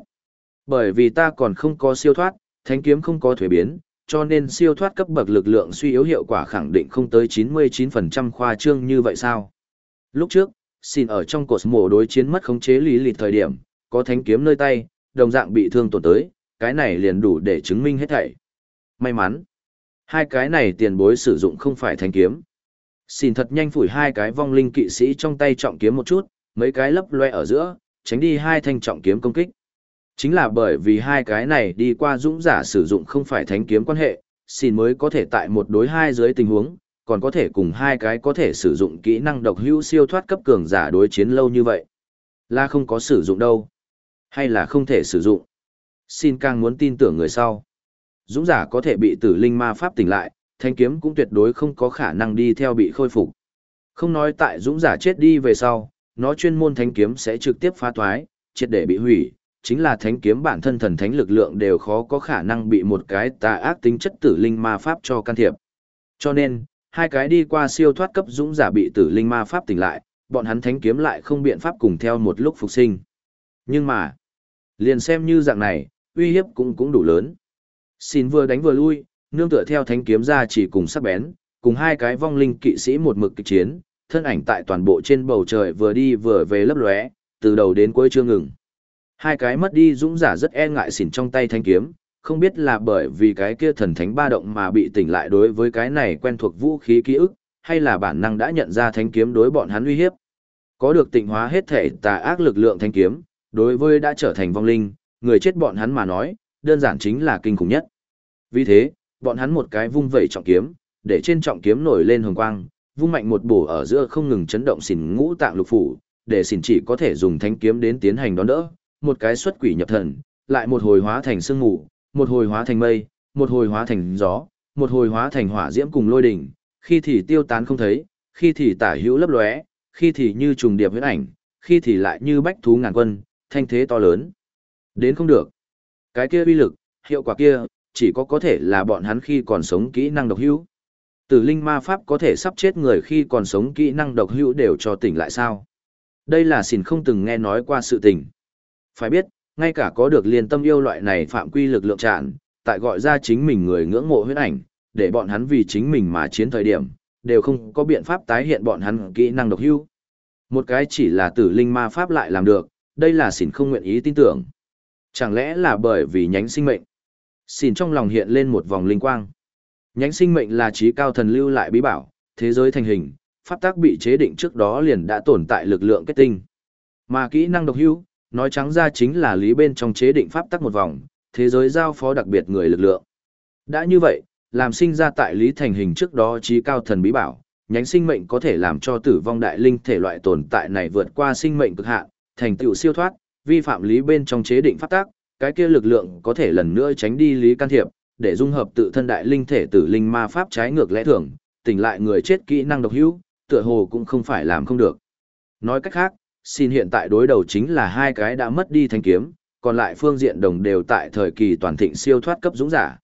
Bởi vì ta còn không có siêu thoát, thánh kiếm không có thuế biến, cho nên siêu thoát cấp bậc lực lượng suy yếu hiệu quả khẳng định không tới 99% khoa trương như vậy sao. Lúc trước, xin ở trong cột mổ đối chiến mất khống chế lý lịt thời điểm, có thánh kiếm nơi tay, đồng dạng bị thương tổn tới, cái này liền đủ để chứng minh hết thảy. May mắn, hai cái này tiền bối sử dụng không phải thánh kiếm. Xin thật nhanh phủi hai cái vong linh kỵ sĩ trong tay trọng kiếm một chút, mấy cái lấp loe ở giữa, tránh đi hai thanh trọng kiếm công kích. Chính là bởi vì hai cái này đi qua dũng giả sử dụng không phải thánh kiếm quan hệ, xin mới có thể tại một đối hai dưới tình huống, còn có thể cùng hai cái có thể sử dụng kỹ năng độc hữu siêu thoát cấp cường giả đối chiến lâu như vậy. Là không có sử dụng đâu. Hay là không thể sử dụng. Xin càng muốn tin tưởng người sau. Dũng giả có thể bị tử linh ma pháp tỉnh lại, thanh kiếm cũng tuyệt đối không có khả năng đi theo bị khôi phục. Không nói tại dũng giả chết đi về sau, nó chuyên môn thanh kiếm sẽ trực tiếp phá thoái, triệt để bị hủy, chính là thánh kiếm bản thân thần thánh lực lượng đều khó có khả năng bị một cái tà ác tính chất tử linh ma pháp cho can thiệp. Cho nên, hai cái đi qua siêu thoát cấp dũng giả bị tử linh ma pháp tỉnh lại, bọn hắn thánh kiếm lại không biện pháp cùng theo một lúc phục sinh. Nhưng mà, liền xem như dạng này, uy hiếp cũng cũng đủ lớn. Xin vừa đánh vừa lui, nương tựa theo thánh kiếm ra chỉ cùng sắc bén, cùng hai cái vong linh kỵ sĩ một mực kịch chiến, thân ảnh tại toàn bộ trên bầu trời vừa đi vừa về lấp lóe, từ đầu đến cuối chưa ngừng. Hai cái mất đi dũng giả rất e ngại xỉn trong tay thanh kiếm, không biết là bởi vì cái kia thần thánh ba động mà bị tỉnh lại đối với cái này quen thuộc vũ khí ký ức, hay là bản năng đã nhận ra thanh kiếm đối bọn hắn uy hiếp. Có được tịnh hóa hết thể tà ác lực lượng thanh kiếm, đối với đã trở thành vong linh, người chết bọn hắn mà nói, đơn giản chính là kinh khủng nhất. Vì thế, bọn hắn một cái vung vẩy trọng kiếm, để trên trọng kiếm nổi lên hồng quang, vung mạnh một bổ ở giữa không ngừng chấn động xỉn ngũ tạng lục phủ, để xỉn chỉ có thể dùng thanh kiếm đến tiến hành đón đỡ, một cái xuất quỷ nhập thần, lại một hồi hóa thành sương mù, một hồi hóa thành mây, một hồi hóa thành gió, một hồi hóa thành hỏa diễm cùng lôi đỉnh, khi thì tiêu tán không thấy, khi thì tả hữu lấp lóe, khi thì như trùng điệp huyết ảnh, khi thì lại như bách thú ngàn quân, thanh thế to lớn. Đến không được. Cái kia uy lực, hiệu quả kia, chỉ có có thể là bọn hắn khi còn sống kỹ năng độc hữu. Tử linh ma pháp có thể sắp chết người khi còn sống kỹ năng độc hữu đều cho tỉnh lại sao? Đây là xỉn không từng nghe nói qua sự tình. Phải biết, ngay cả có được liên tâm yêu loại này phạm quy lực lượng tràn, tại gọi ra chính mình người ngưỡng mộ huyết ảnh, để bọn hắn vì chính mình mà chiến thời điểm, đều không có biện pháp tái hiện bọn hắn kỹ năng độc hữu. Một cái chỉ là tử linh ma pháp lại làm được, đây là xỉn không nguyện ý tin tưởng. Chẳng lẽ là bởi vì nhánh sinh mệnh? Xin trong lòng hiện lên một vòng linh quang. Nhánh sinh mệnh là trí cao thần lưu lại bí bảo, thế giới thành hình, pháp tác bị chế định trước đó liền đã tồn tại lực lượng kết tinh. Mà kỹ năng độc hữu, nói trắng ra chính là lý bên trong chế định pháp tắc một vòng, thế giới giao phó đặc biệt người lực lượng. Đã như vậy, làm sinh ra tại lý thành hình trước đó trí cao thần bí bảo, nhánh sinh mệnh có thể làm cho tử vong đại linh thể loại tồn tại này vượt qua sinh mệnh cực hạn, thành tựu siêu thoát, vi phạm lý bên trong chế định pháp tắc, cái kia lực lượng có thể lần nữa tránh đi lý can thiệp, để dung hợp tự thân đại linh thể tử linh ma pháp trái ngược lẽ thường, tỉnh lại người chết kỹ năng độc hữu, tựa hồ cũng không phải làm không được. Nói cách khác, xin hiện tại đối đầu chính là hai cái đã mất đi thanh kiếm, còn lại phương diện đồng đều tại thời kỳ toàn thịnh siêu thoát cấp dũng giả.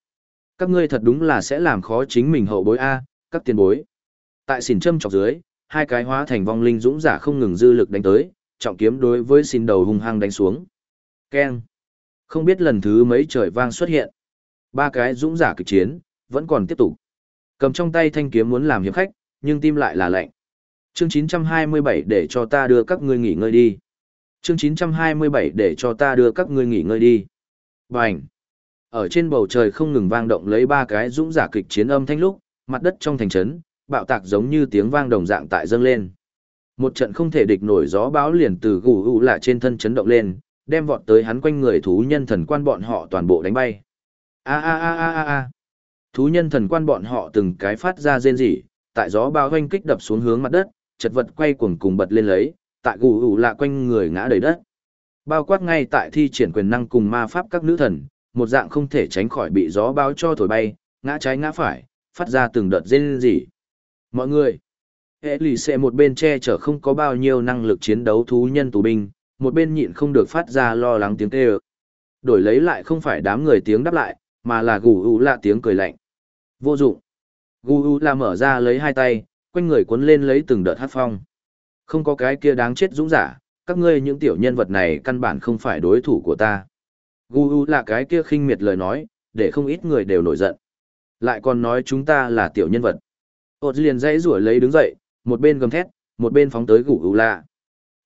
Các ngươi thật đúng là sẽ làm khó chính mình hậu bối A, các tiền bối. Tại xỉn châm chọc dưới, hai cái hóa thành vong linh dũng giả không ngừng dư lực đánh tới, trọng kiếm đối với xin đầu hung hăng đánh xuống. Keng. Không biết lần thứ mấy trời vang xuất hiện. Ba cái dũng giả kịch chiến, vẫn còn tiếp tục. Cầm trong tay thanh kiếm muốn làm hiệp khách, nhưng tim lại là lạnh chương 927 để cho ta đưa các ngươi nghỉ ngơi đi. Chương 927 để cho ta đưa các ngươi nghỉ ngơi đi. Bành! Ở trên bầu trời không ngừng vang động lấy ba cái dũng giả kịch chiến âm thanh lúc, mặt đất trong thành trấn, bạo tạc giống như tiếng vang đồng dạng tại dâng lên. Một trận không thể địch nổi gió bão liền từ gù gù lạ trên thân chấn động lên, đem vọt tới hắn quanh người thú nhân thần quan bọn họ toàn bộ đánh bay. A a a a a a. Thú nhân thần quan bọn họ từng cái phát ra rên rỉ, tại gió bao hoanh kích đập xuống hướng mặt đất, chật vật quay cuồng cùng bật lên lấy, tại gù gù lạ quanh người ngã đầy đất. Bao quát ngay tại thi triển quyền năng cùng ma pháp các nữ thần, một dạng không thể tránh khỏi bị gió bão cho thổi bay, ngã trái ngã phải, phát ra từng đợt rên rỉ. Mọi người, hệ lì xệ một bên che chở không có bao nhiêu năng lực chiến đấu thú nhân tù binh, một bên nhịn không được phát ra lo lắng tiếng kêu. Đổi lấy lại không phải đám người tiếng đáp lại, mà là gù u lạ tiếng cười lạnh. Vô dụng. Gù u là mở ra lấy hai tay, quanh người cuốn lên lấy từng đợt hát phong. Không có cái kia đáng chết dũng giả, các ngươi những tiểu nhân vật này căn bản không phải đối thủ của ta. Gu U là cái kia khinh miệt lời nói, để không ít người đều nổi giận. Lại còn nói chúng ta là tiểu nhân vật. Ôt liền dãy rủa lấy đứng dậy, một bên gầm thét, một bên phóng tới gù U là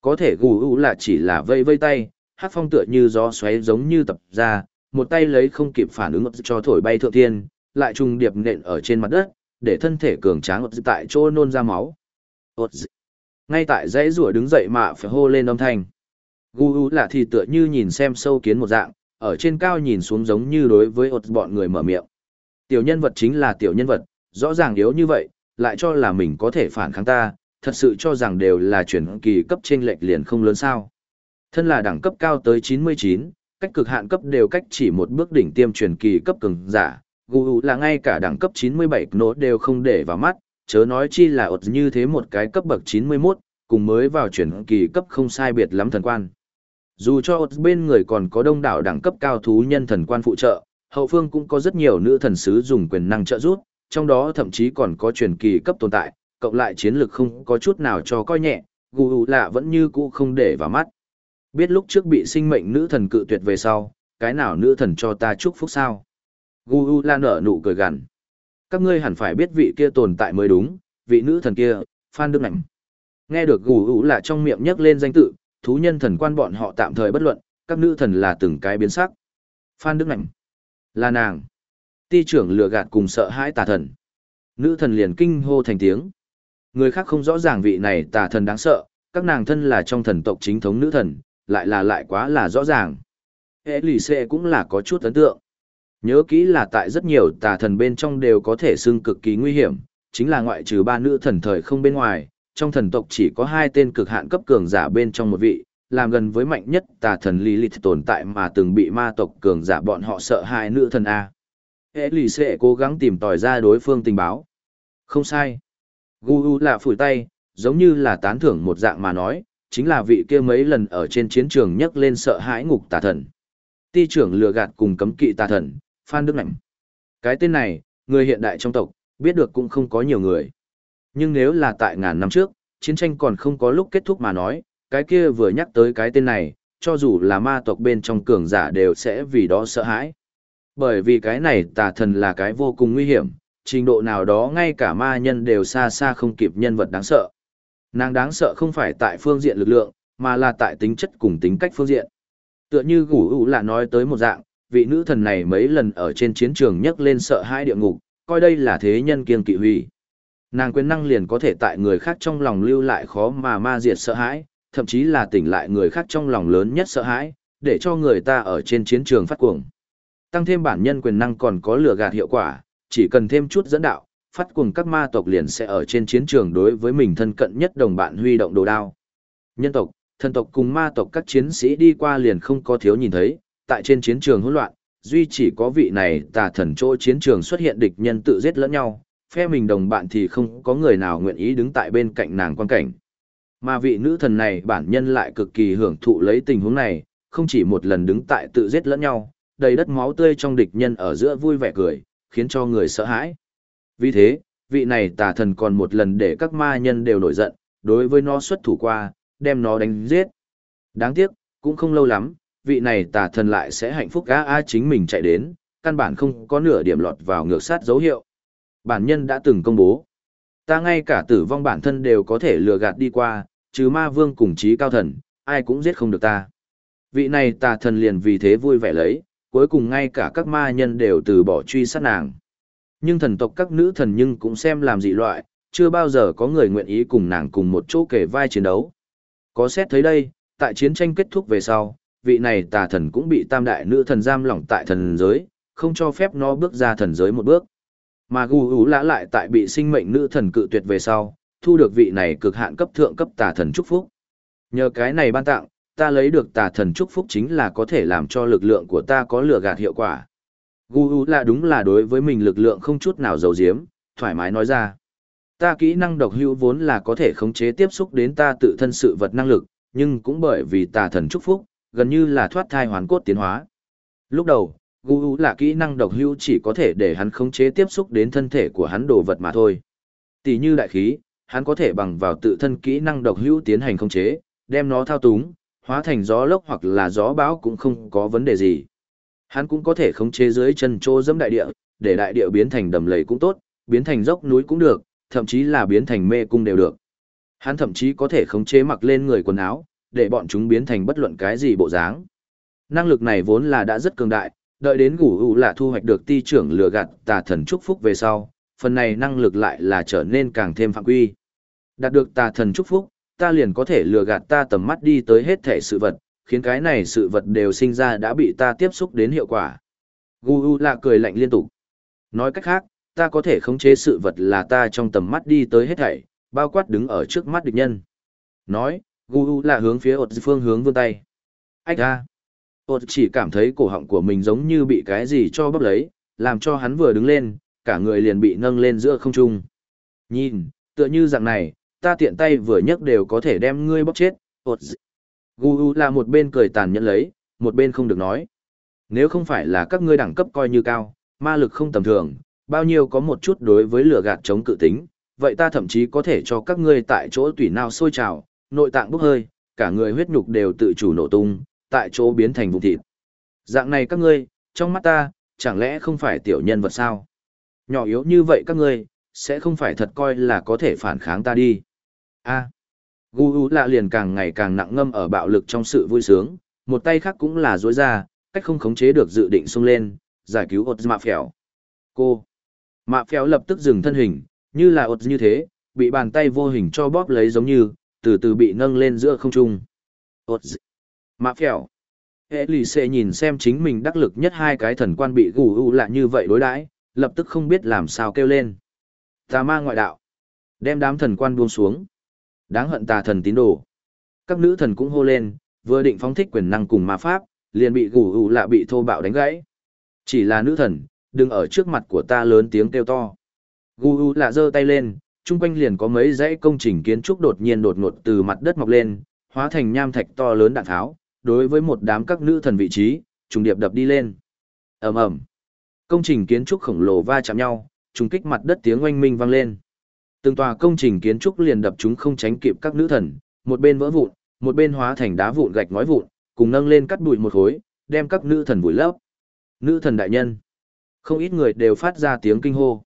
có thể gù U là chỉ là vây vây tay, hát phong tựa như gió xoáy giống như tập ra, một tay lấy không kịp phản ứng cho thổi bay thượng thiên, lại trùng điệp nện ở trên mặt đất, để thân thể cường tráng tại chỗ nôn ra máu. Ngay tại dãy rủa đứng dậy mà phải hô lên âm thanh. Gu U là thì tựa như nhìn xem sâu kiến một dạng, ở trên cao nhìn xuống giống như đối với ột bọn người mở miệng. Tiểu nhân vật chính là tiểu nhân vật, rõ ràng yếu như vậy, lại cho là mình có thể phản kháng ta, thật sự cho rằng đều là chuyển kỳ cấp trên lệch liền không lớn sao. Thân là đẳng cấp cao tới 99, cách cực hạn cấp đều cách chỉ một bước đỉnh tiêm truyền kỳ cấp cường giả, Gù là ngay cả đẳng cấp 97 nốt đều không để vào mắt, chớ nói chi là ột như thế một cái cấp bậc 91, cùng mới vào chuyển kỳ cấp không sai biệt lắm thần quan. Dù cho ột bên người còn có đông đảo đẳng cấp cao thú nhân thần quan phụ trợ, hậu phương cũng có rất nhiều nữ thần sứ dùng quyền năng trợ giúp, trong đó thậm chí còn có truyền kỳ cấp tồn tại, cộng lại chiến lược không có chút nào cho coi nhẹ, gù lạ vẫn như cũ không để vào mắt. Biết lúc trước bị sinh mệnh nữ thần cự tuyệt về sau, cái nào nữ thần cho ta chúc phúc sao? Gu lạ nở nụ cười gằn. Các ngươi hẳn phải biết vị kia tồn tại mới đúng, vị nữ thần kia, Phan Đức Nảnh. Nghe được gù lạ trong miệng nhắc lên danh tự, thú nhân thần quan bọn họ tạm thời bất luận, các nữ thần là từng cái biến sắc. Phan Đức Nạnh, là nàng. Ti trưởng lừa gạt cùng sợ hãi tà thần. Nữ thần liền kinh hô thành tiếng. Người khác không rõ ràng vị này tà thần đáng sợ, các nàng thân là trong thần tộc chính thống nữ thần, lại là lại quá là rõ ràng. Hệ lì xệ cũng là có chút ấn tượng. Nhớ kỹ là tại rất nhiều tà thần bên trong đều có thể xưng cực kỳ nguy hiểm, chính là ngoại trừ ba nữ thần thời không bên ngoài, trong thần tộc chỉ có hai tên cực hạn cấp cường giả bên trong một vị, làm gần với mạnh nhất tà thần Lilith tồn tại mà từng bị ma tộc cường giả bọn họ sợ hai nữ thần A. Hệ lì sẽ cố gắng tìm tòi ra đối phương tình báo. Không sai. Gu U là phủi tay, giống như là tán thưởng một dạng mà nói, chính là vị kia mấy lần ở trên chiến trường nhấc lên sợ hãi ngục tà thần. Ti trưởng lừa gạt cùng cấm kỵ tà thần, Phan Đức Nảnh. Cái tên này, người hiện đại trong tộc, biết được cũng không có nhiều người. Nhưng nếu là tại ngàn năm trước, chiến tranh còn không có lúc kết thúc mà nói, cái kia vừa nhắc tới cái tên này, cho dù là ma tộc bên trong cường giả đều sẽ vì đó sợ hãi. Bởi vì cái này tà thần là cái vô cùng nguy hiểm, trình độ nào đó ngay cả ma nhân đều xa xa không kịp nhân vật đáng sợ. Nàng đáng sợ không phải tại phương diện lực lượng, mà là tại tính chất cùng tính cách phương diện. Tựa như gủ ủ là nói tới một dạng, vị nữ thần này mấy lần ở trên chiến trường nhấc lên sợ hãi địa ngục, coi đây là thế nhân kiên kỵ huy. Nàng quyền năng liền có thể tại người khác trong lòng lưu lại khó mà ma diệt sợ hãi, thậm chí là tỉnh lại người khác trong lòng lớn nhất sợ hãi, để cho người ta ở trên chiến trường phát cuồng. Tăng thêm bản nhân quyền năng còn có lừa gạt hiệu quả, chỉ cần thêm chút dẫn đạo, phát cuồng các ma tộc liền sẽ ở trên chiến trường đối với mình thân cận nhất đồng bạn huy động đồ đao. Nhân tộc, thần tộc cùng ma tộc các chiến sĩ đi qua liền không có thiếu nhìn thấy, tại trên chiến trường hỗn loạn, duy chỉ có vị này tà thần chỗ chiến trường xuất hiện địch nhân tự giết lẫn nhau, phe mình đồng bạn thì không có người nào nguyện ý đứng tại bên cạnh nàng quan cảnh. Mà vị nữ thần này bản nhân lại cực kỳ hưởng thụ lấy tình huống này, không chỉ một lần đứng tại tự giết lẫn nhau, đầy đất máu tươi trong địch nhân ở giữa vui vẻ cười, khiến cho người sợ hãi. Vì thế, vị này tà thần còn một lần để các ma nhân đều nổi giận, đối với nó xuất thủ qua, đem nó đánh giết. Đáng tiếc, cũng không lâu lắm, vị này tà thần lại sẽ hạnh phúc á a chính mình chạy đến, căn bản không có nửa điểm lọt vào ngược sát dấu hiệu. Bản nhân đã từng công bố. Ta ngay cả tử vong bản thân đều có thể lừa gạt đi qua, trừ ma vương cùng trí cao thần, ai cũng giết không được ta. Vị này tà thần liền vì thế vui vẻ lấy, cuối cùng ngay cả các ma nhân đều từ bỏ truy sát nàng. Nhưng thần tộc các nữ thần nhưng cũng xem làm dị loại, chưa bao giờ có người nguyện ý cùng nàng cùng một chỗ kể vai chiến đấu. Có xét thấy đây, tại chiến tranh kết thúc về sau, vị này tà thần cũng bị tam đại nữ thần giam lỏng tại thần giới, không cho phép nó bước ra thần giới một bước. Mà gù hú lã lại tại bị sinh mệnh nữ thần cự tuyệt về sau, thu được vị này cực hạn cấp thượng cấp tà thần chúc phúc. Nhờ cái này ban tặng, ta lấy được tà thần chúc phúc chính là có thể làm cho lực lượng của ta có lửa gạt hiệu quả. Gu U là đúng là đối với mình lực lượng không chút nào giấu giếm, thoải mái nói ra. Ta kỹ năng độc hữu vốn là có thể khống chế tiếp xúc đến ta tự thân sự vật năng lực, nhưng cũng bởi vì tà thần chúc phúc, gần như là thoát thai hoàn cốt tiến hóa. Lúc đầu, gu là kỹ năng độc hữu chỉ có thể để hắn khống chế tiếp xúc đến thân thể của hắn đồ vật mà thôi. Tỷ như đại khí, hắn có thể bằng vào tự thân kỹ năng độc hữu tiến hành khống chế, đem nó thao túng, hóa thành gió lốc hoặc là gió bão cũng không có vấn đề gì. Hắn cũng có thể khống chế dưới chân trô dẫm đại địa, để đại địa biến thành đầm lầy cũng tốt, biến thành dốc núi cũng được, thậm chí là biến thành mê cung đều được. Hắn thậm chí có thể khống chế mặc lên người quần áo, để bọn chúng biến thành bất luận cái gì bộ dáng. Năng lực này vốn là đã rất cường đại, đợi đến gủ hữu là thu hoạch được ti trưởng lừa gạt tà thần chúc phúc về sau, phần này năng lực lại là trở nên càng thêm phạm quy. Đạt được tà thần chúc phúc, ta liền có thể lừa gạt ta tầm mắt đi tới hết thể sự vật, khiến cái này sự vật đều sinh ra đã bị ta tiếp xúc đến hiệu quả. Gu U lạ cười lạnh liên tục. Nói cách khác, ta có thể khống chế sự vật là ta trong tầm mắt đi tới hết thảy, bao quát đứng ở trước mắt địch nhân. Nói, Gu U là hướng phía ột phương hướng vươn tay. Ách ra. ột chỉ cảm thấy cổ họng của mình giống như bị cái gì cho bóp lấy, làm cho hắn vừa đứng lên, cả người liền bị nâng lên giữa không trung. Nhìn, tựa như dạng này, ta tiện tay vừa nhấc đều có thể đem ngươi bóp chết, ột Gu U là một bên cười tàn nhẫn lấy, một bên không được nói. Nếu không phải là các ngươi đẳng cấp coi như cao, ma lực không tầm thường, bao nhiêu có một chút đối với lửa gạt chống cự tính, vậy ta thậm chí có thể cho các ngươi tại chỗ tùy nào sôi trào, nội tạng bốc hơi, cả người huyết nhục đều tự chủ nổ tung, tại chỗ biến thành vùng thịt. Dạng này các ngươi, trong mắt ta, chẳng lẽ không phải tiểu nhân vật sao? Nhỏ yếu như vậy các ngươi, sẽ không phải thật coi là có thể phản kháng ta đi. A. À. Gu U lạ liền càng ngày càng nặng ngâm ở bạo lực trong sự vui sướng, một tay khác cũng là dối ra, cách không khống chế được dự định xông lên, giải cứu ột mạ phèo. Cô. Mạ phèo lập tức dừng thân hình, như là ột như thế, bị bàn tay vô hình cho bóp lấy giống như, từ từ bị nâng lên giữa không trung. ột. Mạ phèo. Hệ lì xệ nhìn xem chính mình đắc lực nhất hai cái thần quan bị gù u lạ như vậy đối đãi lập tức không biết làm sao kêu lên. Tà ma ngoại đạo. Đem đám thần quan buông xuống. Đáng hận tà thần tín đồ. Các nữ thần cũng hô lên, vừa định phóng thích quyền năng cùng ma pháp, liền bị gù gù lạ bị thô bạo đánh gãy. Chỉ là nữ thần, đừng ở trước mặt của ta lớn tiếng kêu to. Gù gù lạ giơ tay lên, chung quanh liền có mấy dãy công trình kiến trúc đột nhiên đột ngột từ mặt đất mọc lên, hóa thành nham thạch to lớn đạn tháo, đối với một đám các nữ thần vị trí, trùng điệp đập đi lên. Ầm ầm. Công trình kiến trúc khổng lồ va chạm nhau, trùng kích mặt đất tiếng oanh minh vang lên. Từng tòa công trình kiến trúc liền đập chúng không tránh kịp các nữ thần, một bên vỡ vụn, một bên hóa thành đá vụn gạch ngói vụn, cùng nâng lên cắt bụi một khối, đem các nữ thần vùi lấp. Nữ thần đại nhân. Không ít người đều phát ra tiếng kinh hô.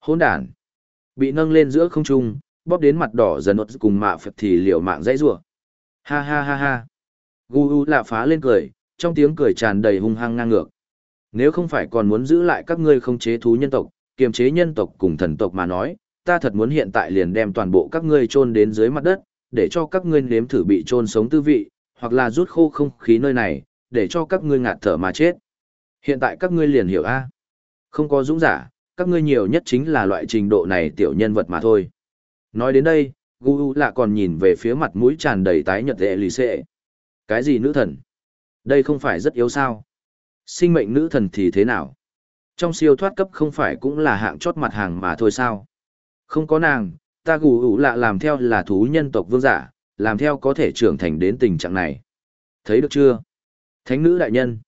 Hỗn đản. Bị nâng lên giữa không trung, bóp đến mặt đỏ dần ột cùng mạ phật thì liều mạng dãy rủa. Ha ha ha ha. Gu U lạ phá lên cười, trong tiếng cười tràn đầy hung hăng ngang ngược. Nếu không phải còn muốn giữ lại các ngươi không chế thú nhân tộc, kiềm chế nhân tộc cùng thần tộc mà nói, ta thật muốn hiện tại liền đem toàn bộ các ngươi chôn đến dưới mặt đất, để cho các ngươi nếm thử bị chôn sống tư vị, hoặc là rút khô không khí nơi này, để cho các ngươi ngạt thở mà chết. Hiện tại các ngươi liền hiểu a. Không có dũng giả, các ngươi nhiều nhất chính là loại trình độ này tiểu nhân vật mà thôi. Nói đến đây, Gu U lạ còn nhìn về phía mặt mũi tràn đầy tái nhợt lệ lì xệ. Cái gì nữ thần? Đây không phải rất yếu sao? Sinh mệnh nữ thần thì thế nào? Trong siêu thoát cấp không phải cũng là hạng chót mặt hàng mà thôi sao? Không có nàng, ta gù U lạ làm theo là thú nhân tộc vương giả, làm theo có thể trưởng thành đến tình trạng này. Thấy được chưa? Thánh nữ đại nhân.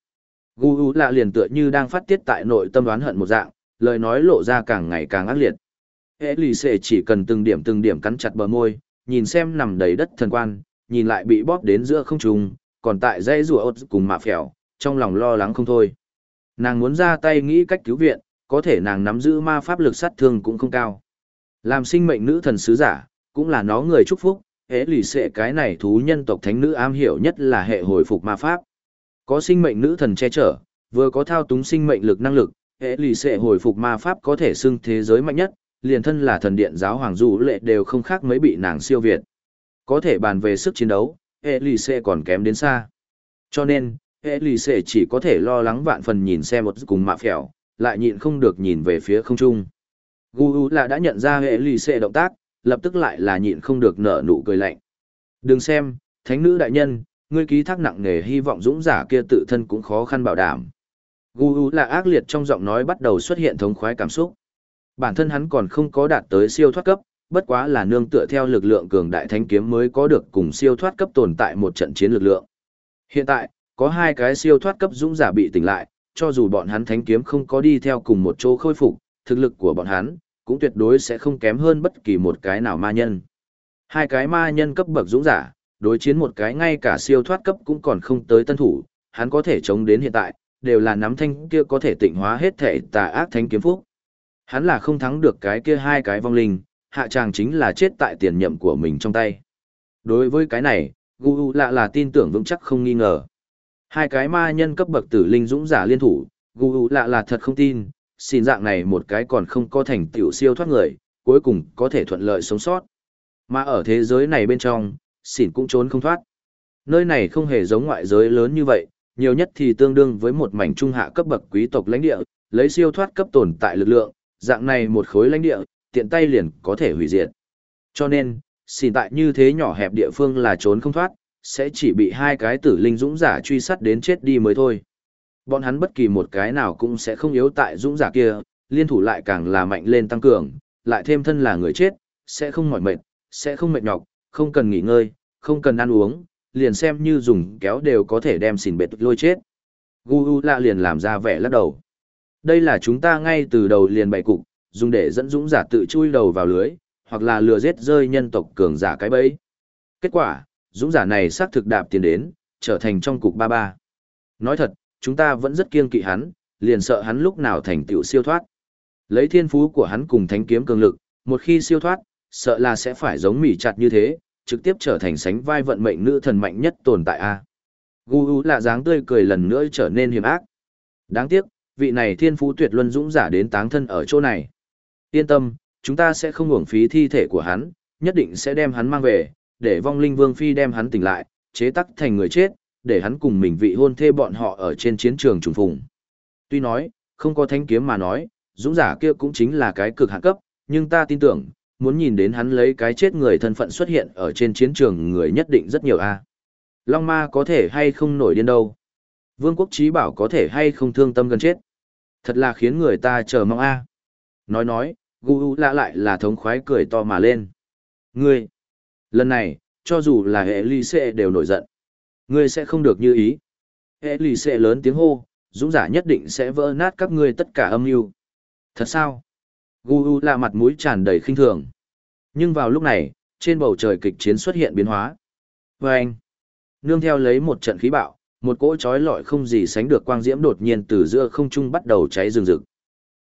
gù U lạ liền tựa như đang phát tiết tại nội tâm đoán hận một dạng, lời nói lộ ra càng ngày càng ác liệt. Hệ lì xệ chỉ cần từng điểm từng điểm cắn chặt bờ môi, nhìn xem nằm đầy đất thần quan, nhìn lại bị bóp đến giữa không trung, còn tại dây rùa ốt cùng mạ phèo, trong lòng lo lắng không thôi. Nàng muốn ra tay nghĩ cách cứu viện, có thể nàng nắm giữ ma pháp lực sát thương cũng không cao. Làm sinh mệnh nữ thần sứ giả, cũng là nó người chúc phúc, hễ lì xệ cái này thú nhân tộc thánh nữ am hiểu nhất là hệ hồi phục ma pháp. Có sinh mệnh nữ thần che chở, vừa có thao túng sinh mệnh lực năng lực, hệ lì xệ hồi phục ma pháp có thể xưng thế giới mạnh nhất, liền thân là thần điện giáo hoàng dù lệ đều không khác mấy bị nàng siêu việt. Có thể bàn về sức chiến đấu, hệ lì xệ còn kém đến xa. Cho nên, hệ lì xệ chỉ có thể lo lắng vạn phần nhìn xe một cùng mạ phèo, lại nhịn không được nhìn về phía không trung. Gu là đã nhận ra hệ lì xệ động tác, lập tức lại là nhịn không được nở nụ cười lạnh. Đừng xem, thánh nữ đại nhân, ngươi ký thác nặng nề hy vọng dũng giả kia tự thân cũng khó khăn bảo đảm. Gu là ác liệt trong giọng nói bắt đầu xuất hiện thống khoái cảm xúc. Bản thân hắn còn không có đạt tới siêu thoát cấp, bất quá là nương tựa theo lực lượng cường đại thánh kiếm mới có được cùng siêu thoát cấp tồn tại một trận chiến lực lượng. Hiện tại, có hai cái siêu thoát cấp dũng giả bị tỉnh lại, cho dù bọn hắn thánh kiếm không có đi theo cùng một chỗ khôi phục, thực lực của bọn hắn cũng tuyệt đối sẽ không kém hơn bất kỳ một cái nào ma nhân. Hai cái ma nhân cấp bậc dũng giả, đối chiến một cái ngay cả siêu thoát cấp cũng còn không tới tân thủ, hắn có thể chống đến hiện tại, đều là nắm thanh kia có thể tịnh hóa hết thể tà ác thánh kiếm phúc. Hắn là không thắng được cái kia hai cái vong linh, hạ tràng chính là chết tại tiền nhậm của mình trong tay. Đối với cái này, Gu lạ là tin tưởng vững chắc không nghi ngờ. Hai cái ma nhân cấp bậc tử linh dũng giả liên thủ, Gu lạ là thật không tin, xin dạng này một cái còn không có thành tiểu siêu thoát người, cuối cùng có thể thuận lợi sống sót. Mà ở thế giới này bên trong, xỉn cũng trốn không thoát. Nơi này không hề giống ngoại giới lớn như vậy, nhiều nhất thì tương đương với một mảnh trung hạ cấp bậc quý tộc lãnh địa, lấy siêu thoát cấp tồn tại lực lượng, dạng này một khối lãnh địa, tiện tay liền có thể hủy diệt. Cho nên, xỉn tại như thế nhỏ hẹp địa phương là trốn không thoát, sẽ chỉ bị hai cái tử linh dũng giả truy sát đến chết đi mới thôi. Bọn hắn bất kỳ một cái nào cũng sẽ không yếu tại dũng giả kia, liên thủ lại càng là mạnh lên tăng cường, lại thêm thân là người chết, sẽ không mỏi mệt, sẽ không mệt nhọc, không cần nghỉ ngơi, không cần ăn uống, liền xem như dùng kéo đều có thể đem xỉn bệt lôi chết. Gu U lạ liền làm ra vẻ lắc đầu. Đây là chúng ta ngay từ đầu liền bày cục, dùng để dẫn dũng giả tự chui đầu vào lưới, hoặc là lừa giết rơi nhân tộc cường giả cái bẫy. Kết quả, dũng giả này xác thực đạp tiền đến, trở thành trong cục ba ba. Nói thật, chúng ta vẫn rất kiêng kỵ hắn, liền sợ hắn lúc nào thành tựu siêu thoát. Lấy thiên phú của hắn cùng thánh kiếm cường lực, một khi siêu thoát, sợ là sẽ phải giống mỉ chặt như thế, trực tiếp trở thành sánh vai vận mệnh nữ thần mạnh nhất tồn tại a. Gu U là dáng tươi cười lần nữa trở nên hiểm ác. Đáng tiếc, vị này thiên phú tuyệt luân dũng giả đến táng thân ở chỗ này. Yên tâm, chúng ta sẽ không uổng phí thi thể của hắn, nhất định sẽ đem hắn mang về, để vong linh vương phi đem hắn tỉnh lại, chế tắc thành người chết, để hắn cùng mình vị hôn thê bọn họ ở trên chiến trường trùng phùng. Tuy nói, không có thanh kiếm mà nói, dũng giả kia cũng chính là cái cực hạn cấp, nhưng ta tin tưởng, muốn nhìn đến hắn lấy cái chết người thân phận xuất hiện ở trên chiến trường người nhất định rất nhiều a. Long ma có thể hay không nổi điên đâu. Vương quốc trí bảo có thể hay không thương tâm gần chết. Thật là khiến người ta chờ mong a. Nói nói, gu lạ lại là thống khoái cười to mà lên. Ngươi, lần này, cho dù là hệ ly xệ đều nổi giận. Ngươi sẽ không được như ý. Hệ sẽ lớn tiếng hô, dũng giả nhất định sẽ vỡ nát các ngươi tất cả âm mưu. Thật sao? Gu là mặt mũi tràn đầy khinh thường. Nhưng vào lúc này, trên bầu trời kịch chiến xuất hiện biến hóa. Và anh, nương theo lấy một trận khí bạo, một cỗ chói lọi không gì sánh được quang diễm đột nhiên từ giữa không trung bắt đầu cháy rừng rực.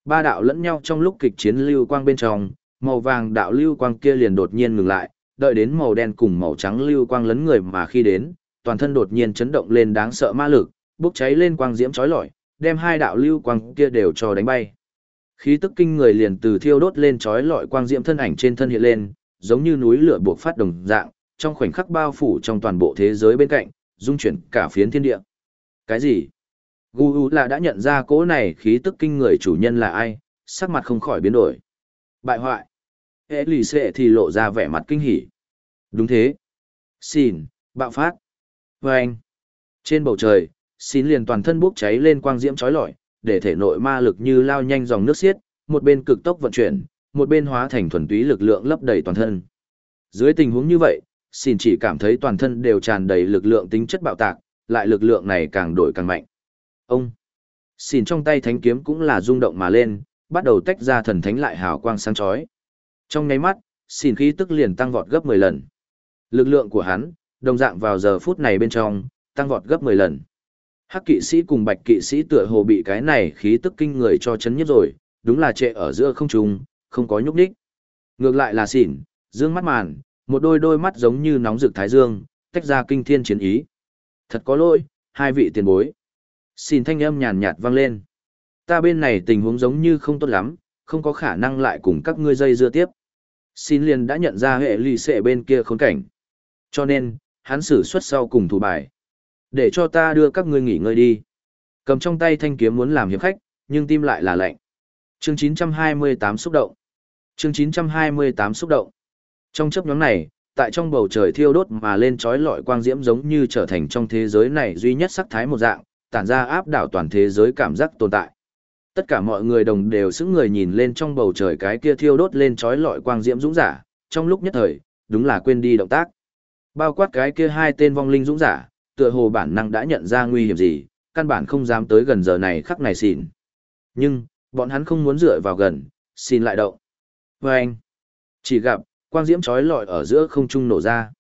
Ba đạo lẫn nhau trong lúc kịch chiến lưu quang bên trong, màu vàng đạo lưu quang kia liền đột nhiên ngừng lại, đợi đến màu đen cùng màu trắng lưu quang lấn người mà khi đến, toàn thân đột nhiên chấn động lên đáng sợ ma lực, bốc cháy lên quang diễm chói lọi, đem hai đạo lưu quang kia đều cho đánh bay. Khí tức kinh người liền từ thiêu đốt lên chói lọi quang diễm thân ảnh trên thân hiện lên, giống như núi lửa buộc phát đồng dạng, trong khoảnh khắc bao phủ trong toàn bộ thế giới bên cạnh, dung chuyển cả phiến thiên địa. Cái gì? Gu U là đã nhận ra cỗ này khí tức kinh người chủ nhân là ai, sắc mặt không khỏi biến đổi. Bại hoại. Hệ lì xệ thì lộ ra vẻ mặt kinh hỉ. Đúng thế. Xin, bạo phát. Và anh. Trên bầu trời, xin liền toàn thân bốc cháy lên quang diễm chói lọi, để thể nội ma lực như lao nhanh dòng nước xiết, một bên cực tốc vận chuyển, một bên hóa thành thuần túy lực lượng lấp đầy toàn thân. Dưới tình huống như vậy, xin chỉ cảm thấy toàn thân đều tràn đầy lực lượng tính chất bạo tạc, lại lực lượng này càng đổi càng mạnh. Ông! Xin trong tay thánh kiếm cũng là rung động mà lên, bắt đầu tách ra thần thánh lại hào quang sáng chói. Trong nháy mắt, xin khí tức liền tăng vọt gấp 10 lần. Lực lượng của hắn, đồng dạng vào giờ phút này bên trong, tăng vọt gấp 10 lần. Hắc kỵ sĩ cùng bạch kỵ sĩ tựa hồ bị cái này khí tức kinh người cho chấn nhất rồi, đúng là trệ ở giữa không trung, không có nhúc nhích. Ngược lại là xỉn, dương mắt màn, một đôi đôi mắt giống như nóng rực thái dương, tách ra kinh thiên chiến ý. Thật có lỗi, hai vị tiền bối. Xin thanh âm nhàn nhạt vang lên. Ta bên này tình huống giống như không tốt lắm, không có khả năng lại cùng các ngươi dây dưa tiếp. Xin liền đã nhận ra hệ lì xệ bên kia khốn cảnh. Cho nên, hắn xử xuất sau cùng thủ bài. Để cho ta đưa các ngươi nghỉ ngơi đi. Cầm trong tay thanh kiếm muốn làm hiệp khách, nhưng tim lại là lạnh. Chương 928 xúc động. Chương 928 xúc động. Trong chấp nhóm này, tại trong bầu trời thiêu đốt mà lên trói lọi quang diễm giống như trở thành trong thế giới này duy nhất sắc thái một dạng, tản ra áp đảo toàn thế giới cảm giác tồn tại. Tất cả mọi người đồng đều sững người nhìn lên trong bầu trời cái kia thiêu đốt lên trói lọi quang diễm dũng giả, trong lúc nhất thời, đúng là quên đi động tác. Bao quát cái kia hai tên vong linh dũng giả, tựa hồ bản năng đã nhận ra nguy hiểm gì, căn bản không dám tới gần giờ này khắc này xỉn. Nhưng, bọn hắn không muốn dựa vào gần, xin lại động. Và anh, chỉ gặp, quang diễm trói lọi ở giữa không trung nổ ra.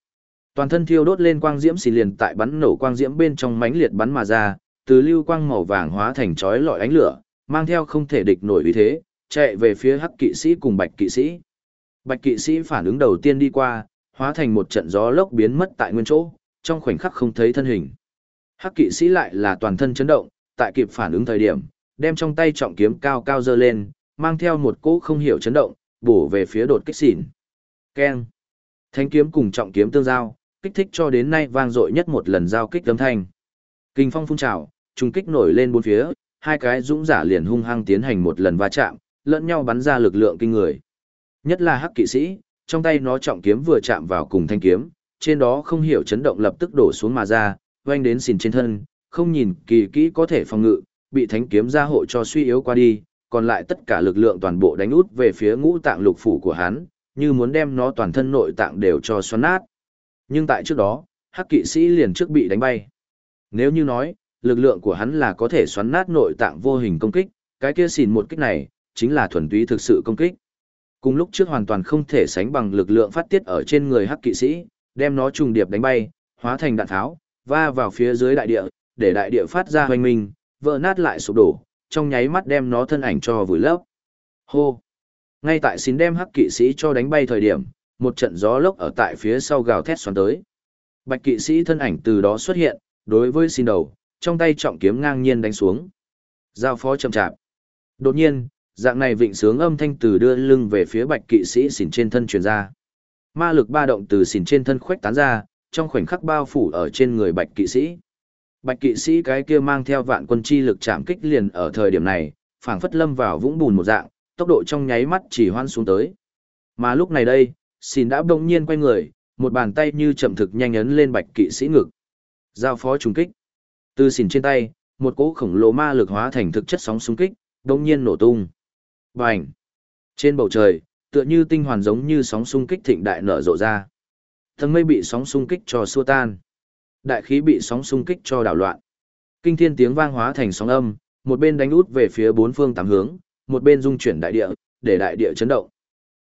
Toàn thân thiêu đốt lên quang diễm xì liền tại bắn nổ quang diễm bên trong mãnh liệt bắn mà ra, từ lưu quang màu vàng hóa thành trói lọi ánh lửa, mang theo không thể địch nổi uy thế, chạy về phía hắc kỵ sĩ cùng bạch kỵ sĩ. Bạch kỵ sĩ phản ứng đầu tiên đi qua, hóa thành một trận gió lốc biến mất tại nguyên chỗ, trong khoảnh khắc không thấy thân hình. Hắc kỵ sĩ lại là toàn thân chấn động, tại kịp phản ứng thời điểm, đem trong tay trọng kiếm cao cao dơ lên, mang theo một cỗ không hiểu chấn động, bổ về phía đột kích xỉn. Keng. Thánh kiếm cùng trọng kiếm tương giao, kích thích cho đến nay vang dội nhất một lần giao kích âm thanh. Kinh phong phun trào, trùng kích nổi lên bốn phía, hai cái dũng giả liền hung hăng tiến hành một lần va chạm, lẫn nhau bắn ra lực lượng kinh người. Nhất là hắc kỵ sĩ, trong tay nó trọng kiếm vừa chạm vào cùng thanh kiếm, trên đó không hiểu chấn động lập tức đổ xuống mà ra, oanh đến xìn trên thân, không nhìn kỳ kỹ có thể phòng ngự, bị thánh kiếm ra hộ cho suy yếu qua đi, còn lại tất cả lực lượng toàn bộ đánh út về phía ngũ tạng lục phủ của hắn, như muốn đem nó toàn thân nội tạng đều cho xoắn nát. Nhưng tại trước đó, hắc kỵ sĩ liền trước bị đánh bay. Nếu như nói, lực lượng của hắn là có thể xoắn nát nội tạng vô hình công kích, cái kia xìn một kích này, chính là thuần túy thực sự công kích. Cùng lúc trước hoàn toàn không thể sánh bằng lực lượng phát tiết ở trên người hắc kỵ sĩ, đem nó trùng điệp đánh bay, hóa thành đạn tháo, va vào phía dưới đại địa, để đại địa phát ra hoành minh, vỡ nát lại sụp đổ, trong nháy mắt đem nó thân ảnh cho vùi lấp. Hô! Ngay tại xin đem hắc kỵ sĩ cho đánh bay thời điểm, một trận gió lốc ở tại phía sau gào thét xoắn tới. Bạch kỵ sĩ thân ảnh từ đó xuất hiện, đối với xin đầu, trong tay trọng kiếm ngang nhiên đánh xuống. Giao phó chậm chạp. Đột nhiên, dạng này vịnh sướng âm thanh từ đưa lưng về phía bạch kỵ sĩ xỉn trên thân truyền ra. Ma lực ba động từ xỉn trên thân khuếch tán ra, trong khoảnh khắc bao phủ ở trên người bạch kỵ sĩ. Bạch kỵ sĩ cái kia mang theo vạn quân chi lực chạm kích liền ở thời điểm này, phảng phất lâm vào vũng bùn một dạng, tốc độ trong nháy mắt chỉ hoan xuống tới. Mà lúc này đây, xỉn đã bỗng nhiên quay người, một bàn tay như chậm thực nhanh ấn lên bạch kỵ sĩ ngực. Giao phó trùng kích. Từ xỉn trên tay, một cỗ khổng lồ ma lực hóa thành thực chất sóng xung kích, bỗng nhiên nổ tung. Bành! Trên bầu trời, tựa như tinh hoàn giống như sóng xung kích thịnh đại nở rộ ra. thân mây bị sóng xung kích cho xua tan. Đại khí bị sóng xung kích cho đảo loạn. Kinh thiên tiếng vang hóa thành sóng âm, một bên đánh út về phía bốn phương tám hướng, một bên dung chuyển đại địa, để đại địa chấn động.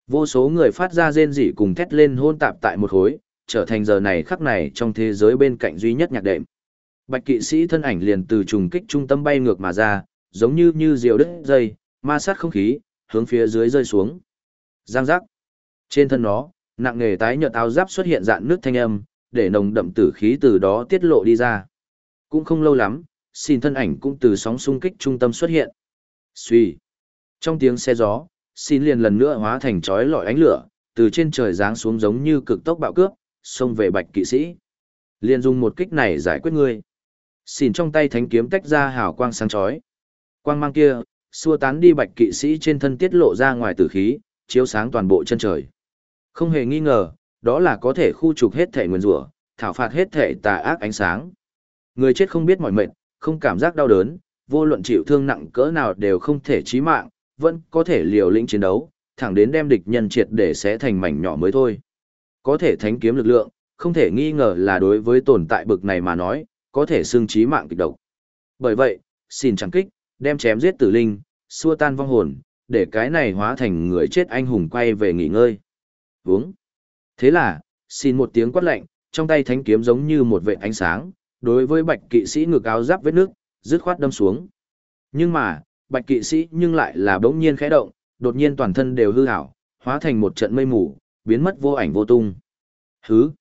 Vô số người phát ra rên rỉ cùng thét lên hôn tạp tại một khối, trở thành giờ này khắc này trong thế giới bên cạnh duy nhất nhạc đệm. Bạch kỵ sĩ thân ảnh liền từ trùng kích trung tâm bay ngược mà ra, giống như như diều đứt dây, ma sát không khí, hướng phía dưới rơi xuống. Giang giác. Trên thân nó, nặng nghề tái nhợt áo giáp xuất hiện dạng nước thanh âm, để nồng đậm tử khí từ đó tiết lộ đi ra. Cũng không lâu lắm, xin thân ảnh cũng từ sóng xung kích trung tâm xuất hiện. Xuy. Trong tiếng xe gió, xin liền lần nữa hóa thành chói lọi ánh lửa, từ trên trời giáng xuống giống như cực tốc bạo cướp, xông về bạch kỵ sĩ. Liền dùng một kích này giải quyết ngươi. Xin trong tay thánh kiếm tách ra hào quang sáng chói. Quang mang kia, xua tán đi bạch kỵ sĩ trên thân tiết lộ ra ngoài tử khí, chiếu sáng toàn bộ chân trời. Không hề nghi ngờ, đó là có thể khu trục hết thể nguyên rủa, thảo phạt hết thể tà ác ánh sáng. Người chết không biết mỏi mệt, không cảm giác đau đớn, vô luận chịu thương nặng cỡ nào đều không thể chí mạng, vẫn có thể liều lĩnh chiến đấu, thẳng đến đem địch nhân triệt để sẽ thành mảnh nhỏ mới thôi. Có thể thánh kiếm lực lượng, không thể nghi ngờ là đối với tồn tại bực này mà nói, có thể xương chí mạng kịch độc. Bởi vậy, xin chẳng kích, đem chém giết tử linh, xua tan vong hồn, để cái này hóa thành người chết anh hùng quay về nghỉ ngơi. Vướng. Thế là, xin một tiếng quát lạnh, trong tay thánh kiếm giống như một vệ ánh sáng, đối với bạch kỵ sĩ ngực áo giáp vết nước, dứt khoát đâm xuống. Nhưng mà, bạch kỵ sĩ nhưng lại là bỗng nhiên khẽ động, đột nhiên toàn thân đều hư hảo, hóa thành một trận mây mù, biến mất vô ảnh vô tung. Hứ!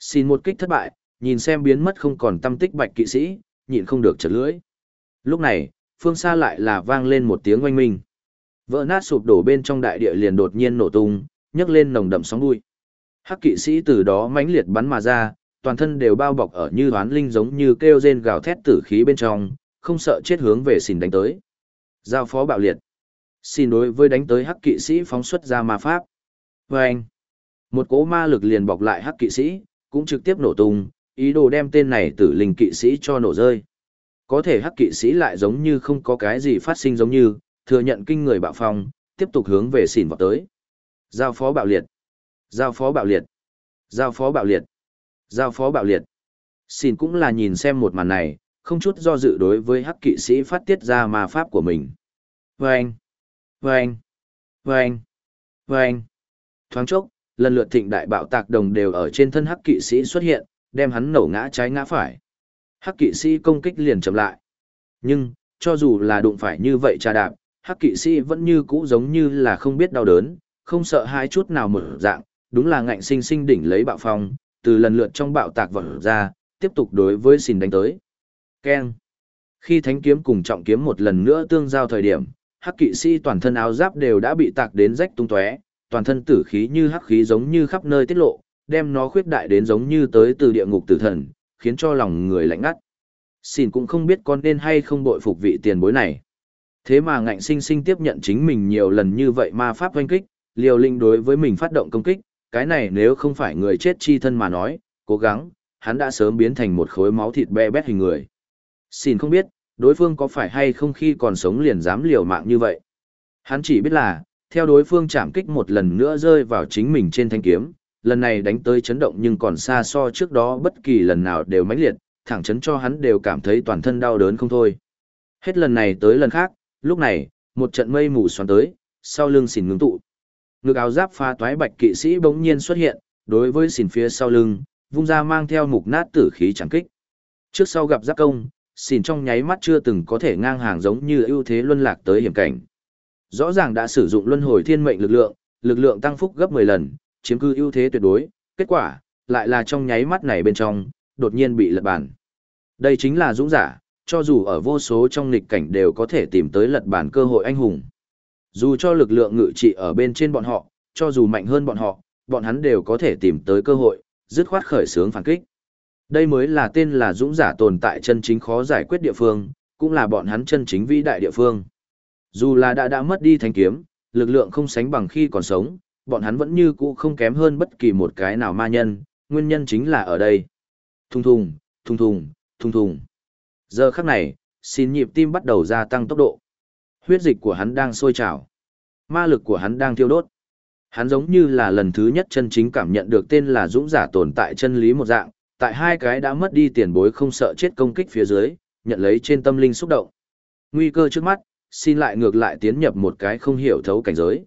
Xin một kích thất bại, nhìn xem biến mất không còn tâm tích bạch kỵ sĩ, nhịn không được chật lưỡi. Lúc này, phương xa lại là vang lên một tiếng oanh minh. Vỡ nát sụp đổ bên trong đại địa liền đột nhiên nổ tung, nhấc lên nồng đậm sóng bụi. Hắc kỵ sĩ từ đó mãnh liệt bắn mà ra, toàn thân đều bao bọc ở như hoán linh giống như kêu rên gào thét tử khí bên trong, không sợ chết hướng về xỉn đánh tới. Giao phó bạo liệt. Xin đối với đánh tới hắc kỵ sĩ phóng xuất ra ma pháp. Và anh, một cỗ ma lực liền bọc lại hắc kỵ sĩ, cũng trực tiếp nổ tung, ý đồ đem tên này tử linh kỵ sĩ cho nổ rơi. Có thể hắc kỵ sĩ lại giống như không có cái gì phát sinh giống như, thừa nhận kinh người bạo phong, tiếp tục hướng về xỉn vào tới. Giao phó bạo liệt. Giao phó bạo liệt. Giao phó bạo liệt. Giao phó bạo liệt. Xin cũng là nhìn xem một màn này, không chút do dự đối với hắc kỵ sĩ phát tiết ra ma pháp của mình. Vâng! Vâng! Vâng! Vâng! Thoáng chốc, lần lượt thịnh đại bạo tạc đồng đều ở trên thân hắc kỵ sĩ xuất hiện, đem hắn nổ ngã trái ngã phải. Hắc kỵ sĩ công kích liền chậm lại. Nhưng, cho dù là đụng phải như vậy trà đạp, hắc kỵ sĩ vẫn như cũ giống như là không biết đau đớn, không sợ hai chút nào mở dạng, đúng là ngạnh sinh sinh đỉnh lấy bạo phong, từ lần lượt trong bạo tạc vọt ra, tiếp tục đối với xin đánh tới. Keng. Khi thánh kiếm cùng trọng kiếm một lần nữa tương giao thời điểm, hắc kỵ sĩ toàn thân áo giáp đều đã bị tạc đến rách tung tóe, toàn thân tử khí như hắc khí giống như khắp nơi tiết lộ, đem nó khuyết đại đến giống như tới từ địa ngục tử thần, khiến cho lòng người lạnh ngắt. Xin cũng không biết con nên hay không bội phục vị tiền bối này. Thế mà ngạnh sinh sinh tiếp nhận chính mình nhiều lần như vậy ma pháp hoanh kích, liều linh đối với mình phát động công kích, cái này nếu không phải người chết chi thân mà nói, cố gắng, hắn đã sớm biến thành một khối máu thịt be bét hình người. Xin không biết, đối phương có phải hay không khi còn sống liền dám liều mạng như vậy. Hắn chỉ biết là, theo đối phương chạm kích một lần nữa rơi vào chính mình trên thanh kiếm, lần này đánh tới chấn động nhưng còn xa so trước đó bất kỳ lần nào đều mãnh liệt, thẳng chấn cho hắn đều cảm thấy toàn thân đau đớn không thôi. Hết lần này tới lần khác, lúc này, một trận mây mù xoắn tới, sau lưng xỉn ngưng tụ. Ngực áo giáp pha toái bạch kỵ sĩ bỗng nhiên xuất hiện, đối với xỉn phía sau lưng, vung ra mang theo mục nát tử khí chẳng kích. Trước sau gặp giáp công, xỉn trong nháy mắt chưa từng có thể ngang hàng giống như ưu thế luân lạc tới hiểm cảnh. Rõ ràng đã sử dụng luân hồi thiên mệnh lực lượng, lực lượng tăng phúc gấp 10 lần, chiếm cư ưu thế tuyệt đối, kết quả, lại là trong nháy mắt này bên trong, đột nhiên bị lật bàn. Đây chính là dũng giả, cho dù ở vô số trong nghịch cảnh đều có thể tìm tới lật bàn cơ hội anh hùng. Dù cho lực lượng ngự trị ở bên trên bọn họ, cho dù mạnh hơn bọn họ, bọn hắn đều có thể tìm tới cơ hội, dứt khoát khởi sướng phản kích. Đây mới là tên là dũng giả tồn tại chân chính khó giải quyết địa phương, cũng là bọn hắn chân chính vĩ đại địa phương. Dù là đã đã mất đi thanh kiếm, lực lượng không sánh bằng khi còn sống, bọn hắn vẫn như cũ không kém hơn bất kỳ một cái nào ma nhân, nguyên nhân chính là ở đây. Thùng thùng, thùng thùng, thùng thùng. Giờ khắc này, xin nhịp tim bắt đầu gia tăng tốc độ. Huyết dịch của hắn đang sôi trào. Ma lực của hắn đang thiêu đốt. Hắn giống như là lần thứ nhất chân chính cảm nhận được tên là dũng giả tồn tại chân lý một dạng, tại hai cái đã mất đi tiền bối không sợ chết công kích phía dưới, nhận lấy trên tâm linh xúc động. Nguy cơ trước mắt, xin lại ngược lại tiến nhập một cái không hiểu thấu cảnh giới.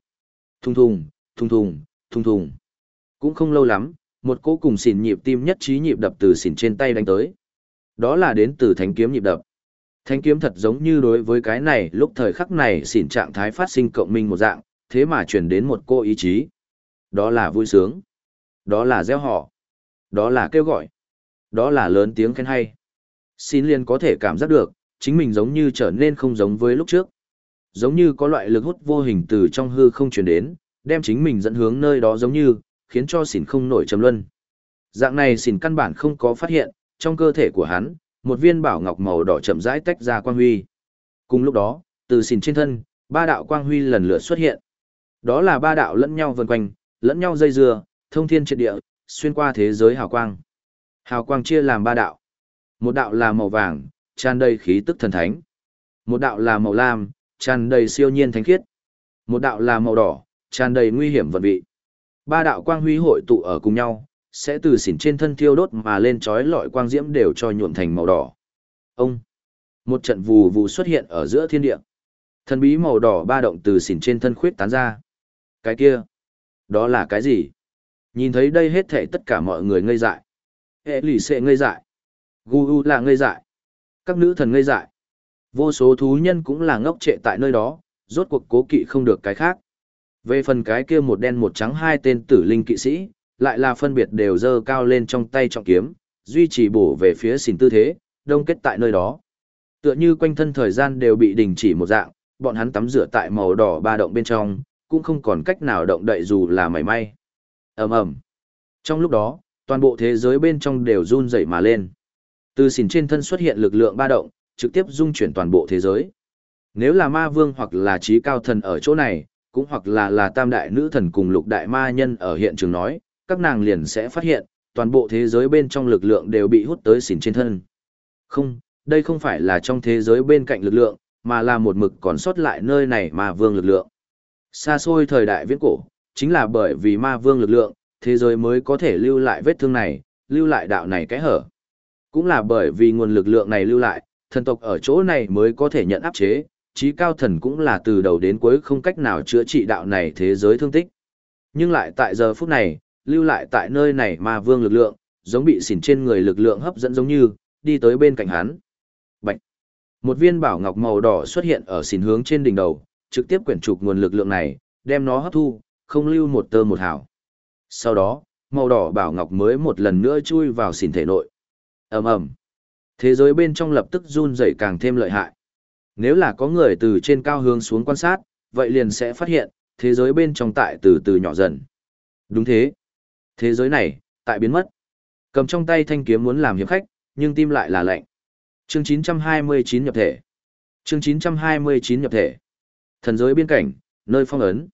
Thùng thùng, thùng thùng, thùng thùng. Cũng không lâu lắm, một cỗ cùng xỉn nhịp tim nhất trí nhịp đập từ xỉn trên tay đánh tới. Đó là đến từ thánh kiếm nhịp đập. Thánh kiếm thật giống như đối với cái này lúc thời khắc này xỉn trạng thái phát sinh cộng minh một dạng, thế mà chuyển đến một cô ý chí. Đó là vui sướng. Đó là gieo họ. Đó là kêu gọi. Đó là lớn tiếng khen hay. Xin liền có thể cảm giác được, chính mình giống như trở nên không giống với lúc trước. Giống như có loại lực hút vô hình từ trong hư không chuyển đến, đem chính mình dẫn hướng nơi đó giống như, khiến cho xỉn không nổi trầm luân. Dạng này xỉn căn bản không có phát hiện, trong cơ thể của hắn, một viên bảo ngọc màu đỏ chậm rãi tách ra quang huy. Cùng lúc đó, từ xỉn trên thân, ba đạo quang huy lần lượt xuất hiện. Đó là ba đạo lẫn nhau vần quanh, lẫn nhau dây dưa, thông thiên triệt địa, xuyên qua thế giới hào quang. Hào quang chia làm ba đạo. Một đạo là màu vàng, tràn đầy khí tức thần thánh. Một đạo là màu lam, tràn đầy siêu nhiên thánh khiết. Một đạo là màu đỏ, tràn đầy nguy hiểm vận vị. Ba đạo quang huy hội tụ ở cùng nhau, sẽ từ xỉn trên thân thiêu đốt mà lên chói lọi quang diễm đều cho nhuộm thành màu đỏ. Ông! Một trận vù vù xuất hiện ở giữa thiên địa. Thần bí màu đỏ ba động từ xỉn trên thân khuyết tán ra. Cái kia! Đó là cái gì? Nhìn thấy đây hết thảy tất cả mọi người ngây dại. Hệ lì xệ ngây dại. Gu u là ngây dại. Các nữ thần ngây dại. Vô số thú nhân cũng là ngốc trệ tại nơi đó, rốt cuộc cố kỵ không được cái khác. Về phần cái kia một đen một trắng hai tên tử linh kỵ sĩ, lại là phân biệt đều dơ cao lên trong tay trọng kiếm, duy trì bổ về phía xỉn tư thế, đông kết tại nơi đó. Tựa như quanh thân thời gian đều bị đình chỉ một dạng, bọn hắn tắm rửa tại màu đỏ ba động bên trong, cũng không còn cách nào động đậy dù là mảy may. ầm ầm. Trong lúc đó, toàn bộ thế giới bên trong đều run rẩy mà lên. Từ xỉn trên thân xuất hiện lực lượng ba động, trực tiếp dung chuyển toàn bộ thế giới. Nếu là ma vương hoặc là trí cao thần ở chỗ này, cũng hoặc là là tam đại nữ thần cùng lục đại ma nhân ở hiện trường nói, các nàng liền sẽ phát hiện, toàn bộ thế giới bên trong lực lượng đều bị hút tới xỉn trên thân. Không, đây không phải là trong thế giới bên cạnh lực lượng, mà là một mực còn sót lại nơi này ma vương lực lượng. Xa xôi thời đại viễn cổ, chính là bởi vì ma vương lực lượng, thế giới mới có thể lưu lại vết thương này, lưu lại đạo này cái hở. Cũng là bởi vì nguồn lực lượng này lưu lại, thần tộc ở chỗ này mới có thể nhận áp chế, trí cao thần cũng là từ đầu đến cuối không cách nào chữa trị đạo này thế giới thương tích. Nhưng lại tại giờ phút này, lưu lại tại nơi này ma vương lực lượng, giống bị xỉn trên người lực lượng hấp dẫn giống như, đi tới bên cạnh hắn. Bạch! Một viên bảo ngọc màu đỏ xuất hiện ở xỉn hướng trên đỉnh đầu, trực tiếp quyển trục nguồn lực lượng này, đem nó hấp thu, không lưu một tơ một hào. Sau đó, màu đỏ bảo ngọc mới một lần nữa chui vào xỉn thể nội. ầm ầm Thế giới bên trong lập tức run rẩy càng thêm lợi hại. Nếu là có người từ trên cao hướng xuống quan sát, vậy liền sẽ phát hiện, thế giới bên trong tại từ từ nhỏ dần. Đúng thế. Thế giới này, tại biến mất. Cầm trong tay thanh kiếm muốn làm hiệp khách, nhưng tim lại là lạnh. Chương 929 nhập thể. Chương 929 nhập thể. Thần giới biên cảnh, nơi phong ấn.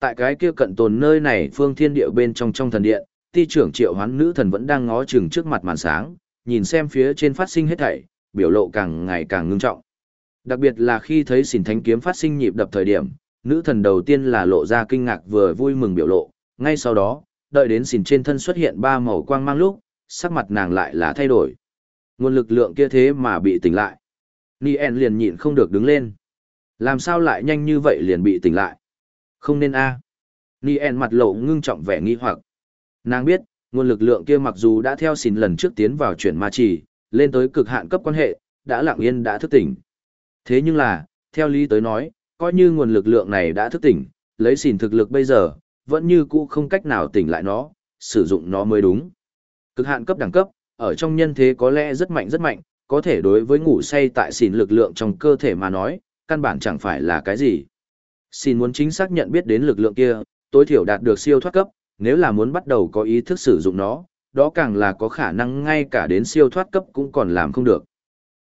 Tại cái kia cận tồn nơi này phương thiên địa bên trong trong thần điện, ti trưởng triệu hoán nữ thần vẫn đang ngó chừng trước mặt màn sáng, nhìn xem phía trên phát sinh hết thảy, biểu lộ càng ngày càng ngưng trọng. Đặc biệt là khi thấy xỉn thánh kiếm phát sinh nhịp đập thời điểm, nữ thần đầu tiên là lộ ra kinh ngạc vừa vui mừng biểu lộ, ngay sau đó, đợi đến xỉn trên thân xuất hiện ba màu quang mang lúc, sắc mặt nàng lại là thay đổi. Nguồn lực lượng kia thế mà bị tỉnh lại. Nien liền nhịn không được đứng lên. Làm sao lại nhanh như vậy liền bị tỉnh lại? Không nên a. À. Nien mặt lộ ngưng trọng vẻ nghi hoặc. Nàng biết, nguồn lực lượng kia mặc dù đã theo xỉn lần trước tiến vào chuyển ma trì, lên tới cực hạn cấp quan hệ, đã lặng yên đã thức tỉnh. Thế nhưng là, theo lý tới nói, coi như nguồn lực lượng này đã thức tỉnh, lấy xỉn thực lực bây giờ, vẫn như cũ không cách nào tỉnh lại nó, sử dụng nó mới đúng. Cực hạn cấp đẳng cấp, ở trong nhân thế có lẽ rất mạnh rất mạnh, có thể đối với ngủ say tại xỉn lực lượng trong cơ thể mà nói, căn bản chẳng phải là cái gì. Xin muốn chính xác nhận biết đến lực lượng kia, tối thiểu đạt được siêu thoát cấp, nếu là muốn bắt đầu có ý thức sử dụng nó, đó càng là có khả năng ngay cả đến siêu thoát cấp cũng còn làm không được.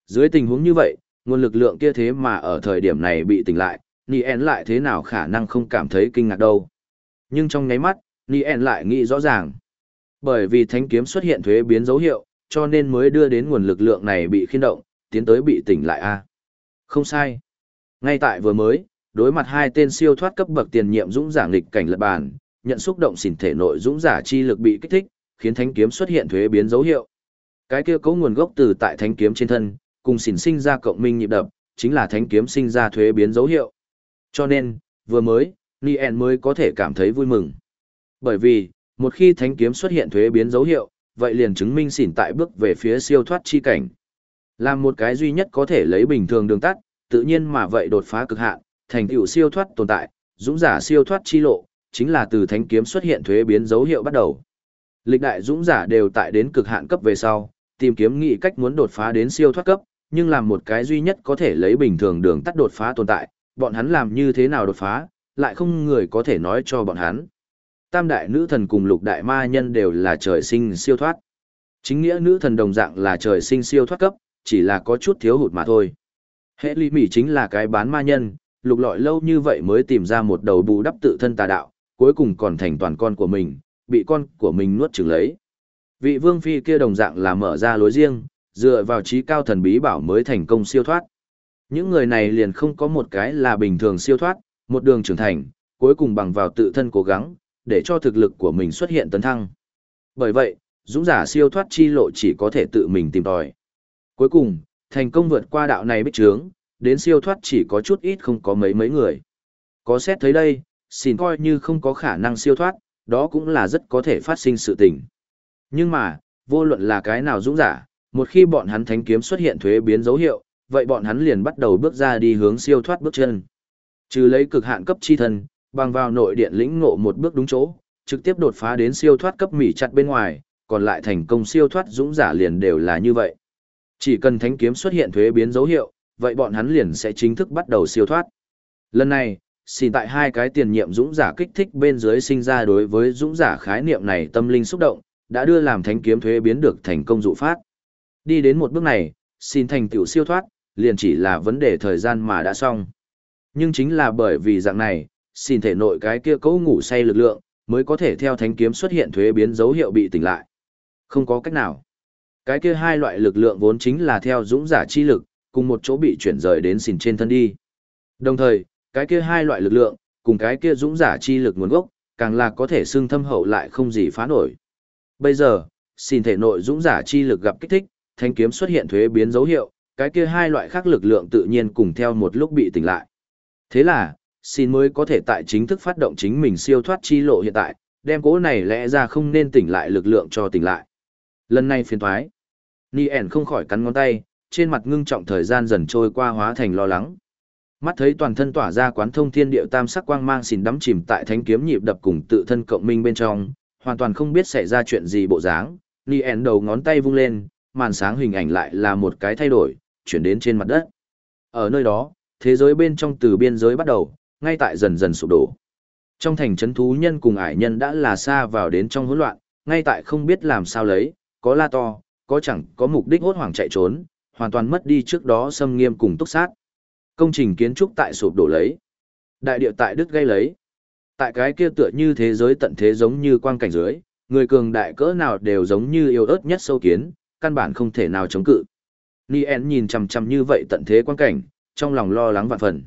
Dưới tình huống như vậy, nguồn lực lượng kia thế mà ở thời điểm này bị tỉnh lại, Nien lại thế nào khả năng không cảm thấy kinh ngạc đâu. Nhưng trong nháy mắt, Nien lại nghĩ rõ ràng. Bởi vì thánh kiếm xuất hiện thuế biến dấu hiệu, cho nên mới đưa đến nguồn lực lượng này bị khiên động, tiến tới bị tỉnh lại a. Không sai. Ngay tại vừa mới, đối mặt hai tên siêu thoát cấp bậc tiền nhiệm dũng giả nghịch cảnh lật bàn, nhận xúc động xỉn thể nội dũng giả chi lực bị kích thích, khiến thánh kiếm xuất hiện thuế biến dấu hiệu. Cái kia có nguồn gốc từ tại thánh kiếm trên thân, cùng xỉn sinh ra cộng minh nhịp đập, chính là thánh kiếm sinh ra thuế biến dấu hiệu. Cho nên, vừa mới, Nien mới có thể cảm thấy vui mừng. Bởi vì, một khi thánh kiếm xuất hiện thuế biến dấu hiệu, vậy liền chứng minh xỉn tại bước về phía siêu thoát chi cảnh. Làm một cái duy nhất có thể lấy bình thường đường tắt, tự nhiên mà vậy đột phá cực hạn, thành tựu siêu thoát tồn tại, dũng giả siêu thoát chi lộ, chính là từ thánh kiếm xuất hiện thuế biến dấu hiệu bắt đầu. Lịch đại dũng giả đều tại đến cực hạn cấp về sau, tìm kiếm nghị cách muốn đột phá đến siêu thoát cấp, nhưng làm một cái duy nhất có thể lấy bình thường đường tắt đột phá tồn tại, bọn hắn làm như thế nào đột phá, lại không người có thể nói cho bọn hắn. Tam đại nữ thần cùng lục đại ma nhân đều là trời sinh siêu thoát. Chính nghĩa nữ thần đồng dạng là trời sinh siêu thoát cấp, chỉ là có chút thiếu hụt mà thôi. Hệ lý mỉ chính là cái bán ma nhân, lục lọi lâu như vậy mới tìm ra một đầu bù đắp tự thân tà đạo, cuối cùng còn thành toàn con của mình, bị con của mình nuốt chửng lấy. Vị vương phi kia đồng dạng là mở ra lối riêng, dựa vào trí cao thần bí bảo mới thành công siêu thoát. Những người này liền không có một cái là bình thường siêu thoát, một đường trưởng thành, cuối cùng bằng vào tự thân cố gắng, để cho thực lực của mình xuất hiện tấn thăng. Bởi vậy, dũng giả siêu thoát chi lộ chỉ có thể tự mình tìm tòi. Cuối cùng, thành công vượt qua đạo này bích trướng, đến siêu thoát chỉ có chút ít không có mấy mấy người. Có xét thấy đây, xin coi như không có khả năng siêu thoát, đó cũng là rất có thể phát sinh sự tình. Nhưng mà, vô luận là cái nào dũng giả, một khi bọn hắn thánh kiếm xuất hiện thuế biến dấu hiệu, vậy bọn hắn liền bắt đầu bước ra đi hướng siêu thoát bước chân. Trừ lấy cực hạn cấp chi thân, bằng vào nội điện lĩnh ngộ một bước đúng chỗ, trực tiếp đột phá đến siêu thoát cấp mỉ chặt bên ngoài, còn lại thành công siêu thoát dũng giả liền đều là như vậy. Chỉ cần thánh kiếm xuất hiện thuế biến dấu hiệu, vậy bọn hắn liền sẽ chính thức bắt đầu siêu thoát. Lần này, xin tại hai cái tiền nhiệm dũng giả kích thích bên dưới sinh ra đối với dũng giả khái niệm này tâm linh xúc động, đã đưa làm thánh kiếm thuế biến được thành công dụ phát. Đi đến một bước này, xin thành tựu siêu thoát, liền chỉ là vấn đề thời gian mà đã xong. Nhưng chính là bởi vì dạng này, xin thể nội cái kia cấu ngủ say lực lượng, mới có thể theo thánh kiếm xuất hiện thuế biến dấu hiệu bị tỉnh lại. Không có cách nào. Cái kia hai loại lực lượng vốn chính là theo dũng giả chi lực, cùng một chỗ bị chuyển rời đến xỉn trên thân đi. Đồng thời, cái kia hai loại lực lượng, cùng cái kia dũng giả chi lực nguồn gốc, càng là có thể xưng thâm hậu lại không gì phá nổi. Bây giờ, xin thể nội dũng giả chi lực gặp kích thích, thanh kiếm xuất hiện thuế biến dấu hiệu, cái kia hai loại khác lực lượng tự nhiên cùng theo một lúc bị tỉnh lại. Thế là, xin mới có thể tại chính thức phát động chính mình siêu thoát chi lộ hiện tại, đem cố này lẽ ra không nên tỉnh lại lực lượng cho tỉnh lại. Lần này phiền thoái. Nien không khỏi cắn ngón tay, trên mặt ngưng trọng thời gian dần trôi qua hóa thành lo lắng. Mắt thấy toàn thân tỏa ra quán thông thiên điệu tam sắc quang mang xìn đắm chìm tại thánh kiếm nhịp đập cùng tự thân cộng minh bên trong, hoàn toàn không biết xảy ra chuyện gì bộ dáng. Nien đầu ngón tay vung lên, màn sáng hình ảnh lại là một cái thay đổi, chuyển đến trên mặt đất. Ở nơi đó, thế giới bên trong từ biên giới bắt đầu, ngay tại dần dần sụp đổ. Trong thành trấn thú nhân cùng ải nhân đã là xa vào đến trong hỗn loạn, ngay tại không biết làm sao lấy, có la to, có chẳng có mục đích hốt hoảng chạy trốn, hoàn toàn mất đi trước đó xâm nghiêm cùng túc sát. Công trình kiến trúc tại sụp đổ lấy. Đại địa tại đứt gây lấy. Tại cái kia tựa như thế giới tận thế giống như quang cảnh dưới, người cường đại cỡ nào đều giống như yêu ớt nhất sâu kiến, căn bản không thể nào chống cự. Nien nhìn chằm chằm như vậy tận thế quang cảnh, trong lòng lo lắng vạn phần.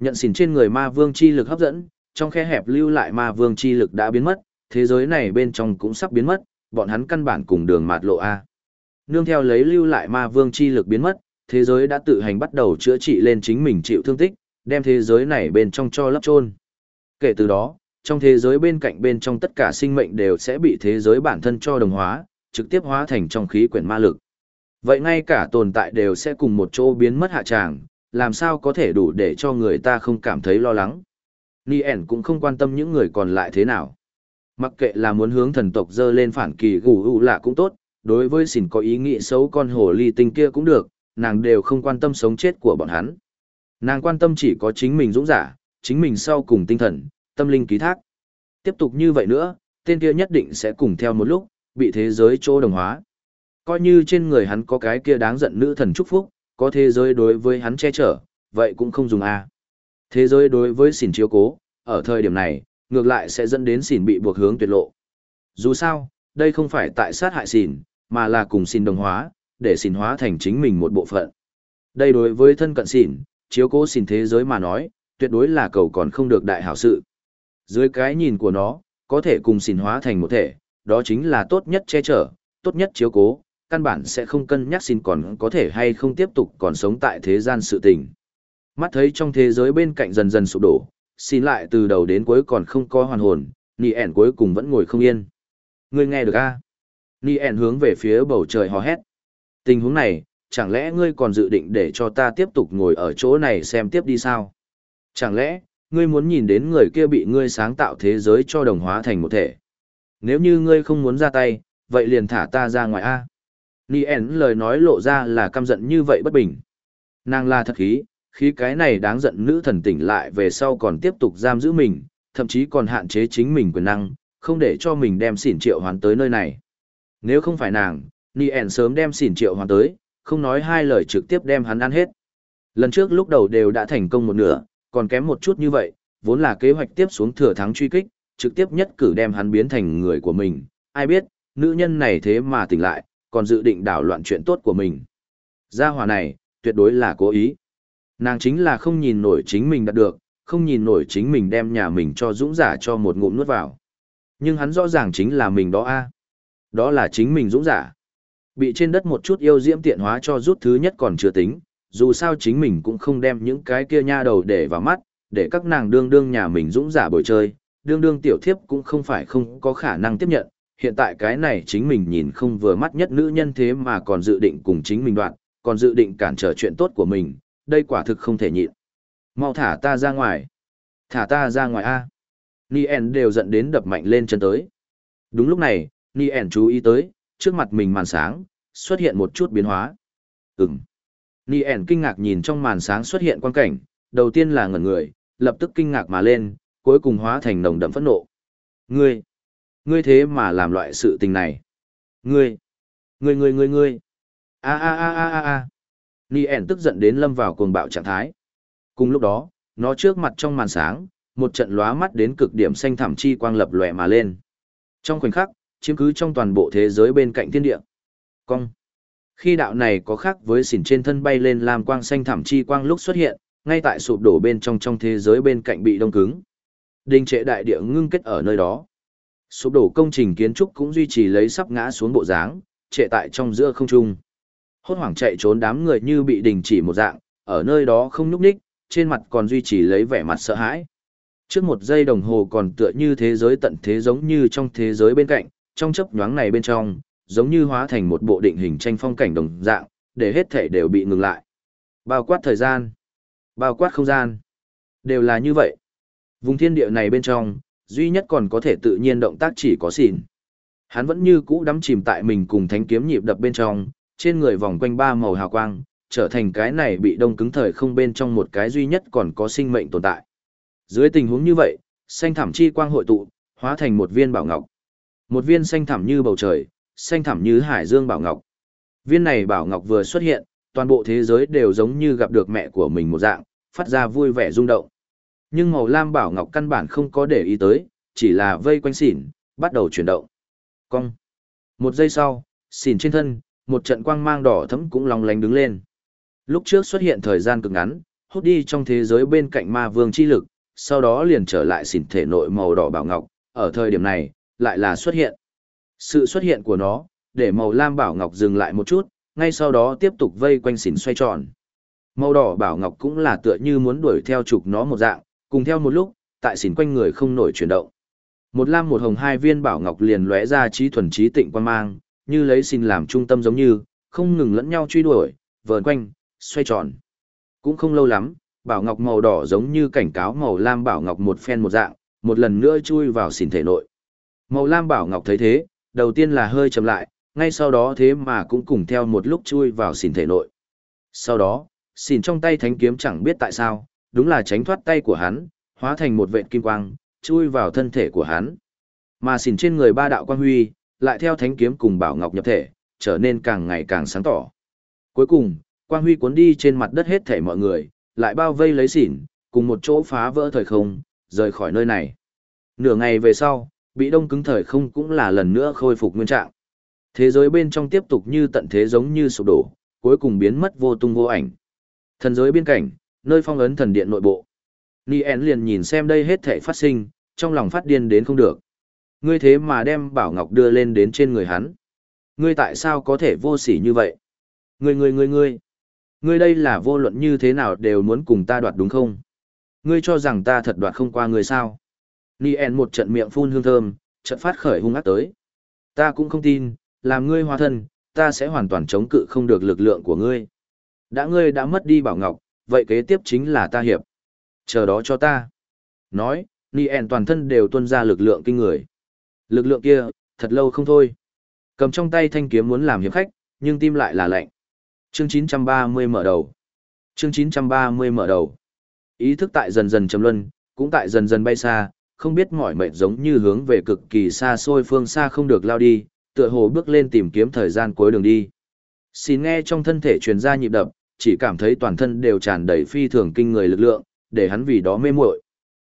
Nhận xỉn trên người ma vương chi lực hấp dẫn, trong khe hẹp lưu lại ma vương chi lực đã biến mất, thế giới này bên trong cũng sắp biến mất, bọn hắn căn bản cùng đường mạt lộ A. Nương theo lấy lưu lại ma vương chi lực biến mất, thế giới đã tự hành bắt đầu chữa trị lên chính mình chịu thương tích, đem thế giới này bên trong cho lấp chôn. Kể từ đó, trong thế giới bên cạnh bên trong tất cả sinh mệnh đều sẽ bị thế giới bản thân cho đồng hóa, trực tiếp hóa thành trong khí quyển ma lực. Vậy ngay cả tồn tại đều sẽ cùng một chỗ biến mất hạ tràng, làm sao có thể đủ để cho người ta không cảm thấy lo lắng. Nien cũng không quan tâm những người còn lại thế nào. Mặc kệ là muốn hướng thần tộc dơ lên phản kỳ gù gù lạ cũng tốt, đối với xỉn có ý nghĩ xấu con hồ ly tinh kia cũng được, nàng đều không quan tâm sống chết của bọn hắn. Nàng quan tâm chỉ có chính mình dũng giả, chính mình sau cùng tinh thần, tâm linh ký thác. Tiếp tục như vậy nữa, tên kia nhất định sẽ cùng theo một lúc, bị thế giới chỗ đồng hóa. Coi như trên người hắn có cái kia đáng giận nữ thần chúc phúc, có thế giới đối với hắn che chở, vậy cũng không dùng a. Thế giới đối với xỉn chiếu cố, ở thời điểm này, ngược lại sẽ dẫn đến xỉn bị buộc hướng tuyệt lộ. Dù sao, đây không phải tại sát hại xỉn, mà là cùng xỉn đồng hóa, để xỉn hóa thành chính mình một bộ phận. Đây đối với thân cận xỉn, chiếu cố xỉn thế giới mà nói, tuyệt đối là cầu còn không được đại hảo sự. Dưới cái nhìn của nó, có thể cùng xỉn hóa thành một thể, đó chính là tốt nhất che chở, tốt nhất chiếu cố, căn bản sẽ không cân nhắc xin còn có thể hay không tiếp tục còn sống tại thế gian sự tình. Mắt thấy trong thế giới bên cạnh dần dần sụp đổ, xin lại từ đầu đến cuối còn không có hoàn hồn, nì ẻn cuối cùng vẫn ngồi không yên. Ngươi nghe được a? À? Nì ẻn hướng về phía bầu trời hò hét. Tình huống này, chẳng lẽ ngươi còn dự định để cho ta tiếp tục ngồi ở chỗ này xem tiếp đi sao? Chẳng lẽ, ngươi muốn nhìn đến người kia bị ngươi sáng tạo thế giới cho đồng hóa thành một thể? Nếu như ngươi không muốn ra tay, vậy liền thả ta ra ngoài A. Nien lời nói lộ ra là căm giận như vậy bất bình. Nàng là thật khí, khí cái này đáng giận nữ thần tỉnh lại về sau còn tiếp tục giam giữ mình, thậm chí còn hạn chế chính mình quyền năng, không để cho mình đem xỉn triệu hoán tới nơi này. Nếu không phải nàng, Nien sớm đem xỉn triệu hoán tới, không nói hai lời trực tiếp đem hắn ăn hết. Lần trước lúc đầu đều đã thành công một nửa, còn kém một chút như vậy, vốn là kế hoạch tiếp xuống thừa thắng truy kích, trực tiếp nhất cử đem hắn biến thành người của mình. Ai biết, nữ nhân này thế mà tỉnh lại, còn dự định đảo loạn chuyện tốt của mình. Gia hỏa này, tuyệt đối là cố ý. Nàng chính là không nhìn nổi chính mình đạt được, không nhìn nổi chính mình đem nhà mình cho dũng giả cho một ngụm nuốt vào. Nhưng hắn rõ ràng chính là mình đó a Đó là chính mình dũng giả. Bị trên đất một chút yêu diễm tiện hóa cho rút thứ nhất còn chưa tính, dù sao chính mình cũng không đem những cái kia nha đầu để vào mắt, để các nàng đương đương nhà mình dũng giả bồi chơi, đương đương tiểu thiếp cũng không phải không có khả năng tiếp nhận, hiện tại cái này chính mình nhìn không vừa mắt nhất nữ nhân thế mà còn dự định cùng chính mình đoạn, còn dự định cản trở chuyện tốt của mình, đây quả thực không thể nhịn. Mau thả ta ra ngoài. Thả ta ra ngoài A. Nien đều giận đến đập mạnh lên chân tới. Đúng lúc này, Nien chú ý tới, trước mặt mình màn sáng, xuất hiện một chút biến hóa. Ừm. Nien kinh ngạc nhìn trong màn sáng xuất hiện quan cảnh, đầu tiên là ngẩn người, lập tức kinh ngạc mà lên, cuối cùng hóa thành nồng đậm phẫn nộ. Ngươi, ngươi thế mà làm loại sự tình này. Ngươi, ngươi ngươi ngươi ngươi. A a a a a a. Nì ẻn tức giận đến lâm vào cuồng bạo trạng thái. Cùng lúc đó, nó trước mặt trong màn sáng, một trận lóa mắt đến cực điểm xanh thẳm chi quang lập lòe mà lên. Trong khoảnh khắc, chiếm cứ trong toàn bộ thế giới bên cạnh thiên địa. Cong. Khi đạo này có khác với xỉn trên thân bay lên làm quang xanh thẳm chi quang lúc xuất hiện, ngay tại sụp đổ bên trong trong thế giới bên cạnh bị đông cứng. Đình trệ đại địa ngưng kết ở nơi đó. Sụp đổ công trình kiến trúc cũng duy trì lấy sắp ngã xuống bộ dáng, trệ tại trong giữa không trung. Hốt hoảng chạy trốn đám người như bị đình chỉ một dạng, ở nơi đó không nhúc nhích, trên mặt còn duy trì lấy vẻ mặt sợ hãi. Trước một giây đồng hồ còn tựa như thế giới tận thế giống như trong thế giới bên cạnh, trong chấp nhoáng này bên trong, giống như hóa thành một bộ định hình tranh phong cảnh đồng dạng, để hết thể đều bị ngừng lại. Bao quát thời gian, bao quát không gian, đều là như vậy. Vùng thiên địa này bên trong, duy nhất còn có thể tự nhiên động tác chỉ có xỉn. Hắn vẫn như cũ đắm chìm tại mình cùng thánh kiếm nhịp đập bên trong, trên người vòng quanh ba màu hào quang, trở thành cái này bị đông cứng thời không bên trong một cái duy nhất còn có sinh mệnh tồn tại. Dưới tình huống như vậy, xanh thảm chi quang hội tụ, hóa thành một viên bảo ngọc. Một viên xanh thảm như bầu trời, xanh thẳm như hải dương bảo ngọc. Viên này bảo ngọc vừa xuất hiện, toàn bộ thế giới đều giống như gặp được mẹ của mình một dạng, phát ra vui vẻ rung động. Nhưng màu lam bảo ngọc căn bản không có để ý tới, chỉ là vây quanh xỉn, bắt đầu chuyển động. Cong. Một giây sau, xỉn trên thân, một trận quang mang đỏ thẫm cũng long lánh đứng lên. Lúc trước xuất hiện thời gian cực ngắn, hút đi trong thế giới bên cạnh ma vương chi lực, sau đó liền trở lại xỉn thể nội màu đỏ bảo ngọc, ở thời điểm này, lại là xuất hiện. Sự xuất hiện của nó, để màu lam bảo ngọc dừng lại một chút, ngay sau đó tiếp tục vây quanh xỉn xoay tròn. Màu đỏ bảo ngọc cũng là tựa như muốn đuổi theo trục nó một dạng, cùng theo một lúc, tại xỉn quanh người không nổi chuyển động. Một lam một hồng hai viên bảo ngọc liền lóe ra trí thuần trí tịnh quan mang, như lấy xỉn làm trung tâm giống như, không ngừng lẫn nhau truy đuổi, vờn quanh, xoay tròn. Cũng không lâu lắm, bảo ngọc màu đỏ giống như cảnh cáo màu lam bảo ngọc một phen một dạng, một lần nữa chui vào xỉn thể nội. Màu lam bảo ngọc thấy thế, đầu tiên là hơi chậm lại, ngay sau đó thế mà cũng cùng theo một lúc chui vào xỉn thể nội. Sau đó, xỉn trong tay thánh kiếm chẳng biết tại sao, đúng là tránh thoát tay của hắn, hóa thành một vệt kim quang, chui vào thân thể của hắn. Mà xỉn trên người ba đạo quang huy, lại theo thánh kiếm cùng bảo ngọc nhập thể, trở nên càng ngày càng sáng tỏ. Cuối cùng, quang huy cuốn đi trên mặt đất hết thể mọi người, lại bao vây lấy xỉn, cùng một chỗ phá vỡ thời không, rời khỏi nơi này. Nửa ngày về sau, bị đông cứng thời không cũng là lần nữa khôi phục nguyên trạng. Thế giới bên trong tiếp tục như tận thế giống như sụp đổ, cuối cùng biến mất vô tung vô ảnh. Thần giới biên cảnh, nơi phong ấn thần điện nội bộ. Nien liền nhìn xem đây hết thể phát sinh, trong lòng phát điên đến không được. Ngươi thế mà đem Bảo Ngọc đưa lên đến trên người hắn. Ngươi tại sao có thể vô sỉ như vậy? Ngươi ngươi ngươi ngươi. Ngươi đây là vô luận như thế nào đều muốn cùng ta đoạt đúng không? Ngươi cho rằng ta thật đoạt không qua ngươi sao? Nien một trận miệng phun hương thơm, trận phát khởi hung ác tới. Ta cũng không tin, làm ngươi hóa thân, ta sẽ hoàn toàn chống cự không được lực lượng của ngươi. Đã ngươi đã mất đi bảo ngọc, vậy kế tiếp chính là ta hiệp. Chờ đó cho ta. Nói, Nien toàn thân đều tuôn ra lực lượng kinh người. Lực lượng kia, thật lâu không thôi. Cầm trong tay thanh kiếm muốn làm hiệp khách, nhưng tim lại là lạnh. Chương 930 mở đầu. Chương 930 mở đầu. Ý thức tại dần dần chấm luân, cũng tại dần dần bay xa, không biết mỏi mệt giống như hướng về cực kỳ xa xôi phương xa không được lao đi, tựa hồ bước lên tìm kiếm thời gian cuối đường đi. Xin nghe trong thân thể truyền ra nhịp đập, chỉ cảm thấy toàn thân đều tràn đầy phi thường kinh người lực lượng, để hắn vì đó mê muội.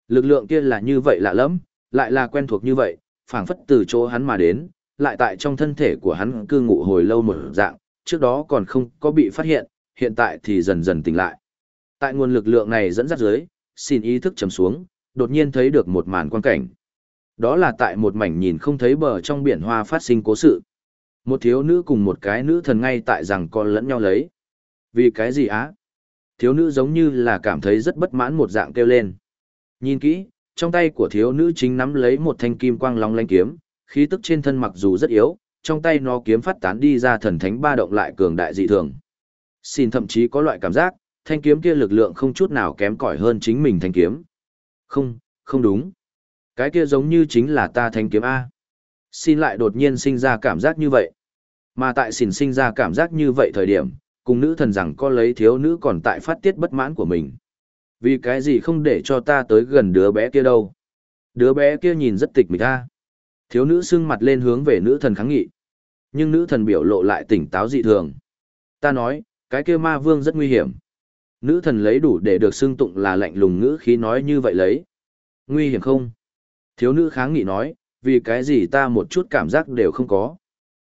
Lực lượng kia là như vậy lạ lắm, lại là quen thuộc như vậy, phảng phất từ chỗ hắn mà đến, lại tại trong thân thể của hắn cư ngụ hồi lâu một dạng, trước đó còn không có bị phát hiện, hiện tại thì dần dần tỉnh lại. Tại nguồn lực lượng này dẫn dắt dưới, xin ý thức trầm xuống, đột nhiên thấy được một màn quan cảnh. Đó là tại một mảnh nhìn không thấy bờ trong biển hoa phát sinh cố sự. Một thiếu nữ cùng một cái nữ thần ngay tại rằng con lẫn nhau lấy. Vì cái gì á? Thiếu nữ giống như là cảm thấy rất bất mãn một dạng kêu lên. Nhìn kỹ, trong tay của thiếu nữ chính nắm lấy một thanh kim quang long lanh kiếm, khí tức trên thân mặc dù rất yếu, trong tay nó kiếm phát tán đi ra thần thánh ba động lại cường đại dị thường. Xin thậm chí có loại cảm giác, thanh kiếm kia lực lượng không chút nào kém cỏi hơn chính mình thanh kiếm. Không, không đúng. Cái kia giống như chính là ta thanh kiếm A. Xin lại đột nhiên sinh ra cảm giác như vậy. Mà tại xin sinh ra cảm giác như vậy thời điểm, cùng nữ thần rằng có lấy thiếu nữ còn tại phát tiết bất mãn của mình. Vì cái gì không để cho ta tới gần đứa bé kia đâu. Đứa bé kia nhìn rất tịch mịch ta. Thiếu nữ sưng mặt lên hướng về nữ thần kháng nghị. Nhưng nữ thần biểu lộ lại tỉnh táo dị thường. Ta nói, cái kia ma vương rất nguy hiểm. Nữ thần lấy đủ để được xưng tụng là lạnh lùng ngữ khí nói như vậy lấy. Nguy hiểm không? Thiếu nữ kháng nghị nói, vì cái gì ta một chút cảm giác đều không có.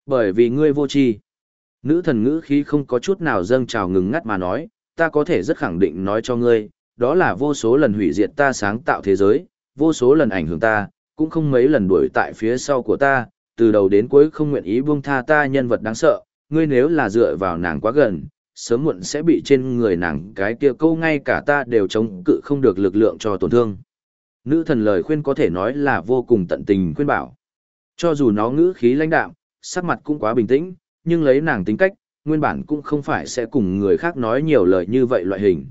Bởi vì ngươi vô tri. Nữ thần ngữ khí không có chút nào dâng trào ngừng ngắt mà nói, ta có thể rất khẳng định nói cho ngươi, đó là vô số lần hủy diệt ta sáng tạo thế giới, vô số lần ảnh hưởng ta, cũng không mấy lần đuổi tại phía sau của ta, từ đầu đến cuối không nguyện ý buông tha ta nhân vật đáng sợ, ngươi nếu là dựa vào nàng quá gần, sớm muộn sẽ bị trên người nàng cái kia câu ngay cả ta đều chống cự không được lực lượng cho tổn thương. Nữ thần lời khuyên có thể nói là vô cùng tận tình khuyên bảo. Cho dù nó ngữ khí lãnh đạm, sắc mặt cũng quá bình tĩnh, nhưng lấy nàng tính cách, nguyên bản cũng không phải sẽ cùng người khác nói nhiều lời như vậy loại hình.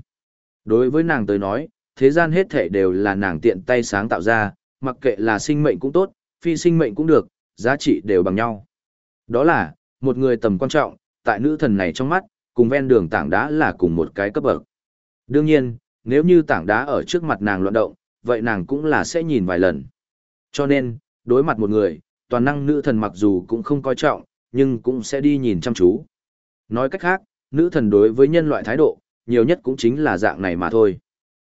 Đối với nàng tới nói, thế gian hết thể đều là nàng tiện tay sáng tạo ra, mặc kệ là sinh mệnh cũng tốt, phi sinh mệnh cũng được, giá trị đều bằng nhau. Đó là, một người tầm quan trọng, tại nữ thần này trong mắt, cùng ven đường tảng đá là cùng một cái cấp bậc. Đương nhiên, nếu như tảng đá ở trước mặt nàng loạn động, vậy nàng cũng là sẽ nhìn vài lần. Cho nên, đối mặt một người, toàn năng nữ thần mặc dù cũng không coi trọng, nhưng cũng sẽ đi nhìn chăm chú. Nói cách khác, nữ thần đối với nhân loại thái độ, nhiều nhất cũng chính là dạng này mà thôi.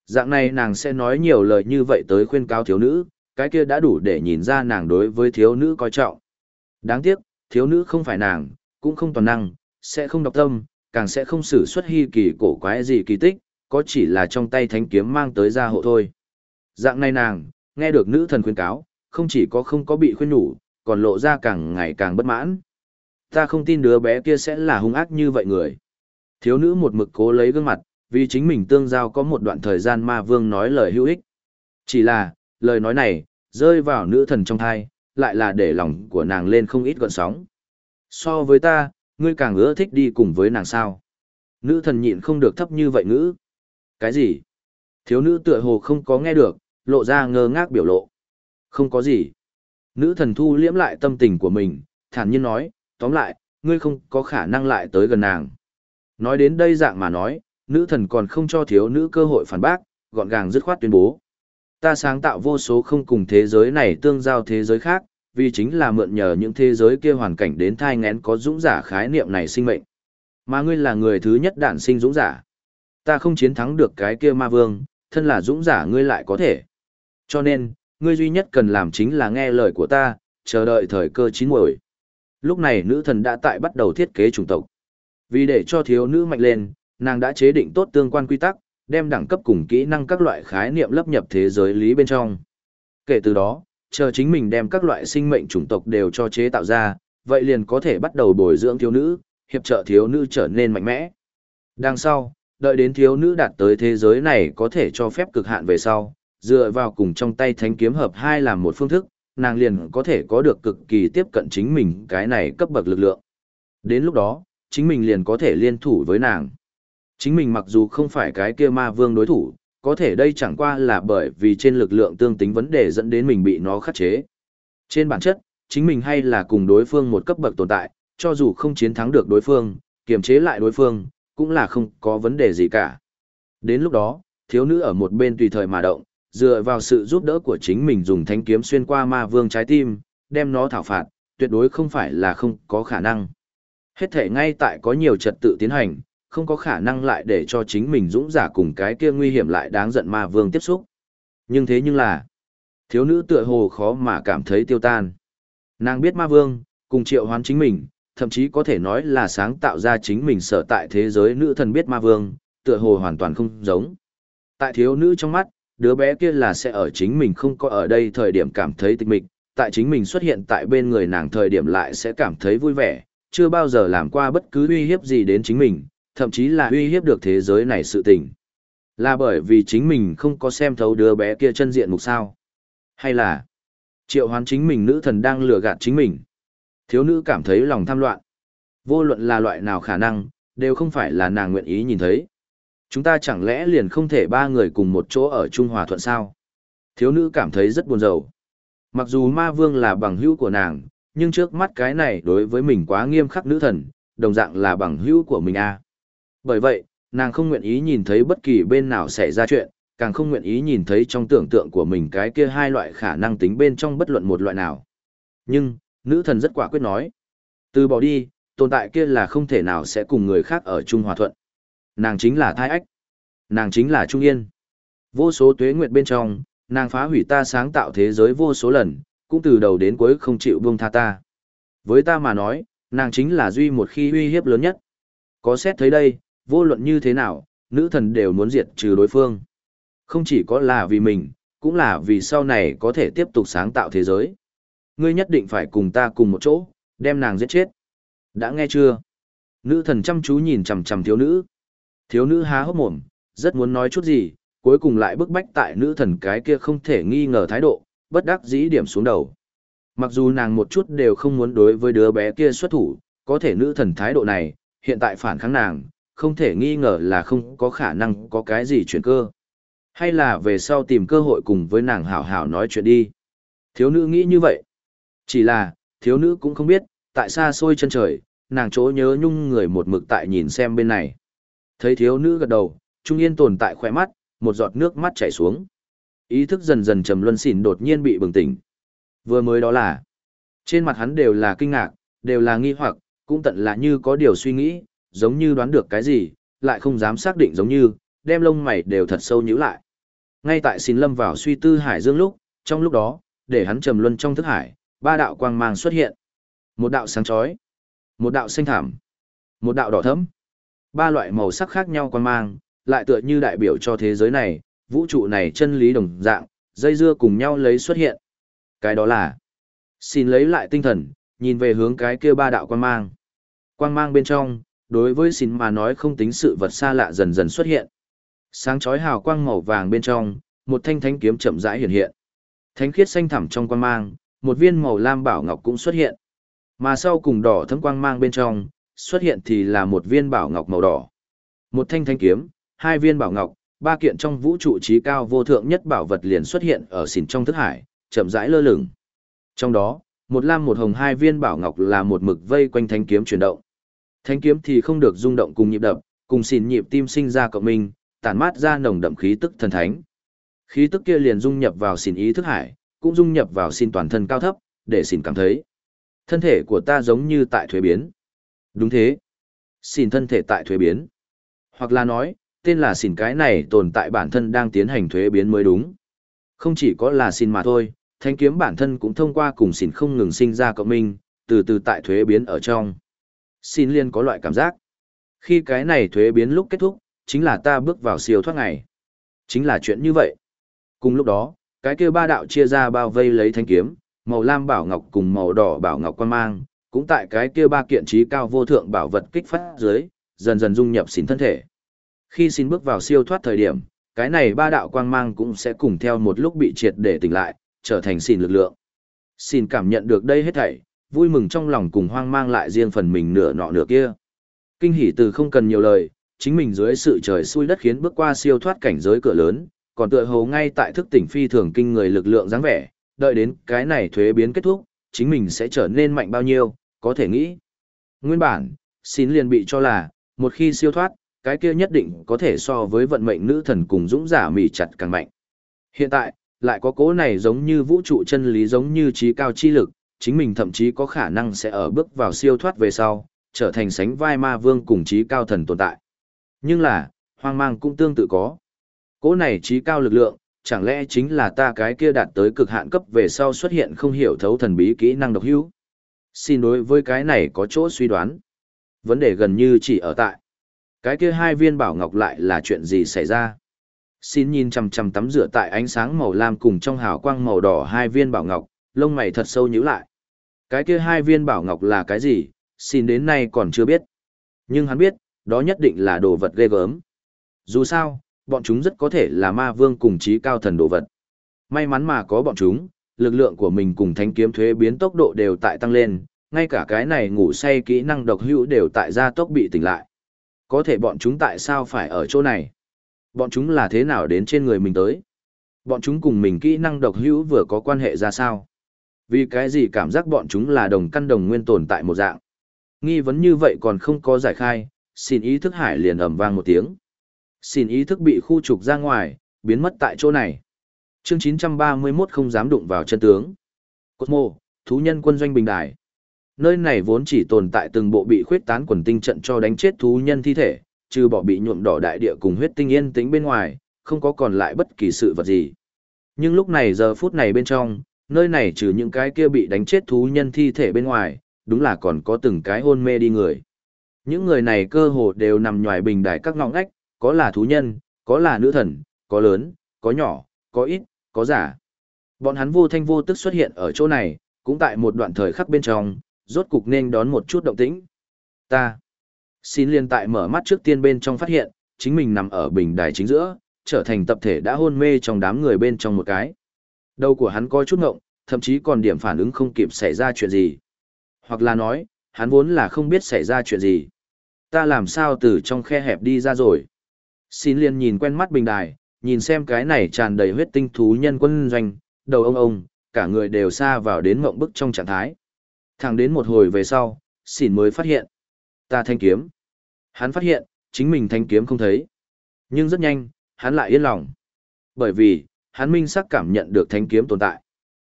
Dạng này nàng sẽ nói nhiều lời như vậy tới khuyên cáo thiếu nữ, cái kia đã đủ để nhìn ra nàng đối với thiếu nữ coi trọng. Đáng tiếc, thiếu nữ không phải nàng, cũng không toàn năng, sẽ không độc tâm, càng sẽ không xử xuất hy kỳ cổ quái gì kỳ tích, có chỉ là trong tay thánh kiếm mang tới gia hộ thôi. Dạng này nàng, nghe được nữ thần khuyên cáo, không chỉ có không có bị khuyên nhủ, còn lộ ra càng ngày càng bất mãn. Ta không tin đứa bé kia sẽ là hung ác như vậy người. Thiếu nữ một mực cố lấy gương mặt, vì chính mình tương giao có một đoạn thời gian ma vương nói lời hữu ích. Chỉ là, lời nói này, rơi vào nữ thần trong thai, lại là để lòng của nàng lên không ít gọn sóng. So với ta, ngươi càng ưa thích đi cùng với nàng sao. Nữ thần nhịn không được thấp như vậy ngữ. Cái gì? Thiếu nữ tựa hồ không có nghe được, lộ ra ngơ ngác biểu lộ. Không có gì. Nữ thần thu liễm lại tâm tình của mình, thản nhiên nói, tóm lại, ngươi không có khả năng lại tới gần nàng. Nói đến đây dạng mà nói, nữ thần còn không cho thiếu nữ cơ hội phản bác, gọn gàng dứt khoát tuyên bố. Ta sáng tạo vô số không cùng thế giới này tương giao thế giới khác, vì chính là mượn nhờ những thế giới kia hoàn cảnh đến thai ngén có dũng giả khái niệm này sinh mệnh. Mà ngươi là người thứ nhất đản sinh dũng giả. Ta không chiến thắng được cái kia ma vương, thân là dũng giả ngươi lại có thể. Cho nên, ngươi duy nhất cần làm chính là nghe lời của ta, chờ đợi thời cơ chín muồi. Lúc này nữ thần đã tại bắt đầu thiết kế chủng tộc. Vì để cho thiếu nữ mạnh lên, nàng đã chế định tốt tương quan quy tắc, đem đẳng cấp cùng kỹ năng các loại khái niệm lấp nhập thế giới lý bên trong. Kể từ đó, chờ chính mình đem các loại sinh mệnh chủng tộc đều cho chế tạo ra, vậy liền có thể bắt đầu bồi dưỡng thiếu nữ, hiệp trợ thiếu nữ trở nên mạnh mẽ. Đằng sau, đợi đến thiếu nữ đạt tới thế giới này có thể cho phép cực hạn về sau, dựa vào cùng trong tay thánh kiếm hợp hai làm một phương thức, nàng liền có thể có được cực kỳ tiếp cận chính mình cái này cấp bậc lực lượng. Đến lúc đó, chính mình liền có thể liên thủ với nàng. Chính mình mặc dù không phải cái kia ma vương đối thủ, có thể đây chẳng qua là bởi vì trên lực lượng tương tính vấn đề dẫn đến mình bị nó khắc chế. Trên bản chất, chính mình hay là cùng đối phương một cấp bậc tồn tại, cho dù không chiến thắng được đối phương, kiềm chế lại đối phương, cũng là không có vấn đề gì cả. Đến lúc đó, thiếu nữ ở một bên tùy thời mà động, dựa vào sự giúp đỡ của chính mình dùng thanh kiếm xuyên qua ma vương trái tim, đem nó thảo phạt, tuyệt đối không phải là không có khả năng. Hết thể ngay tại có nhiều trật tự tiến hành, không có khả năng lại để cho chính mình dũng giả cùng cái kia nguy hiểm lại đáng giận ma vương tiếp xúc. Nhưng thế nhưng là, thiếu nữ tựa hồ khó mà cảm thấy tiêu tan. Nàng biết ma vương, cùng triệu hoán chính mình, thậm chí có thể nói là sáng tạo ra chính mình sở tại thế giới nữ thần biết ma vương, tựa hồ hoàn toàn không giống. Tại thiếu nữ trong mắt, đứa bé kia là sẽ ở chính mình không có ở đây thời điểm cảm thấy tịch mịch, tại chính mình xuất hiện tại bên người nàng thời điểm lại sẽ cảm thấy vui vẻ, chưa bao giờ làm qua bất cứ uy hiếp gì đến chính mình, thậm chí là uy hiếp được thế giới này sự tình. Là bởi vì chính mình không có xem thấu đứa bé kia chân diện mục sao. Hay là triệu hoán chính mình nữ thần đang lừa gạt chính mình. Thiếu nữ cảm thấy lòng tham loạn. Vô luận là loại nào khả năng, đều không phải là nàng nguyện ý nhìn thấy. Chúng ta chẳng lẽ liền không thể ba người cùng một chỗ ở Trung Hòa Thuận sao? Thiếu nữ cảm thấy rất buồn rầu. Mặc dù ma vương là bằng hữu của nàng, nhưng trước mắt cái này đối với mình quá nghiêm khắc nữ thần, đồng dạng là bằng hữu của mình a. À. Bởi vậy, nàng không nguyện ý nhìn thấy bất kỳ bên nào xảy ra chuyện, càng không nguyện ý nhìn thấy trong tưởng tượng của mình cái kia hai loại khả năng tính bên trong bất luận một loại nào. Nhưng, nữ thần rất quả quyết nói. Từ bỏ đi, tồn tại kia là không thể nào sẽ cùng người khác ở chung hòa thuận. Nàng chính là thai ách. Nàng chính là Trung Yên. Vô số tuế nguyệt bên trong, nàng phá hủy ta sáng tạo thế giới vô số lần, cũng từ đầu đến cuối không chịu buông tha ta. Với ta mà nói, nàng chính là duy một khi uy hiếp lớn nhất. Có xét thấy đây, vô luận như thế nào, nữ thần đều muốn diệt trừ đối phương. Không chỉ có là vì mình, cũng là vì sau này có thể tiếp tục sáng tạo thế giới. Ngươi nhất định phải cùng ta cùng một chỗ, đem nàng giết chết. Đã nghe chưa? Nữ thần chăm chú nhìn chằm chằm thiếu nữ. Thiếu nữ há hốc mồm, rất muốn nói chút gì, cuối cùng lại bức bách tại nữ thần cái kia không thể nghi ngờ thái độ, bất đắc dĩ điểm xuống đầu. Mặc dù nàng một chút đều không muốn đối với đứa bé kia xuất thủ, có thể nữ thần thái độ này, hiện tại phản kháng nàng, không thể nghi ngờ là không có khả năng có cái gì chuyển cơ. Hay là về sau tìm cơ hội cùng với nàng hảo hảo nói chuyện đi. Thiếu nữ nghĩ như vậy. Chỉ là, thiếu nữ cũng không biết, tại xa xôi chân trời, nàng chỗ nhớ nhung người một mực tại nhìn xem bên này. Thấy thiếu nữ gật đầu, Trung Yên tồn tại khỏe mắt, một giọt nước mắt chảy xuống. Ý thức dần dần trầm luân xỉn đột nhiên bị bừng tỉnh. Vừa mới đó là, trên mặt hắn đều là kinh ngạc, đều là nghi hoặc, cũng tận là như có điều suy nghĩ, giống như đoán được cái gì, lại không dám xác định giống như, đem lông mày đều thật sâu nhíu lại. Ngay tại xin lâm vào suy tư hải dương lúc, trong lúc đó, để hắn trầm luân trong thức hải, ba đạo quang mang xuất hiện. Một đạo sáng chói, một đạo xanh thảm, một đạo đỏ thẫm. Ba loại màu sắc khác nhau quan mang, lại tựa như đại biểu cho thế giới này, vũ trụ này chân lý đồng dạng, dây dưa cùng nhau lấy xuất hiện. Cái đó là, xin lấy lại tinh thần, nhìn về hướng cái kia ba đạo quan mang. quan mang bên trong, đối với xin mà nói không tính sự vật xa lạ dần dần xuất hiện. Sáng chói hào quang màu vàng bên trong, một thanh thánh kiếm chậm rãi hiện hiện. Thánh khiết xanh thẳm trong quang mang, một viên màu lam bảo ngọc cũng xuất hiện. Mà sau cùng đỏ thấm quang mang bên trong, xuất hiện thì là một viên bảo ngọc màu đỏ. Một thanh thanh kiếm, hai viên bảo ngọc, ba kiện trong vũ trụ trí cao vô thượng nhất bảo vật liền xuất hiện ở xỉn trong thức hải, chậm rãi lơ lửng. Trong đó, một lam một hồng hai viên bảo ngọc là một mực vây quanh thanh kiếm chuyển động. Thanh kiếm thì không được rung động cùng nhịp đập, cùng xỉn nhịp tim sinh ra cộng minh, tản mát ra nồng đậm khí tức thần thánh. Khí tức kia liền dung nhập vào xỉn ý thức hải, cũng dung nhập vào xỉn toàn thân cao thấp, để xỉn cảm thấy. Thân thể của ta giống như tại thuế biến. Đúng thế. Xin thân thể tại thuế biến. Hoặc là nói, tên là xỉn cái này tồn tại bản thân đang tiến hành thuế biến mới đúng. Không chỉ có là xin mà thôi, thanh kiếm bản thân cũng thông qua cùng xỉn không ngừng sinh ra cộng minh, từ từ tại thuế biến ở trong. Xin liên có loại cảm giác. Khi cái này thuế biến lúc kết thúc, chính là ta bước vào siêu thoát ngày. Chính là chuyện như vậy. Cùng lúc đó, cái kia ba đạo chia ra bao vây lấy thanh kiếm, màu lam bảo ngọc cùng màu đỏ bảo ngọc quan mang, cũng tại cái kia ba kiện trí cao vô thượng bảo vật kích phát dưới, dần dần dung nhập xỉn thân thể. Khi xin bước vào siêu thoát thời điểm, cái này ba đạo quang mang cũng sẽ cùng theo một lúc bị triệt để tỉnh lại, trở thành xỉn lực lượng. Xin cảm nhận được đây hết thảy, vui mừng trong lòng cùng hoang mang lại riêng phần mình nửa nọ nửa kia. Kinh hỉ từ không cần nhiều lời, chính mình dưới sự trời xui đất khiến bước qua siêu thoát cảnh giới cửa lớn, còn tựa hồ ngay tại thức tỉnh phi thường kinh người lực lượng dáng vẻ, đợi đến cái này thuế biến kết thúc, chính mình sẽ trở nên mạnh bao nhiêu, có thể nghĩ. Nguyên bản, xin liền bị cho là, một khi siêu thoát, cái kia nhất định có thể so với vận mệnh nữ thần cùng dũng giả mỉ chặt càng mạnh. Hiện tại, lại có cố này giống như vũ trụ chân lý giống như trí cao chi lực, chính mình thậm chí có khả năng sẽ ở bước vào siêu thoát về sau, trở thành sánh vai ma vương cùng trí cao thần tồn tại. Nhưng là, hoang mang cũng tương tự có. Cố này trí cao lực lượng, chẳng lẽ chính là ta cái kia đạt tới cực hạn cấp về sau xuất hiện không hiểu thấu thần bí kỹ năng độc hữu? Xin đối với cái này có chỗ suy đoán. Vấn đề gần như chỉ ở tại. Cái kia hai viên bảo ngọc lại là chuyện gì xảy ra? Xin nhìn chằm chằm tắm rửa tại ánh sáng màu lam cùng trong hào quang màu đỏ hai viên bảo ngọc, lông mày thật sâu nhíu lại. Cái kia hai viên bảo ngọc là cái gì, xin đến nay còn chưa biết. Nhưng hắn biết, đó nhất định là đồ vật ghê gớm. Dù sao, bọn chúng rất có thể là ma vương cùng trí cao thần đồ vật. May mắn mà có bọn chúng, lực lượng của mình cùng thánh kiếm thuế biến tốc độ đều tại tăng lên, ngay cả cái này ngủ say kỹ năng độc hữu đều tại gia tốc bị tỉnh lại. Có thể bọn chúng tại sao phải ở chỗ này? Bọn chúng là thế nào đến trên người mình tới? Bọn chúng cùng mình kỹ năng độc hữu vừa có quan hệ ra sao? Vì cái gì cảm giác bọn chúng là đồng căn đồng nguyên tồn tại một dạng? Nghi vấn như vậy còn không có giải khai, xin ý thức hải liền ầm vang một tiếng. Xin ý thức bị khu trục ra ngoài, biến mất tại chỗ này. Chương 931 không dám đụng vào chân tướng. Cốt mô, thú nhân quân doanh bình đài. Nơi này vốn chỉ tồn tại từng bộ bị khuyết tán quần tinh trận cho đánh chết thú nhân thi thể, trừ bỏ bị nhuộm đỏ đại địa cùng huyết tinh yên tĩnh bên ngoài, không có còn lại bất kỳ sự vật gì. Nhưng lúc này giờ phút này bên trong, nơi này trừ những cái kia bị đánh chết thú nhân thi thể bên ngoài, đúng là còn có từng cái hôn mê đi người. Những người này cơ hồ đều nằm nhòi bình đài các ngọng ngách, có là thú nhân, có là nữ thần, có lớn, có nhỏ, có ít, có giả. Bọn hắn vô thanh vô tức xuất hiện ở chỗ này, cũng tại một đoạn thời khắc bên trong, rốt cục nên đón một chút động tĩnh. Ta. Xin liên tại mở mắt trước tiên bên trong phát hiện, chính mình nằm ở bình đài chính giữa, trở thành tập thể đã hôn mê trong đám người bên trong một cái. Đầu của hắn coi chút ngộng, thậm chí còn điểm phản ứng không kịp xảy ra chuyện gì. Hoặc là nói, hắn vốn là không biết xảy ra chuyện gì. Ta làm sao từ trong khe hẹp đi ra rồi. Xin liên nhìn quen mắt bình đài, nhìn xem cái này tràn đầy huyết tinh thú nhân quân doanh, đầu ông ông, cả người đều xa vào đến mộng bức trong trạng thái. Thẳng đến một hồi về sau, xỉn mới phát hiện. Ta thanh kiếm. Hắn phát hiện, chính mình thanh kiếm không thấy. Nhưng rất nhanh, hắn lại yên lòng. Bởi vì, hắn minh sắc cảm nhận được thanh kiếm tồn tại.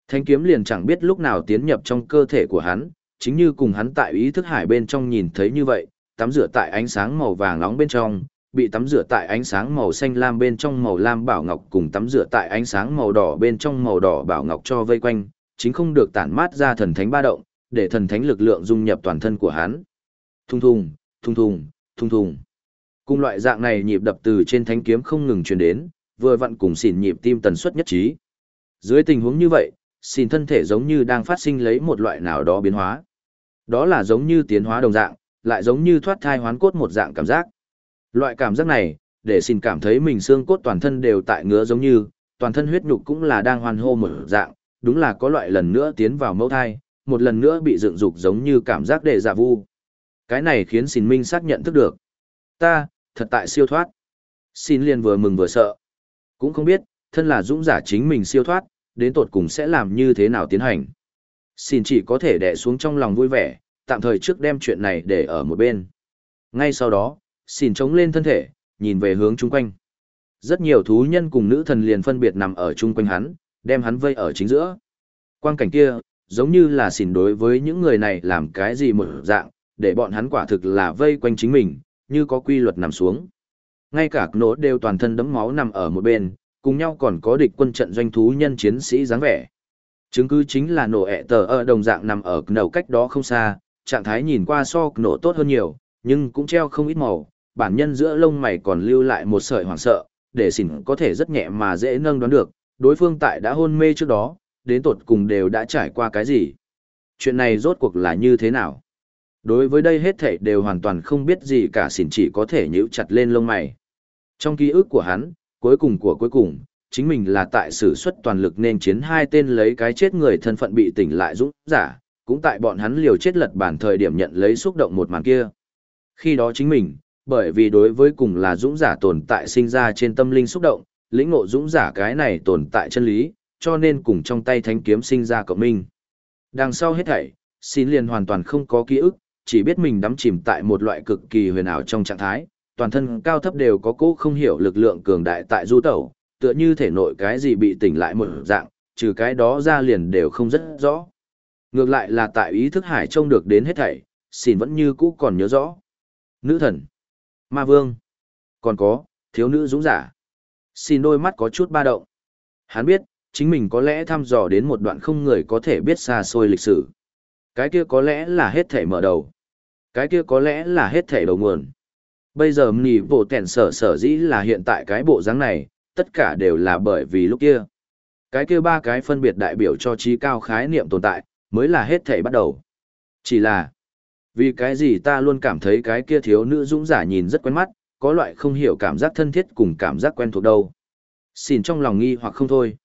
Thanh kiếm liền chẳng biết lúc nào tiến nhập trong cơ thể của hắn, chính như cùng hắn tại ý thức hải bên trong nhìn thấy như vậy, tắm rửa tại ánh sáng màu vàng nóng bên trong, bị tắm rửa tại ánh sáng màu xanh lam bên trong màu lam bảo ngọc cùng tắm rửa tại ánh sáng màu đỏ bên trong màu đỏ bảo ngọc cho vây quanh, chính không được tản mát ra thần thánh ba động, để thần thánh lực lượng dung nhập toàn thân của hắn. Thung thùng, thung thùng, thung thùng. Cùng loại dạng này nhịp đập từ trên thánh kiếm không ngừng truyền đến, vừa vặn cùng xỉn nhịp tim tần suất nhất trí. Dưới tình huống như vậy, xỉn thân thể giống như đang phát sinh lấy một loại nào đó biến hóa. Đó là giống như tiến hóa đồng dạng, lại giống như thoát thai hoán cốt một dạng cảm giác. Loại cảm giác này, để xin cảm thấy mình xương cốt toàn thân đều tại ngứa giống như, toàn thân huyết nhục cũng là đang hoàn hô một dạng, đúng là có loại lần nữa tiến vào mẫu thai, một lần nữa bị dựng dục giống như cảm giác để giả vu. Cái này khiến xin minh xác nhận thức được. Ta, thật tại siêu thoát. Xin liền vừa mừng vừa sợ. Cũng không biết, thân là dũng giả chính mình siêu thoát, đến tột cùng sẽ làm như thế nào tiến hành. Xin chỉ có thể đè xuống trong lòng vui vẻ, tạm thời trước đem chuyện này để ở một bên. Ngay sau đó, xin chống lên thân thể, nhìn về hướng chung quanh. Rất nhiều thú nhân cùng nữ thần liền phân biệt nằm ở chung quanh hắn, đem hắn vây ở chính giữa. Quang cảnh kia, giống như là xỉn đối với những người này làm cái gì một dạng, để bọn hắn quả thực là vây quanh chính mình, như có quy luật nằm xuống. Ngay cả nốt đều toàn thân đấm máu nằm ở một bên, cùng nhau còn có địch quân trận doanh thú nhân chiến sĩ dáng vẻ. Chứng cứ chính là nổ ẹ tờ ở đồng dạng nằm ở nổ cách đó không xa, trạng thái nhìn qua so nổ tốt hơn nhiều, nhưng cũng treo không ít màu, bản nhân giữa lông mày còn lưu lại một sợi hoảng sợ, để xỉn có thể rất nhẹ mà dễ nâng đoán được, đối phương tại đã hôn mê trước đó, đến tột cùng đều đã trải qua cái gì. Chuyện này rốt cuộc là như thế nào? Đối với đây hết thảy đều hoàn toàn không biết gì cả xỉn chỉ có thể nhíu chặt lên lông mày. Trong ký ức của hắn, cuối cùng của cuối cùng, chính mình là tại sử xuất toàn lực nên chiến hai tên lấy cái chết người thân phận bị tỉnh lại dũng giả, cũng tại bọn hắn liều chết lật bản thời điểm nhận lấy xúc động một màn kia. Khi đó chính mình, bởi vì đối với cùng là dũng giả tồn tại sinh ra trên tâm linh xúc động, lĩnh ngộ dũng giả cái này tồn tại chân lý, cho nên cùng trong tay thánh kiếm sinh ra cộng minh. Đằng sau hết thảy, xin liền hoàn toàn không có ký ức, chỉ biết mình đắm chìm tại một loại cực kỳ huyền ảo trong trạng thái, toàn thân cao thấp đều có cố không hiểu lực lượng cường đại tại du tẩu, tựa như thể nội cái gì bị tỉnh lại một dạng, trừ cái đó ra liền đều không rất rõ. Ngược lại là tại ý thức hải trông được đến hết thảy, xin vẫn như cũ còn nhớ rõ. Nữ thần, ma vương, còn có, thiếu nữ dũng giả. Xin đôi mắt có chút ba động. Hắn biết, chính mình có lẽ thăm dò đến một đoạn không người có thể biết xa xôi lịch sử. Cái kia có lẽ là hết thể mở đầu. Cái kia có lẽ là hết thể đầu nguồn. Bây giờ mì bộ tẻn sở sở dĩ là hiện tại cái bộ dáng này, tất cả đều là bởi vì lúc kia. Cái kia ba cái phân biệt đại biểu cho trí cao khái niệm tồn tại, mới là hết thể bắt đầu. Chỉ là, vì cái gì ta luôn cảm thấy cái kia thiếu nữ dũng giả nhìn rất quen mắt, có loại không hiểu cảm giác thân thiết cùng cảm giác quen thuộc đâu. Xin trong lòng nghi hoặc không thôi.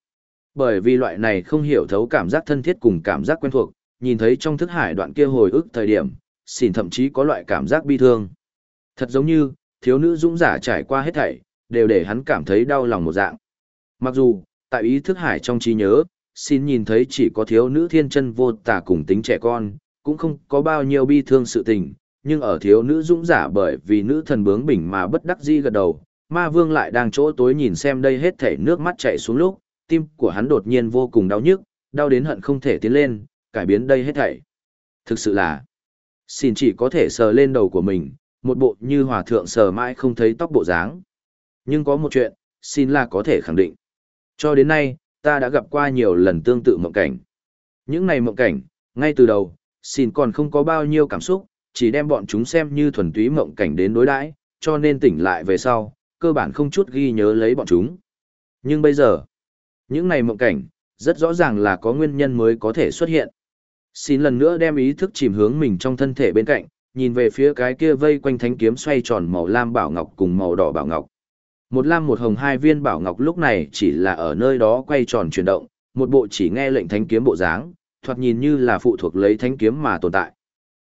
Bởi vì loại này không hiểu thấu cảm giác thân thiết cùng cảm giác quen thuộc, nhìn thấy trong thức hải đoạn kia hồi ức thời điểm, xin thậm chí có loại cảm giác bi thương. Thật giống như, thiếu nữ dũng giả trải qua hết thảy, đều để hắn cảm thấy đau lòng một dạng. Mặc dù, tại ý thức hải trong trí nhớ, xin nhìn thấy chỉ có thiếu nữ thiên chân vô tả cùng tính trẻ con, cũng không có bao nhiêu bi thương sự tình, nhưng ở thiếu nữ dũng giả bởi vì nữ thần bướng bỉnh mà bất đắc dĩ gật đầu, ma vương lại đang chỗ tối nhìn xem đây hết thảy nước mắt chảy xuống lúc, tim của hắn đột nhiên vô cùng đau nhức, đau đến hận không thể tiến lên, cải biến đây hết thảy. Thực sự là, xin chỉ có thể sờ lên đầu của mình, một bộ như hòa thượng sờ mãi không thấy tóc bộ dáng. Nhưng có một chuyện, xin là có thể khẳng định. Cho đến nay, ta đã gặp qua nhiều lần tương tự mộng cảnh. Những này mộng cảnh, ngay từ đầu, xin còn không có bao nhiêu cảm xúc, chỉ đem bọn chúng xem như thuần túy mộng cảnh đến đối đãi, cho nên tỉnh lại về sau, cơ bản không chút ghi nhớ lấy bọn chúng. Nhưng bây giờ, những này mộng cảnh, rất rõ ràng là có nguyên nhân mới có thể xuất hiện. Xin lần nữa đem ý thức chìm hướng mình trong thân thể bên cạnh, nhìn về phía cái kia vây quanh thánh kiếm xoay tròn màu lam bảo ngọc cùng màu đỏ bảo ngọc. Một lam một hồng hai viên bảo ngọc lúc này chỉ là ở nơi đó quay tròn chuyển động, một bộ chỉ nghe lệnh thánh kiếm bộ dáng, thoạt nhìn như là phụ thuộc lấy thánh kiếm mà tồn tại.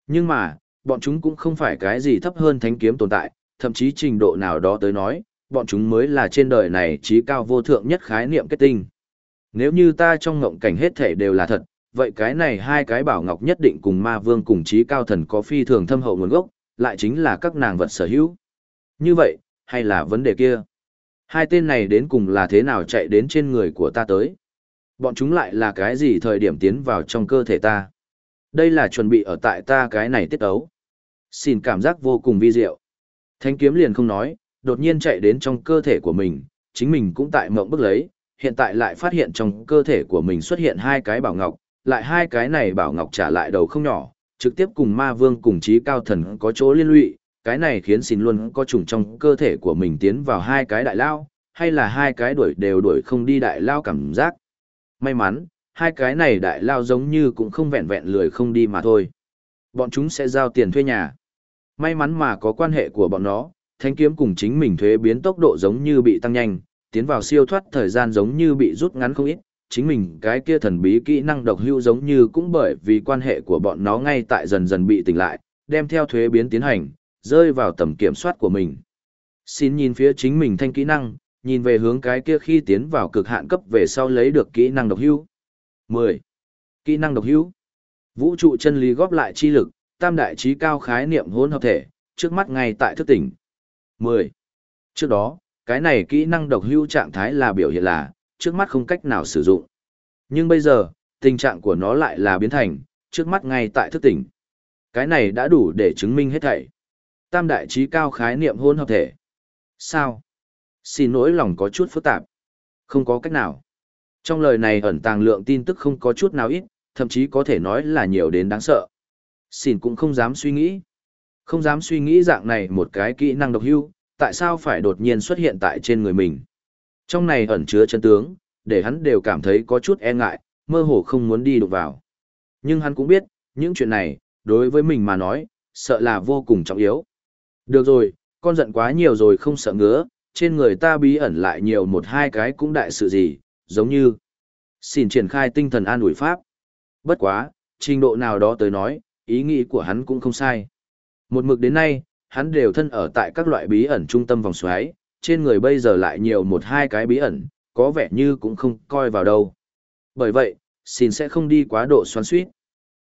Nhưng mà, bọn chúng cũng không phải cái gì thấp hơn thánh kiếm tồn tại, thậm chí trình độ nào đó tới nói, bọn chúng mới là trên đời này trí cao vô thượng nhất khái niệm kết tinh. Nếu như ta trong ngộng cảnh hết thể đều là thật, vậy cái này hai cái bảo ngọc nhất định cùng ma vương cùng trí cao thần có phi thường thâm hậu nguồn gốc, lại chính là các nàng vật sở hữu. Như vậy, hay là vấn đề kia? Hai tên này đến cùng là thế nào chạy đến trên người của ta tới? Bọn chúng lại là cái gì thời điểm tiến vào trong cơ thể ta? Đây là chuẩn bị ở tại ta cái này tiết ấu. Xin cảm giác vô cùng vi diệu. Thánh kiếm liền không nói, đột nhiên chạy đến trong cơ thể của mình, chính mình cũng tại mộng bức lấy, hiện tại lại phát hiện trong cơ thể của mình xuất hiện hai cái bảo ngọc, lại hai cái này bảo ngọc trả lại đầu không nhỏ, trực tiếp cùng ma vương cùng trí cao thần có chỗ liên lụy, cái này khiến xin luôn có trùng trong cơ thể của mình tiến vào hai cái đại lao, hay là hai cái đuổi đều đuổi không đi đại lao cảm giác. May mắn, hai cái này đại lao giống như cũng không vẹn vẹn lười không đi mà thôi. Bọn chúng sẽ giao tiền thuê nhà. May mắn mà có quan hệ của bọn nó, thanh kiếm cùng chính mình thuế biến tốc độ giống như bị tăng nhanh, tiến vào siêu thoát thời gian giống như bị rút ngắn không ít, chính mình cái kia thần bí kỹ năng độc hữu giống như cũng bởi vì quan hệ của bọn nó ngay tại dần dần bị tỉnh lại, đem theo thuế biến tiến hành, rơi vào tầm kiểm soát của mình. Xin nhìn phía chính mình thanh kỹ năng, nhìn về hướng cái kia khi tiến vào cực hạn cấp về sau lấy được kỹ năng độc hữu. 10. Kỹ năng độc hữu. Vũ trụ chân lý góp lại chi lực, tam đại trí cao khái niệm hỗn hợp thể, trước mắt ngay tại thức tỉnh. 10. Trước đó, cái này kỹ năng độc hữu trạng thái là biểu hiện là, trước mắt không cách nào sử dụng. Nhưng bây giờ, tình trạng của nó lại là biến thành, trước mắt ngay tại thức tỉnh. Cái này đã đủ để chứng minh hết thảy. Tam đại trí cao khái niệm hôn hợp thể. Sao? Xin nỗi lòng có chút phức tạp. Không có cách nào. Trong lời này ẩn tàng lượng tin tức không có chút nào ít, thậm chí có thể nói là nhiều đến đáng sợ. Xin cũng không dám suy nghĩ. Không dám suy nghĩ dạng này một cái kỹ năng độc hưu, tại sao phải đột nhiên xuất hiện tại trên người mình. Trong này ẩn chứa chân tướng, để hắn đều cảm thấy có chút e ngại, mơ hồ không muốn đi đụng vào. Nhưng hắn cũng biết, những chuyện này, đối với mình mà nói, sợ là vô cùng trọng yếu. Được rồi, con giận quá nhiều rồi không sợ ngứa, trên người ta bí ẩn lại nhiều một hai cái cũng đại sự gì, giống như xin triển khai tinh thần an ủi pháp. Bất quá, trình độ nào đó tới nói, ý nghĩ của hắn cũng không sai. Một mực đến nay, hắn đều thân ở tại các loại bí ẩn trung tâm vòng xoáy, trên người bây giờ lại nhiều một hai cái bí ẩn, có vẻ như cũng không coi vào đâu. Bởi vậy, xin sẽ không đi quá độ xoắn suýt.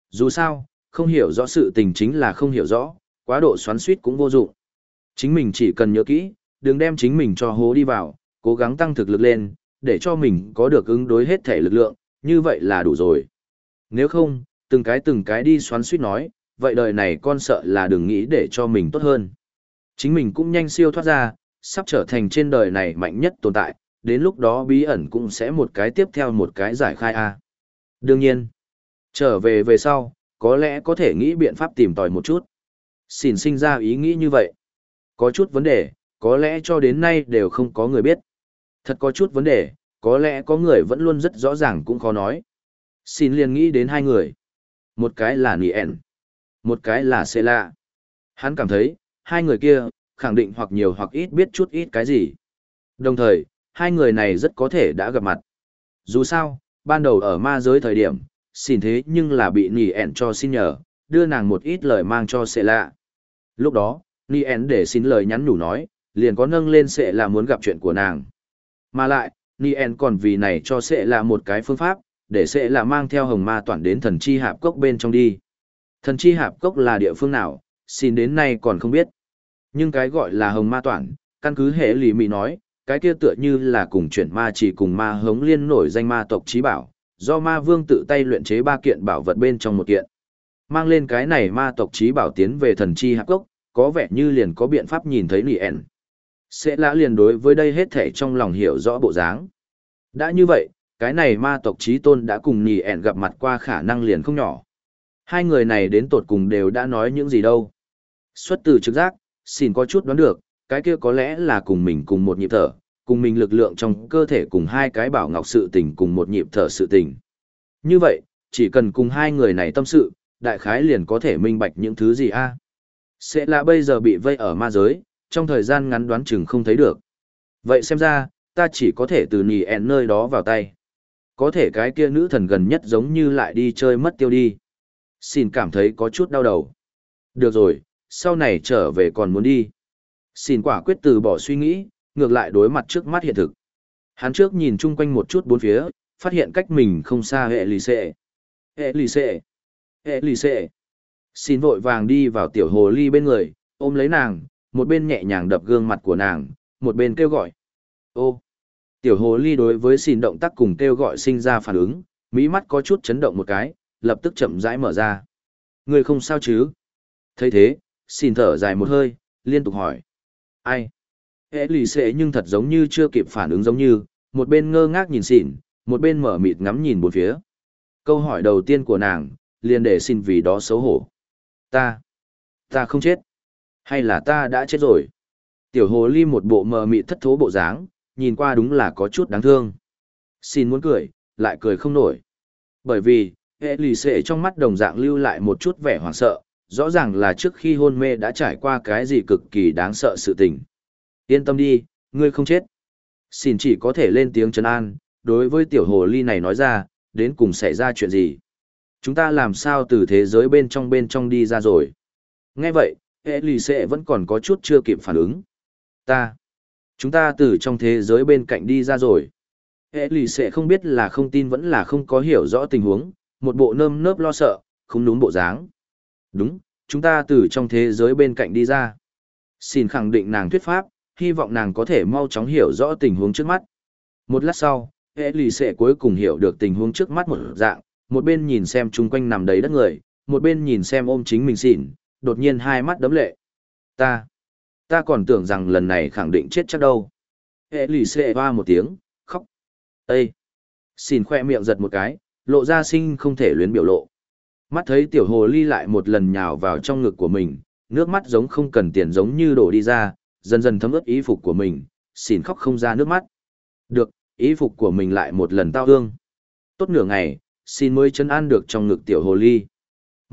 Dù sao, không hiểu rõ sự tình chính là không hiểu rõ, quá độ xoắn suýt cũng vô dụng. Chính mình chỉ cần nhớ kỹ, đừng đem chính mình cho hố đi vào, cố gắng tăng thực lực lên, để cho mình có được ứng đối hết thể lực lượng, như vậy là đủ rồi. Nếu không, từng cái từng cái đi xoắn suýt nói, vậy đời này con sợ là đừng nghĩ để cho mình tốt hơn. Chính mình cũng nhanh siêu thoát ra, sắp trở thành trên đời này mạnh nhất tồn tại, đến lúc đó bí ẩn cũng sẽ một cái tiếp theo một cái giải khai a. Đương nhiên, trở về về sau, có lẽ có thể nghĩ biện pháp tìm tòi một chút. Xin sinh ra ý nghĩ như vậy. Có chút vấn đề, có lẽ cho đến nay đều không có người biết. Thật có chút vấn đề, có lẽ có người vẫn luôn rất rõ ràng cũng khó nói. Xin liền nghĩ đến hai người. Một cái là Nien, một cái là Sela. lạ. Hắn cảm thấy, hai người kia, khẳng định hoặc nhiều hoặc ít biết chút ít cái gì. Đồng thời, hai người này rất có thể đã gặp mặt. Dù sao, ban đầu ở ma giới thời điểm, xin thế nhưng là bị Nien cho xin nhờ, đưa nàng một ít lời mang cho Sela. lạ. Lúc đó, Nien để xin lời nhắn nhủ nói, liền có nâng lên sẽ là muốn gặp chuyện của nàng. Mà lại, Nien còn vì này cho sẽ là một cái phương pháp, để sẽ là mang theo hồng ma toàn đến thần chi hạp cốc bên trong đi. Thần chi hạp cốc là địa phương nào, xin đến nay còn không biết. Nhưng cái gọi là hồng ma toàn căn cứ hệ lì mị nói, cái kia tựa như là cùng chuyển ma chỉ cùng ma hống liên nổi danh ma tộc trí bảo, do ma vương tự tay luyện chế ba kiện bảo vật bên trong một kiện. Mang lên cái này ma tộc trí bảo tiến về thần chi hạp cốc, có vẻ như liền có biện pháp nhìn thấy Nien. Sẽ lã liền đối với đây hết thể trong lòng hiểu rõ bộ dáng. Đã như vậy, cái này ma tộc trí tôn đã cùng nhì ẻn gặp mặt qua khả năng liền không nhỏ. Hai người này đến tột cùng đều đã nói những gì đâu. Xuất từ trực giác, xin có chút đoán được, cái kia có lẽ là cùng mình cùng một nhịp thở, cùng mình lực lượng trong cơ thể cùng hai cái bảo ngọc sự tình cùng một nhịp thở sự tình. Như vậy, chỉ cần cùng hai người này tâm sự, đại khái liền có thể minh bạch những thứ gì a Sẽ là bây giờ bị vây ở ma giới, trong thời gian ngắn đoán chừng không thấy được. Vậy xem ra, ta chỉ có thể từ nì ẹn nơi đó vào tay. Có thể cái kia nữ thần gần nhất giống như lại đi chơi mất tiêu đi. Xin cảm thấy có chút đau đầu. Được rồi, sau này trở về còn muốn đi. Xin quả quyết từ bỏ suy nghĩ, ngược lại đối mặt trước mắt hiện thực. Hắn trước nhìn chung quanh một chút bốn phía, phát hiện cách mình không xa hệ lì xệ. Hệ lì xệ. Hệ lì xệ. Xin vội vàng đi vào tiểu hồ ly bên người, ôm lấy nàng, một bên nhẹ nhàng đập gương mặt của nàng, một bên kêu gọi. Ô. Tiểu hồ ly đối với xin động tác cùng kêu gọi sinh ra phản ứng, mỹ mắt có chút chấn động một cái, lập tức chậm rãi mở ra. Người không sao chứ? thấy thế, xin thở dài một hơi, liên tục hỏi. Ai? Hệ lì xệ nhưng thật giống như chưa kịp phản ứng giống như, một bên ngơ ngác nhìn xỉn, một bên mở mịt ngắm nhìn bốn phía. Câu hỏi đầu tiên của nàng, liền để xin vì đó xấu hổ. Ta, ta không chết. Hay là ta đã chết rồi? Tiểu hồ ly một bộ mờ mịt thất thố bộ dáng, nhìn qua đúng là có chút đáng thương. Xin muốn cười, lại cười không nổi. Bởi vì, hệ lì xệ trong mắt đồng dạng lưu lại một chút vẻ hoảng sợ, rõ ràng là trước khi hôn mê đã trải qua cái gì cực kỳ đáng sợ sự tình. Yên tâm đi, ngươi không chết. Xin chỉ có thể lên tiếng trấn an, đối với tiểu hồ ly này nói ra, đến cùng xảy ra chuyện gì. Chúng ta làm sao từ thế giới bên trong bên trong đi ra rồi. Nghe vậy, hệ lì xệ vẫn còn có chút chưa kịp phản ứng. Ta, chúng ta từ trong thế giới bên cạnh đi ra rồi. Hệ lì xệ không biết là không tin vẫn là không có hiểu rõ tình huống, một bộ nơm nớp lo sợ, không đúng bộ dáng. Đúng, chúng ta từ trong thế giới bên cạnh đi ra. Xin khẳng định nàng thuyết pháp, hy vọng nàng có thể mau chóng hiểu rõ tình huống trước mắt. Một lát sau, hệ lì xệ cuối cùng hiểu được tình huống trước mắt một dạng, một bên nhìn xem chung quanh nằm đầy đất người, một bên nhìn xem ôm chính mình xỉn, đột nhiên hai mắt đấm lệ. Ta, ta còn tưởng rằng lần này khẳng định chết chắc đâu. Hệ lì xệ hoa một tiếng, khóc. Ê! xin khoe miệng giật một cái, lộ ra sinh không thể luyến biểu lộ. Mắt thấy tiểu hồ ly lại một lần nhào vào trong ngực của mình, nước mắt giống không cần tiền giống như đổ đi ra, dần dần thấm ướt ý phục của mình, xin khóc không ra nước mắt. Được, ý phục của mình lại một lần tao hương. Tốt nửa ngày, xin mới chân an được trong ngực tiểu hồ ly.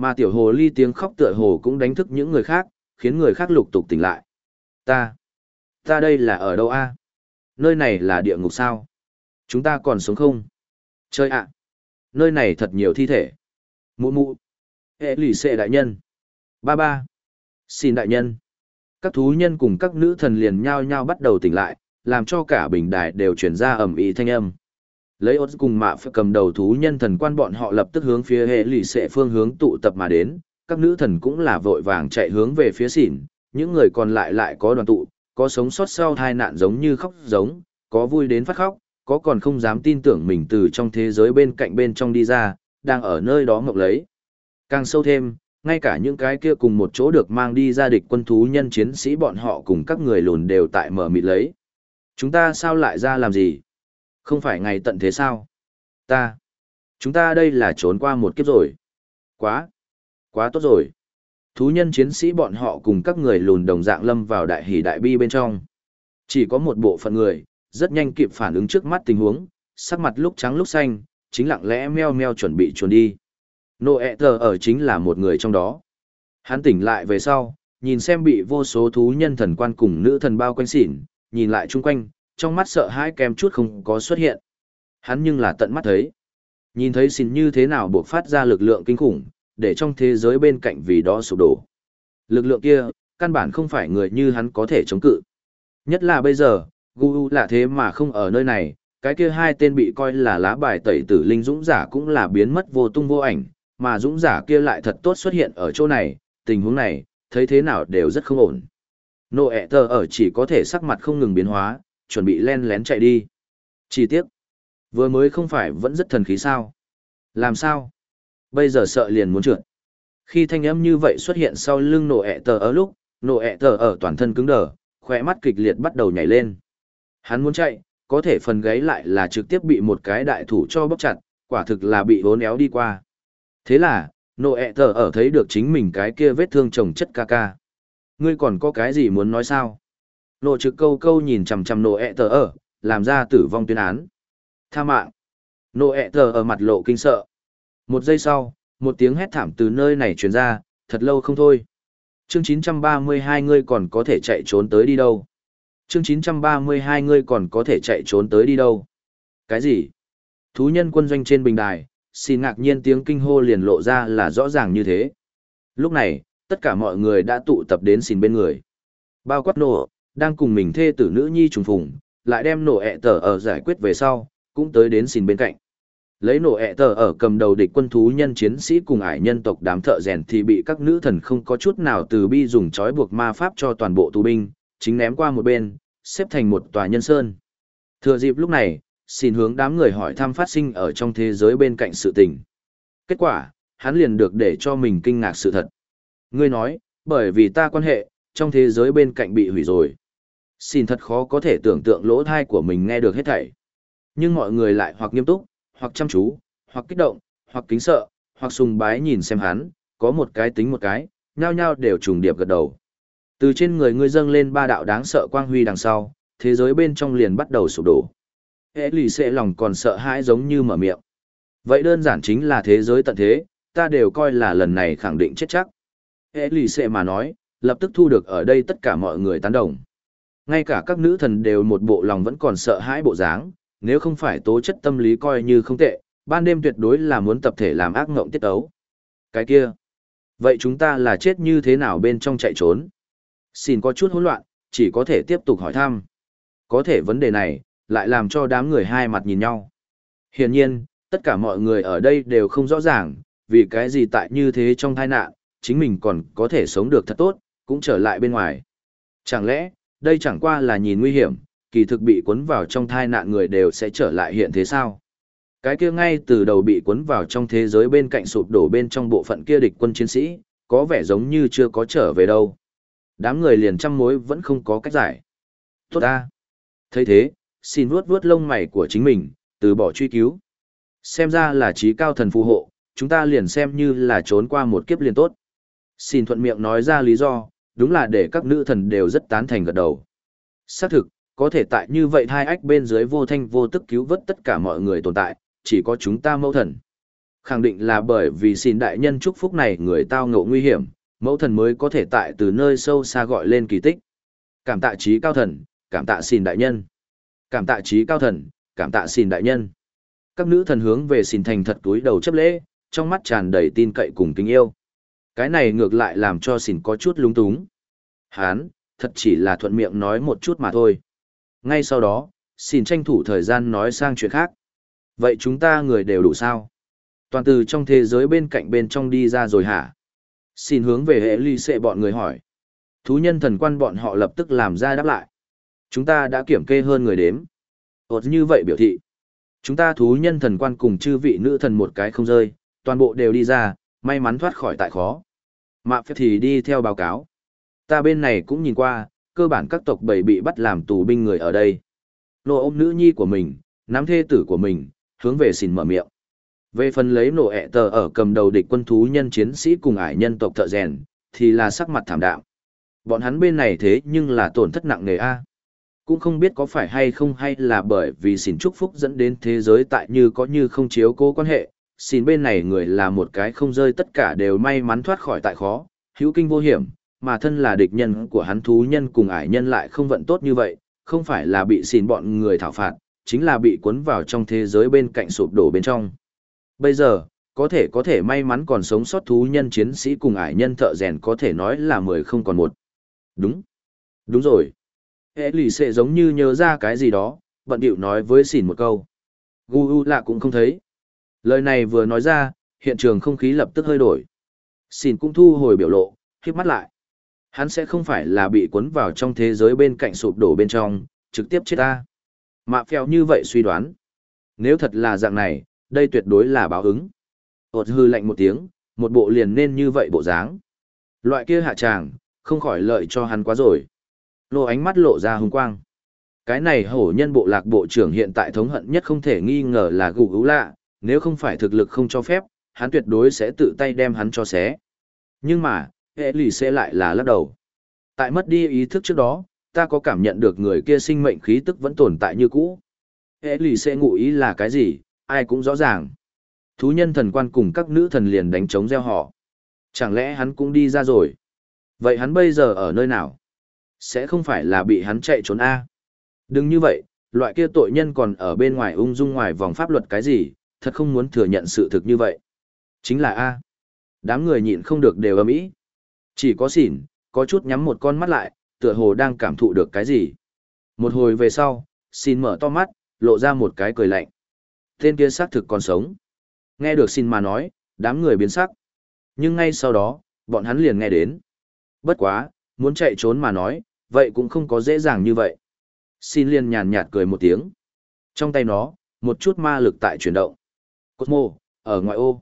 Mà tiểu hồ ly tiếng khóc tựa hồ cũng đánh thức những người khác, khiến người khác lục tục tỉnh lại. Ta, ta đây là ở đâu a? Nơi này là địa ngục sao? Chúng ta còn sống không? Chơi ạ! Nơi này thật nhiều thi thể. Mụ mụ. Hệ lì xệ đại nhân. Ba ba. Xin đại nhân. Các thú nhân cùng các nữ thần liền nhao nhao bắt đầu tỉnh lại, làm cho cả bình đài đều chuyển ra ầm ĩ thanh âm. Lấy ốt cùng mạ phải cầm đầu thú nhân thần quan bọn họ lập tức hướng phía hệ lì xệ phương hướng tụ tập mà đến, các nữ thần cũng là vội vàng chạy hướng về phía xỉn, những người còn lại lại có đoàn tụ, có sống sót sau tai nạn giống như khóc giống, có vui đến phát khóc, có còn không dám tin tưởng mình từ trong thế giới bên cạnh bên trong đi ra, đang ở nơi đó ngọc lấy. Càng sâu thêm, ngay cả những cái kia cùng một chỗ được mang đi ra địch quân thú nhân chiến sĩ bọn họ cùng các người lùn đều tại mở mịt lấy. Chúng ta sao lại ra làm gì? Không phải ngày tận thế sao? Ta. Chúng ta đây là trốn qua một kiếp rồi. Quá. Quá tốt rồi. Thú nhân chiến sĩ bọn họ cùng các người lùn đồng dạng lâm vào đại hỷ đại bi bên trong. Chỉ có một bộ phận người, rất nhanh kịp phản ứng trước mắt tình huống, sắc mặt lúc trắng lúc xanh, chính lặng lẽ meo meo chuẩn bị chuồn đi. Nô ẹ tờ ở chính là một người trong đó. Hắn tỉnh lại về sau, nhìn xem bị vô số thú nhân thần quan cùng nữ thần bao quanh xỉn, nhìn lại chung quanh, trong mắt sợ hãi kèm chút không có xuất hiện. Hắn nhưng là tận mắt thấy. Nhìn thấy xin như thế nào buộc phát ra lực lượng kinh khủng, để trong thế giới bên cạnh vì đó sụp đổ. Lực lượng kia, căn bản không phải người như hắn có thể chống cự. Nhất là bây giờ, Gu là thế mà không ở nơi này, cái kia hai tên bị coi là lá bài tẩy tử linh dũng giả cũng là biến mất vô tung vô ảnh, mà dũng giả kia lại thật tốt xuất hiện ở chỗ này, tình huống này, thấy thế nào đều rất không ổn. Nộ ẹ tờ ở chỉ có thể sắc mặt không ngừng biến hóa, chuẩn bị len lén chạy đi. Chỉ tiếc, vừa mới không phải vẫn rất thần khí sao. Làm sao? Bây giờ sợ liền muốn trượt. Khi thanh âm như vậy xuất hiện sau lưng nổ ẹ tờ ở lúc, nổ ẹ tờ ở toàn thân cứng đờ, khỏe mắt kịch liệt bắt đầu nhảy lên. Hắn muốn chạy, có thể phần gáy lại là trực tiếp bị một cái đại thủ cho bóc chặt, quả thực là bị hốn éo đi qua. Thế là, nộ ẹ tờ ở thấy được chính mình cái kia vết thương chồng chất ca ca. Ngươi còn có cái gì muốn nói sao? Nộ trực câu câu nhìn chằm chằm nộ ẹ tờ ở, làm ra tử vong tuyên án. Tha mạng. Nộ ẹ tờ ở mặt lộ kinh sợ. Một giây sau, một tiếng hét thảm từ nơi này truyền ra, thật lâu không thôi. Chương 932 ngươi còn có thể chạy trốn tới đi đâu? Chương 932 ngươi còn có thể chạy trốn tới đi đâu? Cái gì? Thú nhân quân doanh trên bình đài, xin ngạc nhiên tiếng kinh hô liền lộ ra là rõ ràng như thế. Lúc này, tất cả mọi người đã tụ tập đến xin bên người. Bao quát nổ, đang cùng mình thê tử nữ nhi trùng phùng, lại đem nổ ẹ tờ ở giải quyết về sau, cũng tới đến xin bên cạnh. Lấy nổ ẹ tờ ở cầm đầu địch quân thú nhân chiến sĩ cùng ải nhân tộc đám thợ rèn thì bị các nữ thần không có chút nào từ bi dùng trói buộc ma pháp cho toàn bộ tù binh, chính ném qua một bên, xếp thành một tòa nhân sơn. Thừa dịp lúc này, xin hướng đám người hỏi thăm phát sinh ở trong thế giới bên cạnh sự tình. Kết quả, hắn liền được để cho mình kinh ngạc sự thật. Ngươi nói, bởi vì ta quan hệ, trong thế giới bên cạnh bị hủy rồi. Xin thật khó có thể tưởng tượng lỗ thai của mình nghe được hết thảy. Nhưng mọi người lại hoặc nghiêm túc, hoặc chăm chú, hoặc kích động, hoặc kính sợ, hoặc sùng bái nhìn xem hắn, có một cái tính một cái, nhao nhao đều trùng điệp gật đầu. Từ trên người ngươi dâng lên ba đạo đáng sợ quang huy đằng sau, thế giới bên trong liền bắt đầu sụp đổ. Hệ lì xệ lòng còn sợ hãi giống như mở miệng. Vậy đơn giản chính là thế giới tận thế, ta đều coi là lần này khẳng định chết chắc. Hệ lì xệ mà nói, lập tức thu được ở đây tất cả mọi người tán đồng. Ngay cả các nữ thần đều một bộ lòng vẫn còn sợ hãi bộ dáng, nếu không phải tố chất tâm lý coi như không tệ, ban đêm tuyệt đối là muốn tập thể làm ác ngộng tiết ấu. Cái kia. Vậy chúng ta là chết như thế nào bên trong chạy trốn? Xin có chút hỗn loạn, chỉ có thể tiếp tục hỏi thăm. Có thể vấn đề này, lại làm cho đám người hai mặt nhìn nhau. Hiển nhiên, tất cả mọi người ở đây đều không rõ ràng, vì cái gì tại như thế trong tai nạn, chính mình còn có thể sống được thật tốt, cũng trở lại bên ngoài. Chẳng lẽ, đây chẳng qua là nhìn nguy hiểm, kỳ thực bị cuốn vào trong thai nạn người đều sẽ trở lại hiện thế sao? Cái kia ngay từ đầu bị cuốn vào trong thế giới bên cạnh sụp đổ bên trong bộ phận kia địch quân chiến sĩ, có vẻ giống như chưa có trở về đâu. Đám người liền trăm mối vẫn không có cách giải. Tốt ta. thấy thế, xin vuốt vuốt lông mày của chính mình, từ bỏ truy cứu. Xem ra là trí cao thần phù hộ, chúng ta liền xem như là trốn qua một kiếp liền tốt. Xin thuận miệng nói ra lý do, đúng là để các nữ thần đều rất tán thành gật đầu. Xác thực, có thể tại như vậy hai ách bên dưới vô thanh vô tức cứu vớt tất cả mọi người tồn tại, chỉ có chúng ta mẫu thần. Khẳng định là bởi vì xin đại nhân chúc phúc này người tao ngộ nguy hiểm, mẫu thần mới có thể tại từ nơi sâu xa gọi lên kỳ tích. Cảm tạ trí cao thần, cảm tạ xin đại nhân. Cảm tạ trí cao thần, cảm tạ xin đại nhân. Các nữ thần hướng về xin thành thật túi đầu chấp lễ, trong mắt tràn đầy tin cậy cùng kính yêu. Cái này ngược lại làm cho xỉn có chút lúng túng. Hán, thật chỉ là thuận miệng nói một chút mà thôi. Ngay sau đó, xỉn tranh thủ thời gian nói sang chuyện khác. Vậy chúng ta người đều đủ sao? Toàn từ trong thế giới bên cạnh bên trong đi ra rồi hả? Xin hướng về hệ ly xệ bọn người hỏi. Thú nhân thần quan bọn họ lập tức làm ra đáp lại. Chúng ta đã kiểm kê hơn người đếm. Ột như vậy biểu thị. Chúng ta thú nhân thần quan cùng chư vị nữ thần một cái không rơi, toàn bộ đều đi ra, may mắn thoát khỏi tại khó. Mạ phép thì đi theo báo cáo. Ta bên này cũng nhìn qua, cơ bản các tộc bầy bị bắt làm tù binh người ở đây. Nô ôm nữ nhi của mình, nắm thê tử của mình, hướng về xin mở miệng. Về phần lấy nổ ẹ tờ ở cầm đầu địch quân thú nhân chiến sĩ cùng ải nhân tộc thợ rèn, thì là sắc mặt thảm đạm. Bọn hắn bên này thế nhưng là tổn thất nặng nề a. Cũng không biết có phải hay không hay là bởi vì xin chúc phúc dẫn đến thế giới tại như có như không chiếu cố quan hệ, xin bên này người là một cái không rơi tất cả đều may mắn thoát khỏi tại khó, hữu kinh vô hiểm, mà thân là địch nhân của hắn thú nhân cùng ải nhân lại không vận tốt như vậy, không phải là bị xin bọn người thảo phạt, chính là bị cuốn vào trong thế giới bên cạnh sụp đổ bên trong. Bây giờ, có thể có thể may mắn còn sống sót thú nhân chiến sĩ cùng ải nhân thợ rèn có thể nói là mười không còn một. Đúng. Đúng rồi. Hệ lì sẽ giống như nhớ ra cái gì đó, bận điệu nói với xỉn một câu. Gu U lạ cũng không thấy. Lời này vừa nói ra, hiện trường không khí lập tức hơi đổi. Xỉn cũng thu hồi biểu lộ, khiếp mắt lại. Hắn sẽ không phải là bị cuốn vào trong thế giới bên cạnh sụp đổ bên trong, trực tiếp chết ta. Mạ phèo như vậy suy đoán. Nếu thật là dạng này, đây tuyệt đối là báo ứng. Ôt hư lạnh một tiếng, một bộ liền nên như vậy bộ dáng. Loại kia hạ tràng, không khỏi lợi cho hắn quá rồi. Lô ánh mắt lộ ra hung quang. Cái này hổ nhân bộ lạc bộ trưởng hiện tại thống hận nhất không thể nghi ngờ là gù gũ lạ, nếu không phải thực lực không cho phép, hắn tuyệt đối sẽ tự tay đem hắn cho xé. Nhưng mà, hệ lì sẽ lại là lắc đầu. Tại mất đi ý thức trước đó, ta có cảm nhận được người kia sinh mệnh khí tức vẫn tồn tại như cũ. Hệ lì sẽ ngụ ý là cái gì, ai cũng rõ ràng. Thú nhân thần quan cùng các nữ thần liền đánh chống gieo họ. Chẳng lẽ hắn cũng đi ra rồi? Vậy hắn bây giờ ở nơi nào? Sẽ không phải là bị hắn chạy trốn A. Đừng như vậy, loại kia tội nhân còn ở bên ngoài ung dung ngoài vòng pháp luật cái gì, thật không muốn thừa nhận sự thực như vậy. Chính là A. Đám người nhịn không được đều ấm ý. Chỉ có xỉn, có chút nhắm một con mắt lại, tựa hồ đang cảm thụ được cái gì. Một hồi về sau, xin mở to mắt, lộ ra một cái cười lạnh. Tên kia xác thực còn sống. Nghe được xin mà nói, đám người biến sắc. Nhưng ngay sau đó, bọn hắn liền nghe đến. Bất quá, muốn chạy trốn mà nói, vậy cũng không có dễ dàng như vậy. Xin liền nhàn nhạt cười một tiếng. Trong tay nó, một chút ma lực tại chuyển động. Cosmo, ở ngoại ô.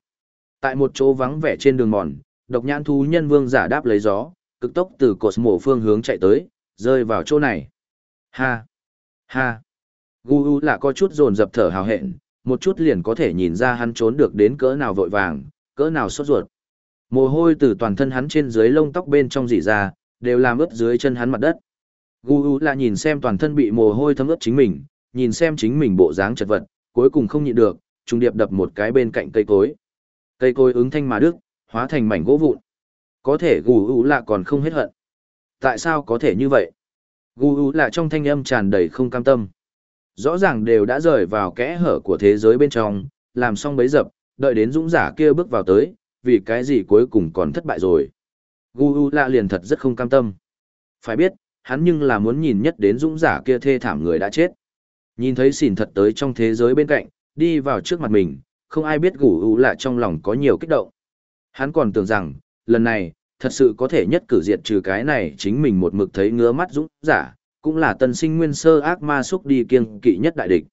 Tại một chỗ vắng vẻ trên đường mòn, độc nhãn thú nhân vương giả đáp lấy gió, cực tốc từ Cosmo phương hướng chạy tới, rơi vào chỗ này. Ha! Ha! Gu U là có chút dồn dập thở hào hẹn, một chút liền có thể nhìn ra hắn trốn được đến cỡ nào vội vàng, cỡ nào sốt ruột. Mồ hôi từ toàn thân hắn trên dưới lông tóc bên trong dỉ ra, đều làm ướt dưới chân hắn mặt đất. Gu U là nhìn xem toàn thân bị mồ hôi thấm ướt chính mình, nhìn xem chính mình bộ dáng chật vật, cuối cùng không nhịn được, trùng điệp đập một cái bên cạnh cây cối. Cây cối ứng thanh mà đức, hóa thành mảnh gỗ vụn. Có thể gù U là còn không hết hận. Tại sao có thể như vậy? Gù U là trong thanh âm tràn đầy không cam tâm. Rõ ràng đều đã rời vào kẽ hở của thế giới bên trong, làm xong bấy dập, đợi đến dũng giả kia bước vào tới, vì cái gì cuối cùng còn thất bại rồi. Gu U lạ liền thật rất không cam tâm. Phải biết, hắn nhưng là muốn nhìn nhất đến dũng giả kia thê thảm người đã chết. Nhìn thấy xỉn thật tới trong thế giới bên cạnh, đi vào trước mặt mình, không ai biết gủ U lạ trong lòng có nhiều kích động. Hắn còn tưởng rằng, lần này, thật sự có thể nhất cử diệt trừ cái này chính mình một mực thấy ngứa mắt dũng giả, cũng là tân sinh nguyên sơ ác ma xúc đi kiêng kỵ nhất đại địch.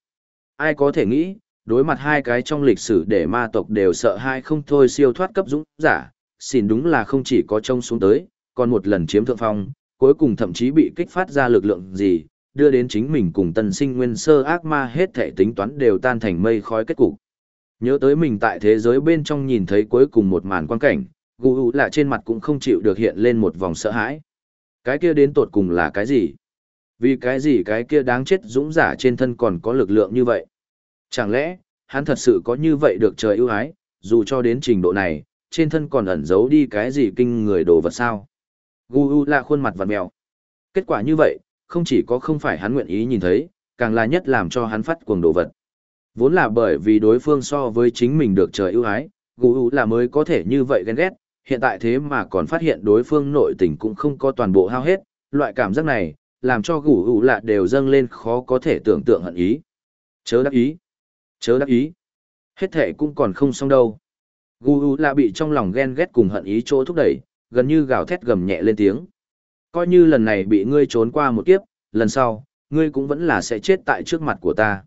Ai có thể nghĩ, đối mặt hai cái trong lịch sử để ma tộc đều sợ hai không thôi siêu thoát cấp dũng giả, xin đúng là không chỉ có trông xuống tới, còn một lần chiếm thượng phong, cuối cùng thậm chí bị kích phát ra lực lượng gì, đưa đến chính mình cùng tân sinh nguyên sơ ác ma hết thể tính toán đều tan thành mây khói kết cục. Nhớ tới mình tại thế giới bên trong nhìn thấy cuối cùng một màn quan cảnh, gù ủ là trên mặt cũng không chịu được hiện lên một vòng sợ hãi. Cái kia đến tột cùng là cái gì? Vì cái gì cái kia đáng chết dũng giả trên thân còn có lực lượng như vậy? Chẳng lẽ, hắn thật sự có như vậy được trời ưu ái, dù cho đến trình độ này, trên thân còn ẩn giấu đi cái gì kinh người đồ vật sao? Gu U là khuôn mặt vặn mèo. Kết quả như vậy, không chỉ có không phải hắn nguyện ý nhìn thấy, càng là nhất làm cho hắn phát cuồng đồ vật. Vốn là bởi vì đối phương so với chính mình được trời ưu ái, gù ưu là mới có thể như vậy ghen ghét, hiện tại thế mà còn phát hiện đối phương nội tình cũng không có toàn bộ hao hết, loại cảm giác này, làm cho gù ưu là đều dâng lên khó có thể tưởng tượng hận ý. Chớ đắc ý. Chớ đắc ý. Hết thể cũng còn không xong đâu. Gù ưu là bị trong lòng ghen ghét cùng hận ý chỗ thúc đẩy, gần như gào thét gầm nhẹ lên tiếng. Coi như lần này bị ngươi trốn qua một kiếp, lần sau, ngươi cũng vẫn là sẽ chết tại trước mặt của ta.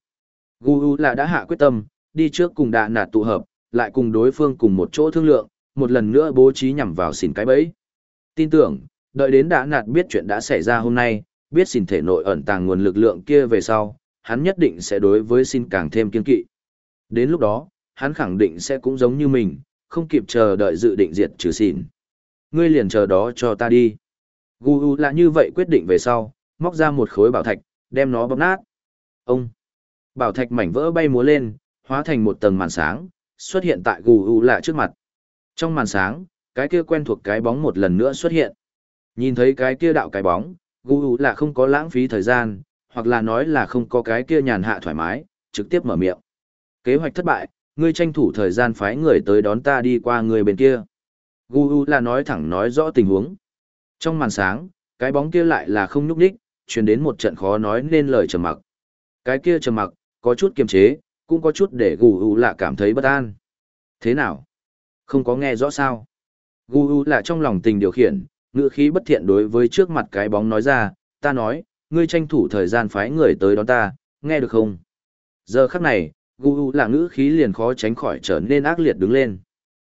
Gu U là đã hạ quyết tâm, đi trước cùng đạ nạt tụ hợp, lại cùng đối phương cùng một chỗ thương lượng, một lần nữa bố trí nhằm vào xỉn cái bẫy. Tin tưởng, đợi đến đạ nạt biết chuyện đã xảy ra hôm nay, biết xỉn thể nội ẩn tàng nguồn lực lượng kia về sau, hắn nhất định sẽ đối với xin càng thêm kiên kỵ. Đến lúc đó, hắn khẳng định sẽ cũng giống như mình, không kịp chờ đợi dự định diệt trừ xỉn. Ngươi liền chờ đó cho ta đi. Gu U là như vậy quyết định về sau, móc ra một khối bảo thạch, đem nó bóp nát. Ông! Bảo thạch mảnh vỡ bay múa lên, hóa thành một tầng màn sáng, xuất hiện tại Gu U là trước mặt. Trong màn sáng, cái kia quen thuộc cái bóng một lần nữa xuất hiện. Nhìn thấy cái kia đạo cái bóng, Gu U là không có lãng phí thời gian, hoặc là nói là không có cái kia nhàn hạ thoải mái, trực tiếp mở miệng. Kế hoạch thất bại, ngươi tranh thủ thời gian phái người tới đón ta đi qua người bên kia. Gu U là nói thẳng nói rõ tình huống. Trong màn sáng, cái bóng kia lại là không nhúc nhích, truyền đến một trận khó nói nên lời trầm mặc. Cái kia trầm mặc, có chút kiềm chế, cũng có chút để gù U là cảm thấy bất an. Thế nào? Không có nghe rõ sao? Gù U là trong lòng tình điều khiển, ngữ khí bất thiện đối với trước mặt cái bóng nói ra, ta nói, ngươi tranh thủ thời gian phái người tới đón ta, nghe được không? Giờ khắc này, gù u là ngữ khí liền khó tránh khỏi trở nên ác liệt đứng lên.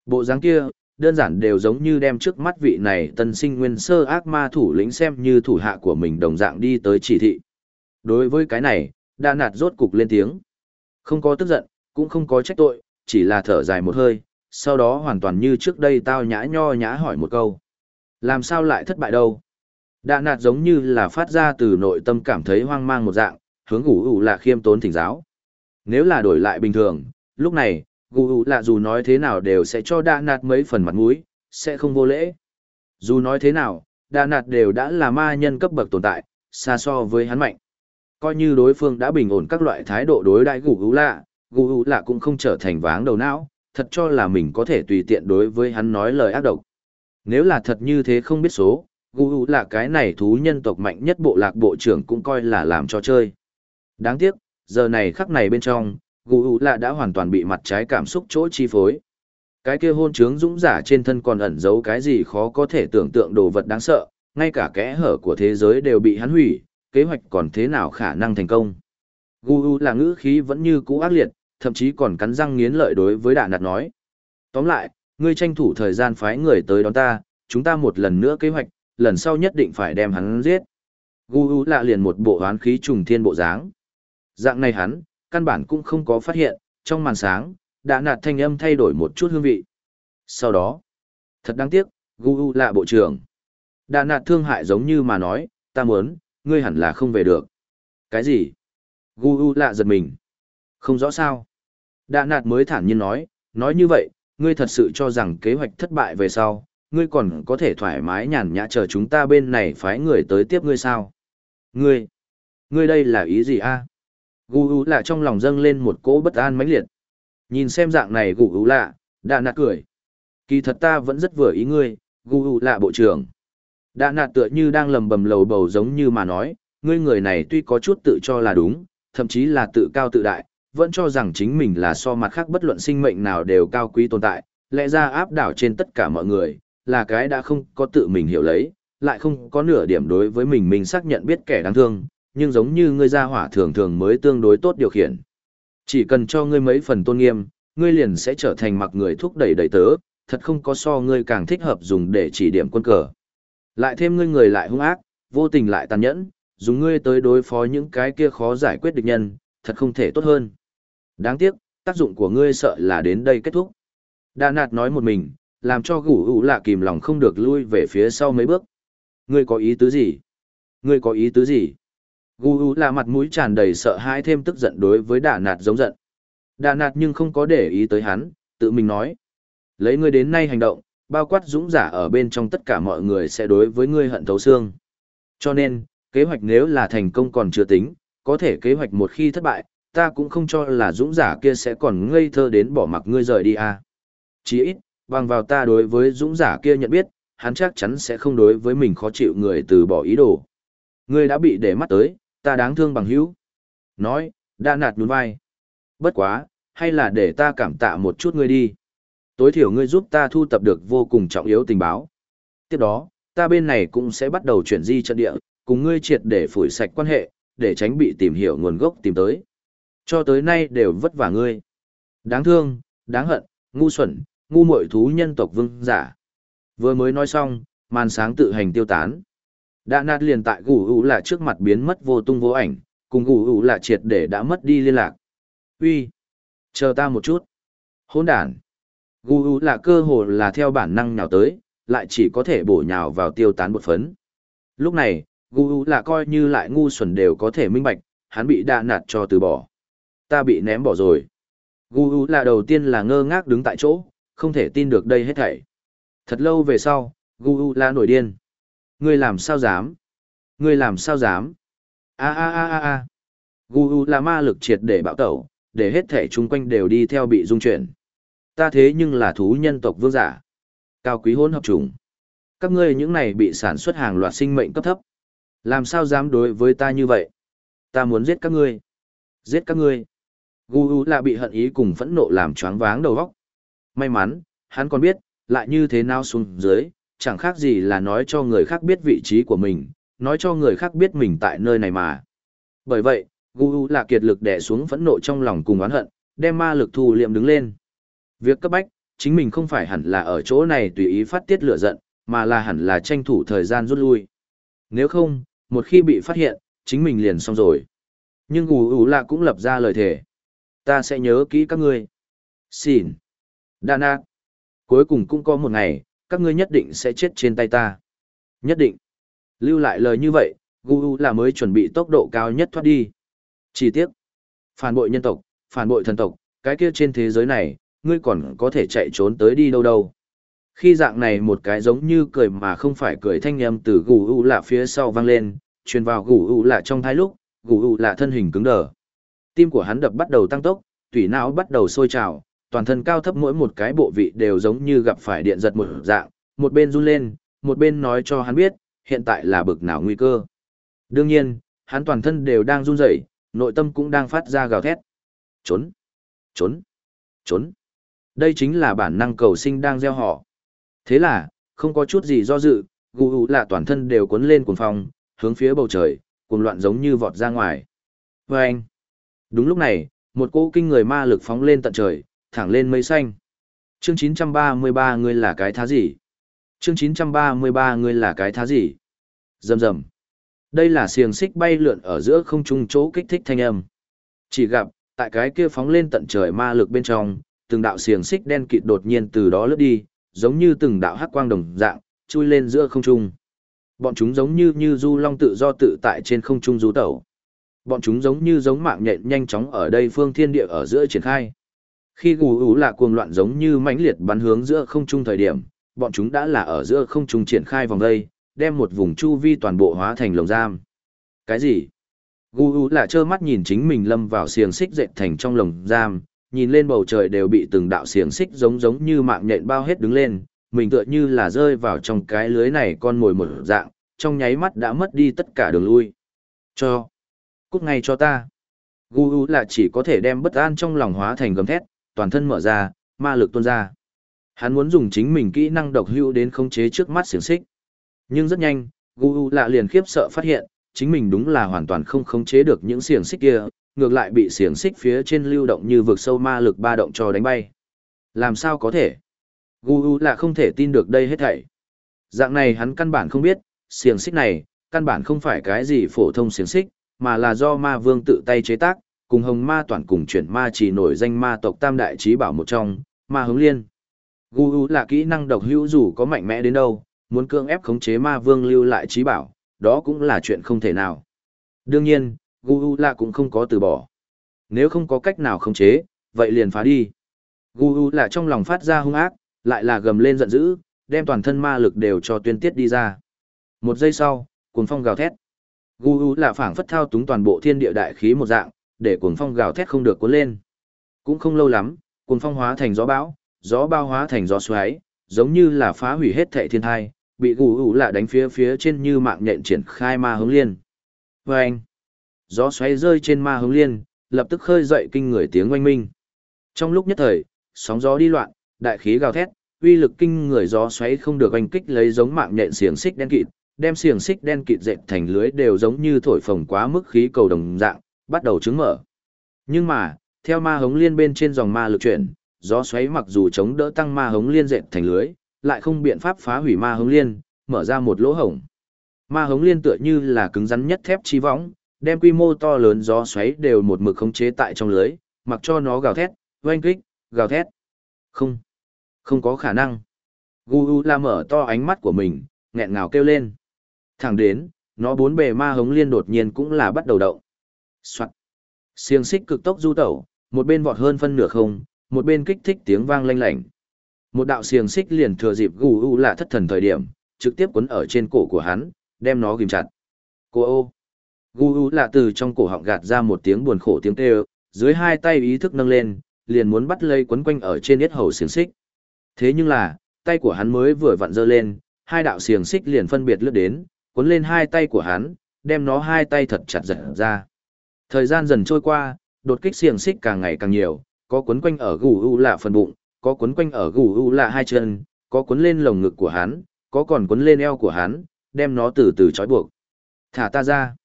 Bộ dáng kia, đơn giản đều giống như đem trước mắt vị này tân sinh nguyên sơ ác ma thủ lĩnh xem như thủ hạ của mình đồng dạng đi tới chỉ thị. Đối với cái này, đã nạt rốt cục lên tiếng. Không có tức giận, cũng không có trách tội, chỉ là thở dài một hơi, sau đó hoàn toàn như trước đây tao nhã nho nhã hỏi một câu. Làm sao lại thất bại đâu? Đạ nạt giống như là phát ra từ nội tâm cảm thấy hoang mang một dạng, hướng ủ ủ là khiêm tốn thỉnh giáo. Nếu là đổi lại bình thường, lúc này, gù ủ là dù nói thế nào đều sẽ cho Đa nạt mấy phần mặt mũi, sẽ không vô lễ. Dù nói thế nào, Đa nạt đều đã là ma nhân cấp bậc tồn tại, xa so với hắn mạnh. Coi như đối phương đã bình ổn các loại thái độ đối đại gù ủ lạ, gù ủ lạ cũng không trở thành váng đầu não, thật cho là mình có thể tùy tiện đối với hắn nói lời ác độc. Nếu là thật như thế không biết số, gù ủ là cái này thú nhân tộc mạnh nhất bộ lạc bộ trưởng cũng coi là làm cho chơi. Đáng tiếc, giờ này khắc này bên trong, gù ủ là đã hoàn toàn bị mặt trái cảm xúc chỗ chi phối. Cái kia hôn trướng dũng giả trên thân còn ẩn giấu cái gì khó có thể tưởng tượng đồ vật đáng sợ, ngay cả kẽ hở của thế giới đều bị hắn hủy, kế hoạch còn thế nào khả năng thành công. Gu U là ngữ khí vẫn như cũ ác liệt, thậm chí còn cắn răng nghiến lợi đối với đạn nạt nói. Tóm lại, ngươi tranh thủ thời gian phái người tới đón ta, chúng ta một lần nữa kế hoạch, lần sau nhất định phải đem hắn giết. Gu U lạ liền một bộ oán khí trùng thiên bộ dáng. Dạng này hắn, căn bản cũng không có phát hiện, trong màn sáng, đã nạt thanh âm thay đổi một chút hương vị. Sau đó, thật đáng tiếc, Gu U là bộ trưởng. Đã nạt thương hại giống như mà nói, ta muốn, ngươi hẳn là không về được. Cái gì? Gu U lạ giật mình. Không rõ sao. Đã nạt mới thản nhiên nói, nói như vậy, ngươi thật sự cho rằng kế hoạch thất bại về sau, ngươi còn có thể thoải mái nhàn nhã chờ chúng ta bên này phái người tới tiếp ngươi sao? Ngươi, ngươi đây là ý gì a? Gù ú lạ trong lòng dâng lên một cỗ bất an mãnh liệt. Nhìn xem dạng này gù ú lạ, đã nạt cười. Kỳ thật ta vẫn rất vừa ý ngươi, gù ú lạ bộ trưởng. Đã nạt tựa như đang lầm bầm lầu bầu giống như mà nói, ngươi người này tuy có chút tự cho là đúng, thậm chí là tự cao tự đại, vẫn cho rằng chính mình là so mặt khác bất luận sinh mệnh nào đều cao quý tồn tại, lẽ ra áp đảo trên tất cả mọi người, là cái đã không có tự mình hiểu lấy, lại không có nửa điểm đối với mình mình xác nhận biết kẻ đáng thương, nhưng giống như ngươi gia hỏa thường thường mới tương đối tốt điều khiển. Chỉ cần cho ngươi mấy phần tôn nghiêm, ngươi liền sẽ trở thành mặc người thúc đẩy đầy tớ, thật không có so ngươi càng thích hợp dùng để chỉ điểm quân cờ. Lại thêm ngươi người lại hung ác, vô tình lại tàn nhẫn, dùng ngươi tới đối phó những cái kia khó giải quyết địch nhân, thật không thể tốt hơn. Đáng tiếc, tác dụng của ngươi sợ là đến đây kết thúc. Đà nạt nói một mình, làm cho gủ ủ lạ kìm lòng không được lui về phía sau mấy bước. Ngươi có ý tứ gì? Ngươi có ý tứ gì? Gu U là mặt mũi tràn đầy sợ hãi thêm tức giận đối với đà nạt giống giận. Đà nạt nhưng không có để ý tới hắn, tự mình nói. Lấy ngươi đến nay hành động, bao quát dũng giả ở bên trong tất cả mọi người sẽ đối với ngươi hận thấu xương. Cho nên, kế hoạch nếu là thành công còn chưa tính, có thể kế hoạch một khi thất bại, ta cũng không cho là dũng giả kia sẽ còn ngây thơ đến bỏ mặc ngươi rời đi à. Chỉ ít, bằng vào ta đối với dũng giả kia nhận biết, hắn chắc chắn sẽ không đối với mình khó chịu người từ bỏ ý đồ. Ngươi đã bị để mắt tới, ta đáng thương bằng hữu. Nói, đã nạt nhún vai. Bất quá, hay là để ta cảm tạ một chút ngươi đi. Tối thiểu ngươi giúp ta thu tập được vô cùng trọng yếu tình báo. Tiếp đó, ta bên này cũng sẽ bắt đầu chuyển di trận địa, cùng ngươi triệt để phủi sạch quan hệ, để tránh bị tìm hiểu nguồn gốc tìm tới. Cho tới nay đều vất vả ngươi. Đáng thương, đáng hận, ngu xuẩn, ngu muội thú nhân tộc vương giả. Vừa mới nói xong, màn sáng tự hành tiêu tán. Đã nạt liền tại gù hữu là trước mặt biến mất vô tung vô ảnh, cùng gù hữu là triệt để đã mất đi liên lạc. Uy, chờ ta một chút. Hỗn đàn. Gù hữu là cơ hồ là theo bản năng nhào tới, lại chỉ có thể bổ nhào vào tiêu tán bột phấn. Lúc này, gù hữu là coi như lại ngu xuẩn đều có thể minh bạch, hắn bị đạ nạt cho từ bỏ. Ta bị ném bỏ rồi. Gu U là đầu tiên là ngơ ngác đứng tại chỗ, không thể tin được đây hết thảy. Thật lâu về sau, Gu U là nổi điên. Ngươi làm sao dám? Ngươi làm sao dám? A a a a a. Gu U là ma lực triệt để bạo tẩu, để hết thể chung quanh đều đi theo bị dung chuyển. Ta thế nhưng là thú nhân tộc vương giả. Cao quý hôn hợp trùng. Các ngươi những này bị sản xuất hàng loạt sinh mệnh cấp thấp. Làm sao dám đối với ta như vậy? Ta muốn giết các ngươi. Giết các ngươi. Gu U là bị hận ý cùng phẫn nộ làm choáng váng đầu óc. May mắn, hắn còn biết, lại như thế nào xuống dưới, chẳng khác gì là nói cho người khác biết vị trí của mình, nói cho người khác biết mình tại nơi này mà. Bởi vậy, gu u là kiệt lực đè xuống phẫn nộ trong lòng cùng oán hận, đem ma lực thu liệm đứng lên. Việc cấp bách, chính mình không phải hẳn là ở chỗ này tùy ý phát tiết lửa giận, mà là hẳn là tranh thủ thời gian rút lui. Nếu không, một khi bị phát hiện, chính mình liền xong rồi. Nhưng Gu U là cũng lập ra lời thề. Ta sẽ nhớ kỹ các ngươi. Xin. Đa Cuối cùng cũng có một ngày, các ngươi nhất định sẽ chết trên tay ta. Nhất định. Lưu lại lời như vậy, Gu là mới chuẩn bị tốc độ cao nhất thoát đi. Chỉ tiếc. Phản bội nhân tộc, phản bội thần tộc, cái kia trên thế giới này, ngươi còn có thể chạy trốn tới đi đâu đâu. Khi dạng này một cái giống như cười mà không phải cười thanh âm từ Gu u phía sau vang lên, truyền vào Gu u trong thái lúc, Gu u thân hình cứng đờ. Tim của hắn đập bắt đầu tăng tốc, tủy não bắt đầu sôi trào, toàn thân cao thấp mỗi một cái bộ vị đều giống như gặp phải điện giật một dạng, một bên run lên, một bên nói cho hắn biết, hiện tại là bực nào nguy cơ. Đương nhiên, hắn toàn thân đều đang run rẩy, nội tâm cũng đang phát ra gào thét. Trốn! Trốn! Trốn! Đây chính là bản năng cầu sinh đang gieo họ. Thế là, không có chút gì do dự, gù hụ là toàn thân đều cuốn lên cuồng phong, hướng phía bầu trời, cuồng loạn giống như vọt ra ngoài. Vâng! đúng lúc này, một cỗ kinh người ma lực phóng lên tận trời, thẳng lên mây xanh. Chương 933 ngươi là cái thá gì? Chương 933 ngươi là cái thá gì? Rầm rầm. Đây là xiềng xích bay lượn ở giữa không trung chỗ kích thích thanh âm. Chỉ gặp, tại cái kia phóng lên tận trời ma lực bên trong, từng đạo xiềng xích đen kịt đột nhiên từ đó lướt đi, giống như từng đạo hắc quang đồng dạng, chui lên giữa không trung. Bọn chúng giống như như du long tự do tự tại trên không trung du tẩu. Bọn chúng giống như giống mạng nhện nhanh chóng ở đây phương thiên địa ở giữa triển khai. Khi gù ủ là cuồng loạn giống như mãnh liệt bắn hướng giữa không trung thời điểm, bọn chúng đã là ở giữa không trung triển khai vòng đây, đem một vùng chu vi toàn bộ hóa thành lồng giam. Cái gì? Gu U là trơ mắt nhìn chính mình lâm vào xiềng xích dệt thành trong lồng giam, nhìn lên bầu trời đều bị từng đạo xiềng xích giống giống như mạng nhện bao hết đứng lên, mình tựa như là rơi vào trong cái lưới này con mồi một dạng, trong nháy mắt đã mất đi tất cả đường lui. Cho. Cút ngay cho ta. Gu U là chỉ có thể đem bất an trong lòng hóa thành gầm thét, toàn thân mở ra, ma lực tuôn ra. Hắn muốn dùng chính mình kỹ năng độc hữu đến khống chế trước mắt xiềng xích. Nhưng rất nhanh, Gu U lạ liền khiếp sợ phát hiện, chính mình đúng là hoàn toàn không khống chế được những xiềng xích kia, ngược lại bị xiềng xích phía trên lưu động như vực sâu ma lực ba động cho đánh bay. Làm sao có thể? Gu U là không thể tin được đây hết thảy. Dạng này hắn căn bản không biết, xiềng xích này, căn bản không phải cái gì phổ thông xiềng xích, mà là do ma vương tự tay chế tác, cùng hồng ma toàn cùng chuyển ma chỉ nổi danh ma tộc tam đại trí bảo một trong, ma hướng liên. Gu U là kỹ năng độc hữu dù có mạnh mẽ đến đâu, muốn cưỡng ép khống chế ma vương lưu lại trí bảo, đó cũng là chuyện không thể nào. Đương nhiên, Gu U là cũng không có từ bỏ. Nếu không có cách nào khống chế, vậy liền phá đi. Gu U là trong lòng phát ra hung ác, lại là gầm lên giận dữ, đem toàn thân ma lực đều cho tuyên tiết đi ra. Một giây sau, cuồng phong gào thét. Gu U là phảng phất thao túng toàn bộ thiên địa đại khí một dạng, để cuồng phong gào thét không được cuốn lên. Cũng không lâu lắm, cuồng phong hóa thành gió bão, gió bao hóa thành gió xoáy, giống như là phá hủy hết thệ thiên thai, bị gù gù Lạ đánh phía phía trên như mạng nhện triển khai ma hướng liên. Và anh, gió xoáy rơi trên ma hướng liên, lập tức khơi dậy kinh người tiếng oanh minh. Trong lúc nhất thời, sóng gió đi loạn, đại khí gào thét, uy lực kinh người gió xoáy không được oanh kích lấy giống mạng nhện xiềng xích đen kịt, đem xiềng xích đen kịt dệt thành lưới đều giống như thổi phồng quá mức khí cầu đồng dạng, bắt đầu trứng mở. Nhưng mà, theo ma hống liên bên trên dòng ma lực chuyển, gió xoáy mặc dù chống đỡ tăng ma hống liên dệt thành lưới, lại không biện pháp phá hủy ma hống liên, mở ra một lỗ hổng. Ma hống liên tựa như là cứng rắn nhất thép chi võng, đem quy mô to lớn gió xoáy đều một mực khống chế tại trong lưới, mặc cho nó gào thét, oanh kích, gào thét. Không, không có khả năng. Gu U la mở to ánh mắt của mình, nghẹn ngào kêu lên. Thẳng đến, nó bốn bề ma hống liên đột nhiên cũng là bắt đầu động. Soạt. Xiềng xích cực tốc du tẩu, một bên vọt hơn phân nửa không, một bên kích thích tiếng vang lanh lảnh. Một đạo xiềng xích liền thừa dịp gù U là thất thần thời điểm, trực tiếp quấn ở trên cổ của hắn, đem nó ghim chặt. Cô ô. Gù U là từ trong cổ họng gạt ra một tiếng buồn khổ tiếng kêu, dưới hai tay ý thức nâng lên, liền muốn bắt lấy quấn quanh ở trên yết hầu xiềng xích. Thế nhưng là, tay của hắn mới vừa vặn giơ lên, hai đạo xiềng xích liền phân biệt lướt đến, quấn lên hai tay của hắn, đem nó hai tay thật chặt giật ra. Thời gian dần trôi qua, đột kích xiềng xích càng ngày càng nhiều, có quấn quanh ở gù U lạ phần bụng, có quấn quanh ở gù U lạ hai chân, có quấn lên lồng ngực của hắn, có còn quấn lên eo của hắn, đem nó từ từ trói buộc. Thả ta ra.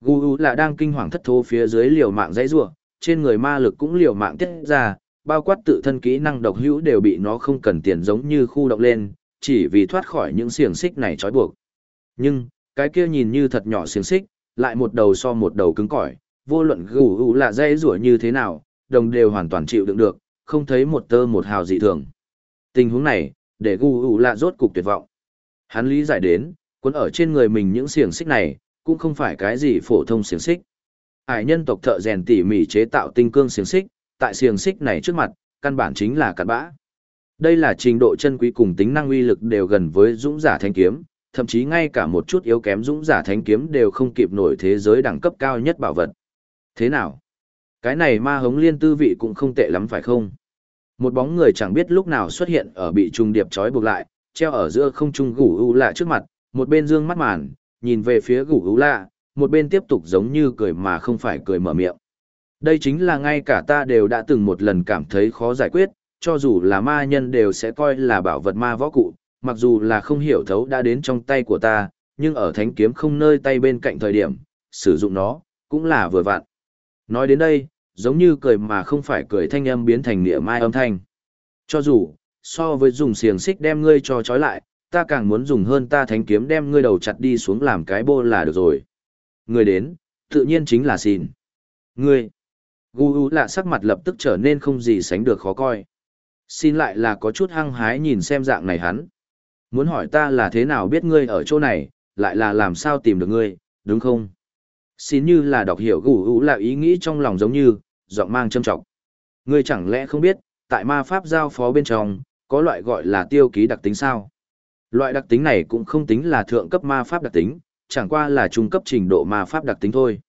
Gù U lạ đang kinh hoàng thất thố phía dưới liều mạng dãy rủa, trên người ma lực cũng liều mạng tiết ra, bao quát tự thân kỹ năng độc hữu đều bị nó không cần tiền giống như khu động lên, chỉ vì thoát khỏi những xiềng xích này trói buộc. Nhưng, cái kia nhìn như thật nhỏ xiềng xích, lại một đầu so một đầu cứng cỏi, vô luận gù gù là dây rủa như thế nào, đồng đều hoàn toàn chịu đựng được, không thấy một tơ một hào dị thường. Tình huống này, để gù gù là rốt cục tuyệt vọng. Hắn lý giải đến, cuốn ở trên người mình những xiềng xích này, cũng không phải cái gì phổ thông xiềng xích. Hải nhân tộc thợ rèn tỉ mỉ chế tạo tinh cương xiềng xích, tại xiềng xích này trước mặt, căn bản chính là cặn bã. Đây là trình độ chân quý cùng tính năng uy lực đều gần với dũng giả thanh kiếm, thậm chí ngay cả một chút yếu kém dũng giả thanh kiếm đều không kịp nổi thế giới đẳng cấp cao nhất bảo vật. Thế nào? Cái này ma hống liên tư vị cũng không tệ lắm phải không? Một bóng người chẳng biết lúc nào xuất hiện ở bị trùng điệp trói buộc lại, treo ở giữa không trung gủ u lạ trước mặt, một bên dương mắt màn, nhìn về phía gủ u lạ, một bên tiếp tục giống như cười mà không phải cười mở miệng. Đây chính là ngay cả ta đều đã từng một lần cảm thấy khó giải quyết, cho dù là ma nhân đều sẽ coi là bảo vật ma võ cụ, mặc dù là không hiểu thấu đã đến trong tay của ta, nhưng ở thánh kiếm không nơi tay bên cạnh thời điểm, sử dụng nó, cũng là vừa vặn. Nói đến đây, giống như cười mà không phải cười thanh âm biến thành nịa mai âm thanh. Cho dù, so với dùng xiềng xích đem ngươi cho trói lại, ta càng muốn dùng hơn ta thánh kiếm đem ngươi đầu chặt đi xuống làm cái bô là được rồi. Người đến, tự nhiên chính là xin. Ngươi. Gu U lạ sắc mặt lập tức trở nên không gì sánh được khó coi. Xin lại là có chút hăng hái nhìn xem dạng này hắn. Muốn hỏi ta là thế nào biết ngươi ở chỗ này, lại là làm sao tìm được ngươi, đúng không? Xin như là đọc hiểu gù U là ý nghĩ trong lòng giống như, giọng mang châm trọng. Ngươi chẳng lẽ không biết, tại ma pháp giao phó bên trong, có loại gọi là tiêu ký đặc tính sao? Loại đặc tính này cũng không tính là thượng cấp ma pháp đặc tính, chẳng qua là trung cấp trình độ ma pháp đặc tính thôi.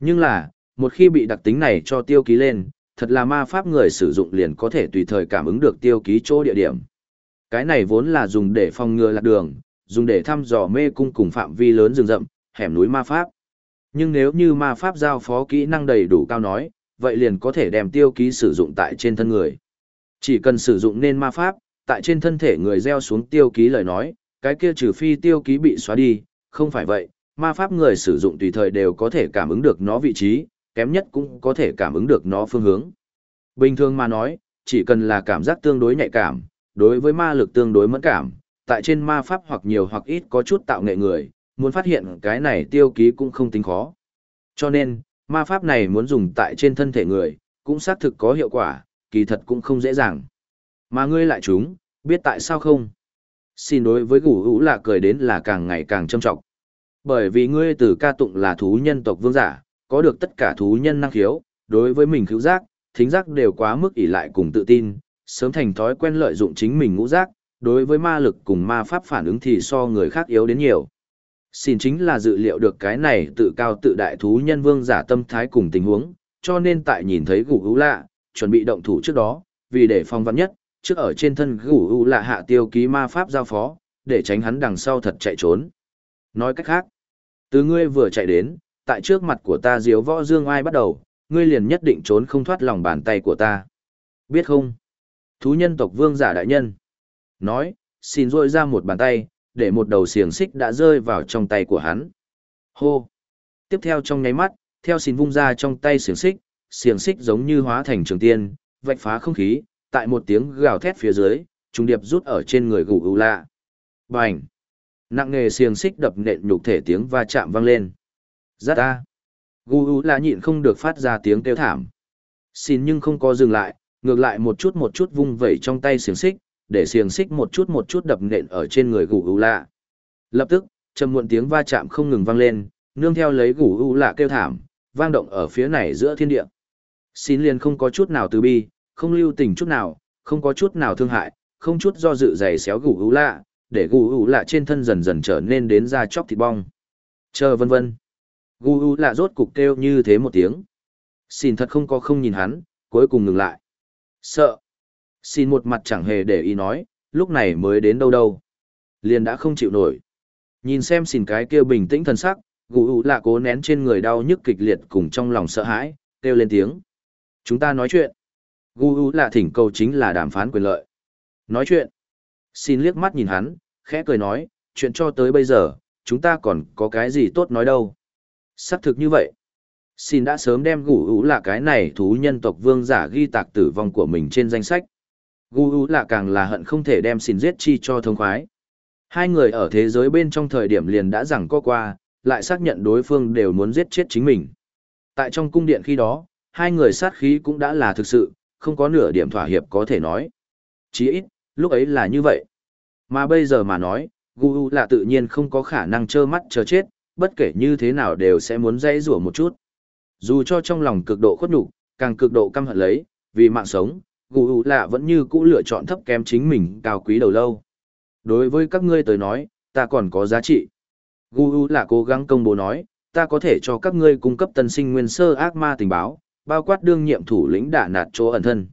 Nhưng là, một khi bị đặc tính này cho tiêu ký lên, thật là ma pháp người sử dụng liền có thể tùy thời cảm ứng được tiêu ký chỗ địa điểm. Cái này vốn là dùng để phòng ngừa lạc đường, dùng để thăm dò mê cung cùng phạm vi lớn rừng rậm, hẻm núi ma pháp. Nhưng nếu như ma pháp giao phó kỹ năng đầy đủ cao nói, vậy liền có thể đem tiêu ký sử dụng tại trên thân người. Chỉ cần sử dụng nên ma pháp, tại trên thân thể người gieo xuống tiêu ký lời nói, cái kia trừ phi tiêu ký bị xóa đi, không phải vậy, ma pháp người sử dụng tùy thời đều có thể cảm ứng được nó vị trí, kém nhất cũng có thể cảm ứng được nó phương hướng. Bình thường mà nói, chỉ cần là cảm giác tương đối nhạy cảm, đối với ma lực tương đối mẫn cảm, tại trên ma pháp hoặc nhiều hoặc ít có chút tạo nghệ người, muốn phát hiện cái này tiêu ký cũng không tính khó. Cho nên, ma pháp này muốn dùng tại trên thân thể người, cũng xác thực có hiệu quả, kỳ thật cũng không dễ dàng. Mà ngươi lại chúng, biết tại sao không? Xin đối với gủ hữu là cười đến là càng ngày càng trâm trọng. Bởi vì ngươi từ ca tụng là thú nhân tộc vương giả, có được tất cả thú nhân năng khiếu, đối với mình khứu giác, thính giác đều quá mức ỷ lại cùng tự tin, sớm thành thói quen lợi dụng chính mình ngũ giác, đối với ma lực cùng ma pháp phản ứng thì so người khác yếu đến nhiều. Xin chính là dự liệu được cái này tự cao tự đại thú nhân vương giả tâm thái cùng tình huống, cho nên tại nhìn thấy gủ hữu lạ, chuẩn bị động thủ trước đó, vì để phong vắn nhất, trước ở trên thân gủ u lạ hạ tiêu ký ma pháp giao phó, để tránh hắn đằng sau thật chạy trốn. Nói cách khác, từ ngươi vừa chạy đến, tại trước mặt của ta diếu võ dương ai bắt đầu, ngươi liền nhất định trốn không thoát lòng bàn tay của ta. Biết không? Thú nhân tộc vương giả đại nhân. Nói, xin rôi ra một bàn tay, để một đầu xiềng xích đã rơi vào trong tay của hắn. Hô! Tiếp theo trong nháy mắt, theo xin vung ra trong tay xiềng xích, xiềng xích giống như hóa thành trường tiên, vạch phá không khí, tại một tiếng gào thét phía dưới, trung điệp rút ở trên người gù gù lạ. Bành! Nặng nghề xiềng xích đập nện nhục thể tiếng va chạm vang lên. Giác ta! Gù gù lạ nhịn không được phát ra tiếng kêu thảm. Xin nhưng không có dừng lại, ngược lại một chút một chút vung vẩy trong tay xiềng xích, để xiềng xích một chút một chút đập nện ở trên người gù ưu lạ. Lập tức, trầm muộn tiếng va chạm không ngừng vang lên, nương theo lấy gù ưu lạ kêu thảm, vang động ở phía này giữa thiên địa. Xin liền không có chút nào từ bi, không lưu tình chút nào, không có chút nào thương hại, không chút do dự dày xéo gù ưu lạ, để gù ưu lạ trên thân dần dần trở nên đến da chóc thịt bong. Chờ vân vân. Gù ưu lạ rốt cục kêu như thế một tiếng. Xin thật không có không nhìn hắn, cuối cùng ngừng lại. Sợ. Xin một mặt chẳng hề để ý nói, lúc này mới đến đâu đâu. Liền đã không chịu nổi. Nhìn xem xin cái kia bình tĩnh thần sắc, gù ụ lạ cố nén trên người đau nhức kịch liệt cùng trong lòng sợ hãi, kêu lên tiếng. Chúng ta nói chuyện. Gù ụ là thỉnh cầu chính là đàm phán quyền lợi. Nói chuyện. Xin liếc mắt nhìn hắn, khẽ cười nói, chuyện cho tới bây giờ, chúng ta còn có cái gì tốt nói đâu. Xác thực như vậy. Xin đã sớm đem gù ụ là cái này thú nhân tộc vương giả ghi tạc tử vong của mình trên danh sách. Gu U là càng là hận không thể đem xin giết chi cho thông khoái. Hai người ở thế giới bên trong thời điểm liền đã rằng có qua, lại xác nhận đối phương đều muốn giết chết chính mình. Tại trong cung điện khi đó, hai người sát khí cũng đã là thực sự, không có nửa điểm thỏa hiệp có thể nói. Chỉ ít, lúc ấy là như vậy. Mà bây giờ mà nói, Gu là tự nhiên không có khả năng trơ mắt chờ chết, bất kể như thế nào đều sẽ muốn dây rủa một chút. Dù cho trong lòng cực độ khuất nhục, càng cực độ căm hận lấy, vì mạng sống, Gu Lạ vẫn như cũ lựa chọn thấp kém chính mình cao quý đầu lâu. Đối với các ngươi tới nói, ta còn có giá trị. Gu Lạ cố gắng công bố nói, ta có thể cho các ngươi cung cấp tân sinh nguyên sơ ác ma tình báo, bao quát đương nhiệm thủ lĩnh đả nạt chỗ ẩn thân.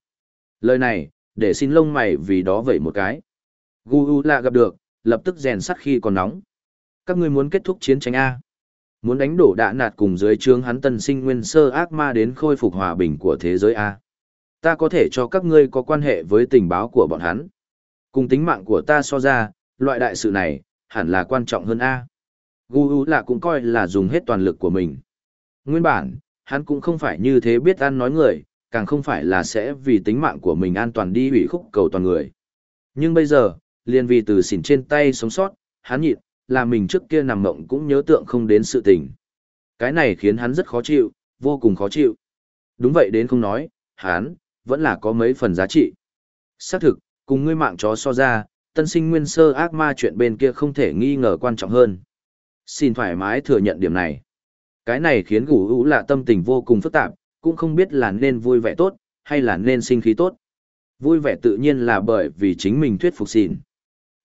Lời này, để xin lông mày vì đó vậy một cái. Gu Lạ gặp được, lập tức rèn sắt khi còn nóng. Các ngươi muốn kết thúc chiến tranh A. Muốn đánh đổ đạ nạt cùng dưới trướng hắn tân sinh nguyên sơ ác ma đến khôi phục hòa bình của thế giới A. Ta có thể cho các ngươi có quan hệ với tình báo của bọn hắn. Cùng tính mạng của ta so ra, loại đại sự này, hẳn là quan trọng hơn A. Gu là cũng coi là dùng hết toàn lực của mình. Nguyên bản, hắn cũng không phải như thế biết ăn nói người, càng không phải là sẽ vì tính mạng của mình an toàn đi hủy khúc cầu toàn người. Nhưng bây giờ, liền vì từ xỉn trên tay sống sót, hắn nhịn, là mình trước kia nằm mộng cũng nhớ tượng không đến sự tình. Cái này khiến hắn rất khó chịu, vô cùng khó chịu. Đúng vậy đến không nói, hắn, vẫn là có mấy phần giá trị. Xác thực, cùng ngươi mạng chó so ra, tân sinh nguyên sơ ác ma chuyện bên kia không thể nghi ngờ quan trọng hơn. Xin thoải mái thừa nhận điểm này. Cái này khiến gủ hữu là tâm tình vô cùng phức tạp, cũng không biết là nên vui vẻ tốt, hay là nên sinh khí tốt. Vui vẻ tự nhiên là bởi vì chính mình thuyết phục xỉn.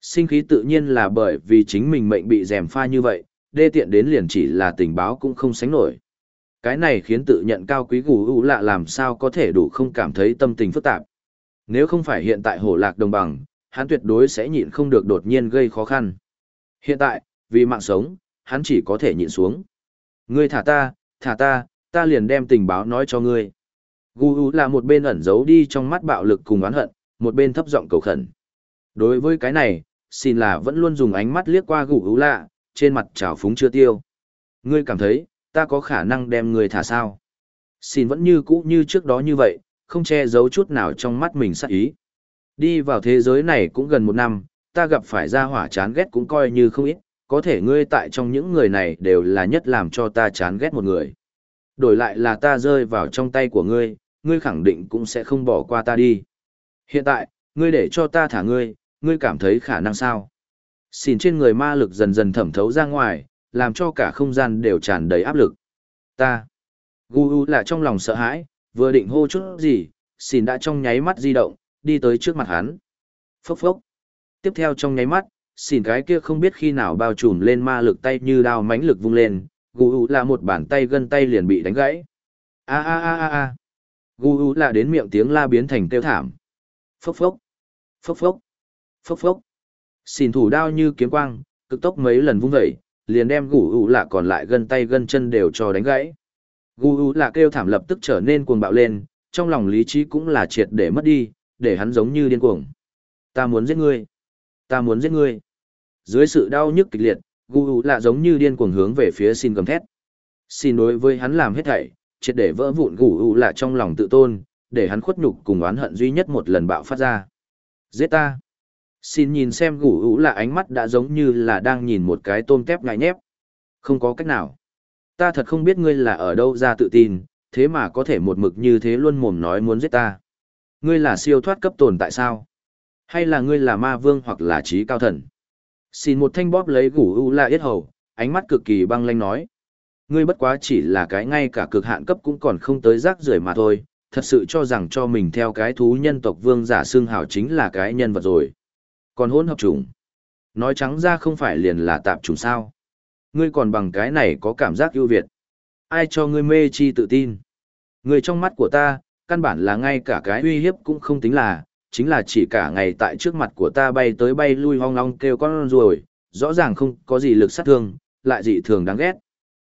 Sinh khí tự nhiên là bởi vì chính mình mệnh bị dèm pha như vậy, đê tiện đến liền chỉ là tình báo cũng không sánh nổi. Cái này khiến tự nhận cao quý gù u lạ làm sao có thể đủ không cảm thấy tâm tình phức tạp. Nếu không phải hiện tại hổ lạc đồng bằng, hắn tuyệt đối sẽ nhịn không được đột nhiên gây khó khăn. Hiện tại, vì mạng sống, hắn chỉ có thể nhịn xuống. Ngươi thả ta, thả ta, ta liền đem tình báo nói cho ngươi. Gu U là một bên ẩn giấu đi trong mắt bạo lực cùng oán hận, một bên thấp giọng cầu khẩn. Đối với cái này, xin là vẫn luôn dùng ánh mắt liếc qua Gu U lạ, trên mặt trào phúng chưa tiêu. Ngươi cảm thấy, ta có khả năng đem ngươi thả sao? Xin vẫn như cũ như trước đó như vậy, không che giấu chút nào trong mắt mình sắc ý. Đi vào thế giới này cũng gần một năm, ta gặp phải ra hỏa chán ghét cũng coi như không ít, có thể ngươi tại trong những người này đều là nhất làm cho ta chán ghét một người. Đổi lại là ta rơi vào trong tay của ngươi, ngươi khẳng định cũng sẽ không bỏ qua ta đi. Hiện tại, ngươi để cho ta thả ngươi, ngươi cảm thấy khả năng sao? Xin trên người ma lực dần dần thẩm thấu ra ngoài, làm cho cả không gian đều tràn đầy áp lực. Ta. Gu U là trong lòng sợ hãi, vừa định hô chút gì, xin đã trong nháy mắt di động, đi tới trước mặt hắn. Phốc phốc. Tiếp theo trong nháy mắt, xỉn cái kia không biết khi nào bao trùm lên ma lực tay như đao mánh lực vung lên, gu u là một bàn tay gân tay liền bị đánh gãy. A a a a a. Gu u là đến miệng tiếng la biến thành kêu thảm. Phốc phốc. Phốc phốc. Phốc phốc. Xỉn thủ đao như kiếm quang, cực tốc mấy lần vung vẩy, liền đem gù ú lạ còn lại gân tay gân chân đều cho đánh gãy. Gù ú lạ kêu thảm lập tức trở nên cuồng bạo lên, trong lòng lý trí cũng là triệt để mất đi, để hắn giống như điên cuồng. Ta muốn giết ngươi. Ta muốn giết ngươi dưới sự đau nhức kịch liệt gù u lạ giống như điên cuồng hướng về phía xin gầm thét xin đối với hắn làm hết thảy triệt để vỡ vụn gù u lạ trong lòng tự tôn để hắn khuất nhục cùng oán hận duy nhất một lần bạo phát ra giết ta xin nhìn xem gủ u là ánh mắt đã giống như là đang nhìn một cái tôm tép ngại nhép. Không có cách nào. Ta thật không biết ngươi là ở đâu ra tự tin thế mà có thể một mực như thế luôn mồm nói muốn giết ta. Ngươi là siêu thoát cấp tồn tại sao? Hay là ngươi là ma vương hoặc là trí cao thần? Xin một thanh bóp lấy gủ u là yết hầu, ánh mắt cực kỳ băng lanh nói. Ngươi bất quá chỉ là cái ngay cả cực hạn cấp cũng còn không tới rác rưởi mà thôi, thật sự cho rằng cho mình theo cái thú nhân tộc vương giả xương hào chính là cái nhân vật rồi. Còn hỗn hợp trùng Nói trắng ra không phải liền là tạp trùng sao. Ngươi còn bằng cái này có cảm giác ưu việt. Ai cho ngươi mê chi tự tin. Ngươi trong mắt của ta, căn bản là ngay cả cái uy hiếp cũng không tính là, chính là chỉ cả ngày tại trước mặt của ta bay tới bay lui hoang long kêu con ruồi, rõ ràng không có gì lực sát thương, lại dị thường đáng ghét.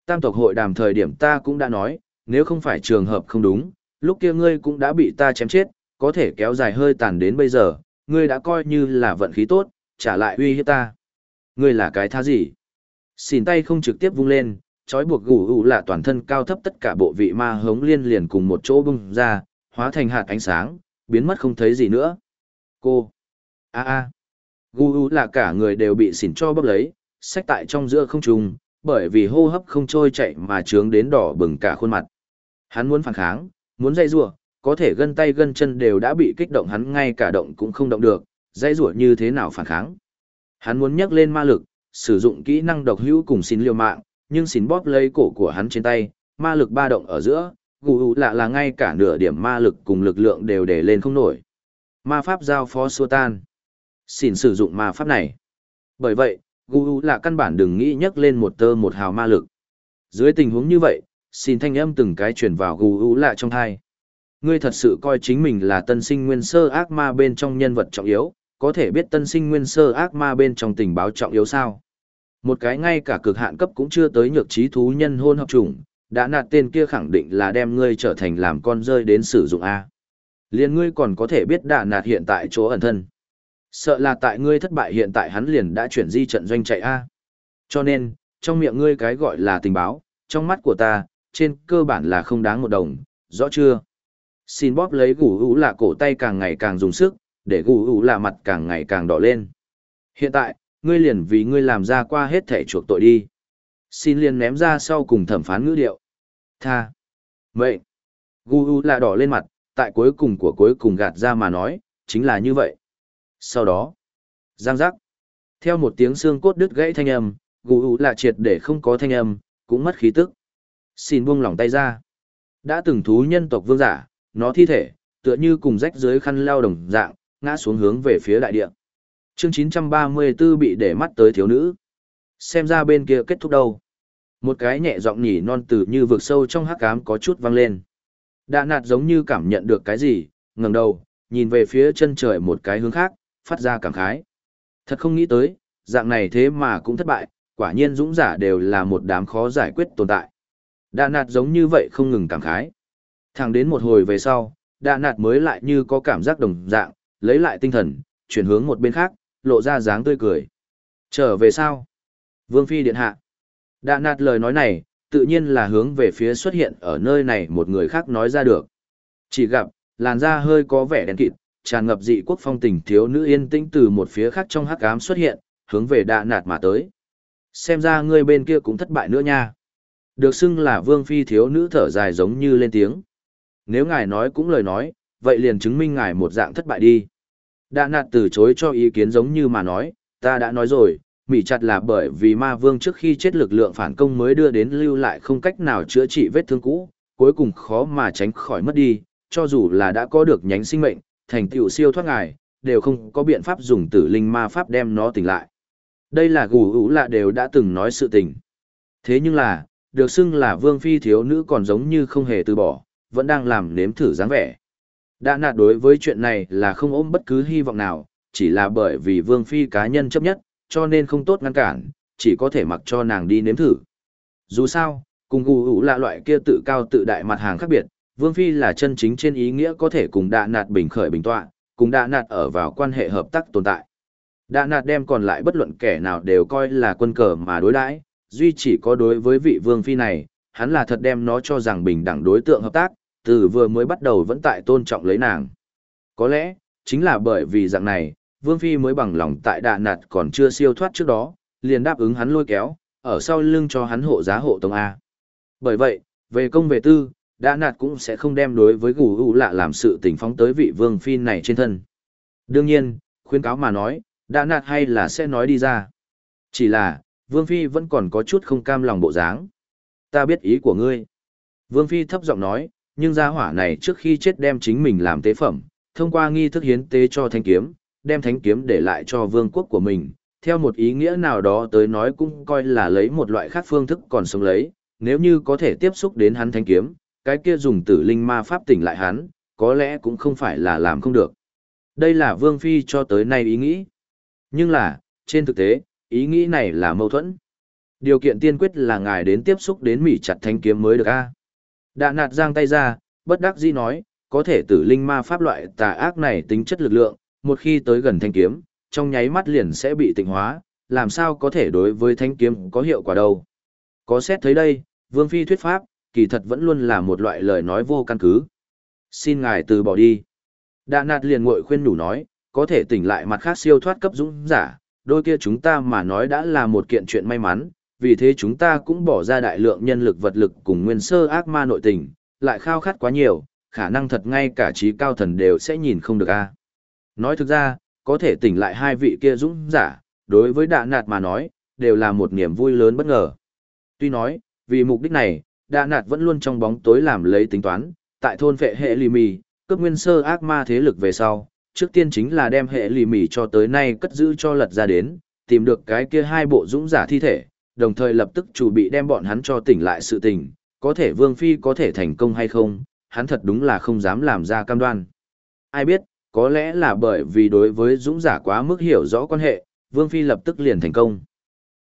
Tam tộc hội đàm thời điểm ta cũng đã nói, nếu không phải trường hợp không đúng, lúc kia ngươi cũng đã bị ta chém chết, có thể kéo dài hơi tàn đến bây giờ, ngươi đã coi như là vận khí tốt, trả lại uy hiếp ta. Ngươi là cái tha gì? Xin tay không trực tiếp vung lên, trói buộc gù gù là toàn thân cao thấp tất cả bộ vị ma hống liên liền cùng một chỗ bung ra, hóa thành hạt ánh sáng, biến mất không thấy gì nữa. Cô! a a Gù gù là cả người đều bị xỉn cho bóp lấy, sách tại trong giữa không trùng, bởi vì hô hấp không trôi chạy mà trướng đến đỏ bừng cả khuôn mặt. Hắn muốn phản kháng, muốn dây rủa, có thể gân tay gân chân đều đã bị kích động hắn ngay cả động cũng không động được, dây rủa như thế nào phản kháng. Hắn muốn nhấc lên ma lực, sử dụng kỹ năng độc hữu cùng xin liều mạng, nhưng xin bóp lấy cổ của hắn trên tay, ma lực ba động ở giữa, gù ủ lạ là ngay cả nửa điểm ma lực cùng lực lượng đều để lên không nổi. Ma pháp giao phó xua tan. Xin sử dụng ma pháp này. Bởi vậy, gù ủ lạ căn bản đừng nghĩ nhấc lên một tơ một hào ma lực. Dưới tình huống như vậy, xin thanh âm từng cái truyền vào gù ủ lạ trong thai. Ngươi thật sự coi chính mình là tân sinh nguyên sơ ác ma bên trong nhân vật trọng yếu, có thể biết tân sinh nguyên sơ ác ma bên trong tình báo trọng yếu sao? Một cái ngay cả cực hạn cấp cũng chưa tới nhược trí thú nhân hôn hợp chủng, đã nạt tên kia khẳng định là đem ngươi trở thành làm con rơi đến sử dụng A. Liền ngươi còn có thể biết đã nạt hiện tại chỗ ẩn thân. Sợ là tại ngươi thất bại hiện tại hắn liền đã chuyển di trận doanh chạy A. Cho nên, trong miệng ngươi cái gọi là tình báo, trong mắt của ta, trên cơ bản là không đáng một đồng, rõ chưa? Xin bóp lấy gù ú là cổ tay càng ngày càng dùng sức, để gù ú là mặt càng ngày càng đỏ lên. Hiện tại, ngươi liền vì ngươi làm ra qua hết thể chuộc tội đi. Xin liền ném ra sau cùng thẩm phán ngữ điệu. Tha. Vậy. Gù U là đỏ lên mặt, tại cuối cùng của cuối cùng gạt ra mà nói, chính là như vậy. Sau đó, giang giác. Theo một tiếng xương cốt đứt gãy thanh âm, gù U là triệt để không có thanh âm, cũng mất khí tức. Xin buông lỏng tay ra. Đã từng thú nhân tộc vương giả, nó thi thể, tựa như cùng rách dưới khăn leo đồng dạng, ngã xuống hướng về phía đại địa. Chương 934 bị để mắt tới thiếu nữ. Xem ra bên kia kết thúc đâu. Một cái nhẹ giọng nhỉ non từ như vực sâu trong hắc ám có chút vang lên. Đạ nạt giống như cảm nhận được cái gì, ngẩng đầu, nhìn về phía chân trời một cái hướng khác, phát ra cảm khái. Thật không nghĩ tới, dạng này thế mà cũng thất bại, quả nhiên dũng giả đều là một đám khó giải quyết tồn tại. Đạ nạt giống như vậy không ngừng cảm khái. Thẳng đến một hồi về sau, đạ nạt mới lại như có cảm giác đồng dạng, lấy lại tinh thần, chuyển hướng một bên khác, lộ ra dáng tươi cười. Trở về sao? Vương Phi Điện Hạ. Đạ nạt lời nói này, tự nhiên là hướng về phía xuất hiện ở nơi này một người khác nói ra được. Chỉ gặp, làn da hơi có vẻ đen kịt, tràn ngập dị quốc phong tình thiếu nữ yên tĩnh từ một phía khác trong hắc ám xuất hiện, hướng về đạ nạt mà tới. Xem ra ngươi bên kia cũng thất bại nữa nha. Được xưng là vương phi thiếu nữ thở dài giống như lên tiếng. Nếu ngài nói cũng lời nói, vậy liền chứng minh ngài một dạng thất bại đi. Đạ nạt từ chối cho ý kiến giống như mà nói, ta đã nói rồi, mỉ chặt là bởi vì ma vương trước khi chết lực lượng phản công mới đưa đến lưu lại không cách nào chữa trị vết thương cũ, cuối cùng khó mà tránh khỏi mất đi, cho dù là đã có được nhánh sinh mệnh, thành tựu siêu thoát ngài, đều không có biện pháp dùng tử linh ma pháp đem nó tỉnh lại. Đây là gù ủ lạ đều đã từng nói sự tình. Thế nhưng là, được xưng là vương phi thiếu nữ còn giống như không hề từ bỏ, vẫn đang làm nếm thử dáng vẻ. Đã nạt đối với chuyện này là không ôm bất cứ hy vọng nào, chỉ là bởi vì vương phi cá nhân chấp nhất, cho nên không tốt ngăn cản, chỉ có thể mặc cho nàng đi nếm thử. Dù sao, cùng gù ủ là loại kia tự cao tự đại mặt hàng khác biệt, Vương Phi là chân chính trên ý nghĩa có thể cùng đạ nạt bình khởi bình tọa, cùng đạ nạt ở vào quan hệ hợp tác tồn tại. Đạ nạt đem còn lại bất luận kẻ nào đều coi là quân cờ mà đối đãi, duy chỉ có đối với vị Vương Phi này, hắn là thật đem nó cho rằng bình đẳng đối tượng hợp tác, từ vừa mới bắt đầu vẫn tại tôn trọng lấy nàng. Có lẽ, chính là bởi vì dạng này, Vương Phi mới bằng lòng tại đạ nạt còn chưa siêu thoát trước đó, liền đáp ứng hắn lôi kéo, ở sau lưng cho hắn hộ giá hộ tông A. Bởi vậy, về công về tư, đạ nạt cũng sẽ không đem đối với gù u lạ làm sự tình phóng tới vị Vương Phi này trên thân. Đương nhiên, khuyên cáo mà nói, đạ nạt hay là sẽ nói đi ra. Chỉ là, Vương Phi vẫn còn có chút không cam lòng bộ dáng. Ta biết ý của ngươi. Vương Phi thấp giọng nói, nhưng gia hỏa này trước khi chết đem chính mình làm tế phẩm, thông qua nghi thức hiến tế cho thanh kiếm, đem thánh kiếm để lại cho vương quốc của mình, theo một ý nghĩa nào đó tới nói cũng coi là lấy một loại khác phương thức còn sống lấy, nếu như có thể tiếp xúc đến hắn thánh kiếm, cái kia dùng tử linh ma pháp tỉnh lại hắn, có lẽ cũng không phải là làm không được. Đây là vương phi cho tới nay ý nghĩ. Nhưng là, trên thực tế, ý nghĩ này là mâu thuẫn. Điều kiện tiên quyết là ngài đến tiếp xúc đến mỉ chặt thanh kiếm mới được a. Đạ nạt giang tay ra, bất đắc dĩ nói, có thể tử linh ma pháp loại tà ác này tính chất lực lượng, một khi tới gần thanh kiếm, trong nháy mắt liền sẽ bị tịnh hóa, làm sao có thể đối với thanh kiếm có hiệu quả đâu. Có xét thấy đây, Vương Phi thuyết pháp, kỳ thật vẫn luôn là một loại lời nói vô căn cứ. Xin ngài từ bỏ đi. Đạ nạt liền ngội khuyên đủ nói, có thể tỉnh lại mặt khác siêu thoát cấp dũng giả, đôi kia chúng ta mà nói đã là một kiện chuyện may mắn, vì thế chúng ta cũng bỏ ra đại lượng nhân lực vật lực cùng nguyên sơ ác ma nội tình, lại khao khát quá nhiều, khả năng thật ngay cả trí cao thần đều sẽ nhìn không được a. Nói thực ra, có thể tỉnh lại hai vị kia dũng giả, đối với đạ nạt mà nói, đều là một niềm vui lớn bất ngờ. Tuy nói, vì mục đích này, đạ nạt vẫn luôn trong bóng tối làm lấy tính toán, tại thôn vệ hệ lì mì, cướp nguyên sơ ác ma thế lực về sau, trước tiên chính là đem hệ lì mì cho tới nay cất giữ cho lật ra đến, tìm được cái kia hai bộ dũng giả thi thể, đồng thời lập tức chủ bị đem bọn hắn cho tỉnh lại sự tình, có thể Vương Phi có thể thành công hay không, hắn thật đúng là không dám làm ra cam đoan. Ai biết, có lẽ là bởi vì đối với dũng giả quá mức hiểu rõ quan hệ, Vương Phi lập tức liền thành công.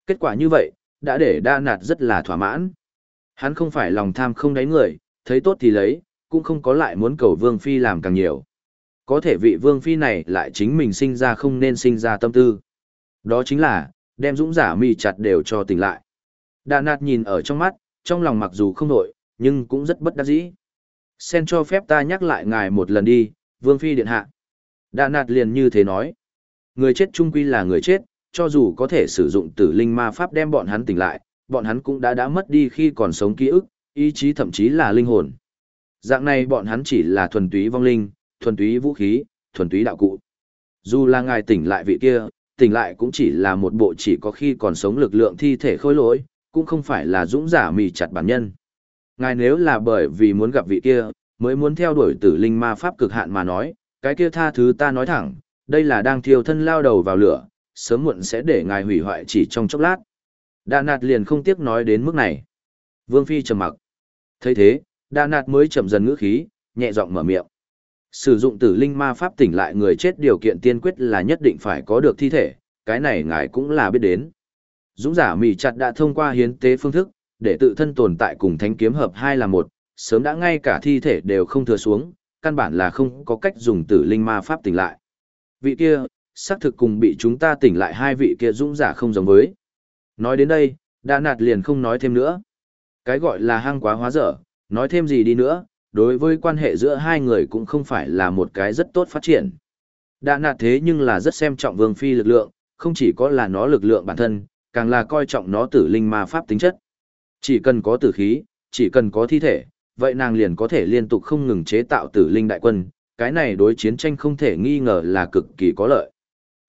Kết quả như vậy, đã để đa nạt rất là thỏa mãn. Hắn không phải lòng tham không đáy người, thấy tốt thì lấy, cũng không có lại muốn cầu Vương Phi làm càng nhiều. Có thể vị Vương Phi này lại chính mình sinh ra không nên sinh ra tâm tư. Đó chính là, đem dũng giả mi chặt đều cho tỉnh lại. Đà nạt nhìn ở trong mắt, trong lòng mặc dù không nổi, nhưng cũng rất bất đắc dĩ. Sen cho phép ta nhắc lại ngài một lần đi, Vương Phi Điện Hạ. Đà nạt liền như thế nói. Người chết trung quy là người chết, cho dù có thể sử dụng tử linh ma pháp đem bọn hắn tỉnh lại, bọn hắn cũng đã đã mất đi khi còn sống ký ức, ý chí thậm chí là linh hồn. Dạng này bọn hắn chỉ là thuần túy vong linh, thuần túy vũ khí, thuần túy đạo cụ. Dù là ngài tỉnh lại vị kia, tỉnh lại cũng chỉ là một bộ chỉ có khi còn sống lực lượng thi thể khôi lỗi, cũng không phải là dũng giả mì chặt bản nhân. Ngài nếu là bởi vì muốn gặp vị kia, mới muốn theo đuổi tử linh ma pháp cực hạn mà nói, cái kia tha thứ ta nói thẳng, đây là đang thiêu thân lao đầu vào lửa, sớm muộn sẽ để ngài hủy hoại chỉ trong chốc lát. Đà nạt liền không tiếc nói đến mức này. Vương Phi trầm mặc. thấy thế, Đà nạt mới chậm dần ngữ khí, nhẹ giọng mở miệng. Sử dụng tử linh ma pháp tỉnh lại người chết điều kiện tiên quyết là nhất định phải có được thi thể, cái này ngài cũng là biết đến. Dũng giả mỉ chặt đã thông qua hiến tế phương thức, để tự thân tồn tại cùng thánh kiếm hợp hai là một, sớm đã ngay cả thi thể đều không thừa xuống, căn bản là không có cách dùng tử linh ma pháp tỉnh lại. Vị kia, xác thực cùng bị chúng ta tỉnh lại hai vị kia dũng giả không giống với. Nói đến đây, đã nạt liền không nói thêm nữa. Cái gọi là hang quá hóa dở, nói thêm gì đi nữa, đối với quan hệ giữa hai người cũng không phải là một cái rất tốt phát triển. Đã nạt thế nhưng là rất xem trọng vương phi lực lượng, không chỉ có là nó lực lượng bản thân, càng là coi trọng nó tử linh ma pháp tính chất. Chỉ cần có tử khí, chỉ cần có thi thể, vậy nàng liền có thể liên tục không ngừng chế tạo tử linh đại quân, cái này đối chiến tranh không thể nghi ngờ là cực kỳ có lợi.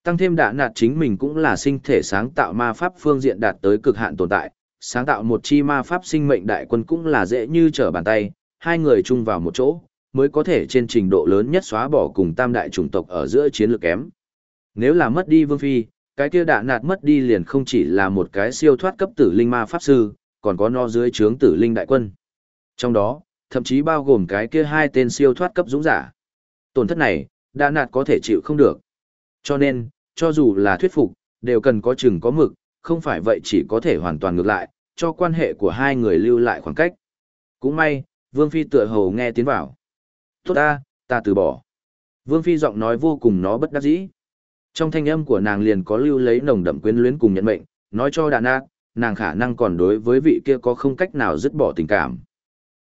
Tăng thêm đạ nạt chính mình cũng là sinh thể sáng tạo ma pháp phương diện đạt tới cực hạn tồn tại, sáng tạo một chi ma pháp sinh mệnh đại quân cũng là dễ như trở bàn tay, hai người chung vào một chỗ, mới có thể trên trình độ lớn nhất xóa bỏ cùng tam đại chủng tộc ở giữa chiến lược kém. Nếu là mất đi vương phi, cái kia đạ nạt mất đi liền không chỉ là một cái siêu thoát cấp tử linh ma pháp sư, còn có no dưới trướng tử linh đại quân. Trong đó, thậm chí bao gồm cái kia hai tên siêu thoát cấp dũng giả. Tổn thất này, đạ nạt có thể chịu không được. Cho nên, cho dù là thuyết phục, đều cần có chừng có mực, không phải vậy chỉ có thể hoàn toàn ngược lại, cho quan hệ của hai người lưu lại khoảng cách. Cũng may, Vương Phi tựa hồ nghe tiến vào. Tốt ta, ta từ bỏ. Vương Phi giọng nói vô cùng nó bất đắc dĩ. Trong thanh âm của nàng liền có lưu lấy nồng đậm quyến luyến cùng nhận mệnh, nói cho đàn ác, nàng khả năng còn đối với vị kia có không cách nào dứt bỏ tình cảm.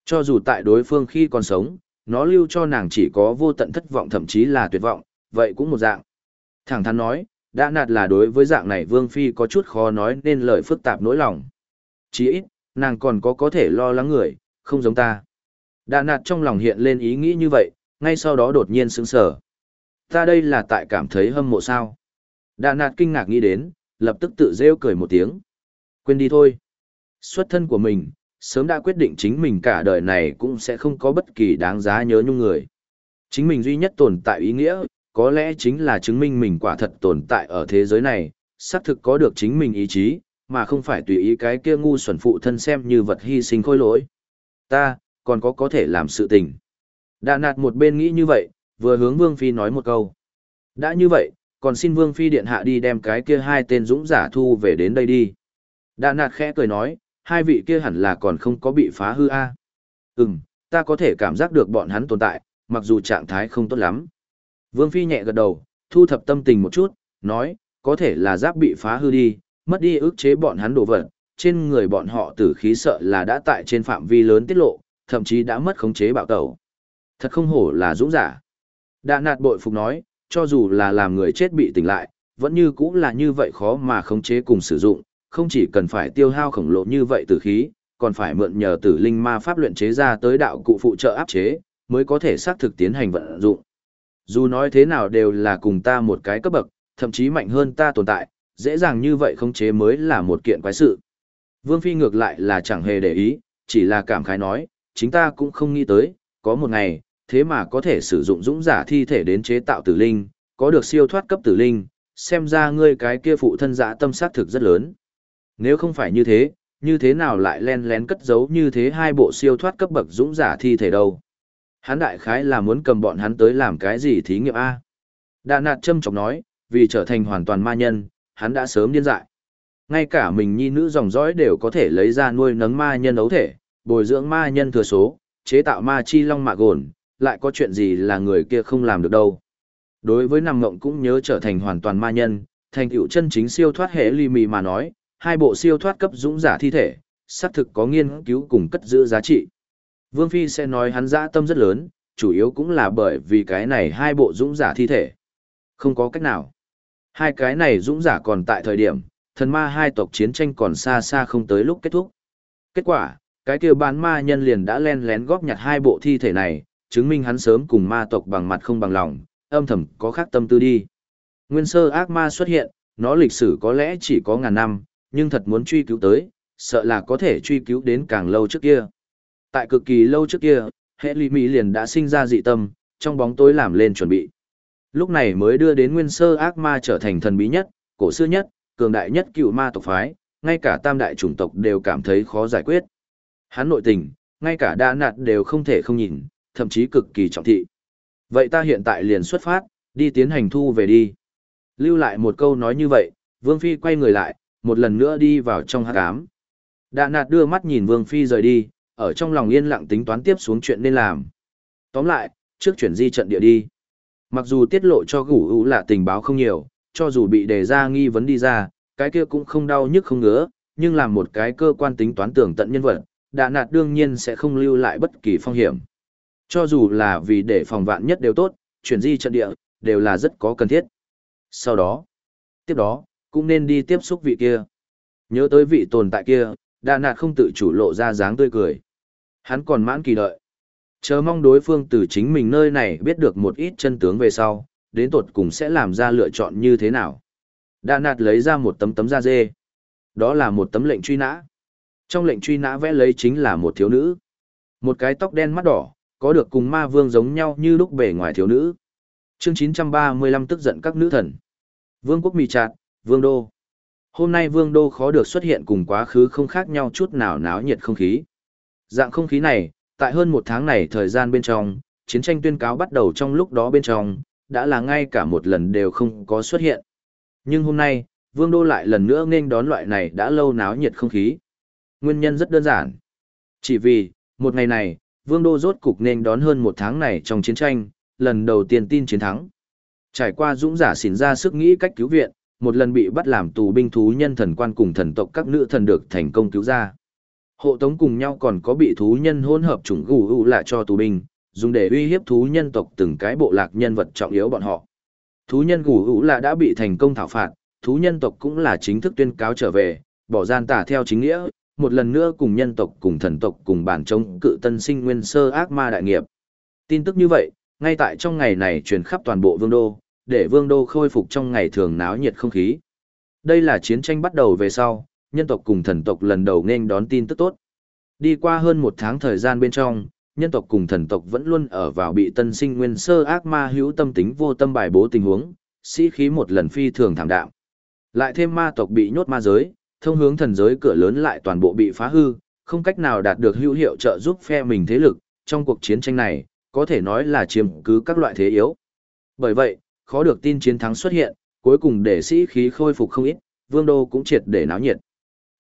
Cho dù tại đối phương khi còn sống, nó lưu cho nàng chỉ có vô tận thất vọng thậm chí là tuyệt vọng, vậy cũng một dạng. Thẳng thắn nói, đã nạt là đối với dạng này Vương Phi có chút khó nói nên lời phức tạp nỗi lòng. Chỉ ít, nàng còn có có thể lo lắng người, không giống ta. Đà nạt trong lòng hiện lên ý nghĩ như vậy, ngay sau đó đột nhiên sững sờ. Ta đây là tại cảm thấy hâm mộ sao. Đà nạt kinh ngạc nghĩ đến, lập tức tự rêu cười một tiếng. Quên đi thôi. Xuất thân của mình, sớm đã quyết định chính mình cả đời này cũng sẽ không có bất kỳ đáng giá nhớ nhung người. Chính mình duy nhất tồn tại ý nghĩa, có lẽ chính là chứng minh mình quả thật tồn tại ở thế giới này, xác thực có được chính mình ý chí, mà không phải tùy ý cái kia ngu xuẩn phụ thân xem như vật hy sinh khôi lỗi. Ta, còn có có thể làm sự tình. Đà nạt một bên nghĩ như vậy, vừa hướng Vương Phi nói một câu. Đã như vậy, còn xin Vương Phi điện hạ đi đem cái kia hai tên dũng giả thu về đến đây đi. Đà nạt khẽ cười nói, hai vị kia hẳn là còn không có bị phá hư a. À. Ừm, ta có thể cảm giác được bọn hắn tồn tại, mặc dù trạng thái không tốt lắm. Vương Phi nhẹ gật đầu, thu thập tâm tình một chút, nói, có thể là giáp bị phá hư đi, mất đi ức chế bọn hắn đồ vật, trên người bọn họ tử khí sợ là đã tại trên phạm vi lớn tiết lộ, thậm chí đã mất khống chế bạo tẩu. Thật không hổ là dũng giả. Đạ nạt bội phục nói, cho dù là làm người chết bị tỉnh lại, vẫn như cũng là như vậy khó mà khống chế cùng sử dụng, không chỉ cần phải tiêu hao khổng lồ như vậy tử khí, còn phải mượn nhờ tử linh ma pháp luyện chế ra tới đạo cụ phụ trợ áp chế, mới có thể xác thực tiến hành vận dụng. Dù nói thế nào đều là cùng ta một cái cấp bậc, thậm chí mạnh hơn ta tồn tại, dễ dàng như vậy khống chế mới là một kiện quái sự. Vương Phi ngược lại là chẳng hề để ý, chỉ là cảm khái nói, chính ta cũng không nghĩ tới, có một ngày, thế mà có thể sử dụng dũng giả thi thể đến chế tạo tử linh, có được siêu thoát cấp tử linh, xem ra ngươi cái kia phụ thân giả tâm sát thực rất lớn. Nếu không phải như thế, như thế nào lại len lén cất giấu như thế hai bộ siêu thoát cấp bậc dũng giả thi thể đâu? Hắn đại khái là muốn cầm bọn hắn tới làm cái gì thí nghiệm A. Đà nạt châm chọc nói, vì trở thành hoàn toàn ma nhân, hắn đã sớm điên dại. Ngay cả mình nhi nữ dòng dõi đều có thể lấy ra nuôi nấng ma nhân ấu thể, bồi dưỡng ma nhân thừa số, chế tạo ma chi long mạ gồn, lại có chuyện gì là người kia không làm được đâu. Đối với nằm ngộng cũng nhớ trở thành hoàn toàn ma nhân, thành tựu chân chính siêu thoát hệ ly mì mà nói, hai bộ siêu thoát cấp dũng giả thi thể, xác thực có nghiên cứu cùng cất giữ giá trị. Vương Phi sẽ nói hắn dã tâm rất lớn, chủ yếu cũng là bởi vì cái này hai bộ dũng giả thi thể. Không có cách nào. Hai cái này dũng giả còn tại thời điểm, thần ma hai tộc chiến tranh còn xa xa không tới lúc kết thúc. Kết quả, cái kia bán ma nhân liền đã len lén góp nhặt hai bộ thi thể này, chứng minh hắn sớm cùng ma tộc bằng mặt không bằng lòng, âm thầm có khác tâm tư đi. Nguyên sơ ác ma xuất hiện, nó lịch sử có lẽ chỉ có ngàn năm, nhưng thật muốn truy cứu tới, sợ là có thể truy cứu đến càng lâu trước kia. Tại cực kỳ lâu trước kia, hệ lý mỹ liền đã sinh ra dị tâm, trong bóng tối làm lên chuẩn bị. Lúc này mới đưa đến nguyên sơ ác ma trở thành thần bí nhất, cổ xưa nhất, cường đại nhất cựu ma tộc phái, ngay cả tam đại chủng tộc đều cảm thấy khó giải quyết. Hắn nội tình, ngay cả đa nạt đều không thể không nhìn, thậm chí cực kỳ trọng thị. Vậy ta hiện tại liền xuất phát, đi tiến hành thu về đi. Lưu lại một câu nói như vậy, Vương Phi quay người lại, một lần nữa đi vào trong hát ám. Đạ nạt đưa mắt nhìn Vương Phi rời đi, ở trong lòng yên lặng tính toán tiếp xuống chuyện nên làm. Tóm lại, trước chuyển di trận địa đi. Mặc dù tiết lộ cho gủ ủ là tình báo không nhiều, cho dù bị đề ra nghi vấn đi ra, cái kia cũng không đau nhức không ngứa, nhưng làm một cái cơ quan tính toán tưởng tận nhân vật, đạ nạt đương nhiên sẽ không lưu lại bất kỳ phong hiểm. Cho dù là vì để phòng vạn nhất đều tốt, chuyển di trận địa, đều là rất có cần thiết. Sau đó, tiếp đó, cũng nên đi tiếp xúc vị kia. Nhớ tới vị tồn tại kia, đạ nạt không tự chủ lộ ra dáng tươi cười. Hắn còn mãn kỳ đợi. Chờ mong đối phương từ chính mình nơi này biết được một ít chân tướng về sau, đến tột cùng sẽ làm ra lựa chọn như thế nào. Đạ nạt lấy ra một tấm tấm da dê. Đó là một tấm lệnh truy nã. Trong lệnh truy nã vẽ lấy chính là một thiếu nữ. Một cái tóc đen mắt đỏ, có được cùng ma vương giống nhau như lúc bề ngoài thiếu nữ. Chương 935 tức giận các nữ thần. Vương quốc mì chạt, vương đô. Hôm nay vương đô khó được xuất hiện cùng quá khứ không khác nhau chút nào náo nhiệt không khí. Dạng không khí này, tại hơn một tháng này thời gian bên trong, chiến tranh tuyên cáo bắt đầu trong lúc đó bên trong, đã là ngay cả một lần đều không có xuất hiện. Nhưng hôm nay, vương đô lại lần nữa nên đón loại này đã lâu náo nhiệt không khí. Nguyên nhân rất đơn giản. Chỉ vì, một ngày này, vương đô rốt cục nên đón hơn một tháng này trong chiến tranh, lần đầu tiên tin chiến thắng. Trải qua dũng giả xỉn ra sức nghĩ cách cứu viện, một lần bị bắt làm tù binh thú nhân thần quan cùng thần tộc các nữ thần được thành công cứu ra. Hộ tống cùng nhau còn có bị thú nhân hỗn hợp chủng gù u lại cho tù binh, dùng để uy hiếp thú nhân tộc từng cái bộ lạc nhân vật trọng yếu bọn họ. Thú nhân gù u là đã bị thành công thảo phạt, thú nhân tộc cũng là chính thức tuyên cáo trở về, bỏ gian tả theo chính nghĩa, một lần nữa cùng nhân tộc cùng thần tộc cùng bản chống cự tân sinh nguyên sơ ác ma đại nghiệp. Tin tức như vậy, ngay tại trong ngày này truyền khắp toàn bộ vương đô, để vương đô khôi phục trong ngày thường náo nhiệt không khí. Đây là chiến tranh bắt đầu về sau, nhân tộc cùng thần tộc lần đầu nên đón tin tức tốt. Đi qua hơn một tháng thời gian bên trong, nhân tộc cùng thần tộc vẫn luôn ở vào bị tân sinh nguyên sơ ác ma hữu tâm tính vô tâm bài bố tình huống, sĩ khí một lần phi thường thảm đạm. Lại thêm ma tộc bị nhốt ma giới, thông hướng thần giới cửa lớn lại toàn bộ bị phá hư, không cách nào đạt được hữu hiệu trợ giúp phe mình thế lực, trong cuộc chiến tranh này, có thể nói là chiếm cứ các loại thế yếu. Bởi vậy, khó được tin chiến thắng xuất hiện, cuối cùng để sĩ khí khôi phục không ít, vương đô cũng triệt để náo nhiệt.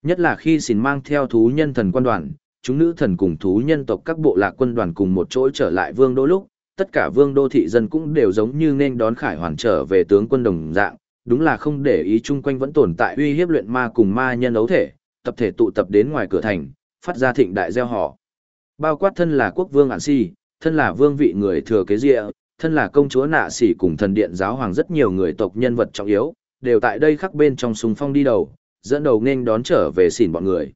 Nhất là khi xin mang theo thú nhân thần quân đoàn, chúng nữ thần cùng thú nhân tộc các bộ lạc quân đoàn cùng một chỗ trở lại vương đô lúc, tất cả vương đô thị dân cũng đều giống như nên đón khải hoàn trở về tướng quân đồng dạng, đúng là không để ý chung quanh vẫn tồn tại uy hiếp luyện ma cùng ma nhân ấu thể, tập thể tụ tập đến ngoài cửa thành, phát ra thịnh đại gieo họ. Bao quát thân là quốc vương ản si, thân là vương vị người thừa kế rịa, thân là công chúa nạ sỉ cùng thần điện giáo hoàng rất nhiều người tộc nhân vật trọng yếu, đều tại đây khắc bên trong súng phong đi đầu, dẫn đầu nên đón trở về xỉn bọn người.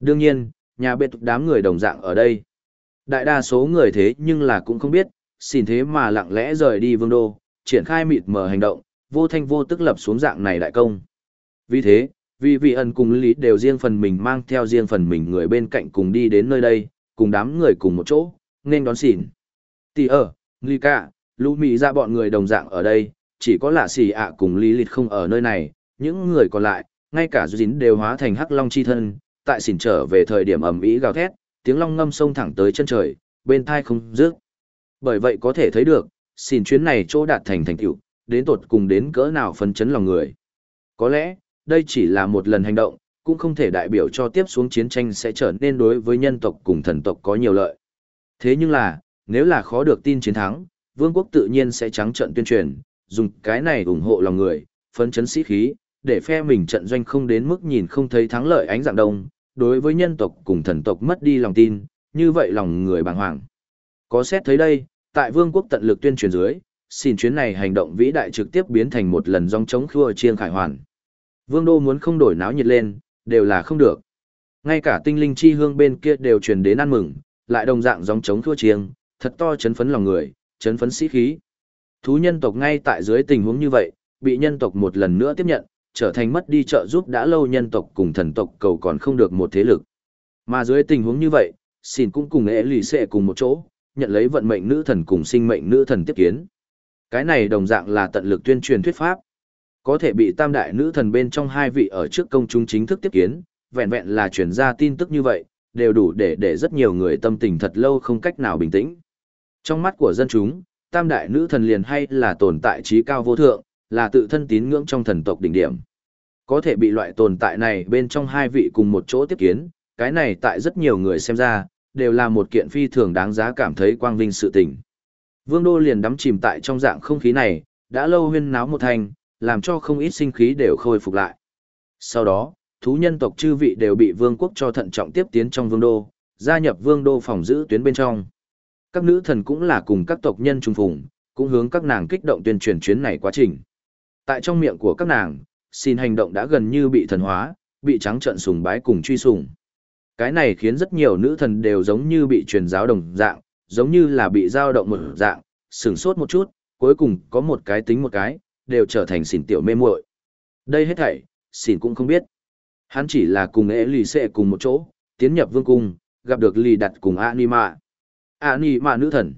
Đương nhiên, nhà biệt đám người đồng dạng ở đây. Đại đa số người thế nhưng là cũng không biết, xỉn thế mà lặng lẽ rời đi vương đô, triển khai mịt mờ hành động, vô thanh vô tức lập xuống dạng này đại công. Vì thế, vì vị ẩn cùng lý đều riêng phần mình mang theo riêng phần mình người bên cạnh cùng đi đến nơi đây, cùng đám người cùng một chỗ, nên đón xỉn. Tì ở, Lý Cả, Lũ Mỹ ra bọn người đồng dạng ở đây, chỉ có lạ xỉ ạ cùng Lý Lịt không ở nơi này, những người còn lại, ngay cả dính đều hóa thành hắc long chi thân, tại xỉn trở về thời điểm ẩm ý gào thét, tiếng long ngâm sông thẳng tới chân trời, bên thai không dứt. Bởi vậy có thể thấy được, xỉn chuyến này chỗ đạt thành thành tựu, đến tột cùng đến cỡ nào phấn chấn lòng người. Có lẽ, đây chỉ là một lần hành động, cũng không thể đại biểu cho tiếp xuống chiến tranh sẽ trở nên đối với nhân tộc cùng thần tộc có nhiều lợi. Thế nhưng là, nếu là khó được tin chiến thắng, vương quốc tự nhiên sẽ trắng trận tuyên truyền, dùng cái này ủng hộ lòng người, phấn chấn sĩ khí, để phe mình trận doanh không đến mức nhìn không thấy thắng lợi ánh dạng đông, đối với nhân tộc cùng thần tộc mất đi lòng tin, như vậy lòng người bàng hoàng. Có xét thấy đây, tại vương quốc tận lực tuyên truyền dưới, xin chuyến này hành động vĩ đại trực tiếp biến thành một lần dòng chống khua chiêng khải hoàn. Vương đô muốn không đổi náo nhiệt lên, đều là không được. Ngay cả tinh linh chi hương bên kia đều truyền đến ăn mừng, lại đồng dạng dòng chống khua chiêng, thật to chấn phấn lòng người, chấn phấn sĩ khí. Thú nhân tộc ngay tại dưới tình huống như vậy, bị nhân tộc một lần nữa tiếp nhận, trở thành mất đi trợ giúp đã lâu nhân tộc cùng thần tộc cầu còn không được một thế lực. Mà dưới tình huống như vậy, xin cũng cùng ế lì xệ cùng một chỗ, nhận lấy vận mệnh nữ thần cùng sinh mệnh nữ thần tiếp kiến. Cái này đồng dạng là tận lực tuyên truyền thuyết pháp. Có thể bị tam đại nữ thần bên trong hai vị ở trước công chúng chính thức tiếp kiến, vẹn vẹn là truyền ra tin tức như vậy, đều đủ để để rất nhiều người tâm tình thật lâu không cách nào bình tĩnh. Trong mắt của dân chúng, tam đại nữ thần liền hay là tồn tại trí cao vô thượng, là tự thân tín ngưỡng trong thần tộc đỉnh điểm. Có thể bị loại tồn tại này bên trong hai vị cùng một chỗ tiếp kiến, cái này tại rất nhiều người xem ra, đều là một kiện phi thường đáng giá cảm thấy quang vinh sự tình. Vương Đô liền đắm chìm tại trong dạng không khí này, đã lâu huyên náo một thành, làm cho không ít sinh khí đều khôi phục lại. Sau đó, thú nhân tộc chư vị đều bị vương quốc cho thận trọng tiếp tiến trong vương đô, gia nhập vương đô phòng giữ tuyến bên trong. Các nữ thần cũng là cùng các tộc nhân trung phùng, cũng hướng các nàng kích động tuyên truyền chuyến này quá trình. Tại trong miệng của các nàng, xin hành động đã gần như bị thần hóa, bị trắng trợn sùng bái cùng truy sùng. Cái này khiến rất nhiều nữ thần đều giống như bị truyền giáo đồng dạng, giống như là bị dao động một dạng, sửng sốt một chút, cuối cùng có một cái tính một cái, đều trở thành xỉn tiểu mê muội. Đây hết thảy, xỉn cũng không biết. Hắn chỉ là cùng ế lì xệ cùng một chỗ, tiến nhập vương cung, gặp được lì đặt cùng Anima. Anima nữ thần.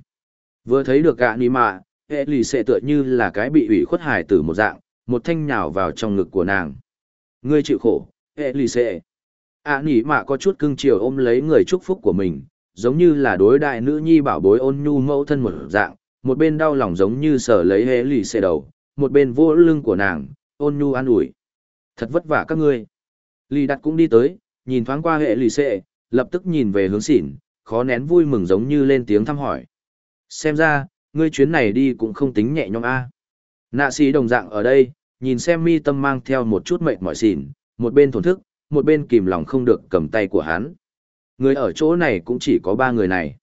Vừa thấy được Anima, ế lì xệ tựa như là cái bị ủy khuất hài tử một dạng, một thanh nhào vào trong ngực của nàng. Ngươi chịu khổ, ế lì xệ. Anima có chút cưng chiều ôm lấy người chúc phúc của mình, giống như là đối đại nữ nhi bảo bối ôn nhu mẫu thân một dạng, một bên đau lòng giống như sở lấy hế lì xệ đầu, một bên vô lưng của nàng, ôn nhu an ủi. Thật vất vả các ngươi. Lì đặt cũng đi tới, nhìn thoáng qua hệ lì xệ, lập tức nhìn về hướng xỉn, khó nén vui mừng giống như lên tiếng thăm hỏi. Xem ra, ngươi chuyến này đi cũng không tính nhẹ nhõm a. Nạ sĩ đồng dạng ở đây, nhìn xem mi tâm mang theo một chút mệt mỏi xỉn, một bên thổn thức, một bên kìm lòng không được cầm tay của hắn. Người ở chỗ này cũng chỉ có ba người này.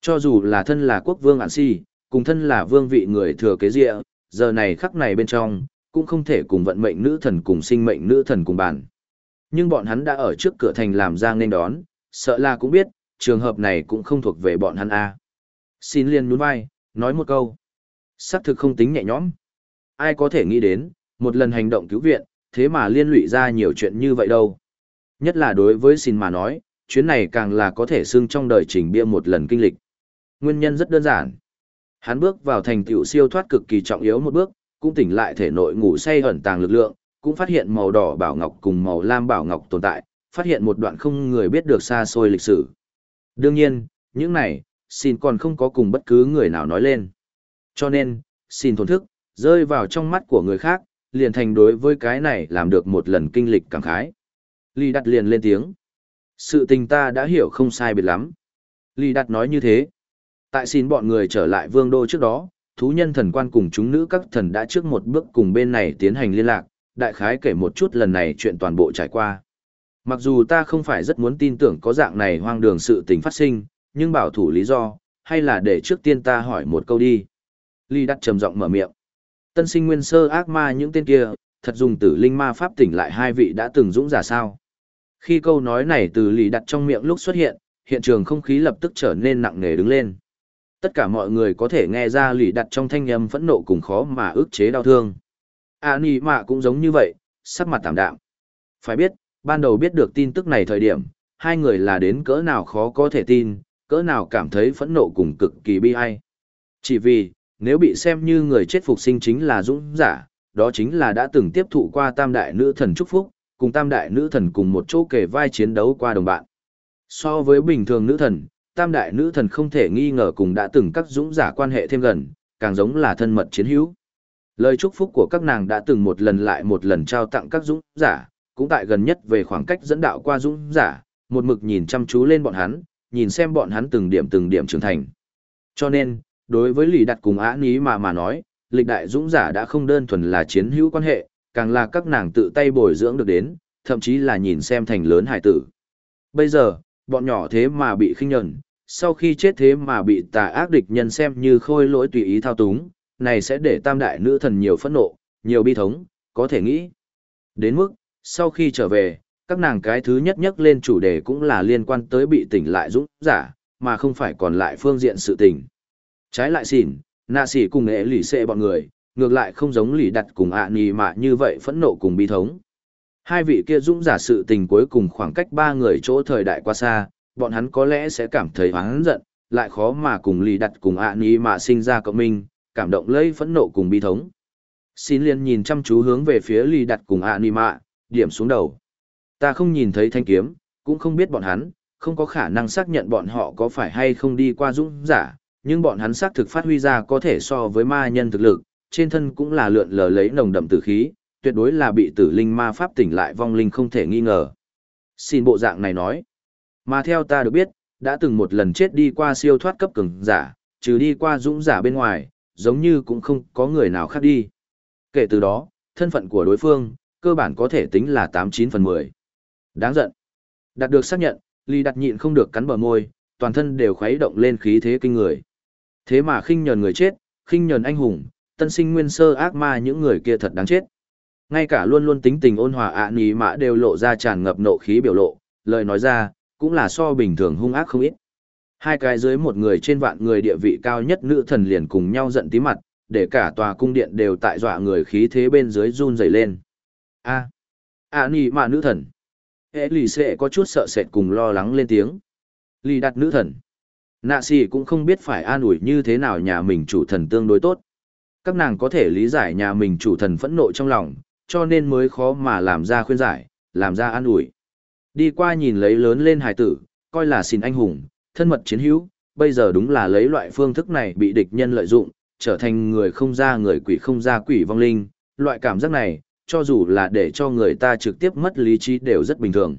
Cho dù là thân là quốc vương ản si, cùng thân là vương vị người thừa kế rịa, giờ này khắc này bên trong, cũng không thể cùng vận mệnh nữ thần cùng sinh mệnh nữ thần cùng bàn. Nhưng bọn hắn đã ở trước cửa thành làm ra nên đón, sợ là cũng biết, trường hợp này cũng không thuộc về bọn hắn a. Xin liên nhún vai, nói một câu. Sắc thực không tính nhẹ nhõm. Ai có thể nghĩ đến, một lần hành động cứu viện, thế mà liên lụy ra nhiều chuyện như vậy đâu. Nhất là đối với xin mà nói, chuyến này càng là có thể xưng trong đời trình bia một lần kinh lịch. Nguyên nhân rất đơn giản. Hắn bước vào thành tựu siêu thoát cực kỳ trọng yếu một bước, cũng tỉnh lại thể nội ngủ say ẩn tàng lực lượng, cũng phát hiện màu đỏ bảo ngọc cùng màu lam bảo ngọc tồn tại, phát hiện một đoạn không người biết được xa xôi lịch sử. Đương nhiên, những này, xin còn không có cùng bất cứ người nào nói lên. Cho nên, xin thổn thức, rơi vào trong mắt của người khác, liền thành đối với cái này làm được một lần kinh lịch cảm khái. Lý đặt liền lên tiếng. Sự tình ta đã hiểu không sai biệt lắm. Lý đặt nói như thế. Tại xin bọn người trở lại vương đô trước đó, thú nhân thần quan cùng chúng nữ các thần đã trước một bước cùng bên này tiến hành liên lạc, đại khái kể một chút lần này chuyện toàn bộ trải qua. Mặc dù ta không phải rất muốn tin tưởng có dạng này hoang đường sự tình phát sinh, nhưng bảo thủ lý do, hay là để trước tiên ta hỏi một câu đi. Ly đắt trầm giọng mở miệng. Tân sinh nguyên sơ ác ma những tên kia, thật dùng tử linh ma pháp tỉnh lại hai vị đã từng dũng giả sao. Khi câu nói này từ lì đặt trong miệng lúc xuất hiện, hiện trường không khí lập tức trở nên nặng nề đứng lên. Tất cả mọi người có thể nghe ra lì đặt trong thanh âm phẫn nộ cùng khó mà ức chế đau thương. À nì mạ cũng giống như vậy, sắc mặt tạm đạm. Phải biết, ban đầu biết được tin tức này thời điểm, hai người là đến cỡ nào khó có thể tin, cỡ nào cảm thấy phẫn nộ cùng cực kỳ bi ai. Chỉ vì, nếu bị xem như người chết phục sinh chính là dũng giả, đó chính là đã từng tiếp thụ qua tam đại nữ thần chúc phúc, cùng tam đại nữ thần cùng một chỗ kể vai chiến đấu qua đồng bạn. So với bình thường nữ thần, tam đại nữ thần không thể nghi ngờ cùng đã từng các dũng giả quan hệ thêm gần, càng giống là thân mật chiến hữu. Lời chúc phúc của các nàng đã từng một lần lại một lần trao tặng các dũng giả, cũng tại gần nhất về khoảng cách dẫn đạo qua dũng giả, một mực nhìn chăm chú lên bọn hắn, nhìn xem bọn hắn từng điểm từng điểm trưởng thành. Cho nên, đối với lì đặt cùng á ní mà mà nói, lịch đại dũng giả đã không đơn thuần là chiến hữu quan hệ, càng là các nàng tự tay bồi dưỡng được đến, thậm chí là nhìn xem thành lớn hải tử. Bây giờ, bọn nhỏ thế mà bị khinh nhẫn, sau khi chết thế mà bị tà ác địch nhân xem như khôi lỗi tùy ý thao túng, này sẽ để tam đại nữ thần nhiều phẫn nộ, nhiều bi thống, có thể nghĩ. Đến mức, sau khi trở về, các nàng cái thứ nhất nhất lên chủ đề cũng là liên quan tới bị tỉnh lại dũng giả, mà không phải còn lại phương diện sự tình. Trái lại xỉn, nạ xỉ cùng nghệ lì xệ bọn người, ngược lại không giống lì đặt cùng ạ à nì mà như vậy phẫn nộ cùng bi thống. Hai vị kia dũng giả sự tình cuối cùng khoảng cách ba người chỗ thời đại qua xa, bọn hắn có lẽ sẽ cảm thấy hoáng giận, lại khó mà cùng lì đặt cùng ạ à nì mà sinh ra cộng minh, cảm động lây phẫn nộ cùng bi thống. Xin liên nhìn chăm chú hướng về phía lì đặt cùng ạ nì mạ, điểm xuống đầu. Ta không nhìn thấy thanh kiếm, cũng không biết bọn hắn, không có khả năng xác nhận bọn họ có phải hay không đi qua dũng giả, nhưng bọn hắn xác thực phát huy ra có thể so với ma nhân thực lực, trên thân cũng là lượn lờ lấy nồng đậm tử khí, tuyệt đối là bị tử linh ma pháp tỉnh lại vong linh không thể nghi ngờ. Xin bộ dạng này nói, mà theo ta được biết, đã từng một lần chết đi qua siêu thoát cấp cường giả, trừ đi qua dũng giả bên ngoài, giống như cũng không có người nào khác đi. Kể từ đó, thân phận của đối phương, cơ bản có thể tính là 89 phần 10. Đáng giận. Đạt được xác nhận, Lý đặt nhịn không được cắn bờ môi, toàn thân đều khuấy động lên khí thế kinh người. Thế mà khinh nhờn người chết, khinh nhờn anh hùng, tân sinh nguyên sơ ác ma những người kia thật đáng chết. Ngay cả luôn luôn tính tình ôn hòa ạ nì mã đều lộ ra tràn ngập nộ khí biểu lộ, lời nói ra, cũng là so bình thường hung ác không ít. Hai cái dưới một người trên vạn người địa vị cao nhất nữ thần liền cùng nhau giận tí mặt, để cả tòa cung điện đều tại dọa người khí thế bên dưới run rẩy lên. A, ạ nì mã nữ thần. Hệ lì xệ có chút sợ sệt cùng lo lắng lên tiếng. Lì đặt nữ thần. Nạ xì cũng không biết phải an ủi như thế nào nhà mình chủ thần tương đối tốt. Các nàng có thể lý giải nhà mình chủ thần phẫn nộ trong lòng, cho nên mới khó mà làm ra khuyên giải, làm ra an ủi. Đi qua nhìn lấy lớn lên hài tử, coi là xin anh hùng, thân mật chiến hữu, bây giờ đúng là lấy loại phương thức này bị địch nhân lợi dụng, trở thành người không ra người quỷ không ra quỷ vong linh, loại cảm giác này, cho dù là để cho người ta trực tiếp mất lý trí đều rất bình thường.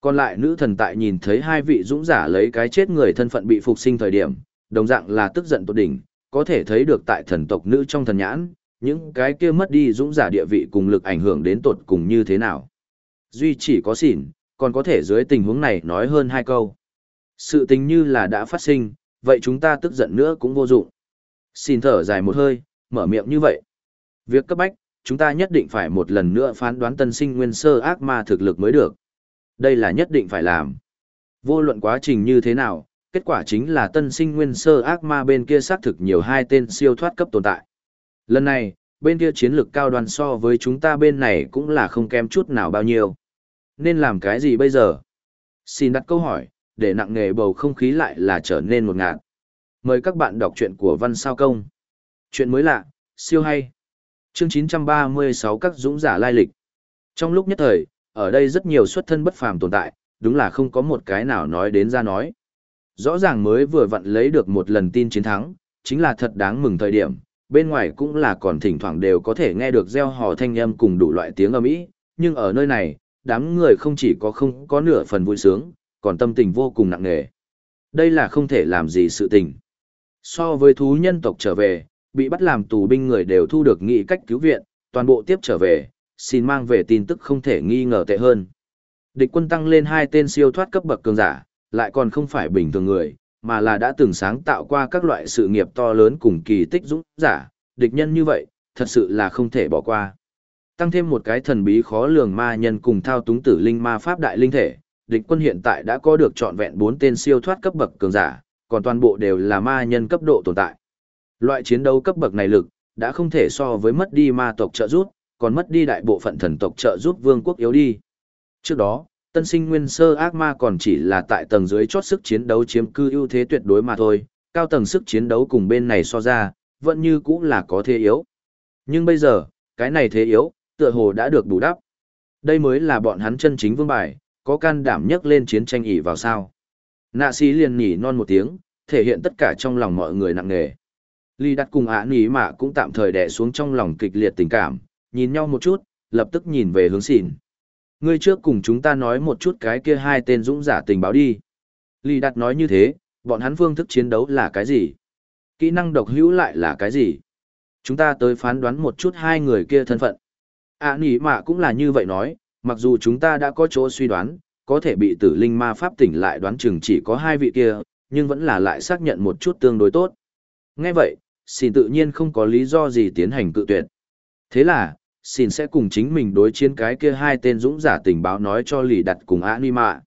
Còn lại nữ thần tại nhìn thấy hai vị dũng giả lấy cái chết người thân phận bị phục sinh thời điểm, đồng dạng là tức giận tột đỉnh, có thể thấy được tại thần tộc nữ trong thần nhãn, những cái kia mất đi dũng giả địa vị cùng lực ảnh hưởng đến tột cùng như thế nào. Duy chỉ có xỉn, còn có thể dưới tình huống này nói hơn hai câu. Sự tình như là đã phát sinh, vậy chúng ta tức giận nữa cũng vô dụng. Xin thở dài một hơi, mở miệng như vậy. Việc cấp bách, chúng ta nhất định phải một lần nữa phán đoán tân sinh nguyên sơ ác ma thực lực mới được. Đây là nhất định phải làm. Vô luận quá trình như thế nào, kết quả chính là tân sinh nguyên sơ ác ma bên kia xác thực nhiều hai tên siêu thoát cấp tồn tại. Lần này, bên kia chiến lược cao đoàn so với chúng ta bên này cũng là không kém chút nào bao nhiêu. Nên làm cái gì bây giờ? Xin đặt câu hỏi, để nặng nghề bầu không khí lại là trở nên một ngạt. Mời các bạn đọc truyện của Văn Sao Công. Chuyện mới lạ, siêu hay. Chương 936 các dũng giả lai lịch. Trong lúc nhất thời, ở đây rất nhiều xuất thân bất phàm tồn tại, đúng là không có một cái nào nói đến ra nói. Rõ ràng mới vừa vặn lấy được một lần tin chiến thắng, chính là thật đáng mừng thời điểm, bên ngoài cũng là còn thỉnh thoảng đều có thể nghe được gieo hò thanh âm cùng đủ loại tiếng ầm ĩ, nhưng ở nơi này, đám người không chỉ có không có nửa phần vui sướng, còn tâm tình vô cùng nặng nề. Đây là không thể làm gì sự tình. So với thú nhân tộc trở về, bị bắt làm tù binh người đều thu được nghị cách cứu viện, toàn bộ tiếp trở về, xin mang về tin tức không thể nghi ngờ tệ hơn. Địch quân tăng lên hai tên siêu thoát cấp bậc cường giả, lại còn không phải bình thường người, mà là đã từng sáng tạo qua các loại sự nghiệp to lớn cùng kỳ tích dũng giả, địch nhân như vậy, thật sự là không thể bỏ qua. Tăng thêm một cái thần bí khó lường ma nhân cùng thao túng tử linh ma pháp đại linh thể, địch quân hiện tại đã có được trọn vẹn 4 tên siêu thoát cấp bậc cường giả, còn toàn bộ đều là ma nhân cấp độ tồn tại. Loại chiến đấu cấp bậc này lực, đã không thể so với mất đi ma tộc trợ giúp, còn mất đi đại bộ phận thần tộc trợ giúp vương quốc yếu đi. Trước đó, tân sinh nguyên sơ ác ma còn chỉ là tại tầng dưới chót sức chiến đấu chiếm cư ưu thế tuyệt đối mà thôi, cao tầng sức chiến đấu cùng bên này so ra, vẫn như cũng là có thế yếu. Nhưng bây giờ, cái này thế yếu, tựa hồ đã được bù đắp. Đây mới là bọn hắn chân chính vương bài, có can đảm nhấc lên chiến tranh ỉ vào sao. Nạ sĩ liền nhỉ non một tiếng, thể hiện tất cả trong lòng mọi người nặng nề. Ly đặt cùng ạ nỉ mạ cũng tạm thời đè xuống trong lòng kịch liệt tình cảm, nhìn nhau một chút, lập tức nhìn về hướng xỉn. Ngươi trước cùng chúng ta nói một chút cái kia hai tên dũng giả tình báo đi. Lý đặt nói như thế, bọn hắn phương thức chiến đấu là cái gì? Kỹ năng độc hữu lại là cái gì? Chúng ta tới phán đoán một chút hai người kia thân phận. À nỉ mà cũng là như vậy nói, mặc dù chúng ta đã có chỗ suy đoán, có thể bị tử linh ma pháp tỉnh lại đoán chừng chỉ có hai vị kia, nhưng vẫn là lại xác nhận một chút tương đối tốt. Nghe vậy, xin tự nhiên không có lý do gì tiến hành cự tuyệt. Thế là, xin sẽ cùng chính mình đối chiến cái kia hai tên dũng giả tình báo nói cho lì đặt cùng ạ ni mạ.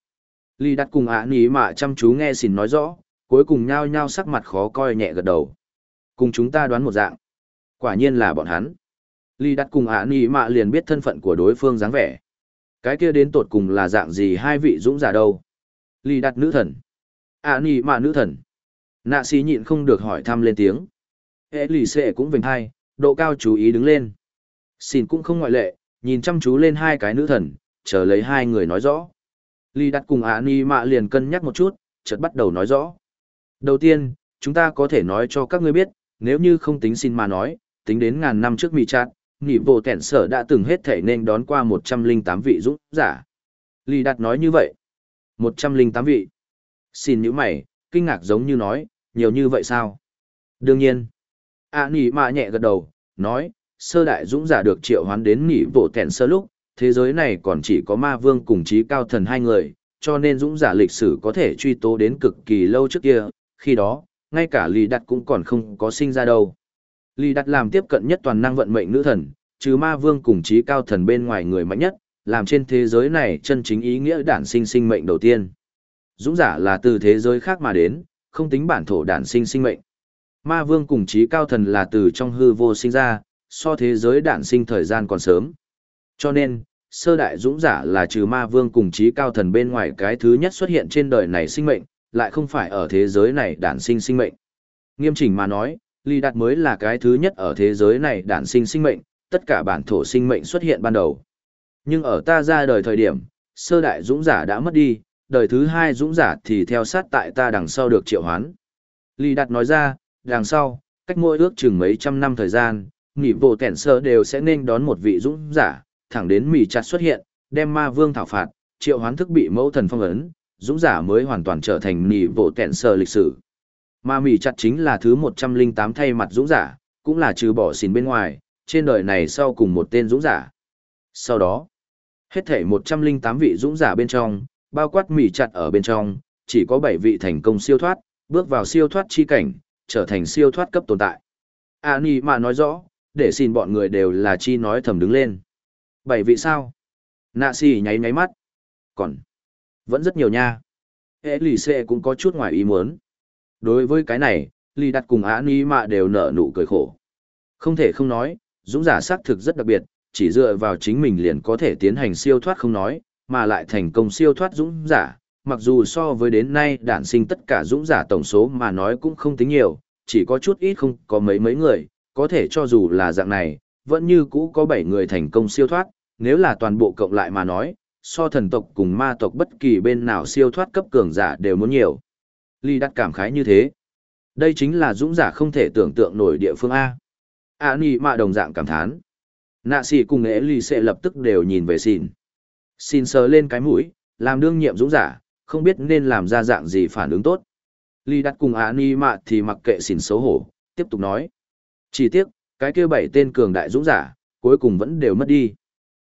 Lì đặt cùng ạ ni mạ chăm chú nghe xin nói rõ, cuối cùng nhao nhao sắc mặt khó coi nhẹ gật đầu. Cùng chúng ta đoán một dạng. Quả nhiên là bọn hắn. Lì đặt cùng ạ ni mạ liền biết thân phận của đối phương dáng vẻ. Cái kia đến tột cùng là dạng gì hai vị dũng giả đâu? Lì đặt nữ thần. ạ ni mạ nữ thần. Nạ xí nhịn không được hỏi thăm lên tiếng. Ế lì xệ cũng vinh hai, độ cao chú ý đứng lên. Xin cũng không ngoại lệ, nhìn chăm chú lên hai cái nữ thần, chờ lấy hai người nói rõ. Ly đặt cùng ạ ni mạ liền cân nhắc một chút, chợt bắt đầu nói rõ. Đầu tiên, chúng ta có thể nói cho các ngươi biết, nếu như không tính xin mà nói, tính đến ngàn năm trước mì chát, nghỉ vô kẻn sở đã từng hết thể nên đón qua 108 vị dũng giả. Ly đặt nói như vậy. 108 vị. Xin những mày, kinh ngạc giống như nói, nhiều như vậy sao? Đương nhiên. ạ Ni mạ nhẹ gật đầu, nói, sơ đại dũng giả được triệu hoán đến nghỉ bộ tẹn sơ lúc, thế giới này còn chỉ có ma vương cùng trí cao thần hai người, cho nên dũng giả lịch sử có thể truy tố đến cực kỳ lâu trước kia, khi đó, ngay cả lì Đặt cũng còn không có sinh ra đâu. Lì Đặt làm tiếp cận nhất toàn năng vận mệnh nữ thần, trừ ma vương cùng trí cao thần bên ngoài người mạnh nhất, làm trên thế giới này chân chính ý nghĩa đản sinh sinh mệnh đầu tiên. Dũng giả là từ thế giới khác mà đến, không tính bản thổ đản sinh sinh mệnh. Ma vương cùng trí cao thần là từ trong hư vô sinh ra, so thế giới đản sinh thời gian còn sớm. Cho nên, sơ đại dũng giả là trừ ma vương cùng trí cao thần bên ngoài cái thứ nhất xuất hiện trên đời này sinh mệnh, lại không phải ở thế giới này đản sinh sinh mệnh. Nghiêm chỉnh mà nói, Ly Đạt mới là cái thứ nhất ở thế giới này đản sinh sinh mệnh, tất cả bản thổ sinh mệnh xuất hiện ban đầu. Nhưng ở ta ra đời thời điểm, sơ đại dũng giả đã mất đi, đời thứ hai dũng giả thì theo sát tại ta đằng sau được triệu hoán. Ly Đạt nói ra, đằng sau, cách mỗi ước chừng mấy trăm năm thời gian, nghỉ bộ tẻn sơ đều sẽ nên đón một vị dũng giả, thẳng đến mì chặt xuất hiện, đem ma vương thảo phạt, triệu hoán thức bị mẫu thần phong ấn, dũng giả mới hoàn toàn trở thành nghỉ bộ tẻn sơ lịch sử. Ma mì chặt chính là thứ 108 thay mặt dũng giả, cũng là trừ bỏ xìn bên ngoài, trên đời này sau cùng một tên dũng giả. Sau đó, hết thể 108 vị dũng giả bên trong, bao quát mì chặt ở bên trong, chỉ có 7 vị thành công siêu thoát, bước vào siêu thoát chi cảnh, trở thành siêu thoát cấp tồn tại. À nì mà nói rõ, để xin bọn người đều là chi nói thầm đứng lên. Bảy vị sao? Nạ xì nháy nháy mắt. Còn, vẫn rất nhiều nha. Ế lì xệ cũng có chút ngoài ý muốn. Đối với cái này, lì đặt cùng án ý mạ đều nở nụ cười khổ. Không thể không nói, dũng giả xác thực rất đặc biệt, chỉ dựa vào chính mình liền có thể tiến hành siêu thoát không nói, mà lại thành công siêu thoát dũng giả. Mặc dù so với đến nay đản sinh tất cả dũng giả tổng số mà nói cũng không tính nhiều, chỉ có chút ít không có mấy mấy người, có thể cho dù là dạng này, vẫn như cũ có 7 người thành công siêu thoát, nếu là toàn bộ cộng lại mà nói, so thần tộc cùng ma tộc bất kỳ bên nào siêu thoát cấp cường giả đều muốn nhiều. Ly đặt cảm khái như thế. Đây chính là dũng giả không thể tưởng tượng nổi địa phương A. A Nhi mạ đồng dạng cảm thán. Nạ sĩ cùng nghệ ly sẽ lập tức đều nhìn về xin. Xin sờ lên cái mũi, làm đương nhiệm dũng giả, không biết nên làm ra dạng gì phản ứng tốt. Ly đặt cùng A Nhi mạ thì mặc kệ xin xấu hổ, tiếp tục nói. Chỉ tiếc, cái kia bảy tên cường đại dũng giả, cuối cùng vẫn đều mất đi.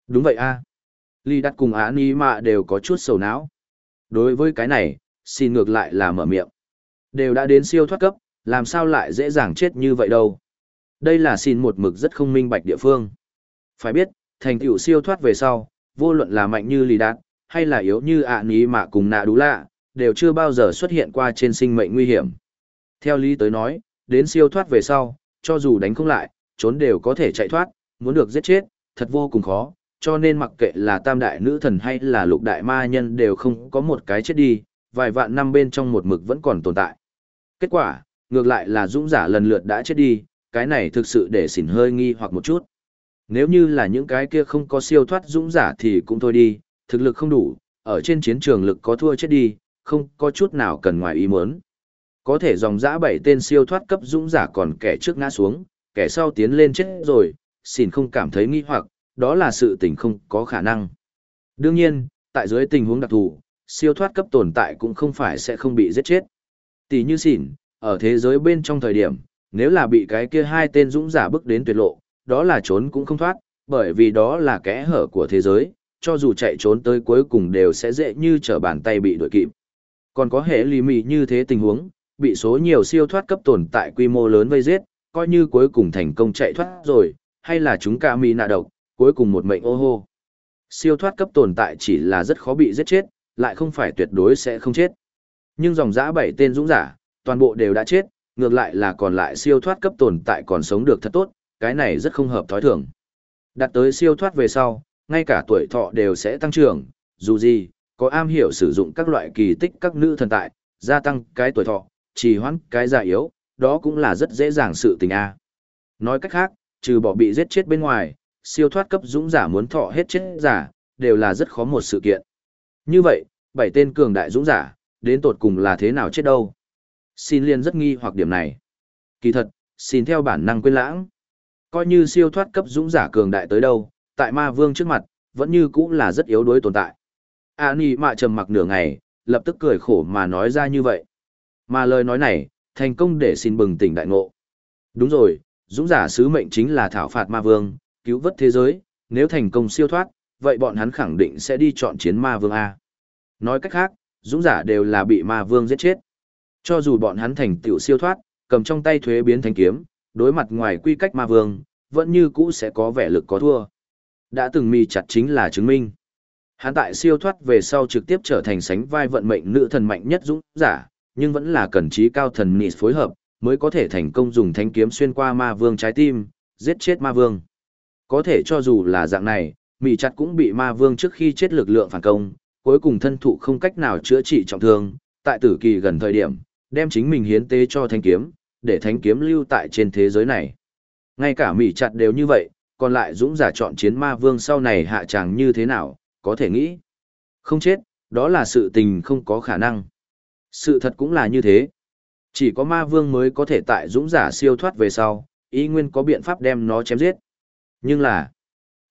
Đúng vậy a à. Ly đặt cùng Á Ni Mạ đều có chút sầu não. Đối với cái này, xin ngược lại là mở miệng. Đều đã đến siêu thoát cấp, làm sao lại dễ dàng chết như vậy đâu. Đây là xin một mực rất không minh bạch địa phương. Phải biết, thành tựu siêu thoát về sau, vô luận là mạnh như lì Đạt, hay là yếu như ạ ní mạ cùng nạ đú lạ, đều chưa bao giờ xuất hiện qua trên sinh mệnh nguy hiểm. Theo lý tới nói, đến siêu thoát về sau, cho dù đánh không lại, trốn đều có thể chạy thoát, muốn được giết chết, thật vô cùng khó, cho nên mặc kệ là tam đại nữ thần hay là lục đại ma nhân đều không có một cái chết đi, vài vạn năm bên trong một mực vẫn còn tồn tại. Kết quả, ngược lại là dũng giả lần lượt đã chết đi, cái này thực sự để xỉn hơi nghi hoặc một chút. Nếu như là những cái kia không có siêu thoát dũng giả thì cũng thôi đi, thực lực không đủ, ở trên chiến trường lực có thua chết đi, không có chút nào cần ngoài ý muốn. Có thể dòng dã bảy tên siêu thoát cấp dũng giả còn kẻ trước ngã xuống, kẻ sau tiến lên chết rồi, xin không cảm thấy nghi hoặc, đó là sự tình không có khả năng. Đương nhiên, tại dưới tình huống đặc thù, siêu thoát cấp tồn tại cũng không phải sẽ không bị giết chết. Tỷ như xỉn, ở thế giới bên trong thời điểm, nếu là bị cái kia hai tên dũng giả bước đến tuyệt lộ, đó là trốn cũng không thoát, bởi vì đó là kẽ hở của thế giới, cho dù chạy trốn tới cuối cùng đều sẽ dễ như trở bàn tay bị đuổi kịp. Còn có hệ lì mì như thế tình huống, bị số nhiều siêu thoát cấp tồn tại quy mô lớn vây giết, coi như cuối cùng thành công chạy thoát rồi, hay là chúng ca mi nạ độc, cuối cùng một mệnh ô hô. Siêu thoát cấp tồn tại chỉ là rất khó bị giết chết, lại không phải tuyệt đối sẽ không chết. Nhưng dòng dã bảy tên dũng giả, toàn bộ đều đã chết, ngược lại là còn lại siêu thoát cấp tồn tại còn sống được thật tốt, cái này rất không hợp thói thường. Đặt tới siêu thoát về sau, ngay cả tuổi thọ đều sẽ tăng trưởng, dù gì, có am hiểu sử dụng các loại kỳ tích các nữ thần tại, gia tăng cái tuổi thọ, trì hoãn cái già yếu, đó cũng là rất dễ dàng sự tình a. Nói cách khác, trừ bỏ bị giết chết bên ngoài, siêu thoát cấp dũng giả muốn thọ hết chết giả, đều là rất khó một sự kiện. Như vậy, bảy tên cường đại dũng giả, đến tột cùng là thế nào chết đâu? Xin liên rất nghi hoặc điểm này. Kỳ thật, xin theo bản năng quên lãng. Coi như siêu thoát cấp dũng giả cường đại tới đâu, tại ma vương trước mặt, vẫn như cũng là rất yếu đuối tồn tại. A Nhi mạ trầm mặc nửa ngày, lập tức cười khổ mà nói ra như vậy. Mà lời nói này, thành công để xin bừng tỉnh đại ngộ. Đúng rồi, dũng giả sứ mệnh chính là thảo phạt ma vương, cứu vớt thế giới, nếu thành công siêu thoát, vậy bọn hắn khẳng định sẽ đi chọn chiến ma vương A. Nói cách khác, dũng giả đều là bị ma vương giết chết. Cho dù bọn hắn thành tựu siêu thoát, cầm trong tay thuế biến thành kiếm, đối mặt ngoài quy cách ma vương, vẫn như cũ sẽ có vẻ lực có thua. Đã từng mi chặt chính là chứng minh. Hắn tại siêu thoát về sau trực tiếp trở thành sánh vai vận mệnh nữ thần mạnh nhất dũng giả, nhưng vẫn là cần trí cao thần nị phối hợp, mới có thể thành công dùng thanh kiếm xuyên qua ma vương trái tim, giết chết ma vương. Có thể cho dù là dạng này, mị chặt cũng bị ma vương trước khi chết lực lượng phản công, cuối cùng thân thụ không cách nào chữa trị trọng thương, tại tử kỳ gần thời điểm, đem chính mình hiến tế cho thanh kiếm, để thanh kiếm lưu tại trên thế giới này. Ngay cả Mị chặt đều như vậy, còn lại dũng giả chọn chiến ma vương sau này hạ tràng như thế nào, có thể nghĩ. Không chết, đó là sự tình không có khả năng. Sự thật cũng là như thế. Chỉ có ma vương mới có thể tại dũng giả siêu thoát về sau, ý nguyên có biện pháp đem nó chém giết. Nhưng là,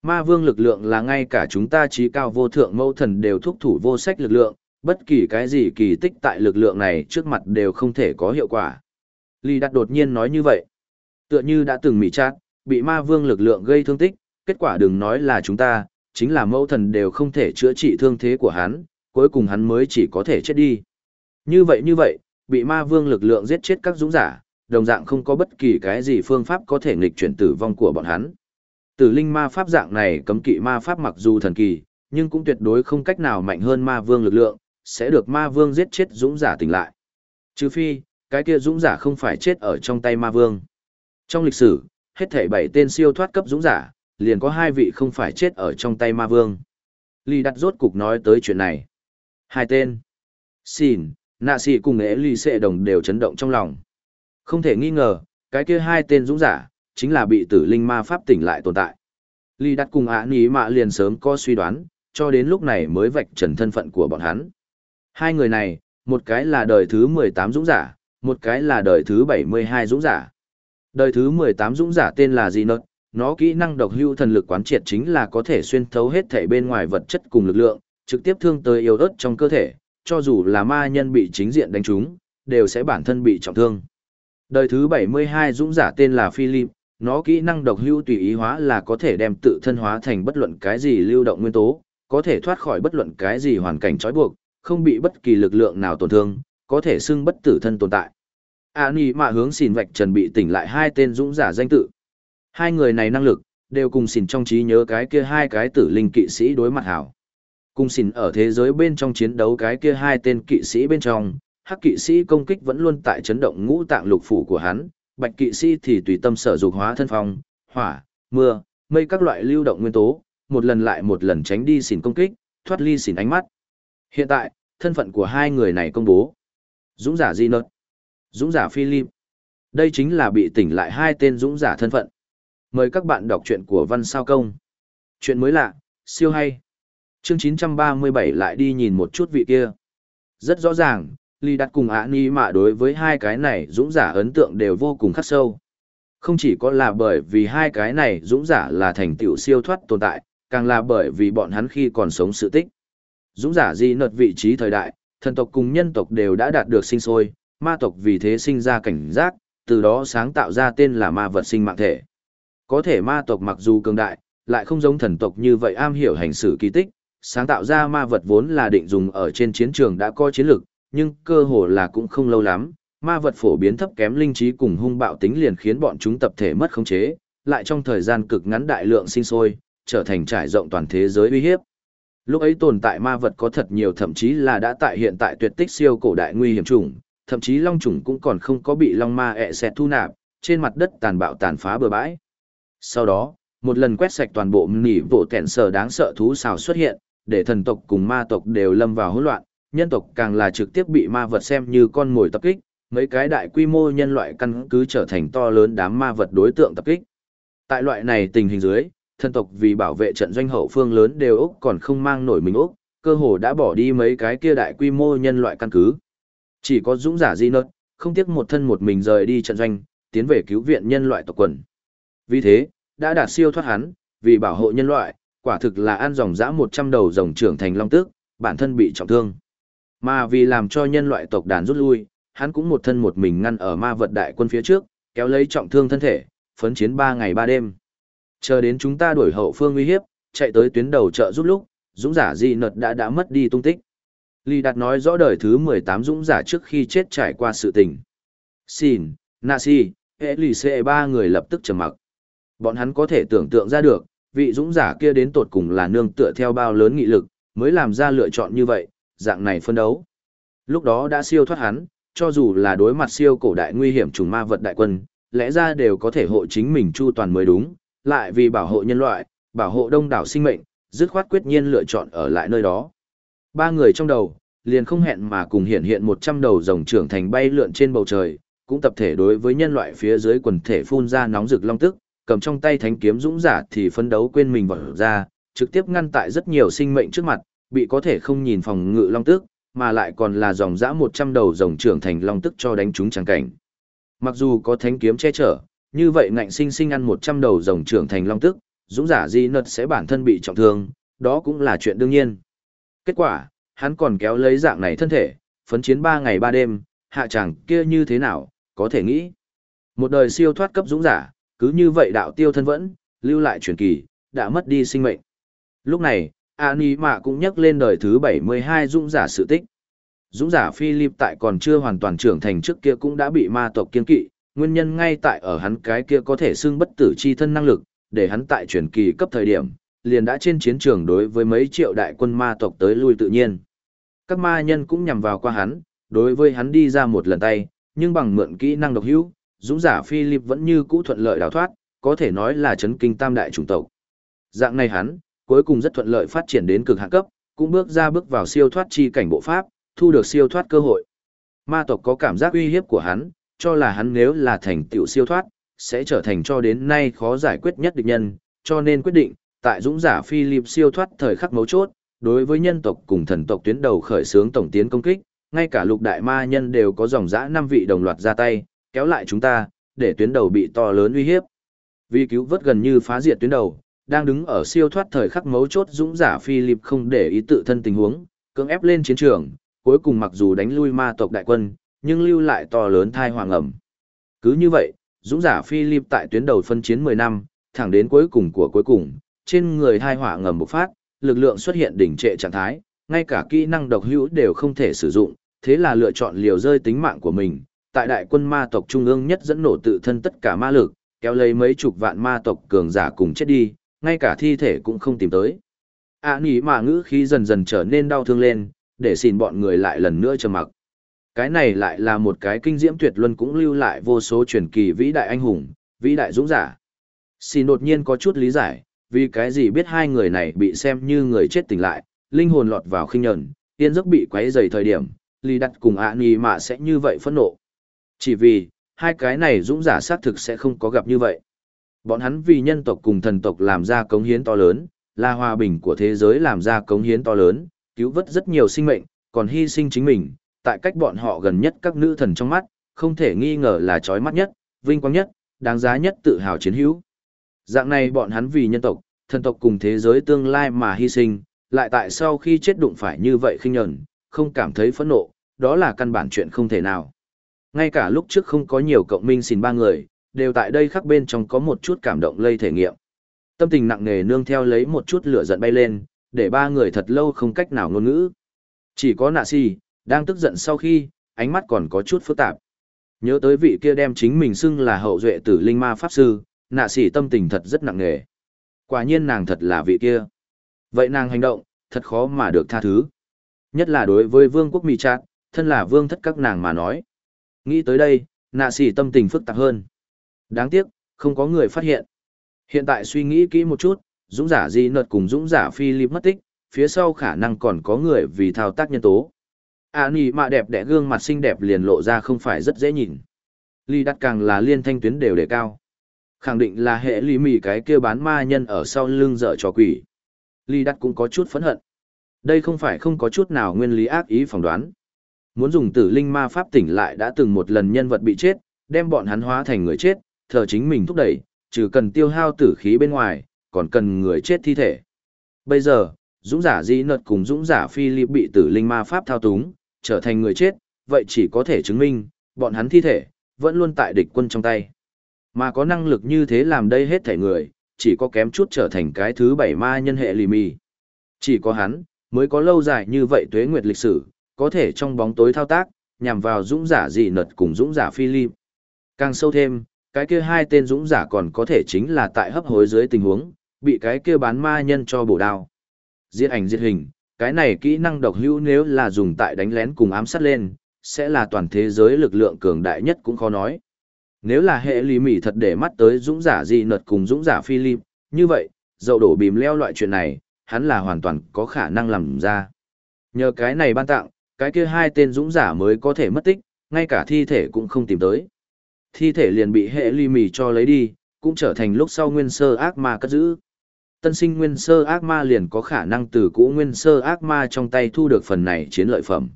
ma vương lực lượng là ngay cả chúng ta trí cao vô thượng mâu thần đều thúc thủ vô sách lực lượng, bất kỳ cái gì kỳ tích tại lực lượng này trước mặt đều không thể có hiệu quả. Lý Đạt đột nhiên nói như vậy. Tựa như đã từng mỉ chát, bị ma vương lực lượng gây thương tích, kết quả đừng nói là chúng ta, chính là mẫu thần đều không thể chữa trị thương thế của hắn, cuối cùng hắn mới chỉ có thể chết đi. Như vậy như vậy, bị ma vương lực lượng giết chết các dũng giả, đồng dạng không có bất kỳ cái gì phương pháp có thể nghịch chuyển tử vong của bọn hắn. Tử linh ma pháp dạng này cấm kỵ ma pháp mặc dù thần kỳ, nhưng cũng tuyệt đối không cách nào mạnh hơn ma vương lực lượng, sẽ được ma vương giết chết dũng giả tỉnh lại. Trừ phi, cái kia dũng giả không phải chết ở trong tay ma vương. Trong lịch sử, hết thảy bảy tên siêu thoát cấp dũng giả, liền có hai vị không phải chết ở trong tay ma vương. Lý đặt rốt cục nói tới chuyện này. Hai tên. Xin, nạ sĩ cùng ế ly xệ đồng đều chấn động trong lòng. Không thể nghi ngờ, cái kia hai tên dũng giả, chính là bị tử linh ma pháp tỉnh lại tồn tại. Lì đặt cùng ạ ní mạ liền sớm có suy đoán, cho đến lúc này mới vạch trần thân phận của bọn hắn. Hai người này, một cái là đời thứ 18 dũng giả, một cái là đời thứ 72 dũng giả. Đời thứ 18 dũng giả tên là gì nợt, nó kỹ năng độc hưu thần lực quán triệt chính là có thể xuyên thấu hết thể bên ngoài vật chất cùng lực lượng, trực tiếp thương tới yếu ớt trong cơ thể, cho dù là ma nhân bị chính diện đánh trúng, đều sẽ bản thân bị trọng thương. Đời thứ 72 dũng giả tên là Philip, nó kỹ năng độc hữu tùy ý hóa là có thể đem tự thân hóa thành bất luận cái gì lưu động nguyên tố, có thể thoát khỏi bất luận cái gì hoàn cảnh trói buộc, không bị bất kỳ lực lượng nào tổn thương, có thể xưng bất tử thân tồn tại. A Nhi mà hướng xìn vạch trần bị tỉnh lại hai tên dũng giả danh tự. Hai người này năng lực, đều cùng xìn trong trí nhớ cái kia hai cái tử linh kỵ sĩ đối mặt hảo. Cùng xỉn ở thế giới bên trong chiến đấu cái kia hai tên kỵ sĩ bên trong, hắc kỵ sĩ công kích vẫn luôn tại chấn động ngũ tạng lục phủ của hắn, bạch kỵ sĩ thì tùy tâm sở dục hóa thân phong, hỏa, mưa, mây các loại lưu động nguyên tố, một lần lại một lần tránh đi xỉn công kích, thoát ly xỉn ánh mắt. Hiện tại, thân phận của hai người này công bố. Dũng giả Di Nợt, Dũng giả Philip. Đây chính là bị tỉnh lại hai tên dũng giả thân phận. Mời các bạn đọc truyện của Văn Sao Công. Chuyện mới lạ, siêu hay. Chương 937 lại đi nhìn một chút vị kia. Rất rõ ràng, Ly đặt cùng Ả Ni Mạ đối với hai cái này dũng giả ấn tượng đều vô cùng khắc sâu. Không chỉ có là bởi vì hai cái này dũng giả là thành tựu siêu thoát tồn tại, càng là bởi vì bọn hắn khi còn sống sự tích. Dũng giả di nợt vị trí thời đại, thần tộc cùng nhân tộc đều đã đạt được sinh sôi, ma tộc vì thế sinh ra cảnh giác, từ đó sáng tạo ra tên là ma vật sinh mạng thể. Có thể ma tộc mặc dù cường đại, lại không giống thần tộc như vậy am hiểu hành xử kỳ tích, sáng tạo ra ma vật vốn là định dùng ở trên chiến trường đã có chiến lực, nhưng cơ hồ là cũng không lâu lắm, ma vật phổ biến thấp kém linh trí cùng hung bạo tính liền khiến bọn chúng tập thể mất khống chế, lại trong thời gian cực ngắn đại lượng sinh sôi, trở thành trải rộng toàn thế giới uy hiếp. Lúc ấy tồn tại ma vật có thật nhiều thậm chí là đã tại hiện tại tuyệt tích siêu cổ đại nguy hiểm chủng, thậm chí long chủng cũng còn không có bị long ma ẹ xẹt thu nạp, trên mặt đất tàn bạo tàn phá bừa bãi. Sau đó, một lần quét sạch toàn bộ nỉ bộ kẹn sở đáng sợ thú xào xuất hiện, để thần tộc cùng ma tộc đều lâm vào hỗn loạn, nhân tộc càng là trực tiếp bị ma vật xem như con mồi tập kích, mấy cái đại quy mô nhân loại căn cứ trở thành to lớn đám ma vật đối tượng tập kích. Tại loại này tình hình dưới, thần tộc vì bảo vệ trận doanh hậu phương lớn đều Úc còn không mang nổi mình Úc, cơ hồ đã bỏ đi mấy cái kia đại quy mô nhân loại căn cứ. Chỉ có dũng giả di nớt, không tiếc một thân một mình rời đi trận doanh, tiến về cứu viện nhân loại tộc quần. Vì thế, đã đạt siêu thoát hắn, vì bảo hộ nhân loại, quả thực là ăn dòng dã 100 đầu rồng trưởng thành long tước, bản thân bị trọng thương. Mà vì làm cho nhân loại tộc đàn rút lui, hắn cũng một thân một mình ngăn ở ma vật đại quân phía trước, kéo lấy trọng thương thân thể, phấn chiến 3 ngày 3 đêm. Chờ đến chúng ta đuổi hậu phương uy hiếp, chạy tới tuyến đầu trợ giúp lúc, dũng giả di nật đã đã mất đi tung tích. Lý Đạt nói rõ đời thứ 18 dũng giả trước khi chết trải qua sự tình. Xin, Nasi, Elise ba người lập tức trầm mặc. Bọn hắn có thể tưởng tượng ra được, vị dũng giả kia đến tột cùng là nương tựa theo bao lớn nghị lực, mới làm ra lựa chọn như vậy, dạng này phân đấu. Lúc đó đã siêu thoát hắn, cho dù là đối mặt siêu cổ đại nguy hiểm trùng ma vật đại quân, lẽ ra đều có thể hộ chính mình chu toàn mới đúng, lại vì bảo hộ nhân loại, bảo hộ đông đảo sinh mệnh, dứt khoát quyết nhiên lựa chọn ở lại nơi đó. Ba người trong đầu, liền không hẹn mà cùng hiện hiện 100 đầu rồng trưởng thành bay lượn trên bầu trời, cũng tập thể đối với nhân loại phía dưới quần thể phun ra nóng rực long tức, cầm trong tay thánh kiếm dũng giả thì phấn đấu quên mình vọt ra, trực tiếp ngăn tại rất nhiều sinh mệnh trước mặt, bị có thể không nhìn phòng ngự long tức, mà lại còn là dòng dã 100 đầu rồng trưởng thành long tức cho đánh chúng chẳng cảnh. Mặc dù có thánh kiếm che chở, như vậy ngạnh sinh sinh ăn 100 đầu rồng trưởng thành long tức, dũng giả di nật sẽ bản thân bị trọng thương, đó cũng là chuyện đương nhiên. Kết quả, hắn còn kéo lấy dạng này thân thể, phấn chiến 3 ngày 3 đêm, hạ chẳng kia như thế nào, có thể nghĩ. Một đời siêu thoát cấp dũng giả, cứ như vậy đạo tiêu thân vẫn, lưu lại truyền kỳ, đã mất đi sinh mệnh. Lúc này, Ani Mạ cũng nhắc lên đời thứ 72 dũng giả sự tích. Dũng giả Philip tại còn chưa hoàn toàn trưởng thành trước kia cũng đã bị ma tộc kiên kỵ, nguyên nhân ngay tại ở hắn cái kia có thể xưng bất tử chi thân năng lực, để hắn tại truyền kỳ cấp thời điểm, liền đã trên chiến trường đối với mấy triệu đại quân ma tộc tới lui tự nhiên. Các ma nhân cũng nhằm vào qua hắn, đối với hắn đi ra một lần tay, nhưng bằng mượn kỹ năng độc hữu, dũng giả Philip vẫn như cũ thuận lợi đào thoát, có thể nói là chấn kinh tam đại chủng tộc. Dạng này hắn, cuối cùng rất thuận lợi phát triển đến cực hạn cấp, cũng bước ra bước vào siêu thoát chi cảnh bộ pháp, thu được siêu thoát cơ hội. Ma tộc có cảm giác uy hiếp của hắn, cho là hắn nếu là thành tựu siêu thoát, sẽ trở thành cho đến nay khó giải quyết nhất địch nhân, cho nên quyết định, tại dũng giả Philip siêu thoát thời khắc mấu chốt, đối với nhân tộc cùng thần tộc tuyến đầu khởi xướng tổng tiến công kích, ngay cả lục đại ma nhân đều có dòng dã năm vị đồng loạt ra tay, kéo lại chúng ta, để tuyến đầu bị to lớn uy hiếp. Vì cứu vớt gần như phá diệt tuyến đầu, đang đứng ở siêu thoát thời khắc mấu chốt dũng giả Philip không để ý tự thân tình huống, cưỡng ép lên chiến trường, cuối cùng mặc dù đánh lui ma tộc đại quân, nhưng lưu lại to lớn thai hoàng ẩm. Cứ như vậy, dũng giả Philip tại tuyến đầu phân chiến 10 năm, thẳng đến cuối cùng của cuối cùng, trên người thai hỏa ngầm bộc phát, lực lượng xuất hiện đỉnh trệ trạng thái, ngay cả kỹ năng độc hữu đều không thể sử dụng, thế là lựa chọn liều rơi tính mạng của mình, tại đại quân ma tộc trung ương nhất dẫn nổ tự thân tất cả ma lực, kéo lấy mấy chục vạn ma tộc cường giả cùng chết đi, ngay cả thi thể cũng không tìm tới. À nỉ mà ngữ khí dần dần trở nên đau thương lên, để xin bọn người lại lần nữa trầm mặc. Cái này lại là một cái kinh diễm tuyệt luân cũng lưu lại vô số truyền kỳ vĩ đại anh hùng, vĩ đại dũng giả. Xin đột nhiên có chút lý giải, vì cái gì biết hai người này bị xem như người chết tỉnh lại, linh hồn lọt vào khinh nhẫn, tiên giấc bị quấy rầy thời điểm, Lý Đặt cùng A nì mà sẽ như vậy phẫn nộ. Chỉ vì, hai cái này dũng giả xác thực sẽ không có gặp như vậy. Bọn hắn vì nhân tộc cùng thần tộc làm ra cống hiến to lớn, là hòa bình của thế giới làm ra cống hiến to lớn, cứu vớt rất nhiều sinh mệnh, còn hy sinh chính mình, tại cách bọn họ gần nhất các nữ thần trong mắt, không thể nghi ngờ là chói mắt nhất, vinh quang nhất, đáng giá nhất tự hào chiến hữu. Dạng này bọn hắn vì nhân tộc, thần tộc cùng thế giới tương lai mà hy sinh, lại tại sau khi chết đụng phải như vậy khinh nhẫn, không cảm thấy phẫn nộ, đó là căn bản chuyện không thể nào. Ngay cả lúc trước không có nhiều cộng minh xin ba người, đều tại đây khắc bên trong có một chút cảm động lây thể nghiệm. Tâm tình nặng nề nương theo lấy một chút lửa giận bay lên, để ba người thật lâu không cách nào ngôn ngữ. Chỉ có nạ si, đang tức giận sau khi, ánh mắt còn có chút phức tạp. Nhớ tới vị kia đem chính mình xưng là hậu duệ tử linh ma pháp sư, nạ sĩ tâm tình thật rất nặng nề. Quả nhiên nàng thật là vị kia. Vậy nàng hành động, thật khó mà được tha thứ. Nhất là đối với vương quốc mì chát, thân là vương thất các nàng mà nói. Nghĩ tới đây, nạ sĩ tâm tình phức tạp hơn. Đáng tiếc, không có người phát hiện. Hiện tại suy nghĩ kỹ một chút, dũng giả di nợt cùng dũng giả Philip mất tích, phía sau khả năng còn có người vì thao tác nhân tố. À nì mạ đẹp đẽ gương mặt xinh đẹp liền lộ ra không phải rất dễ nhìn. Ly đặt càng là liên thanh tuyến đều đề cao. Khẳng định là hệ lý mì cái kia bán ma nhân ở sau lưng dở trò quỷ. Ly đặt cũng có chút phẫn hận. Đây không phải không có chút nào nguyên lý ác ý phỏng đoán. Muốn dùng tử linh ma pháp tỉnh lại đã từng một lần nhân vật bị chết, đem bọn hắn hóa thành người chết, thờ chính mình thúc đẩy, trừ cần tiêu hao tử khí bên ngoài, còn cần người chết thi thể. Bây giờ, dũng giả di nợt cùng dũng giả Philip bị tử linh ma pháp thao túng, trở thành người chết, vậy chỉ có thể chứng minh, bọn hắn thi thể, vẫn luôn tại địch quân trong tay. Mà có năng lực như thế làm đây hết thể người, chỉ có kém chút trở thành cái thứ bảy ma nhân hệ lì mì. Chỉ có hắn, mới có lâu dài như vậy tuế nguyệt lịch sử, có thể trong bóng tối thao tác, nhằm vào dũng giả dị nật cùng dũng giả Philip. Càng sâu thêm, cái kia hai tên dũng giả còn có thể chính là tại hấp hối dưới tình huống, bị cái kia bán ma nhân cho bổ đao. Diệt ảnh diệt hình, cái này kỹ năng độc hữu nếu là dùng tại đánh lén cùng ám sát lên, sẽ là toàn thế giới lực lượng cường đại nhất cũng khó nói. Nếu là hệ lý mỉ thật để mắt tới dũng giả dị nật cùng dũng giả Philip, như vậy, dậu đổ bìm leo loại chuyện này, hắn là hoàn toàn có khả năng làm ra. Nhờ cái này ban tặng, cái kia hai tên dũng giả mới có thể mất tích, ngay cả thi thể cũng không tìm tới. Thi thể liền bị hệ ly mì cho lấy đi, cũng trở thành lúc sau nguyên sơ ác ma cất giữ. Tân sinh nguyên sơ ác ma liền có khả năng từ cũ nguyên sơ ác ma trong tay thu được phần này chiến lợi phẩm.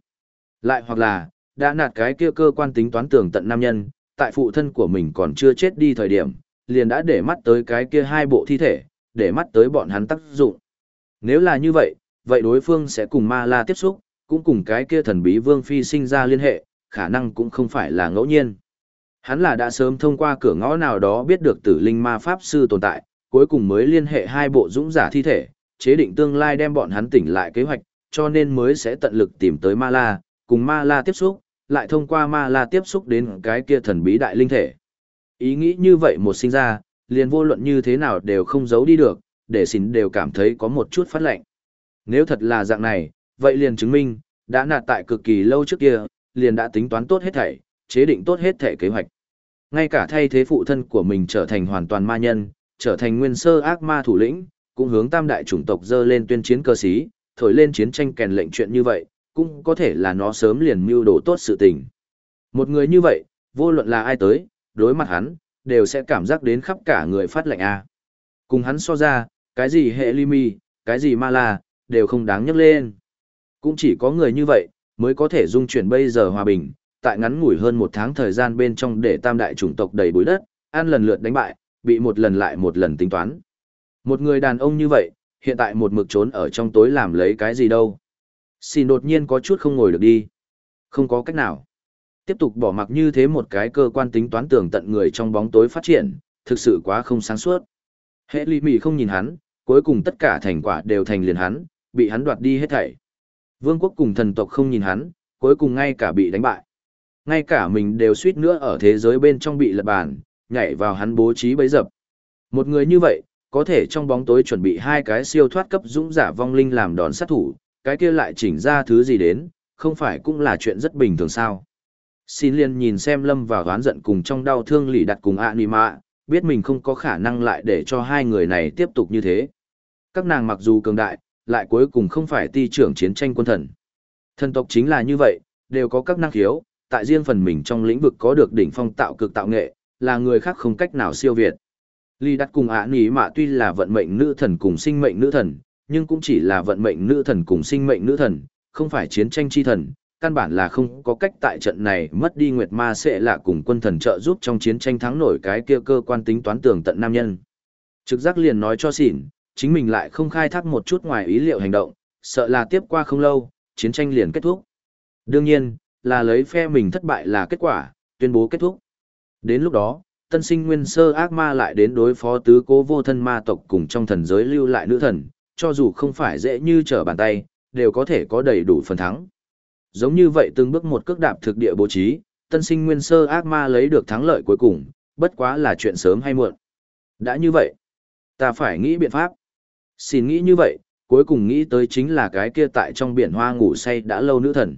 Lại hoặc là, đã nạt cái kia cơ quan tính toán tường tận nam nhân, tại phụ thân của mình còn chưa chết đi thời điểm, liền đã để mắt tới cái kia hai bộ thi thể, để mắt tới bọn hắn tác dụng. Nếu là như vậy, vậy đối phương sẽ cùng ma la tiếp xúc, cũng cùng cái kia thần bí vương phi sinh ra liên hệ, khả năng cũng không phải là ngẫu nhiên. Hắn là đã sớm thông qua cửa ngõ nào đó biết được tử linh ma pháp sư tồn tại, cuối cùng mới liên hệ hai bộ dũng giả thi thể, chế định tương lai đem bọn hắn tỉnh lại kế hoạch, cho nên mới sẽ tận lực tìm tới ma la, cùng ma la tiếp xúc, lại thông qua ma la tiếp xúc đến cái kia thần bí đại linh thể. Ý nghĩ như vậy một sinh ra, liền vô luận như thế nào đều không giấu đi được, để xin đều cảm thấy có một chút phát lệnh. Nếu thật là dạng này, vậy liền chứng minh, đã nạt tại cực kỳ lâu trước kia, liền đã tính toán tốt hết thảy, chế định tốt hết thể kế hoạch. Ngay cả thay thế phụ thân của mình trở thành hoàn toàn ma nhân, trở thành nguyên sơ ác ma thủ lĩnh, cũng hướng tam đại chủng tộc dơ lên tuyên chiến cơ sĩ, thổi lên chiến tranh kèn lệnh chuyện như vậy, cũng có thể là nó sớm liền mưu đồ tốt sự tình. Một người như vậy, vô luận là ai tới, đối mặt hắn, đều sẽ cảm giác đến khắp cả người phát lệnh A. Cùng hắn so ra, cái gì hệ limi cái gì ma la, đều không đáng nhắc lên. Cũng chỉ có người như vậy, mới có thể dung chuyển bây giờ hòa bình, tại ngắn ngủi hơn một tháng thời gian bên trong để tam đại chủng tộc đầy bụi đất, ăn lần lượt đánh bại, bị một lần lại một lần tính toán. Một người đàn ông như vậy, hiện tại một mực trốn ở trong tối làm lấy cái gì đâu. Xin đột nhiên có chút không ngồi được đi. Không có cách nào. Tiếp tục bỏ mặc như thế một cái cơ quan tính toán tưởng tận người trong bóng tối phát triển, thực sự quá không sáng suốt. Hệ lý mỉ không nhìn hắn, cuối cùng tất cả thành quả đều thành liền hắn, bị hắn đoạt đi hết thảy. Vương quốc cùng thần tộc không nhìn hắn, cuối cùng ngay cả bị đánh bại. Ngay cả mình đều suýt nữa ở thế giới bên trong bị lật bàn, nhảy vào hắn bố trí bấy dập. Một người như vậy, có thể trong bóng tối chuẩn bị hai cái siêu thoát cấp dũng giả vong linh làm đòn sát thủ, cái kia lại chỉnh ra thứ gì đến, không phải cũng là chuyện rất bình thường sao. Xin liên nhìn xem lâm và oán giận cùng trong đau thương lì đặt cùng Anima, biết mình không có khả năng lại để cho hai người này tiếp tục như thế. Các nàng mặc dù cường đại, lại cuối cùng không phải ti trưởng chiến tranh quân thần. Thần tộc chính là như vậy, đều có các năng khiếu, tại riêng phần mình trong lĩnh vực có được đỉnh phong tạo cực tạo nghệ, là người khác không cách nào siêu việt. Ly đặt cùng ả ní mà tuy là vận mệnh nữ thần cùng sinh mệnh nữ thần, nhưng cũng chỉ là vận mệnh nữ thần cùng sinh mệnh nữ thần, không phải chiến tranh chi thần, căn bản là không có cách tại trận này mất đi nguyệt ma sẽ là cùng quân thần trợ giúp trong chiến tranh thắng nổi cái kia cơ quan tính toán tường tận nam nhân. Trực giác liền nói cho xỉn, chính mình lại không khai thác một chút ngoài ý liệu hành động, sợ là tiếp qua không lâu, chiến tranh liền kết thúc. Đương nhiên, là lấy phe mình thất bại là kết quả, tuyên bố kết thúc. Đến lúc đó, tân sinh nguyên sơ ác ma lại đến đối phó tứ cố vô thân ma tộc cùng trong thần giới lưu lại nữ thần, cho dù không phải dễ như trở bàn tay, đều có thể có đầy đủ phần thắng. Giống như vậy từng bước một cước đạp thực địa bố trí, tân sinh nguyên sơ ác ma lấy được thắng lợi cuối cùng, bất quá là chuyện sớm hay muộn. Đã như vậy, ta phải nghĩ biện pháp. Xin nghĩ như vậy, cuối cùng nghĩ tới chính là cái kia tại trong biển hoa ngủ say đã lâu nữ thần.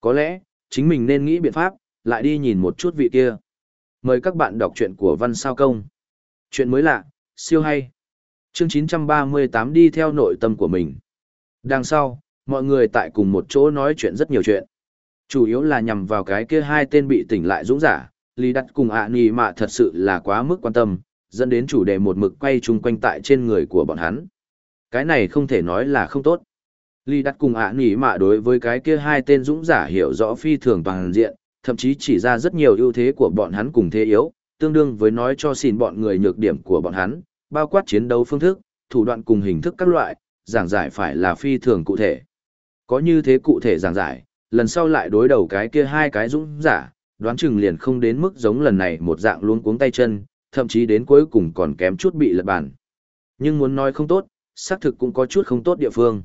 Có lẽ, chính mình nên nghĩ biện pháp, lại đi nhìn một chút vị kia. Mời các bạn đọc truyện của Văn Sao Công. Chuyện mới lạ, siêu hay. Chương 938 đi theo nội tâm của mình. Đằng sau, mọi người tại cùng một chỗ nói chuyện rất nhiều chuyện. Chủ yếu là nhằm vào cái kia hai tên bị tỉnh lại dũng giả, Lý Đặt cùng ạ à nì mạ thật sự là quá mức quan tâm, dẫn đến chủ đề một mực quay chung quanh tại trên người của bọn hắn. Cái này không thể nói là không tốt. Lý Đặt cùng ạ à mạ đối với cái kia hai tên dũng giả hiểu rõ phi thường toàn diện, thậm chí chỉ ra rất nhiều ưu thế của bọn hắn cùng thế yếu, tương đương với nói cho xin bọn người nhược điểm của bọn hắn, bao quát chiến đấu phương thức, thủ đoạn cùng hình thức các loại, giảng giải phải là phi thường cụ thể. Có như thế cụ thể giảng giải, lần sau lại đối đầu cái kia hai cái dũng giả, đoán chừng liền không đến mức giống lần này một dạng luống cuống tay chân, thậm chí đến cuối cùng còn kém chút bị lật bàn. Nhưng muốn nói không tốt, xác thực cũng có chút không tốt địa phương.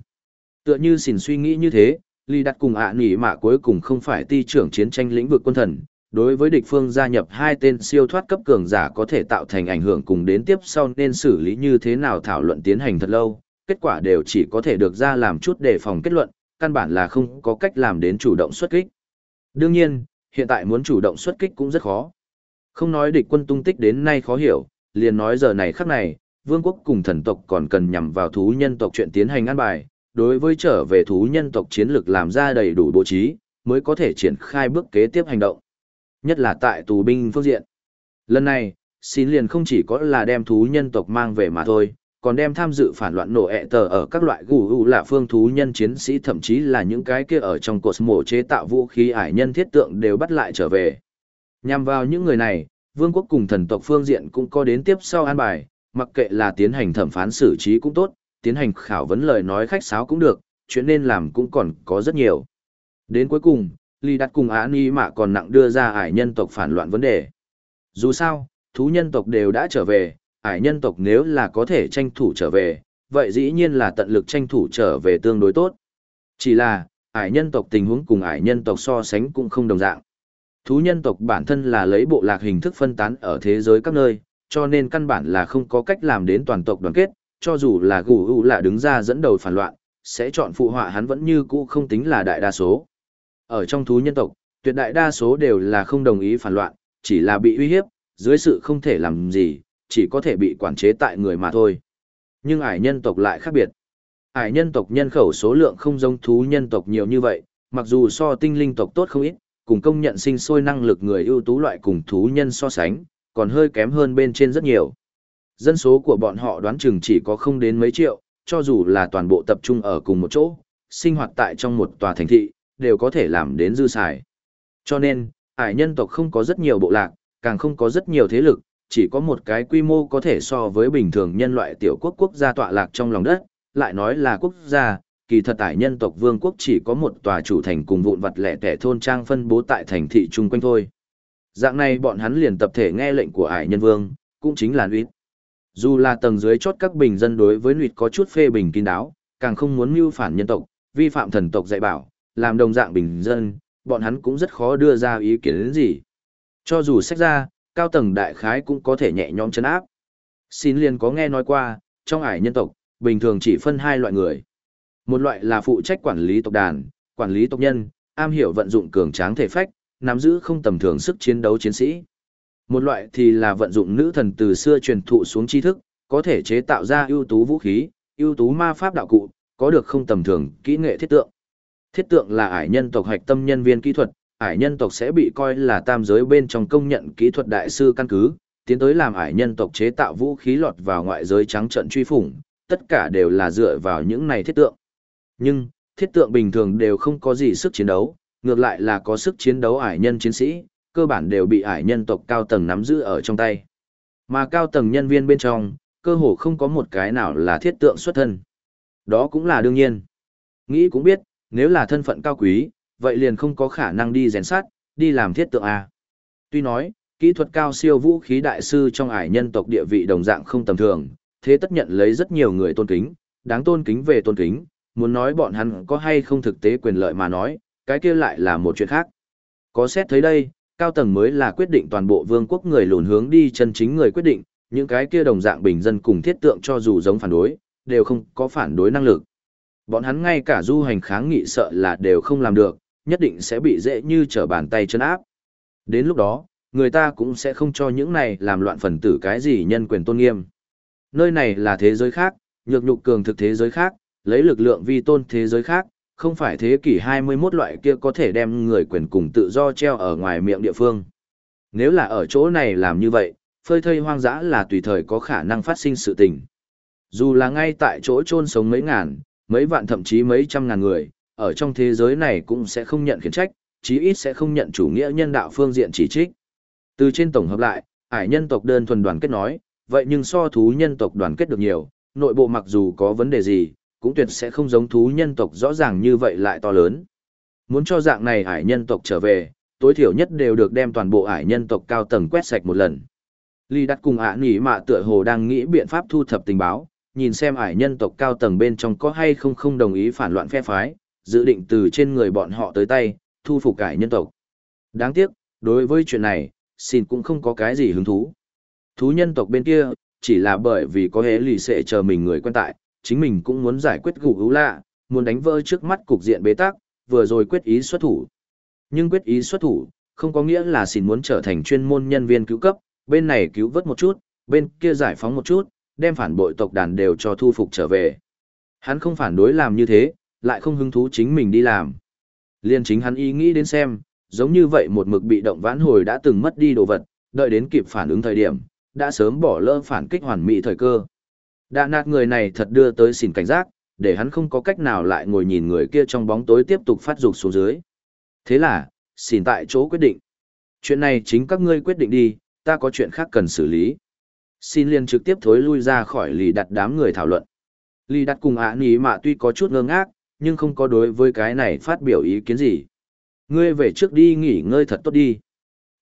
Tựa như xỉn suy nghĩ như thế, Lý đặt cùng ạ à nỉ mạ cuối cùng không phải ti trưởng chiến tranh lĩnh vực quân thần, đối với địch phương gia nhập hai tên siêu thoát cấp cường giả có thể tạo thành ảnh hưởng cùng đến tiếp sau nên xử lý như thế nào thảo luận tiến hành thật lâu, kết quả đều chỉ có thể được ra làm chút để phòng kết luận, căn bản là không có cách làm đến chủ động xuất kích. Đương nhiên, hiện tại muốn chủ động xuất kích cũng rất khó. Không nói địch quân tung tích đến nay khó hiểu, liền nói giờ này khắc này, vương quốc cùng thần tộc còn cần nhằm vào thú nhân tộc chuyện tiến hành an bài, đối với trở về thú nhân tộc chiến lược làm ra đầy đủ bố trí, mới có thể triển khai bước kế tiếp hành động. Nhất là tại tù binh phương diện. Lần này, xin liền không chỉ có là đem thú nhân tộc mang về mà thôi, còn đem tham dự phản loạn nổ ẹ tờ ở các loại gù gù là phương thú nhân chiến sĩ thậm chí là những cái kia ở trong cột mổ chế tạo vũ khí ải nhân thiết tượng đều bắt lại trở về. Nhằm vào những người này, vương quốc cùng thần tộc phương diện cũng có đến tiếp sau an bài, mặc kệ là tiến hành thẩm phán xử trí cũng tốt, tiến hành khảo vấn lời nói khách sáo cũng được, chuyện nên làm cũng còn có rất nhiều. Đến cuối cùng, Ly đặt cùng Á Ni Mạ còn nặng đưa ra ải nhân tộc phản loạn vấn đề. Dù sao, thú nhân tộc đều đã trở về, ải nhân tộc nếu là có thể tranh thủ trở về, vậy dĩ nhiên là tận lực tranh thủ trở về tương đối tốt. Chỉ là, ải nhân tộc tình huống cùng ải nhân tộc so sánh cũng không đồng dạng. Thú nhân tộc bản thân là lấy bộ lạc hình thức phân tán ở thế giới các nơi, cho nên căn bản là không có cách làm đến toàn tộc đoàn kết, cho dù là gù u là đứng ra dẫn đầu phản loạn, sẽ chọn phụ họa hắn vẫn như cũ không tính là đại đa số. Ở trong thú nhân tộc, tuyệt đại đa số đều là không đồng ý phản loạn, chỉ là bị uy hiếp, dưới sự không thể làm gì, chỉ có thể bị quản chế tại người mà thôi. Nhưng ải nhân tộc lại khác biệt. Ải nhân tộc nhân khẩu số lượng không giống thú nhân tộc nhiều như vậy, mặc dù so tinh linh tộc tốt không ít, cùng công nhận sinh sôi năng lực người ưu tú loại cùng thú nhân so sánh, còn hơi kém hơn bên trên rất nhiều. Dân số của bọn họ đoán chừng chỉ có không đến mấy triệu, cho dù là toàn bộ tập trung ở cùng một chỗ, sinh hoạt tại trong một tòa thành thị, đều có thể làm đến dư xài. Cho nên, ải nhân tộc không có rất nhiều bộ lạc, càng không có rất nhiều thế lực, chỉ có một cái quy mô có thể so với bình thường nhân loại tiểu quốc quốc gia tọa lạc trong lòng đất, lại nói là quốc gia, kỳ thật ải nhân tộc vương quốc chỉ có một tòa chủ thành cùng vụn vặt lẻ tẻ thôn trang phân bố tại thành thị chung quanh thôi. Dạng này bọn hắn liền tập thể nghe lệnh của ải nhân vương, cũng chính là Nuýt. Dù là tầng dưới chốt các bình dân đối với Nuýt có chút phê bình kín đáo, càng không muốn mưu phản nhân tộc, vi phạm thần tộc dạy bảo, làm đồng dạng bình dân, bọn hắn cũng rất khó đưa ra ý kiến đến gì. Cho dù xét ra, cao tầng đại khái cũng có thể nhẹ nhõm chấn áp. Xin liền có nghe nói qua, trong ải nhân tộc, bình thường chỉ phân hai loại người. Một loại là phụ trách quản lý tộc đàn, quản lý tộc nhân, am hiểu vận dụng cường tráng thể phách, nắm giữ không tầm thường sức chiến đấu chiến sĩ. Một loại thì là vận dụng nữ thần từ xưa truyền thụ xuống tri thức, có thể chế tạo ra ưu tú vũ khí, ưu tú ma pháp đạo cụ, có được không tầm thường kỹ nghệ thiết tượng. Thiết tượng là ải nhân tộc hoạch tâm nhân viên kỹ thuật, ải nhân tộc sẽ bị coi là tam giới bên trong công nhận kỹ thuật đại sư căn cứ, tiến tới làm ải nhân tộc chế tạo vũ khí lọt vào ngoại giới trắng trận truy phủng, tất cả đều là dựa vào những này thiết tượng. Nhưng, thiết tượng bình thường đều không có gì sức chiến đấu, ngược lại là có sức chiến đấu ải nhân chiến sĩ, cơ bản đều bị ải nhân tộc cao tầng nắm giữ ở trong tay. Mà cao tầng nhân viên bên trong, cơ hồ không có một cái nào là thiết tượng xuất thân. Đó cũng là đương nhiên. Nghĩ cũng biết, nếu là thân phận cao quý, vậy liền không có khả năng đi rèn sát, đi làm thiết tượng à? Tuy nói, kỹ thuật cao siêu vũ khí đại sư trong ải nhân tộc địa vị đồng dạng không tầm thường, thế tất nhận lấy rất nhiều người tôn kính, đáng tôn kính về tôn kính, muốn nói bọn hắn có hay không thực tế quyền lợi mà nói, cái kia lại là một chuyện khác. Có xét thấy đây, cao tầng mới là quyết định toàn bộ vương quốc người lùn hướng đi chân chính người quyết định, những cái kia đồng dạng bình dân cùng thiết tượng cho dù giống phản đối, đều không có phản đối năng lực. Bọn hắn ngay cả du hành kháng nghị sợ là đều không làm được, nhất định sẽ bị dễ như trở bàn tay chân áp. Đến lúc đó, người ta cũng sẽ không cho những này làm loạn phần tử cái gì nhân quyền tôn nghiêm. Nơi này là thế giới khác, nhược nhục cường thực thế giới khác, lấy lực lượng vi tôn thế giới khác, không phải thế kỷ 21 loại kia có thể đem người quyền cùng tự do treo ở ngoài miệng địa phương. Nếu là ở chỗ này làm như vậy, phơi thây hoang dã là tùy thời có khả năng phát sinh sự tình. Dù là ngay tại chỗ chôn sống mấy ngàn, mấy vạn thậm chí mấy trăm ngàn người, ở trong thế giới này cũng sẽ không nhận khiển trách, chí ít sẽ không nhận chủ nghĩa nhân đạo phương diện chỉ trích. Từ trên tổng hợp lại, ải nhân tộc đơn thuần đoàn kết nói, vậy nhưng so thú nhân tộc đoàn kết được nhiều, nội bộ mặc dù có vấn đề gì, cũng tuyệt sẽ không giống thú nhân tộc rõ ràng như vậy lại to lớn. Muốn cho dạng này ải nhân tộc trở về, tối thiểu nhất đều được đem toàn bộ ải nhân tộc cao tầng quét sạch một lần. Ly đặt cùng ả nỉ mạ tựa hồ đang nghĩ biện pháp thu thập tình báo, nhìn xem ải nhân tộc cao tầng bên trong có hay không không đồng ý phản loạn phe phái, dự định từ trên người bọn họ tới tay, thu phục ải nhân tộc. Đáng tiếc, đối với chuyện này, xin cũng không có cái gì hứng thú. Thú nhân tộc bên kia, chỉ là bởi vì có hế lì sẽ chờ mình người quen tại, chính mình cũng muốn giải quyết gù gú lạ, muốn đánh vỡ trước mắt cục diện bế tắc, vừa rồi quyết ý xuất thủ. Nhưng quyết ý xuất thủ, không có nghĩa là xin muốn trở thành chuyên môn nhân viên cứu cấp, bên này cứu vớt một chút, bên kia giải phóng một chút, đem phản bội tộc đàn đều cho thu phục trở về. Hắn không phản đối làm như thế, lại không hứng thú chính mình đi làm. Liên chính hắn ý nghĩ đến xem, giống như vậy một mực bị động vãn hồi đã từng mất đi đồ vật, đợi đến kịp phản ứng thời điểm, đã sớm bỏ lỡ phản kích hoàn mỹ thời cơ đạ nạt người này thật đưa tới xỉn cảnh giác, để hắn không có cách nào lại ngồi nhìn người kia trong bóng tối tiếp tục phát dục xuống dưới. Thế là, xỉn tại chỗ quyết định. Chuyện này chính các ngươi quyết định đi, ta có chuyện khác cần xử lý. Xin liền trực tiếp thối lui ra khỏi lì đặt đám người thảo luận. Lì đặt cùng ạ ní mạ tuy có chút ngơ ngác, nhưng không có đối với cái này phát biểu ý kiến gì. Ngươi về trước đi nghỉ ngơi thật tốt đi.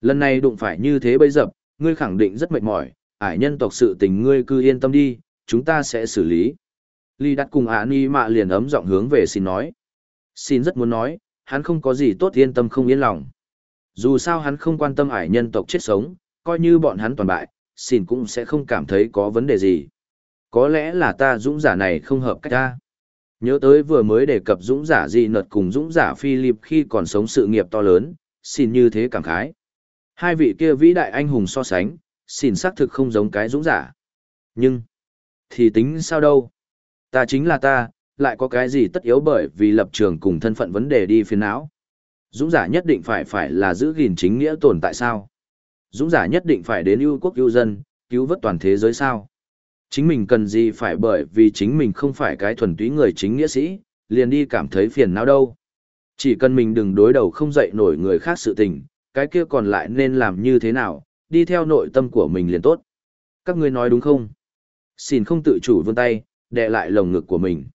Lần này đụng phải như thế bây giờ, ngươi khẳng định rất mệt mỏi, ải nhân tộc sự tình ngươi cứ yên tâm đi, chúng ta sẽ xử lý. Lý đặt cùng ả ni mạ liền ấm giọng hướng về xin nói. Xin rất muốn nói, hắn không có gì tốt yên tâm không yên lòng. Dù sao hắn không quan tâm ải nhân tộc chết sống, coi như bọn hắn toàn bại, xin cũng sẽ không cảm thấy có vấn đề gì. Có lẽ là ta dũng giả này không hợp cách ta. Nhớ tới vừa mới đề cập dũng giả dị nợt cùng dũng giả Philip khi còn sống sự nghiệp to lớn, xin như thế cảm khái. Hai vị kia vĩ đại anh hùng so sánh, xin xác thực không giống cái dũng giả. Nhưng, thì tính sao đâu? Ta chính là ta, lại có cái gì tất yếu bởi vì lập trường cùng thân phận vấn đề đi phiền não. Dũng giả nhất định phải phải là giữ gìn chính nghĩa tồn tại sao? Dũng giả nhất định phải đến ưu quốc ưu dân, cứu vớt toàn thế giới sao? Chính mình cần gì phải bởi vì chính mình không phải cái thuần túy người chính nghĩa sĩ, liền đi cảm thấy phiền não đâu. Chỉ cần mình đừng đối đầu không dậy nổi người khác sự tình, cái kia còn lại nên làm như thế nào, đi theo nội tâm của mình liền tốt. Các ngươi nói đúng không? Xin không tự chủ vươn tay, đè lại lồng ngực của mình.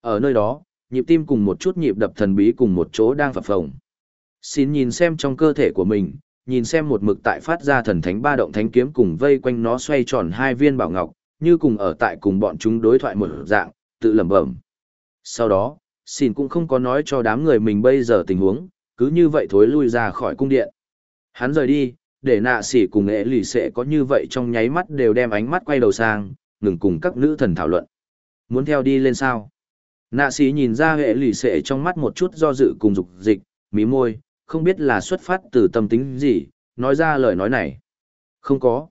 Ở nơi đó, nhịp tim cùng một chút nhịp đập thần bí cùng một chỗ đang phập phồng. Xin nhìn xem trong cơ thể của mình, nhìn xem một mực tại phát ra thần thánh ba động thánh kiếm cùng vây quanh nó xoay tròn hai viên bảo ngọc, như cùng ở tại cùng bọn chúng đối thoại một dạng, tự lẩm bẩm. Sau đó, xin cũng không có nói cho đám người mình bây giờ tình huống, cứ như vậy thối lui ra khỏi cung điện. Hắn rời đi, để nạ sỉ cùng nghệ lì sẽ có như vậy trong nháy mắt đều đem ánh mắt quay đầu sang, ngừng cùng các nữ thần thảo luận. Muốn theo đi lên sao? Nạ sĩ nhìn ra hệ lì xệ trong mắt một chút do dự cùng dục dịch, mí môi, không biết là xuất phát từ tâm tính gì, nói ra lời nói này. Không có.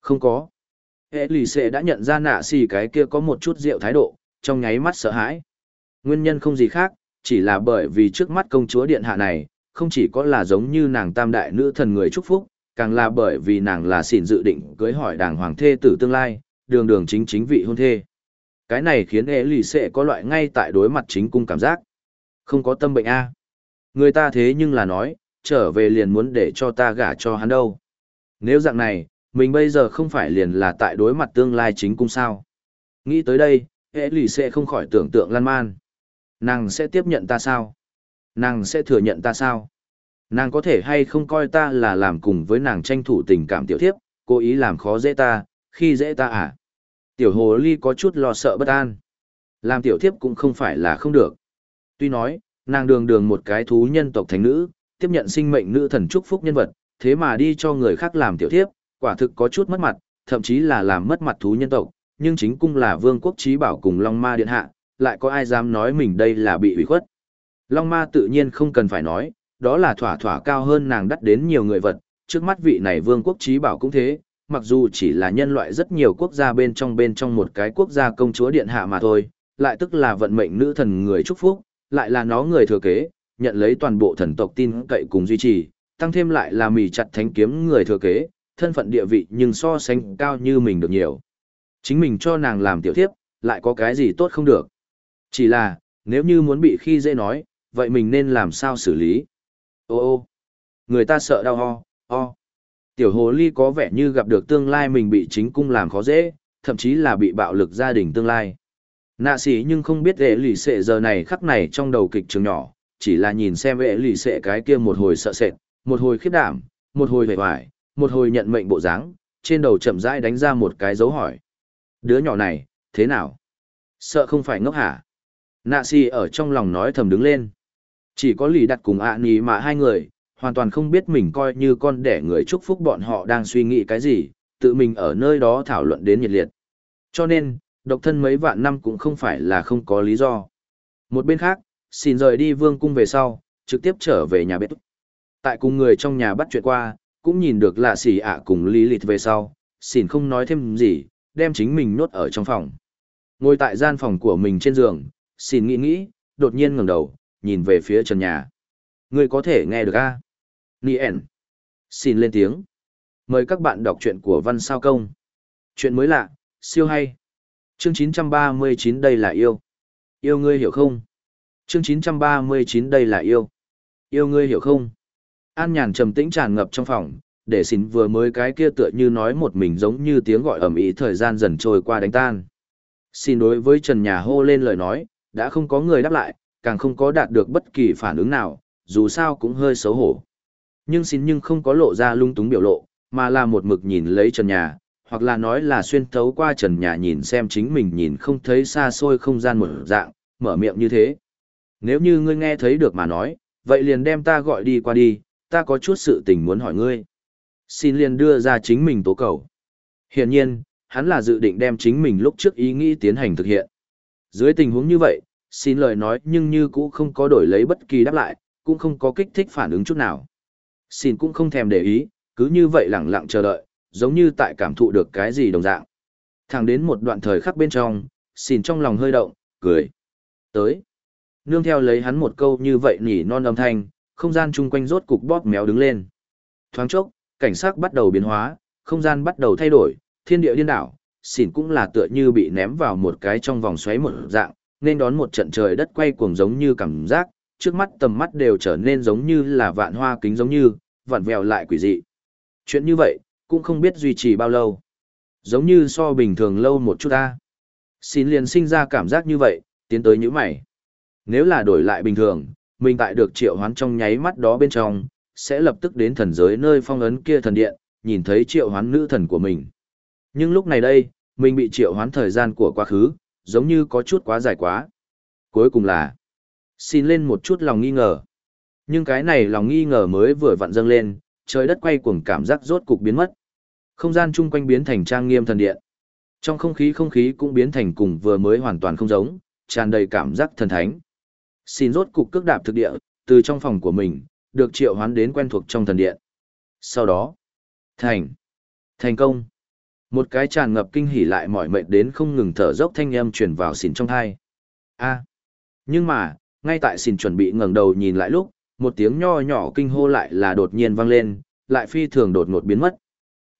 Không có. Hệ lì xệ đã nhận ra nạ sĩ cái kia có một chút rượu thái độ, trong nháy mắt sợ hãi. Nguyên nhân không gì khác, chỉ là bởi vì trước mắt công chúa điện hạ này, không chỉ có là giống như nàng tam đại nữ thần người chúc phúc, càng là bởi vì nàng là xỉn dự định cưới hỏi đàng hoàng thê tử tương lai, đường đường chính chính vị hôn thê. Cái này khiến ế lì sẽ có loại ngay tại đối mặt chính cung cảm giác. Không có tâm bệnh a Người ta thế nhưng là nói, trở về liền muốn để cho ta gả cho hắn đâu. Nếu dạng này, mình bây giờ không phải liền là tại đối mặt tương lai chính cung sao. Nghĩ tới đây, ế lì sẽ không khỏi tưởng tượng lan man. Nàng sẽ tiếp nhận ta sao? Nàng sẽ thừa nhận ta sao? Nàng có thể hay không coi ta là làm cùng với nàng tranh thủ tình cảm tiểu thiếp, cố ý làm khó dễ ta, khi dễ ta à? Tiểu hồ ly có chút lo sợ bất an. Làm tiểu thiếp cũng không phải là không được. Tuy nói, nàng đường đường một cái thú nhân tộc thánh nữ, tiếp nhận sinh mệnh nữ thần chúc phúc nhân vật, thế mà đi cho người khác làm tiểu thiếp, quả thực có chút mất mặt, thậm chí là làm mất mặt thú nhân tộc, nhưng chính cung là vương quốc trí bảo cùng Long Ma Điện Hạ, lại có ai dám nói mình đây là bị ủy khuất. Long Ma tự nhiên không cần phải nói, đó là thỏa thỏa cao hơn nàng đắt đến nhiều người vật, trước mắt vị này vương quốc trí bảo cũng thế, mặc dù chỉ là nhân loại rất nhiều quốc gia bên trong bên trong một cái quốc gia công chúa điện hạ mà thôi, lại tức là vận mệnh nữ thần người chúc phúc, lại là nó người thừa kế, nhận lấy toàn bộ thần tộc tin cậy cùng duy trì, tăng thêm lại là mì chặt thánh kiếm người thừa kế, thân phận địa vị nhưng so sánh cao như mình được nhiều. Chính mình cho nàng làm tiểu thiếp, lại có cái gì tốt không được. Chỉ là, nếu như muốn bị khi dễ nói, vậy mình nên làm sao xử lý? Ô ô, người ta sợ đau ho, ho. Tiểu hồ ly có vẻ như gặp được tương lai mình bị chính cung làm khó dễ, thậm chí là bị bạo lực gia đình tương lai. Nạ sĩ nhưng không biết ế lì xệ giờ này khắc này trong đầu kịch trường nhỏ, chỉ là nhìn xem ế lì xệ cái kia một hồi sợ sệt, một hồi khiếp đảm, một hồi vẻ hoài, một hồi nhận mệnh bộ dáng, trên đầu chậm rãi đánh ra một cái dấu hỏi. Đứa nhỏ này, thế nào? Sợ không phải ngốc hả? Nạ sĩ ở trong lòng nói thầm đứng lên. Chỉ có lì đặt cùng ạ nì mà hai người, hoàn toàn không biết mình coi như con đẻ người chúc phúc bọn họ đang suy nghĩ cái gì, tự mình ở nơi đó thảo luận đến nhiệt liệt. Cho nên, độc thân mấy vạn năm cũng không phải là không có lý do. Một bên khác, xin rời đi vương cung về sau, trực tiếp trở về nhà bếp. Tại cùng người trong nhà bắt chuyện qua, cũng nhìn được lạ xỉ ạ cùng lý lịt về sau, xin không nói thêm gì, đem chính mình nốt ở trong phòng. Ngồi tại gian phòng của mình trên giường, xin nghĩ nghĩ, đột nhiên ngẩng đầu, nhìn về phía trần nhà. Người có thể nghe được a Nien. Xin lên tiếng. Mời các bạn đọc truyện của Văn Sao Công. Chuyện mới lạ, siêu hay. Chương 939 đây là yêu. Yêu ngươi hiểu không? Chương 939 đây là yêu. Yêu ngươi hiểu không? An nhàn trầm tĩnh tràn ngập trong phòng, để xin vừa mới cái kia tựa như nói một mình giống như tiếng gọi ầm ĩ thời gian dần trôi qua đánh tan. Xin đối với Trần Nhà hô lên lời nói, đã không có người đáp lại, càng không có đạt được bất kỳ phản ứng nào, dù sao cũng hơi xấu hổ nhưng xin nhưng không có lộ ra lung túng biểu lộ, mà là một mực nhìn lấy trần nhà, hoặc là nói là xuyên thấu qua trần nhà nhìn xem chính mình nhìn không thấy xa xôi không gian một dạng, mở miệng như thế. Nếu như ngươi nghe thấy được mà nói, vậy liền đem ta gọi đi qua đi, ta có chút sự tình muốn hỏi ngươi. Xin liền đưa ra chính mình tố cầu. Hiển nhiên, hắn là dự định đem chính mình lúc trước ý nghĩ tiến hành thực hiện. Dưới tình huống như vậy, xin lời nói nhưng như cũ không có đổi lấy bất kỳ đáp lại, cũng không có kích thích phản ứng chút nào. Xin cũng không thèm để ý, cứ như vậy lẳng lặng chờ đợi, giống như tại cảm thụ được cái gì đồng dạng. Thẳng đến một đoạn thời khắc bên trong, xin trong lòng hơi động, cười. Tới. Nương theo lấy hắn một câu như vậy nhỉ non âm thanh, không gian chung quanh rốt cục bóp méo đứng lên. Thoáng chốc, cảnh sắc bắt đầu biến hóa, không gian bắt đầu thay đổi, thiên địa điên đảo, xỉn cũng là tựa như bị ném vào một cái trong vòng xoáy một dạng, nên đón một trận trời đất quay cuồng giống như cảm giác, trước mắt tầm mắt đều trở nên giống như là vạn hoa kính giống như, vặn vẹo lại quỷ dị. Chuyện như vậy, cũng không biết duy trì bao lâu. Giống như so bình thường lâu một chút ta. Xin liền sinh ra cảm giác như vậy, tiến tới những mày. Nếu là đổi lại bình thường, mình tại được triệu hoán trong nháy mắt đó bên trong, sẽ lập tức đến thần giới nơi phong ấn kia thần điện, nhìn thấy triệu hoán nữ thần của mình. Nhưng lúc này đây, mình bị triệu hoán thời gian của quá khứ, giống như có chút quá dài quá. Cuối cùng là, xin lên một chút lòng nghi ngờ. Nhưng cái này lòng nghi ngờ mới vừa vặn dâng lên, trời đất quay cuồng cảm giác rốt cục biến mất. Không gian chung quanh biến thành trang nghiêm thần điện. Trong không khí không khí cũng biến thành cùng vừa mới hoàn toàn không giống, tràn đầy cảm giác thần thánh. Xin rốt cục cước đạp thực địa, từ trong phòng của mình, được triệu hoán đến quen thuộc trong thần điện. Sau đó, thành, thành công. Một cái tràn ngập kinh hỉ lại mỏi mệt đến không ngừng thở dốc thanh âm truyền vào xỉn trong thai. A. Nhưng mà, ngay tại xin chuẩn bị ngẩng đầu nhìn lại lúc, một tiếng nho nhỏ kinh hô lại là đột nhiên vang lên, lại phi thường đột ngột biến mất.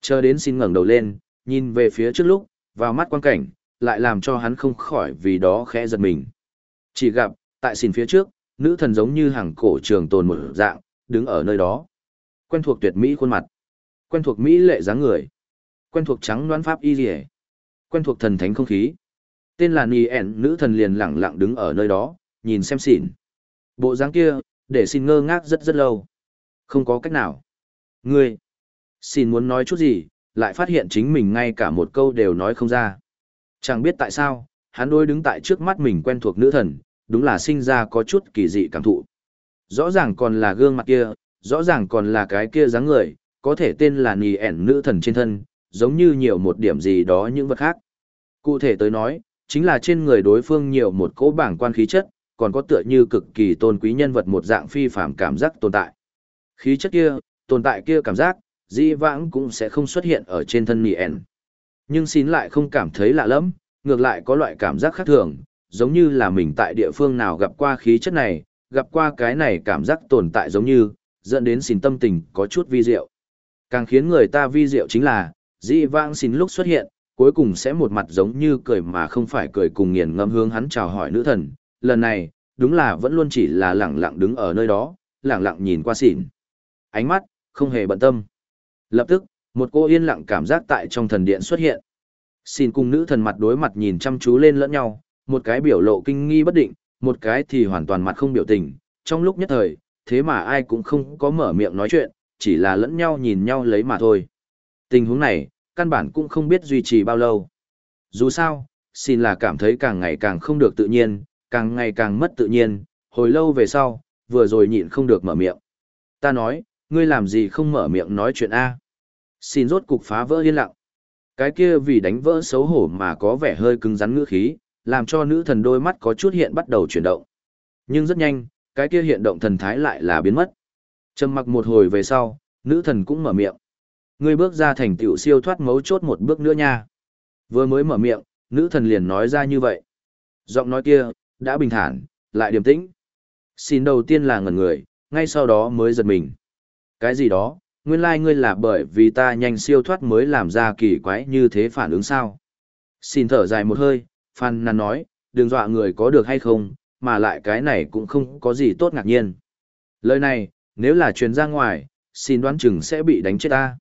Chờ đến xin ngẩng đầu lên, nhìn về phía trước lúc, vào mắt quan cảnh, lại làm cho hắn không khỏi vì đó khẽ giật mình. Chỉ gặp, tại xin phía trước, nữ thần giống như hàng cổ trường tồn một dạng, đứng ở nơi đó. Quen thuộc tuyệt mỹ khuôn mặt, quen thuộc mỹ lệ dáng người, quen thuộc trắng đoán pháp y liễu, quen thuộc thần thánh không khí. Tên là Nì ẻn nữ thần liền lặng lặng đứng ở nơi đó, nhìn xem xỉn. Bộ dáng kia, để xin ngơ ngác rất rất lâu. Không có cách nào. Ngươi, xin muốn nói chút gì, lại phát hiện chính mình ngay cả một câu đều nói không ra. Chẳng biết tại sao, hắn đôi đứng tại trước mắt mình quen thuộc nữ thần, đúng là sinh ra có chút kỳ dị cảm thụ. Rõ ràng còn là gương mặt kia, rõ ràng còn là cái kia dáng người, có thể tên là nì ẻn nữ thần trên thân, giống như nhiều một điểm gì đó những vật khác. Cụ thể tới nói, chính là trên người đối phương nhiều một cỗ bảng quan khí chất, còn có tựa như cực kỳ tôn quý nhân vật một dạng phi phàm cảm giác tồn tại. Khí chất kia, tồn tại kia cảm giác, dĩ vãng cũng sẽ không xuất hiện ở trên thân nì. Nhưng xin lại không cảm thấy lạ lắm, ngược lại có loại cảm giác khác thường, giống như là mình tại địa phương nào gặp qua khí chất này, gặp qua cái này cảm giác tồn tại giống như, dẫn đến xin tâm tình có chút vi diệu. Càng khiến người ta vi diệu chính là, dĩ vãng xin lúc xuất hiện, cuối cùng sẽ một mặt giống như cười mà không phải cười cùng nghiền ngâm hướng hắn chào hỏi nữ thần. Lần này, đúng là vẫn luôn chỉ là lẳng lặng đứng ở nơi đó, lẳng lặng nhìn qua xỉn. Ánh mắt, không hề bận tâm. Lập tức, một cô yên lặng cảm giác tại trong thần điện xuất hiện. Xin cùng nữ thần mặt đối mặt nhìn chăm chú lên lẫn nhau, một cái biểu lộ kinh nghi bất định, một cái thì hoàn toàn mặt không biểu tình, trong lúc nhất thời, thế mà ai cũng không có mở miệng nói chuyện, chỉ là lẫn nhau nhìn nhau lấy mà thôi. Tình huống này, căn bản cũng không biết duy trì bao lâu. Dù sao, xin là cảm thấy càng ngày càng không được tự nhiên, càng ngày càng mất tự nhiên, hồi lâu về sau, vừa rồi nhịn không được mở miệng. Ta nói, ngươi làm gì không mở miệng nói chuyện A. Xin rốt cục phá vỡ yên lặng. Cái kia vì đánh vỡ xấu hổ mà có vẻ hơi cứng rắn ngữ khí, làm cho nữ thần đôi mắt có chút hiện bắt đầu chuyển động. Nhưng rất nhanh, cái kia hiện động thần thái lại là biến mất. Trầm mặc một hồi về sau, nữ thần cũng mở miệng. Ngươi bước ra thành tựu siêu thoát mấu chốt một bước nữa nha. Vừa mới mở miệng, nữ thần liền nói ra như vậy. Giọng nói kia, đã bình thản, lại điềm tĩnh. Xin đầu tiên là ngẩn người, ngay sau đó mới giật mình. Cái gì đó, nguyên lai like ngươi là bởi vì ta nhanh siêu thoát mới làm ra kỳ quái như thế phản ứng sao. Xin thở dài một hơi, Phan năn nói, đừng dọa người có được hay không, mà lại cái này cũng không có gì tốt ngạc nhiên. Lời này, nếu là truyền ra ngoài, xin đoán chừng sẽ bị đánh chết ta.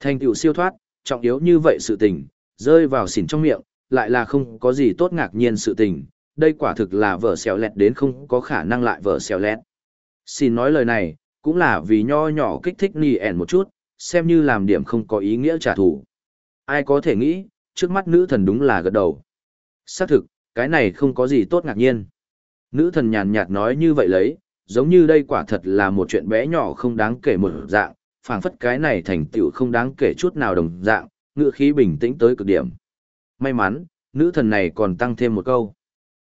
Thành tựu siêu thoát, trọng yếu như vậy sự tình, rơi vào xỉn trong miệng, lại là không có gì tốt ngạc nhiên sự tình, đây quả thực là vở xèo lẹt đến không có khả năng lại vở xèo lẹt. Xin nói lời này, cũng là vì nho nhỏ kích thích nì ẻn một chút, xem như làm điểm không có ý nghĩa trả thù. Ai có thể nghĩ, trước mắt nữ thần đúng là gật đầu. Xác thực, cái này không có gì tốt ngạc nhiên. Nữ thần nhàn nhạt nói như vậy lấy, giống như đây quả thật là một chuyện bé nhỏ không đáng kể một dạng, phảng phất cái này thành tựu không đáng kể chút nào đồng dạng, ngựa khí bình tĩnh tới cực điểm. May mắn, nữ thần này còn tăng thêm một câu.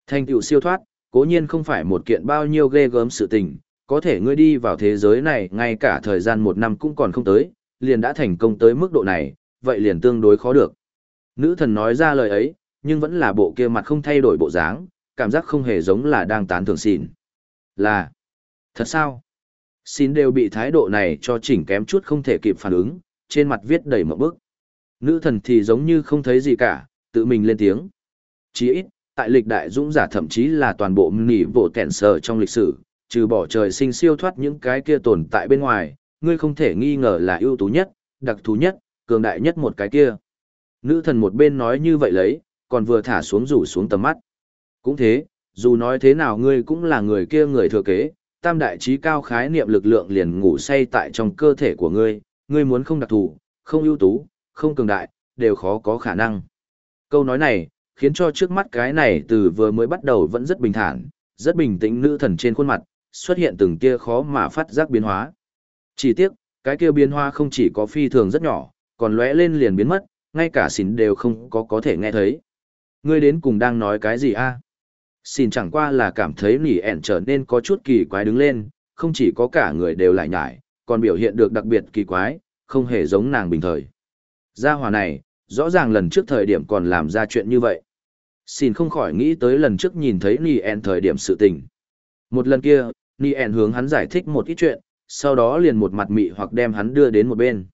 Thành tựu siêu thoát, cố nhiên không phải một kiện bao nhiêu ghê gớm sự tình, có thể ngươi đi vào thế giới này ngay cả thời gian một năm cũng còn không tới, liền đã thành công tới mức độ này, vậy liền tương đối khó được. Nữ thần nói ra lời ấy, nhưng vẫn là bộ kia mặt không thay đổi bộ dáng, cảm giác không hề giống là đang tán thưởng xin. Là, thật sao? Xin đều bị thái độ này cho chỉnh kém chút không thể kịp phản ứng, trên mặt viết đầy một bức. Nữ thần thì giống như không thấy gì cả, tự mình lên tiếng. Chỉ ít, tại lịch đại dũng giả thậm chí là toàn bộ nghỉ bộ kẹn sờ trong lịch sử, trừ bỏ trời sinh siêu thoát những cái kia tồn tại bên ngoài, ngươi không thể nghi ngờ là ưu tú nhất, đặc thù nhất, cường đại nhất một cái kia. Nữ thần một bên nói như vậy lấy, còn vừa thả xuống rủ xuống tầm mắt. Cũng thế, dù nói thế nào ngươi cũng là người kia người thừa kế, tam đại trí cao khái niệm lực lượng liền ngủ say tại trong cơ thể của ngươi, ngươi muốn không đặc thù, không ưu tú, không cường đại, đều khó có khả năng. Câu nói này, khiến cho trước mắt cái này từ vừa mới bắt đầu vẫn rất bình thản, rất bình tĩnh nữ thần trên khuôn mặt, xuất hiện từng kia khó mà phát giác biến hóa. Chỉ tiếc, cái kia biến hóa không chỉ có phi thường rất nhỏ, còn lóe lên liền biến mất, ngay cả xỉn đều không có có thể nghe thấy. Ngươi đến cùng đang nói cái gì a? Xin chẳng qua là cảm thấy nỉ ẻn trở nên có chút kỳ quái đứng lên, không chỉ có cả người đều lại nhải, còn biểu hiện được đặc biệt kỳ quái, không hề giống nàng bình thời. Gia hòa này, rõ ràng lần trước thời điểm còn làm ra chuyện như vậy. Xin không khỏi nghĩ tới lần trước nhìn thấy nỉ thời điểm sự tình. Một lần kia, nỉ hướng hắn giải thích một ít chuyện, sau đó liền một mặt mị hoặc đem hắn đưa đến một bên.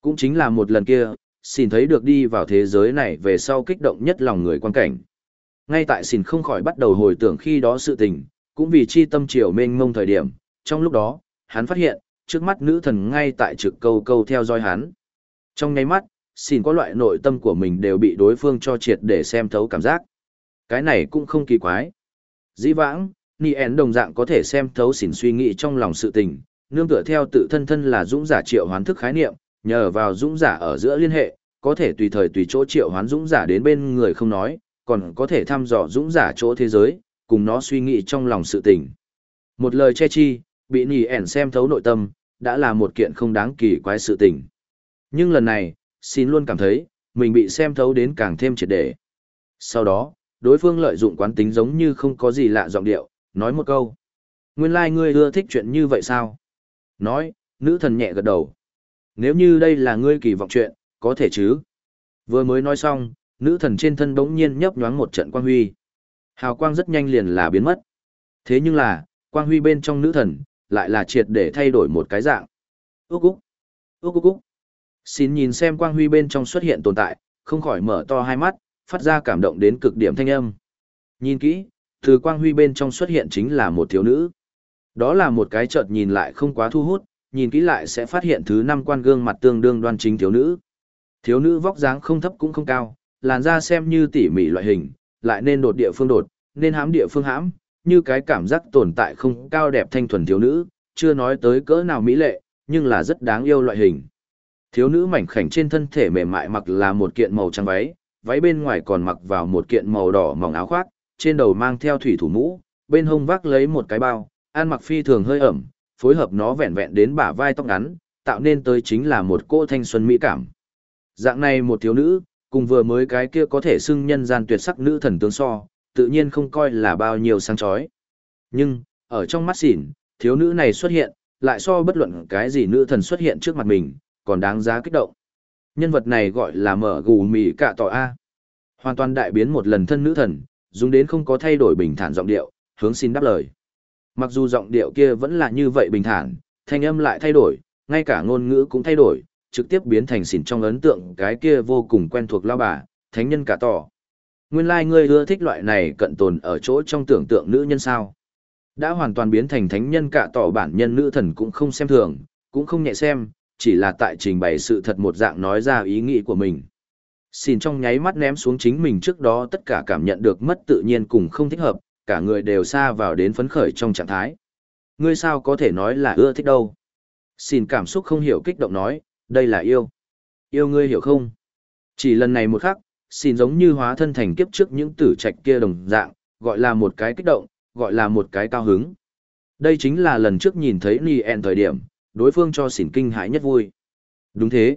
Cũng chính là một lần kia, xin thấy được đi vào thế giới này về sau kích động nhất lòng người quan cảnh. Ngay tại xin không khỏi bắt đầu hồi tưởng khi đó sự tình, cũng vì chi tâm triều mênh mông thời điểm, trong lúc đó, hắn phát hiện, trước mắt nữ thần ngay tại trực câu câu theo dõi hắn. Trong ngay mắt, xin có loại nội tâm của mình đều bị đối phương cho triệt để xem thấu cảm giác. Cái này cũng không kỳ quái. Dĩ vãng, Ni En đồng dạng có thể xem thấu xỉn suy nghĩ trong lòng sự tình, nương tựa theo tự thân thân là dũng giả triệu hoán thức khái niệm, nhờ vào dũng giả ở giữa liên hệ, có thể tùy thời tùy chỗ triệu hoán dũng giả đến bên người không nói, còn có thể thăm dò dũng giả chỗ thế giới, cùng nó suy nghĩ trong lòng sự tình. Một lời che chi, bị nỉ ẻn xem thấu nội tâm, đã là một kiện không đáng kỳ quái sự tình. Nhưng lần này, xin luôn cảm thấy, mình bị xem thấu đến càng thêm triệt để. Sau đó, đối phương lợi dụng quán tính giống như không có gì lạ giọng điệu, nói một câu. Nguyên lai like ngươi ưa thích chuyện như vậy sao? Nói, nữ thần nhẹ gật đầu. Nếu như đây là ngươi kỳ vọng chuyện, có thể chứ? Vừa mới nói xong, nữ thần trên thân bỗng nhiên nhấp nhoáng một trận quang huy. Hào quang rất nhanh liền là biến mất. Thế nhưng là, quang huy bên trong nữ thần, lại là triệt để thay đổi một cái dạng. Úc úc, úc úc úc. Xin nhìn xem quang huy bên trong xuất hiện tồn tại, không khỏi mở to hai mắt, phát ra cảm động đến cực điểm thanh âm. Nhìn kỹ, từ quang huy bên trong xuất hiện chính là một thiếu nữ. Đó là một cái chợt nhìn lại không quá thu hút, nhìn kỹ lại sẽ phát hiện thứ năm quan gương mặt tương đương đoan chính thiếu nữ. Thiếu nữ vóc dáng không thấp cũng không cao, làn da xem như tỉ mỉ loại hình, lại nên đột địa phương đột, nên hãm địa phương hãm, như cái cảm giác tồn tại không cao đẹp thanh thuần thiếu nữ, chưa nói tới cỡ nào mỹ lệ, nhưng là rất đáng yêu loại hình. Thiếu nữ mảnh khảnh trên thân thể mềm mại mặc là một kiện màu trắng váy, váy bên ngoài còn mặc vào một kiện màu đỏ mỏng áo khoác, trên đầu mang theo thủy thủ mũ, bên hông vác lấy một cái bao, ăn mặc phi thường hơi ẩm, phối hợp nó vẹn vẹn đến bả vai tóc ngắn, tạo nên tới chính là một cô thanh xuân mỹ cảm. Dạng này một thiếu nữ, cùng vừa mới cái kia có thể xưng nhân gian tuyệt sắc nữ thần tướng so, tự nhiên không coi là bao nhiêu sáng chói. Nhưng, ở trong mắt xỉn, thiếu nữ này xuất hiện, lại so bất luận cái gì nữ thần xuất hiện trước mặt mình, còn đáng giá kích động. Nhân vật này gọi là mở gù mì cạ tỏ A. Hoàn toàn đại biến một lần thân nữ thần, dùng đến không có thay đổi bình thản giọng điệu, hướng xin đáp lời. Mặc dù giọng điệu kia vẫn là như vậy bình thản, thanh âm lại thay đổi, ngay cả ngôn ngữ cũng thay đổi, trực tiếp biến thành xỉn trong ấn tượng cái kia vô cùng quen thuộc lao bà, thánh nhân cả tỏ. Nguyên lai ngươi ưa thích loại này cận tồn ở chỗ trong tưởng tượng nữ nhân sao. Đã hoàn toàn biến thành thánh nhân cả tỏ bản nhân nữ thần cũng không xem thường, cũng không nhẹ xem, chỉ là tại trình bày sự thật một dạng nói ra ý nghĩ của mình. Xin trong nháy mắt ném xuống chính mình trước đó tất cả cảm nhận được mất tự nhiên cùng không thích hợp, cả người đều xa vào đến phấn khởi trong trạng thái. Ngươi sao có thể nói là ưa thích đâu? Xin cảm xúc không hiểu kích động nói, đây là yêu. Yêu ngươi hiểu không? Chỉ lần này một khắc, xin giống như hóa thân thành kiếp trước những tử trạch kia đồng dạng, gọi là một cái kích động, gọi là một cái cao hứng. Đây chính là lần trước nhìn thấy Nien thời điểm, đối phương cho xỉn kinh hãi nhất vui. Đúng thế.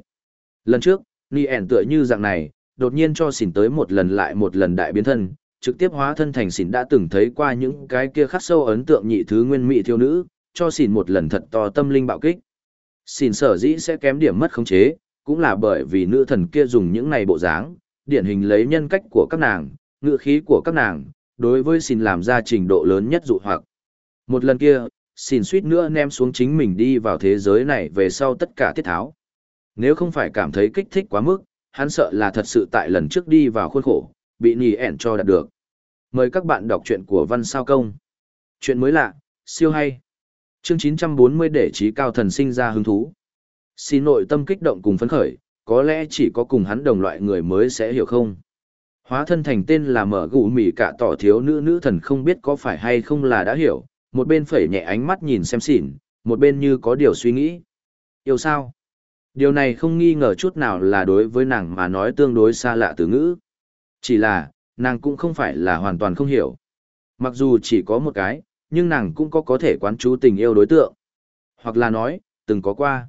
Lần trước, Nien tựa như dạng này, đột nhiên cho xỉn tới một lần lại một lần đại biến thân, trực tiếp hóa thân thành xỉn đã từng thấy qua những cái kia khắc sâu ấn tượng nhị thứ nguyên mỹ thiếu nữ, cho xỉn một lần thật to tâm linh bạo kích. Xỉn sở dĩ sẽ kém điểm mất khống chế, cũng là bởi vì nữ thần kia dùng những này bộ dáng, điển hình lấy nhân cách của các nàng, ngựa khí của các nàng, đối với xỉn làm ra trình độ lớn nhất dụ hoặc. Một lần kia, xin suýt nữa ném xuống chính mình đi vào thế giới này về sau tất cả tiết tháo. Nếu không phải cảm thấy kích thích quá mức, hắn sợ là thật sự tại lần trước đi vào khuôn khổ, bị nì ẻn cho đạt được. Mời các bạn đọc truyện của Văn Sao Công. Chuyện mới lạ, siêu hay. Chương 940 để trí cao thần sinh ra hứng thú. Xin nội tâm kích động cùng phấn khởi, có lẽ chỉ có cùng hắn đồng loại người mới sẽ hiểu không. Hóa thân thành tên là mở gù mỉ cả tỏ thiếu nữ nữ thần không biết có phải hay không là đã hiểu, một bên phẩy nhẹ ánh mắt nhìn xem xỉn, một bên như có điều suy nghĩ. Yêu sao? Điều này không nghi ngờ chút nào là đối với nàng mà nói tương đối xa lạ từ ngữ. Chỉ là, nàng cũng không phải là hoàn toàn không hiểu. Mặc dù chỉ có một cái, nhưng nàng cũng có có thể quán chú tình yêu đối tượng. Hoặc là nói, từng có qua.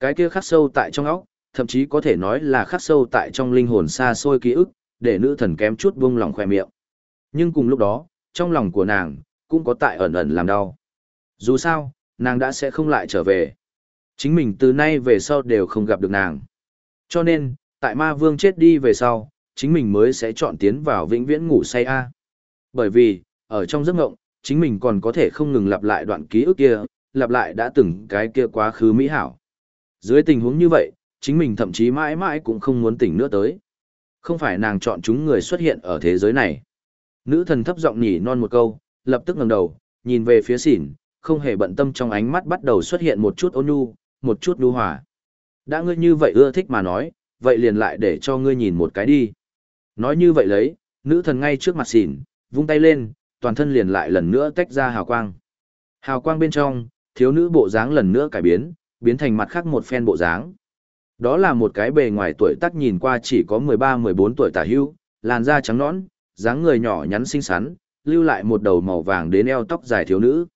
Cái kia khắc sâu tại trong óc, thậm chí có thể nói là khắc sâu tại trong linh hồn xa xôi ký ức, để nữ thần kém chút buông lòng khỏe miệng. Nhưng cùng lúc đó, trong lòng của nàng, cũng có tại ẩn ẩn làm đau. Dù sao, nàng đã sẽ không lại trở về. Chính mình từ nay về sau đều không gặp được nàng. Cho nên, tại ma vương chết đi về sau, chính mình mới sẽ chọn tiến vào vĩnh viễn ngủ say A. Bởi vì, ở trong giấc ngộng, chính mình còn có thể không ngừng lặp lại đoạn ký ức kia, lặp lại đã từng cái kia quá khứ mỹ hảo. Dưới tình huống như vậy, chính mình thậm chí mãi mãi cũng không muốn tỉnh nữa tới. Không phải nàng chọn chúng người xuất hiện ở thế giới này. Nữ thần thấp giọng nhỉ non một câu, lập tức ngẩng đầu, nhìn về phía xỉn, không hề bận tâm trong ánh mắt bắt đầu xuất hiện một chút ôn nhu, một chút nhu hòa. Đã ngươi như vậy ưa thích mà nói, vậy liền lại để cho ngươi nhìn một cái đi. Nói như vậy lấy, nữ thần ngay trước mặt xỉn, vung tay lên, toàn thân liền lại lần nữa tách ra hào quang. Hào quang bên trong, thiếu nữ bộ dáng lần nữa cải biến, biến thành mặt khác một phen bộ dáng. Đó là một cái bề ngoài tuổi tác nhìn qua chỉ có 13-14 tuổi tả hưu, làn da trắng nõn, dáng người nhỏ nhắn xinh xắn, lưu lại một đầu màu vàng đến eo tóc dài thiếu nữ.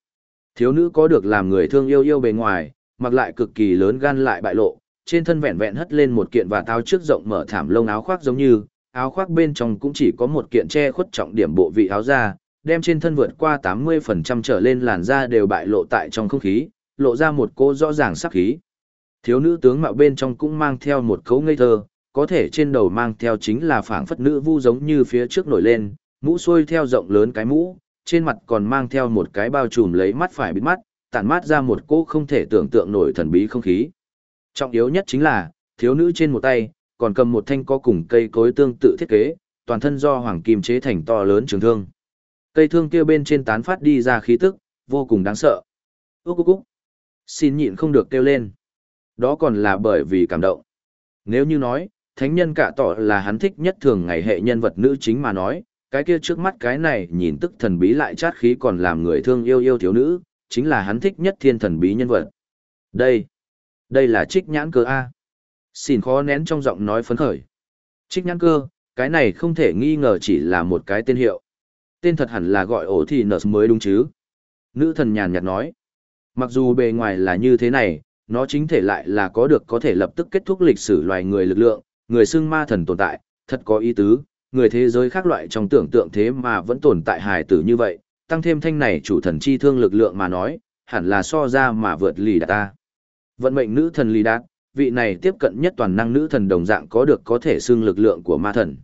Thiếu nữ có được làm người thương yêu yêu bề ngoài, mặc lại cực kỳ lớn gan lại bại lộ, trên thân vẹn vẹn hất lên một kiện và tao trước rộng mở thảm lông áo khoác giống như, áo khoác bên trong cũng chỉ có một kiện che khuất trọng điểm bộ vị áo da, đem trên thân vượt qua 80% trở lên làn da đều bại lộ tại trong không khí, lộ ra một cô rõ ràng sắc khí. Thiếu nữ tướng mạo bên trong cũng mang theo một cấu ngây thơ, có thể trên đầu mang theo chính là phảng phất nữ vu giống như phía trước nổi lên, mũ xuôi theo rộng lớn cái mũ, trên mặt còn mang theo một cái bao trùm lấy mắt phải bịt mắt, tản mát ra một cỗ không thể tưởng tượng nổi thần bí không khí. Trọng yếu nhất chính là, thiếu nữ trên một tay, còn cầm một thanh có cùng cây cối tương tự thiết kế, toàn thân do hoàng kim chế thành to lớn trường thương. Cây thương kia bên trên tán phát đi ra khí tức, vô cùng đáng sợ. Úc úc úc. Xin nhịn không được kêu lên. Đó còn là bởi vì cảm động. Nếu như nói, thánh nhân cả tỏ là hắn thích nhất thường ngày hệ nhân vật nữ chính mà nói, cái kia trước mắt cái này nhìn tức thần bí lại chát khí còn làm người thương yêu yêu thiếu nữ, chính là hắn thích nhất thiên thần bí nhân vật. Đây, đây là trích nhãn cơ A. Xin khó nén trong giọng nói phấn khởi. Trích nhãn cơ, cái này không thể nghi ngờ chỉ là một cái tên hiệu. Tên thật hẳn là gọi ổ thì nợ mới đúng chứ. Nữ thần nhàn nhạt nói. Mặc dù bề ngoài là như thế này, nó chính thể lại là có được có thể lập tức kết thúc lịch sử loài người lực lượng, người xưng ma thần tồn tại, thật có ý tứ, người thế giới khác loại trong tưởng tượng thế mà vẫn tồn tại hài tử như vậy, tăng thêm thanh này chủ thần chi thương lực lượng mà nói, hẳn là so ra mà vượt lì đạt ta. Vận mệnh nữ thần lì đạt, vị này tiếp cận nhất toàn năng nữ thần đồng dạng có được có thể xưng lực lượng của ma thần.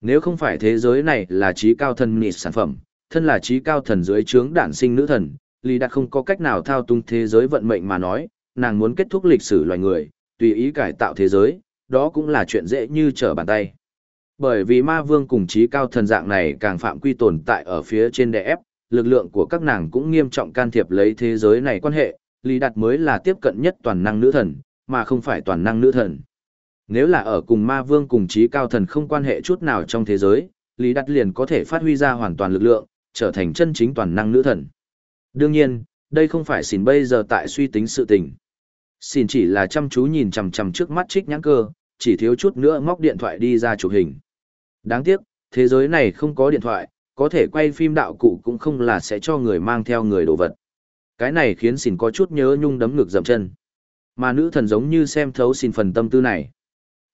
Nếu không phải thế giới này là trí cao thần nịt sản phẩm, thân là trí cao thần dưới trướng đản sinh nữ thần, lì đạt không có cách nào thao túng thế giới vận mệnh mà nói, nàng muốn kết thúc lịch sử loài người, tùy ý cải tạo thế giới, đó cũng là chuyện dễ như trở bàn tay. Bởi vì ma vương cùng trí cao thần dạng này càng phạm quy tồn tại ở phía trên đè ép, lực lượng của các nàng cũng nghiêm trọng can thiệp lấy thế giới này quan hệ, Lý Đạt mới là tiếp cận nhất toàn năng nữ thần, mà không phải toàn năng nữ thần. Nếu là ở cùng ma vương cùng trí cao thần không quan hệ chút nào trong thế giới, Lý Đạt liền có thể phát huy ra hoàn toàn lực lượng, trở thành chân chính toàn năng nữ thần. Đương nhiên, đây không phải xỉn bây giờ tại suy tính sự tình. Xỉn chỉ là chăm chú nhìn chằm chằm trước mắt trích nhãn cơ, chỉ thiếu chút nữa móc điện thoại đi ra chụp hình. Đáng tiếc, thế giới này không có điện thoại, có thể quay phim đạo cụ cũng không là sẽ cho người mang theo người đồ vật. Cái này khiến xỉn có chút nhớ nhung đấm ngực dầm chân. Mà nữ thần giống như xem thấu xỉn phần tâm tư này.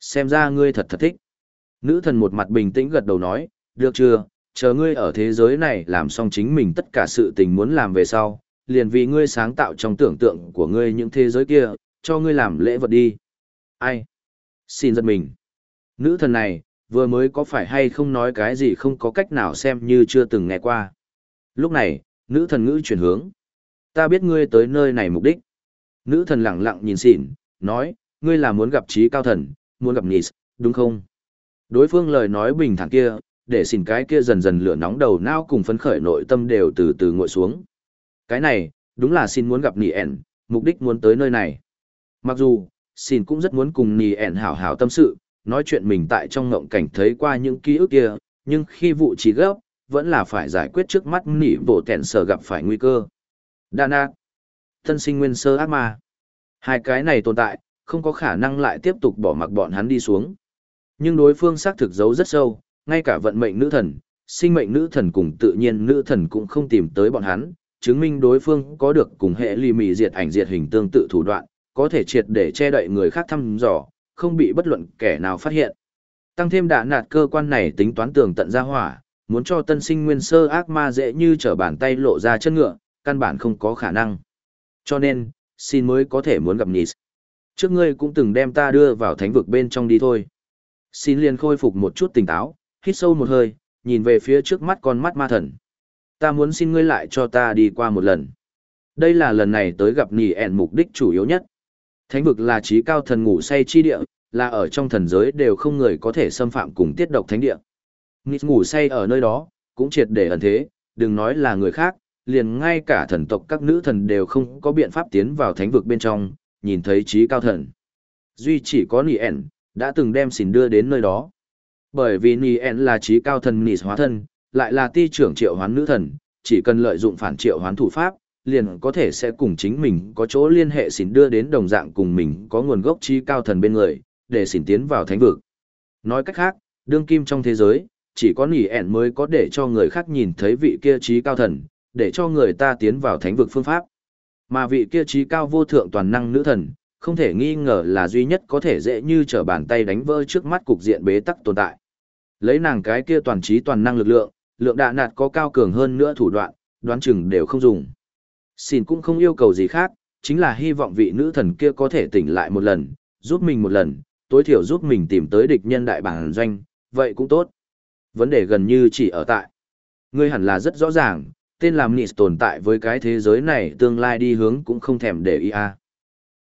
Xem ra ngươi thật thật thích. Nữ thần một mặt bình tĩnh gật đầu nói, được chưa, chờ ngươi ở thế giới này làm xong chính mình tất cả sự tình muốn làm về sau, liền vì ngươi sáng tạo trong tưởng tượng của ngươi những thế giới kia, cho ngươi làm lễ vật đi. Ai? Xin giật mình. Nữ thần này, vừa mới có phải hay không nói cái gì không có cách nào xem như chưa từng nghe qua. Lúc này, nữ thần ngữ chuyển hướng. Ta biết ngươi tới nơi này mục đích. Nữ thần lặng lặng nhìn xỉn, nói, ngươi là muốn gặp trí cao thần, muốn gặp Nis, đúng không? Đối phương lời nói bình thản kia, để xỉn cái kia dần dần lửa nóng đầu não cùng phấn khởi nội tâm đều từ từ ngồi xuống. Cái này, đúng là xin muốn gặp nỉ ẻn, mục đích muốn tới nơi này. Mặc dù, xin cũng rất muốn cùng Nì ẻn hảo hảo tâm sự, nói chuyện mình tại trong ngộng cảnh thấy qua những ký ức kia, nhưng khi vụ trí gấp, vẫn là phải giải quyết trước mắt nỉ bộ tẹn sở gặp phải nguy cơ. Đan ác, thân sinh nguyên sơ ác ma. Hai cái này tồn tại, không có khả năng lại tiếp tục bỏ mặc bọn hắn đi xuống. Nhưng đối phương xác thực giấu rất sâu, ngay cả vận mệnh nữ thần, sinh mệnh nữ thần cùng tự nhiên nữ thần cũng không tìm tới bọn hắn, chứng minh đối phương có được cùng hệ ly mị diệt ảnh diệt hình tương tự thủ đoạn, có thể triệt để che đậy người khác thăm dò, không bị bất luận kẻ nào phát hiện. Tăng thêm đả nạt cơ quan này tính toán tường tận ra hỏa, muốn cho tân sinh nguyên sơ ác ma dễ như trở bàn tay lộ ra chân ngựa, căn bản không có khả năng. Cho nên, xin mới có thể muốn gặp Nis. Trước ngươi cũng từng đem ta đưa vào thánh vực bên trong đi thôi. Xin liền khôi phục một chút tỉnh táo, hít sâu một hơi, nhìn về phía trước mắt con mắt ma thần. Ta muốn xin ngươi lại cho ta đi qua một lần. Đây là lần này tới gặp nì ẻn mục đích chủ yếu nhất. Thánh vực là trí cao thần ngủ say chi địa, là ở trong thần giới đều không người có thể xâm phạm cùng tiết độc thánh địa. Nít ngủ say ở nơi đó, cũng triệt để ẩn thế, đừng nói là người khác, liền ngay cả thần tộc các nữ thần đều không có biện pháp tiến vào thánh vực bên trong, nhìn thấy trí cao thần. Duy chỉ có Nì ẻn, đã từng đem xỉn đưa đến nơi đó. Bởi vì Nì ẻn là trí cao thần Nì hóa thân, lại là ti trưởng triệu hoán nữ thần, chỉ cần lợi dụng phản triệu hoán thủ pháp, liền có thể sẽ cùng chính mình có chỗ liên hệ xỉn đưa đến đồng dạng cùng mình có nguồn gốc chi cao thần bên người, để xỉn tiến vào thánh vực. Nói cách khác, đương kim trong thế giới, chỉ có nỉ ẻn mới có để cho người khác nhìn thấy vị kia trí cao thần, để cho người ta tiến vào thánh vực phương pháp. Mà vị kia trí cao vô thượng toàn năng nữ thần, không thể nghi ngờ là duy nhất có thể dễ như trở bàn tay đánh vỡ trước mắt cục diện bế tắc tồn tại. Lấy nàng cái kia toàn trí toàn năng lực lượng, lượng đạ nạt có cao cường hơn nữa thủ đoạn, đoán chừng đều không dùng. Xin cũng không yêu cầu gì khác, chính là hy vọng vị nữ thần kia có thể tỉnh lại một lần, giúp mình một lần, tối thiểu giúp mình tìm tới địch nhân đại bản doanh, vậy cũng tốt. Vấn đề gần như chỉ ở tại. Ngươi hẳn là rất rõ ràng, tên làm Nis tồn tại với cái thế giới này tương lai đi hướng cũng không thèm để ý à.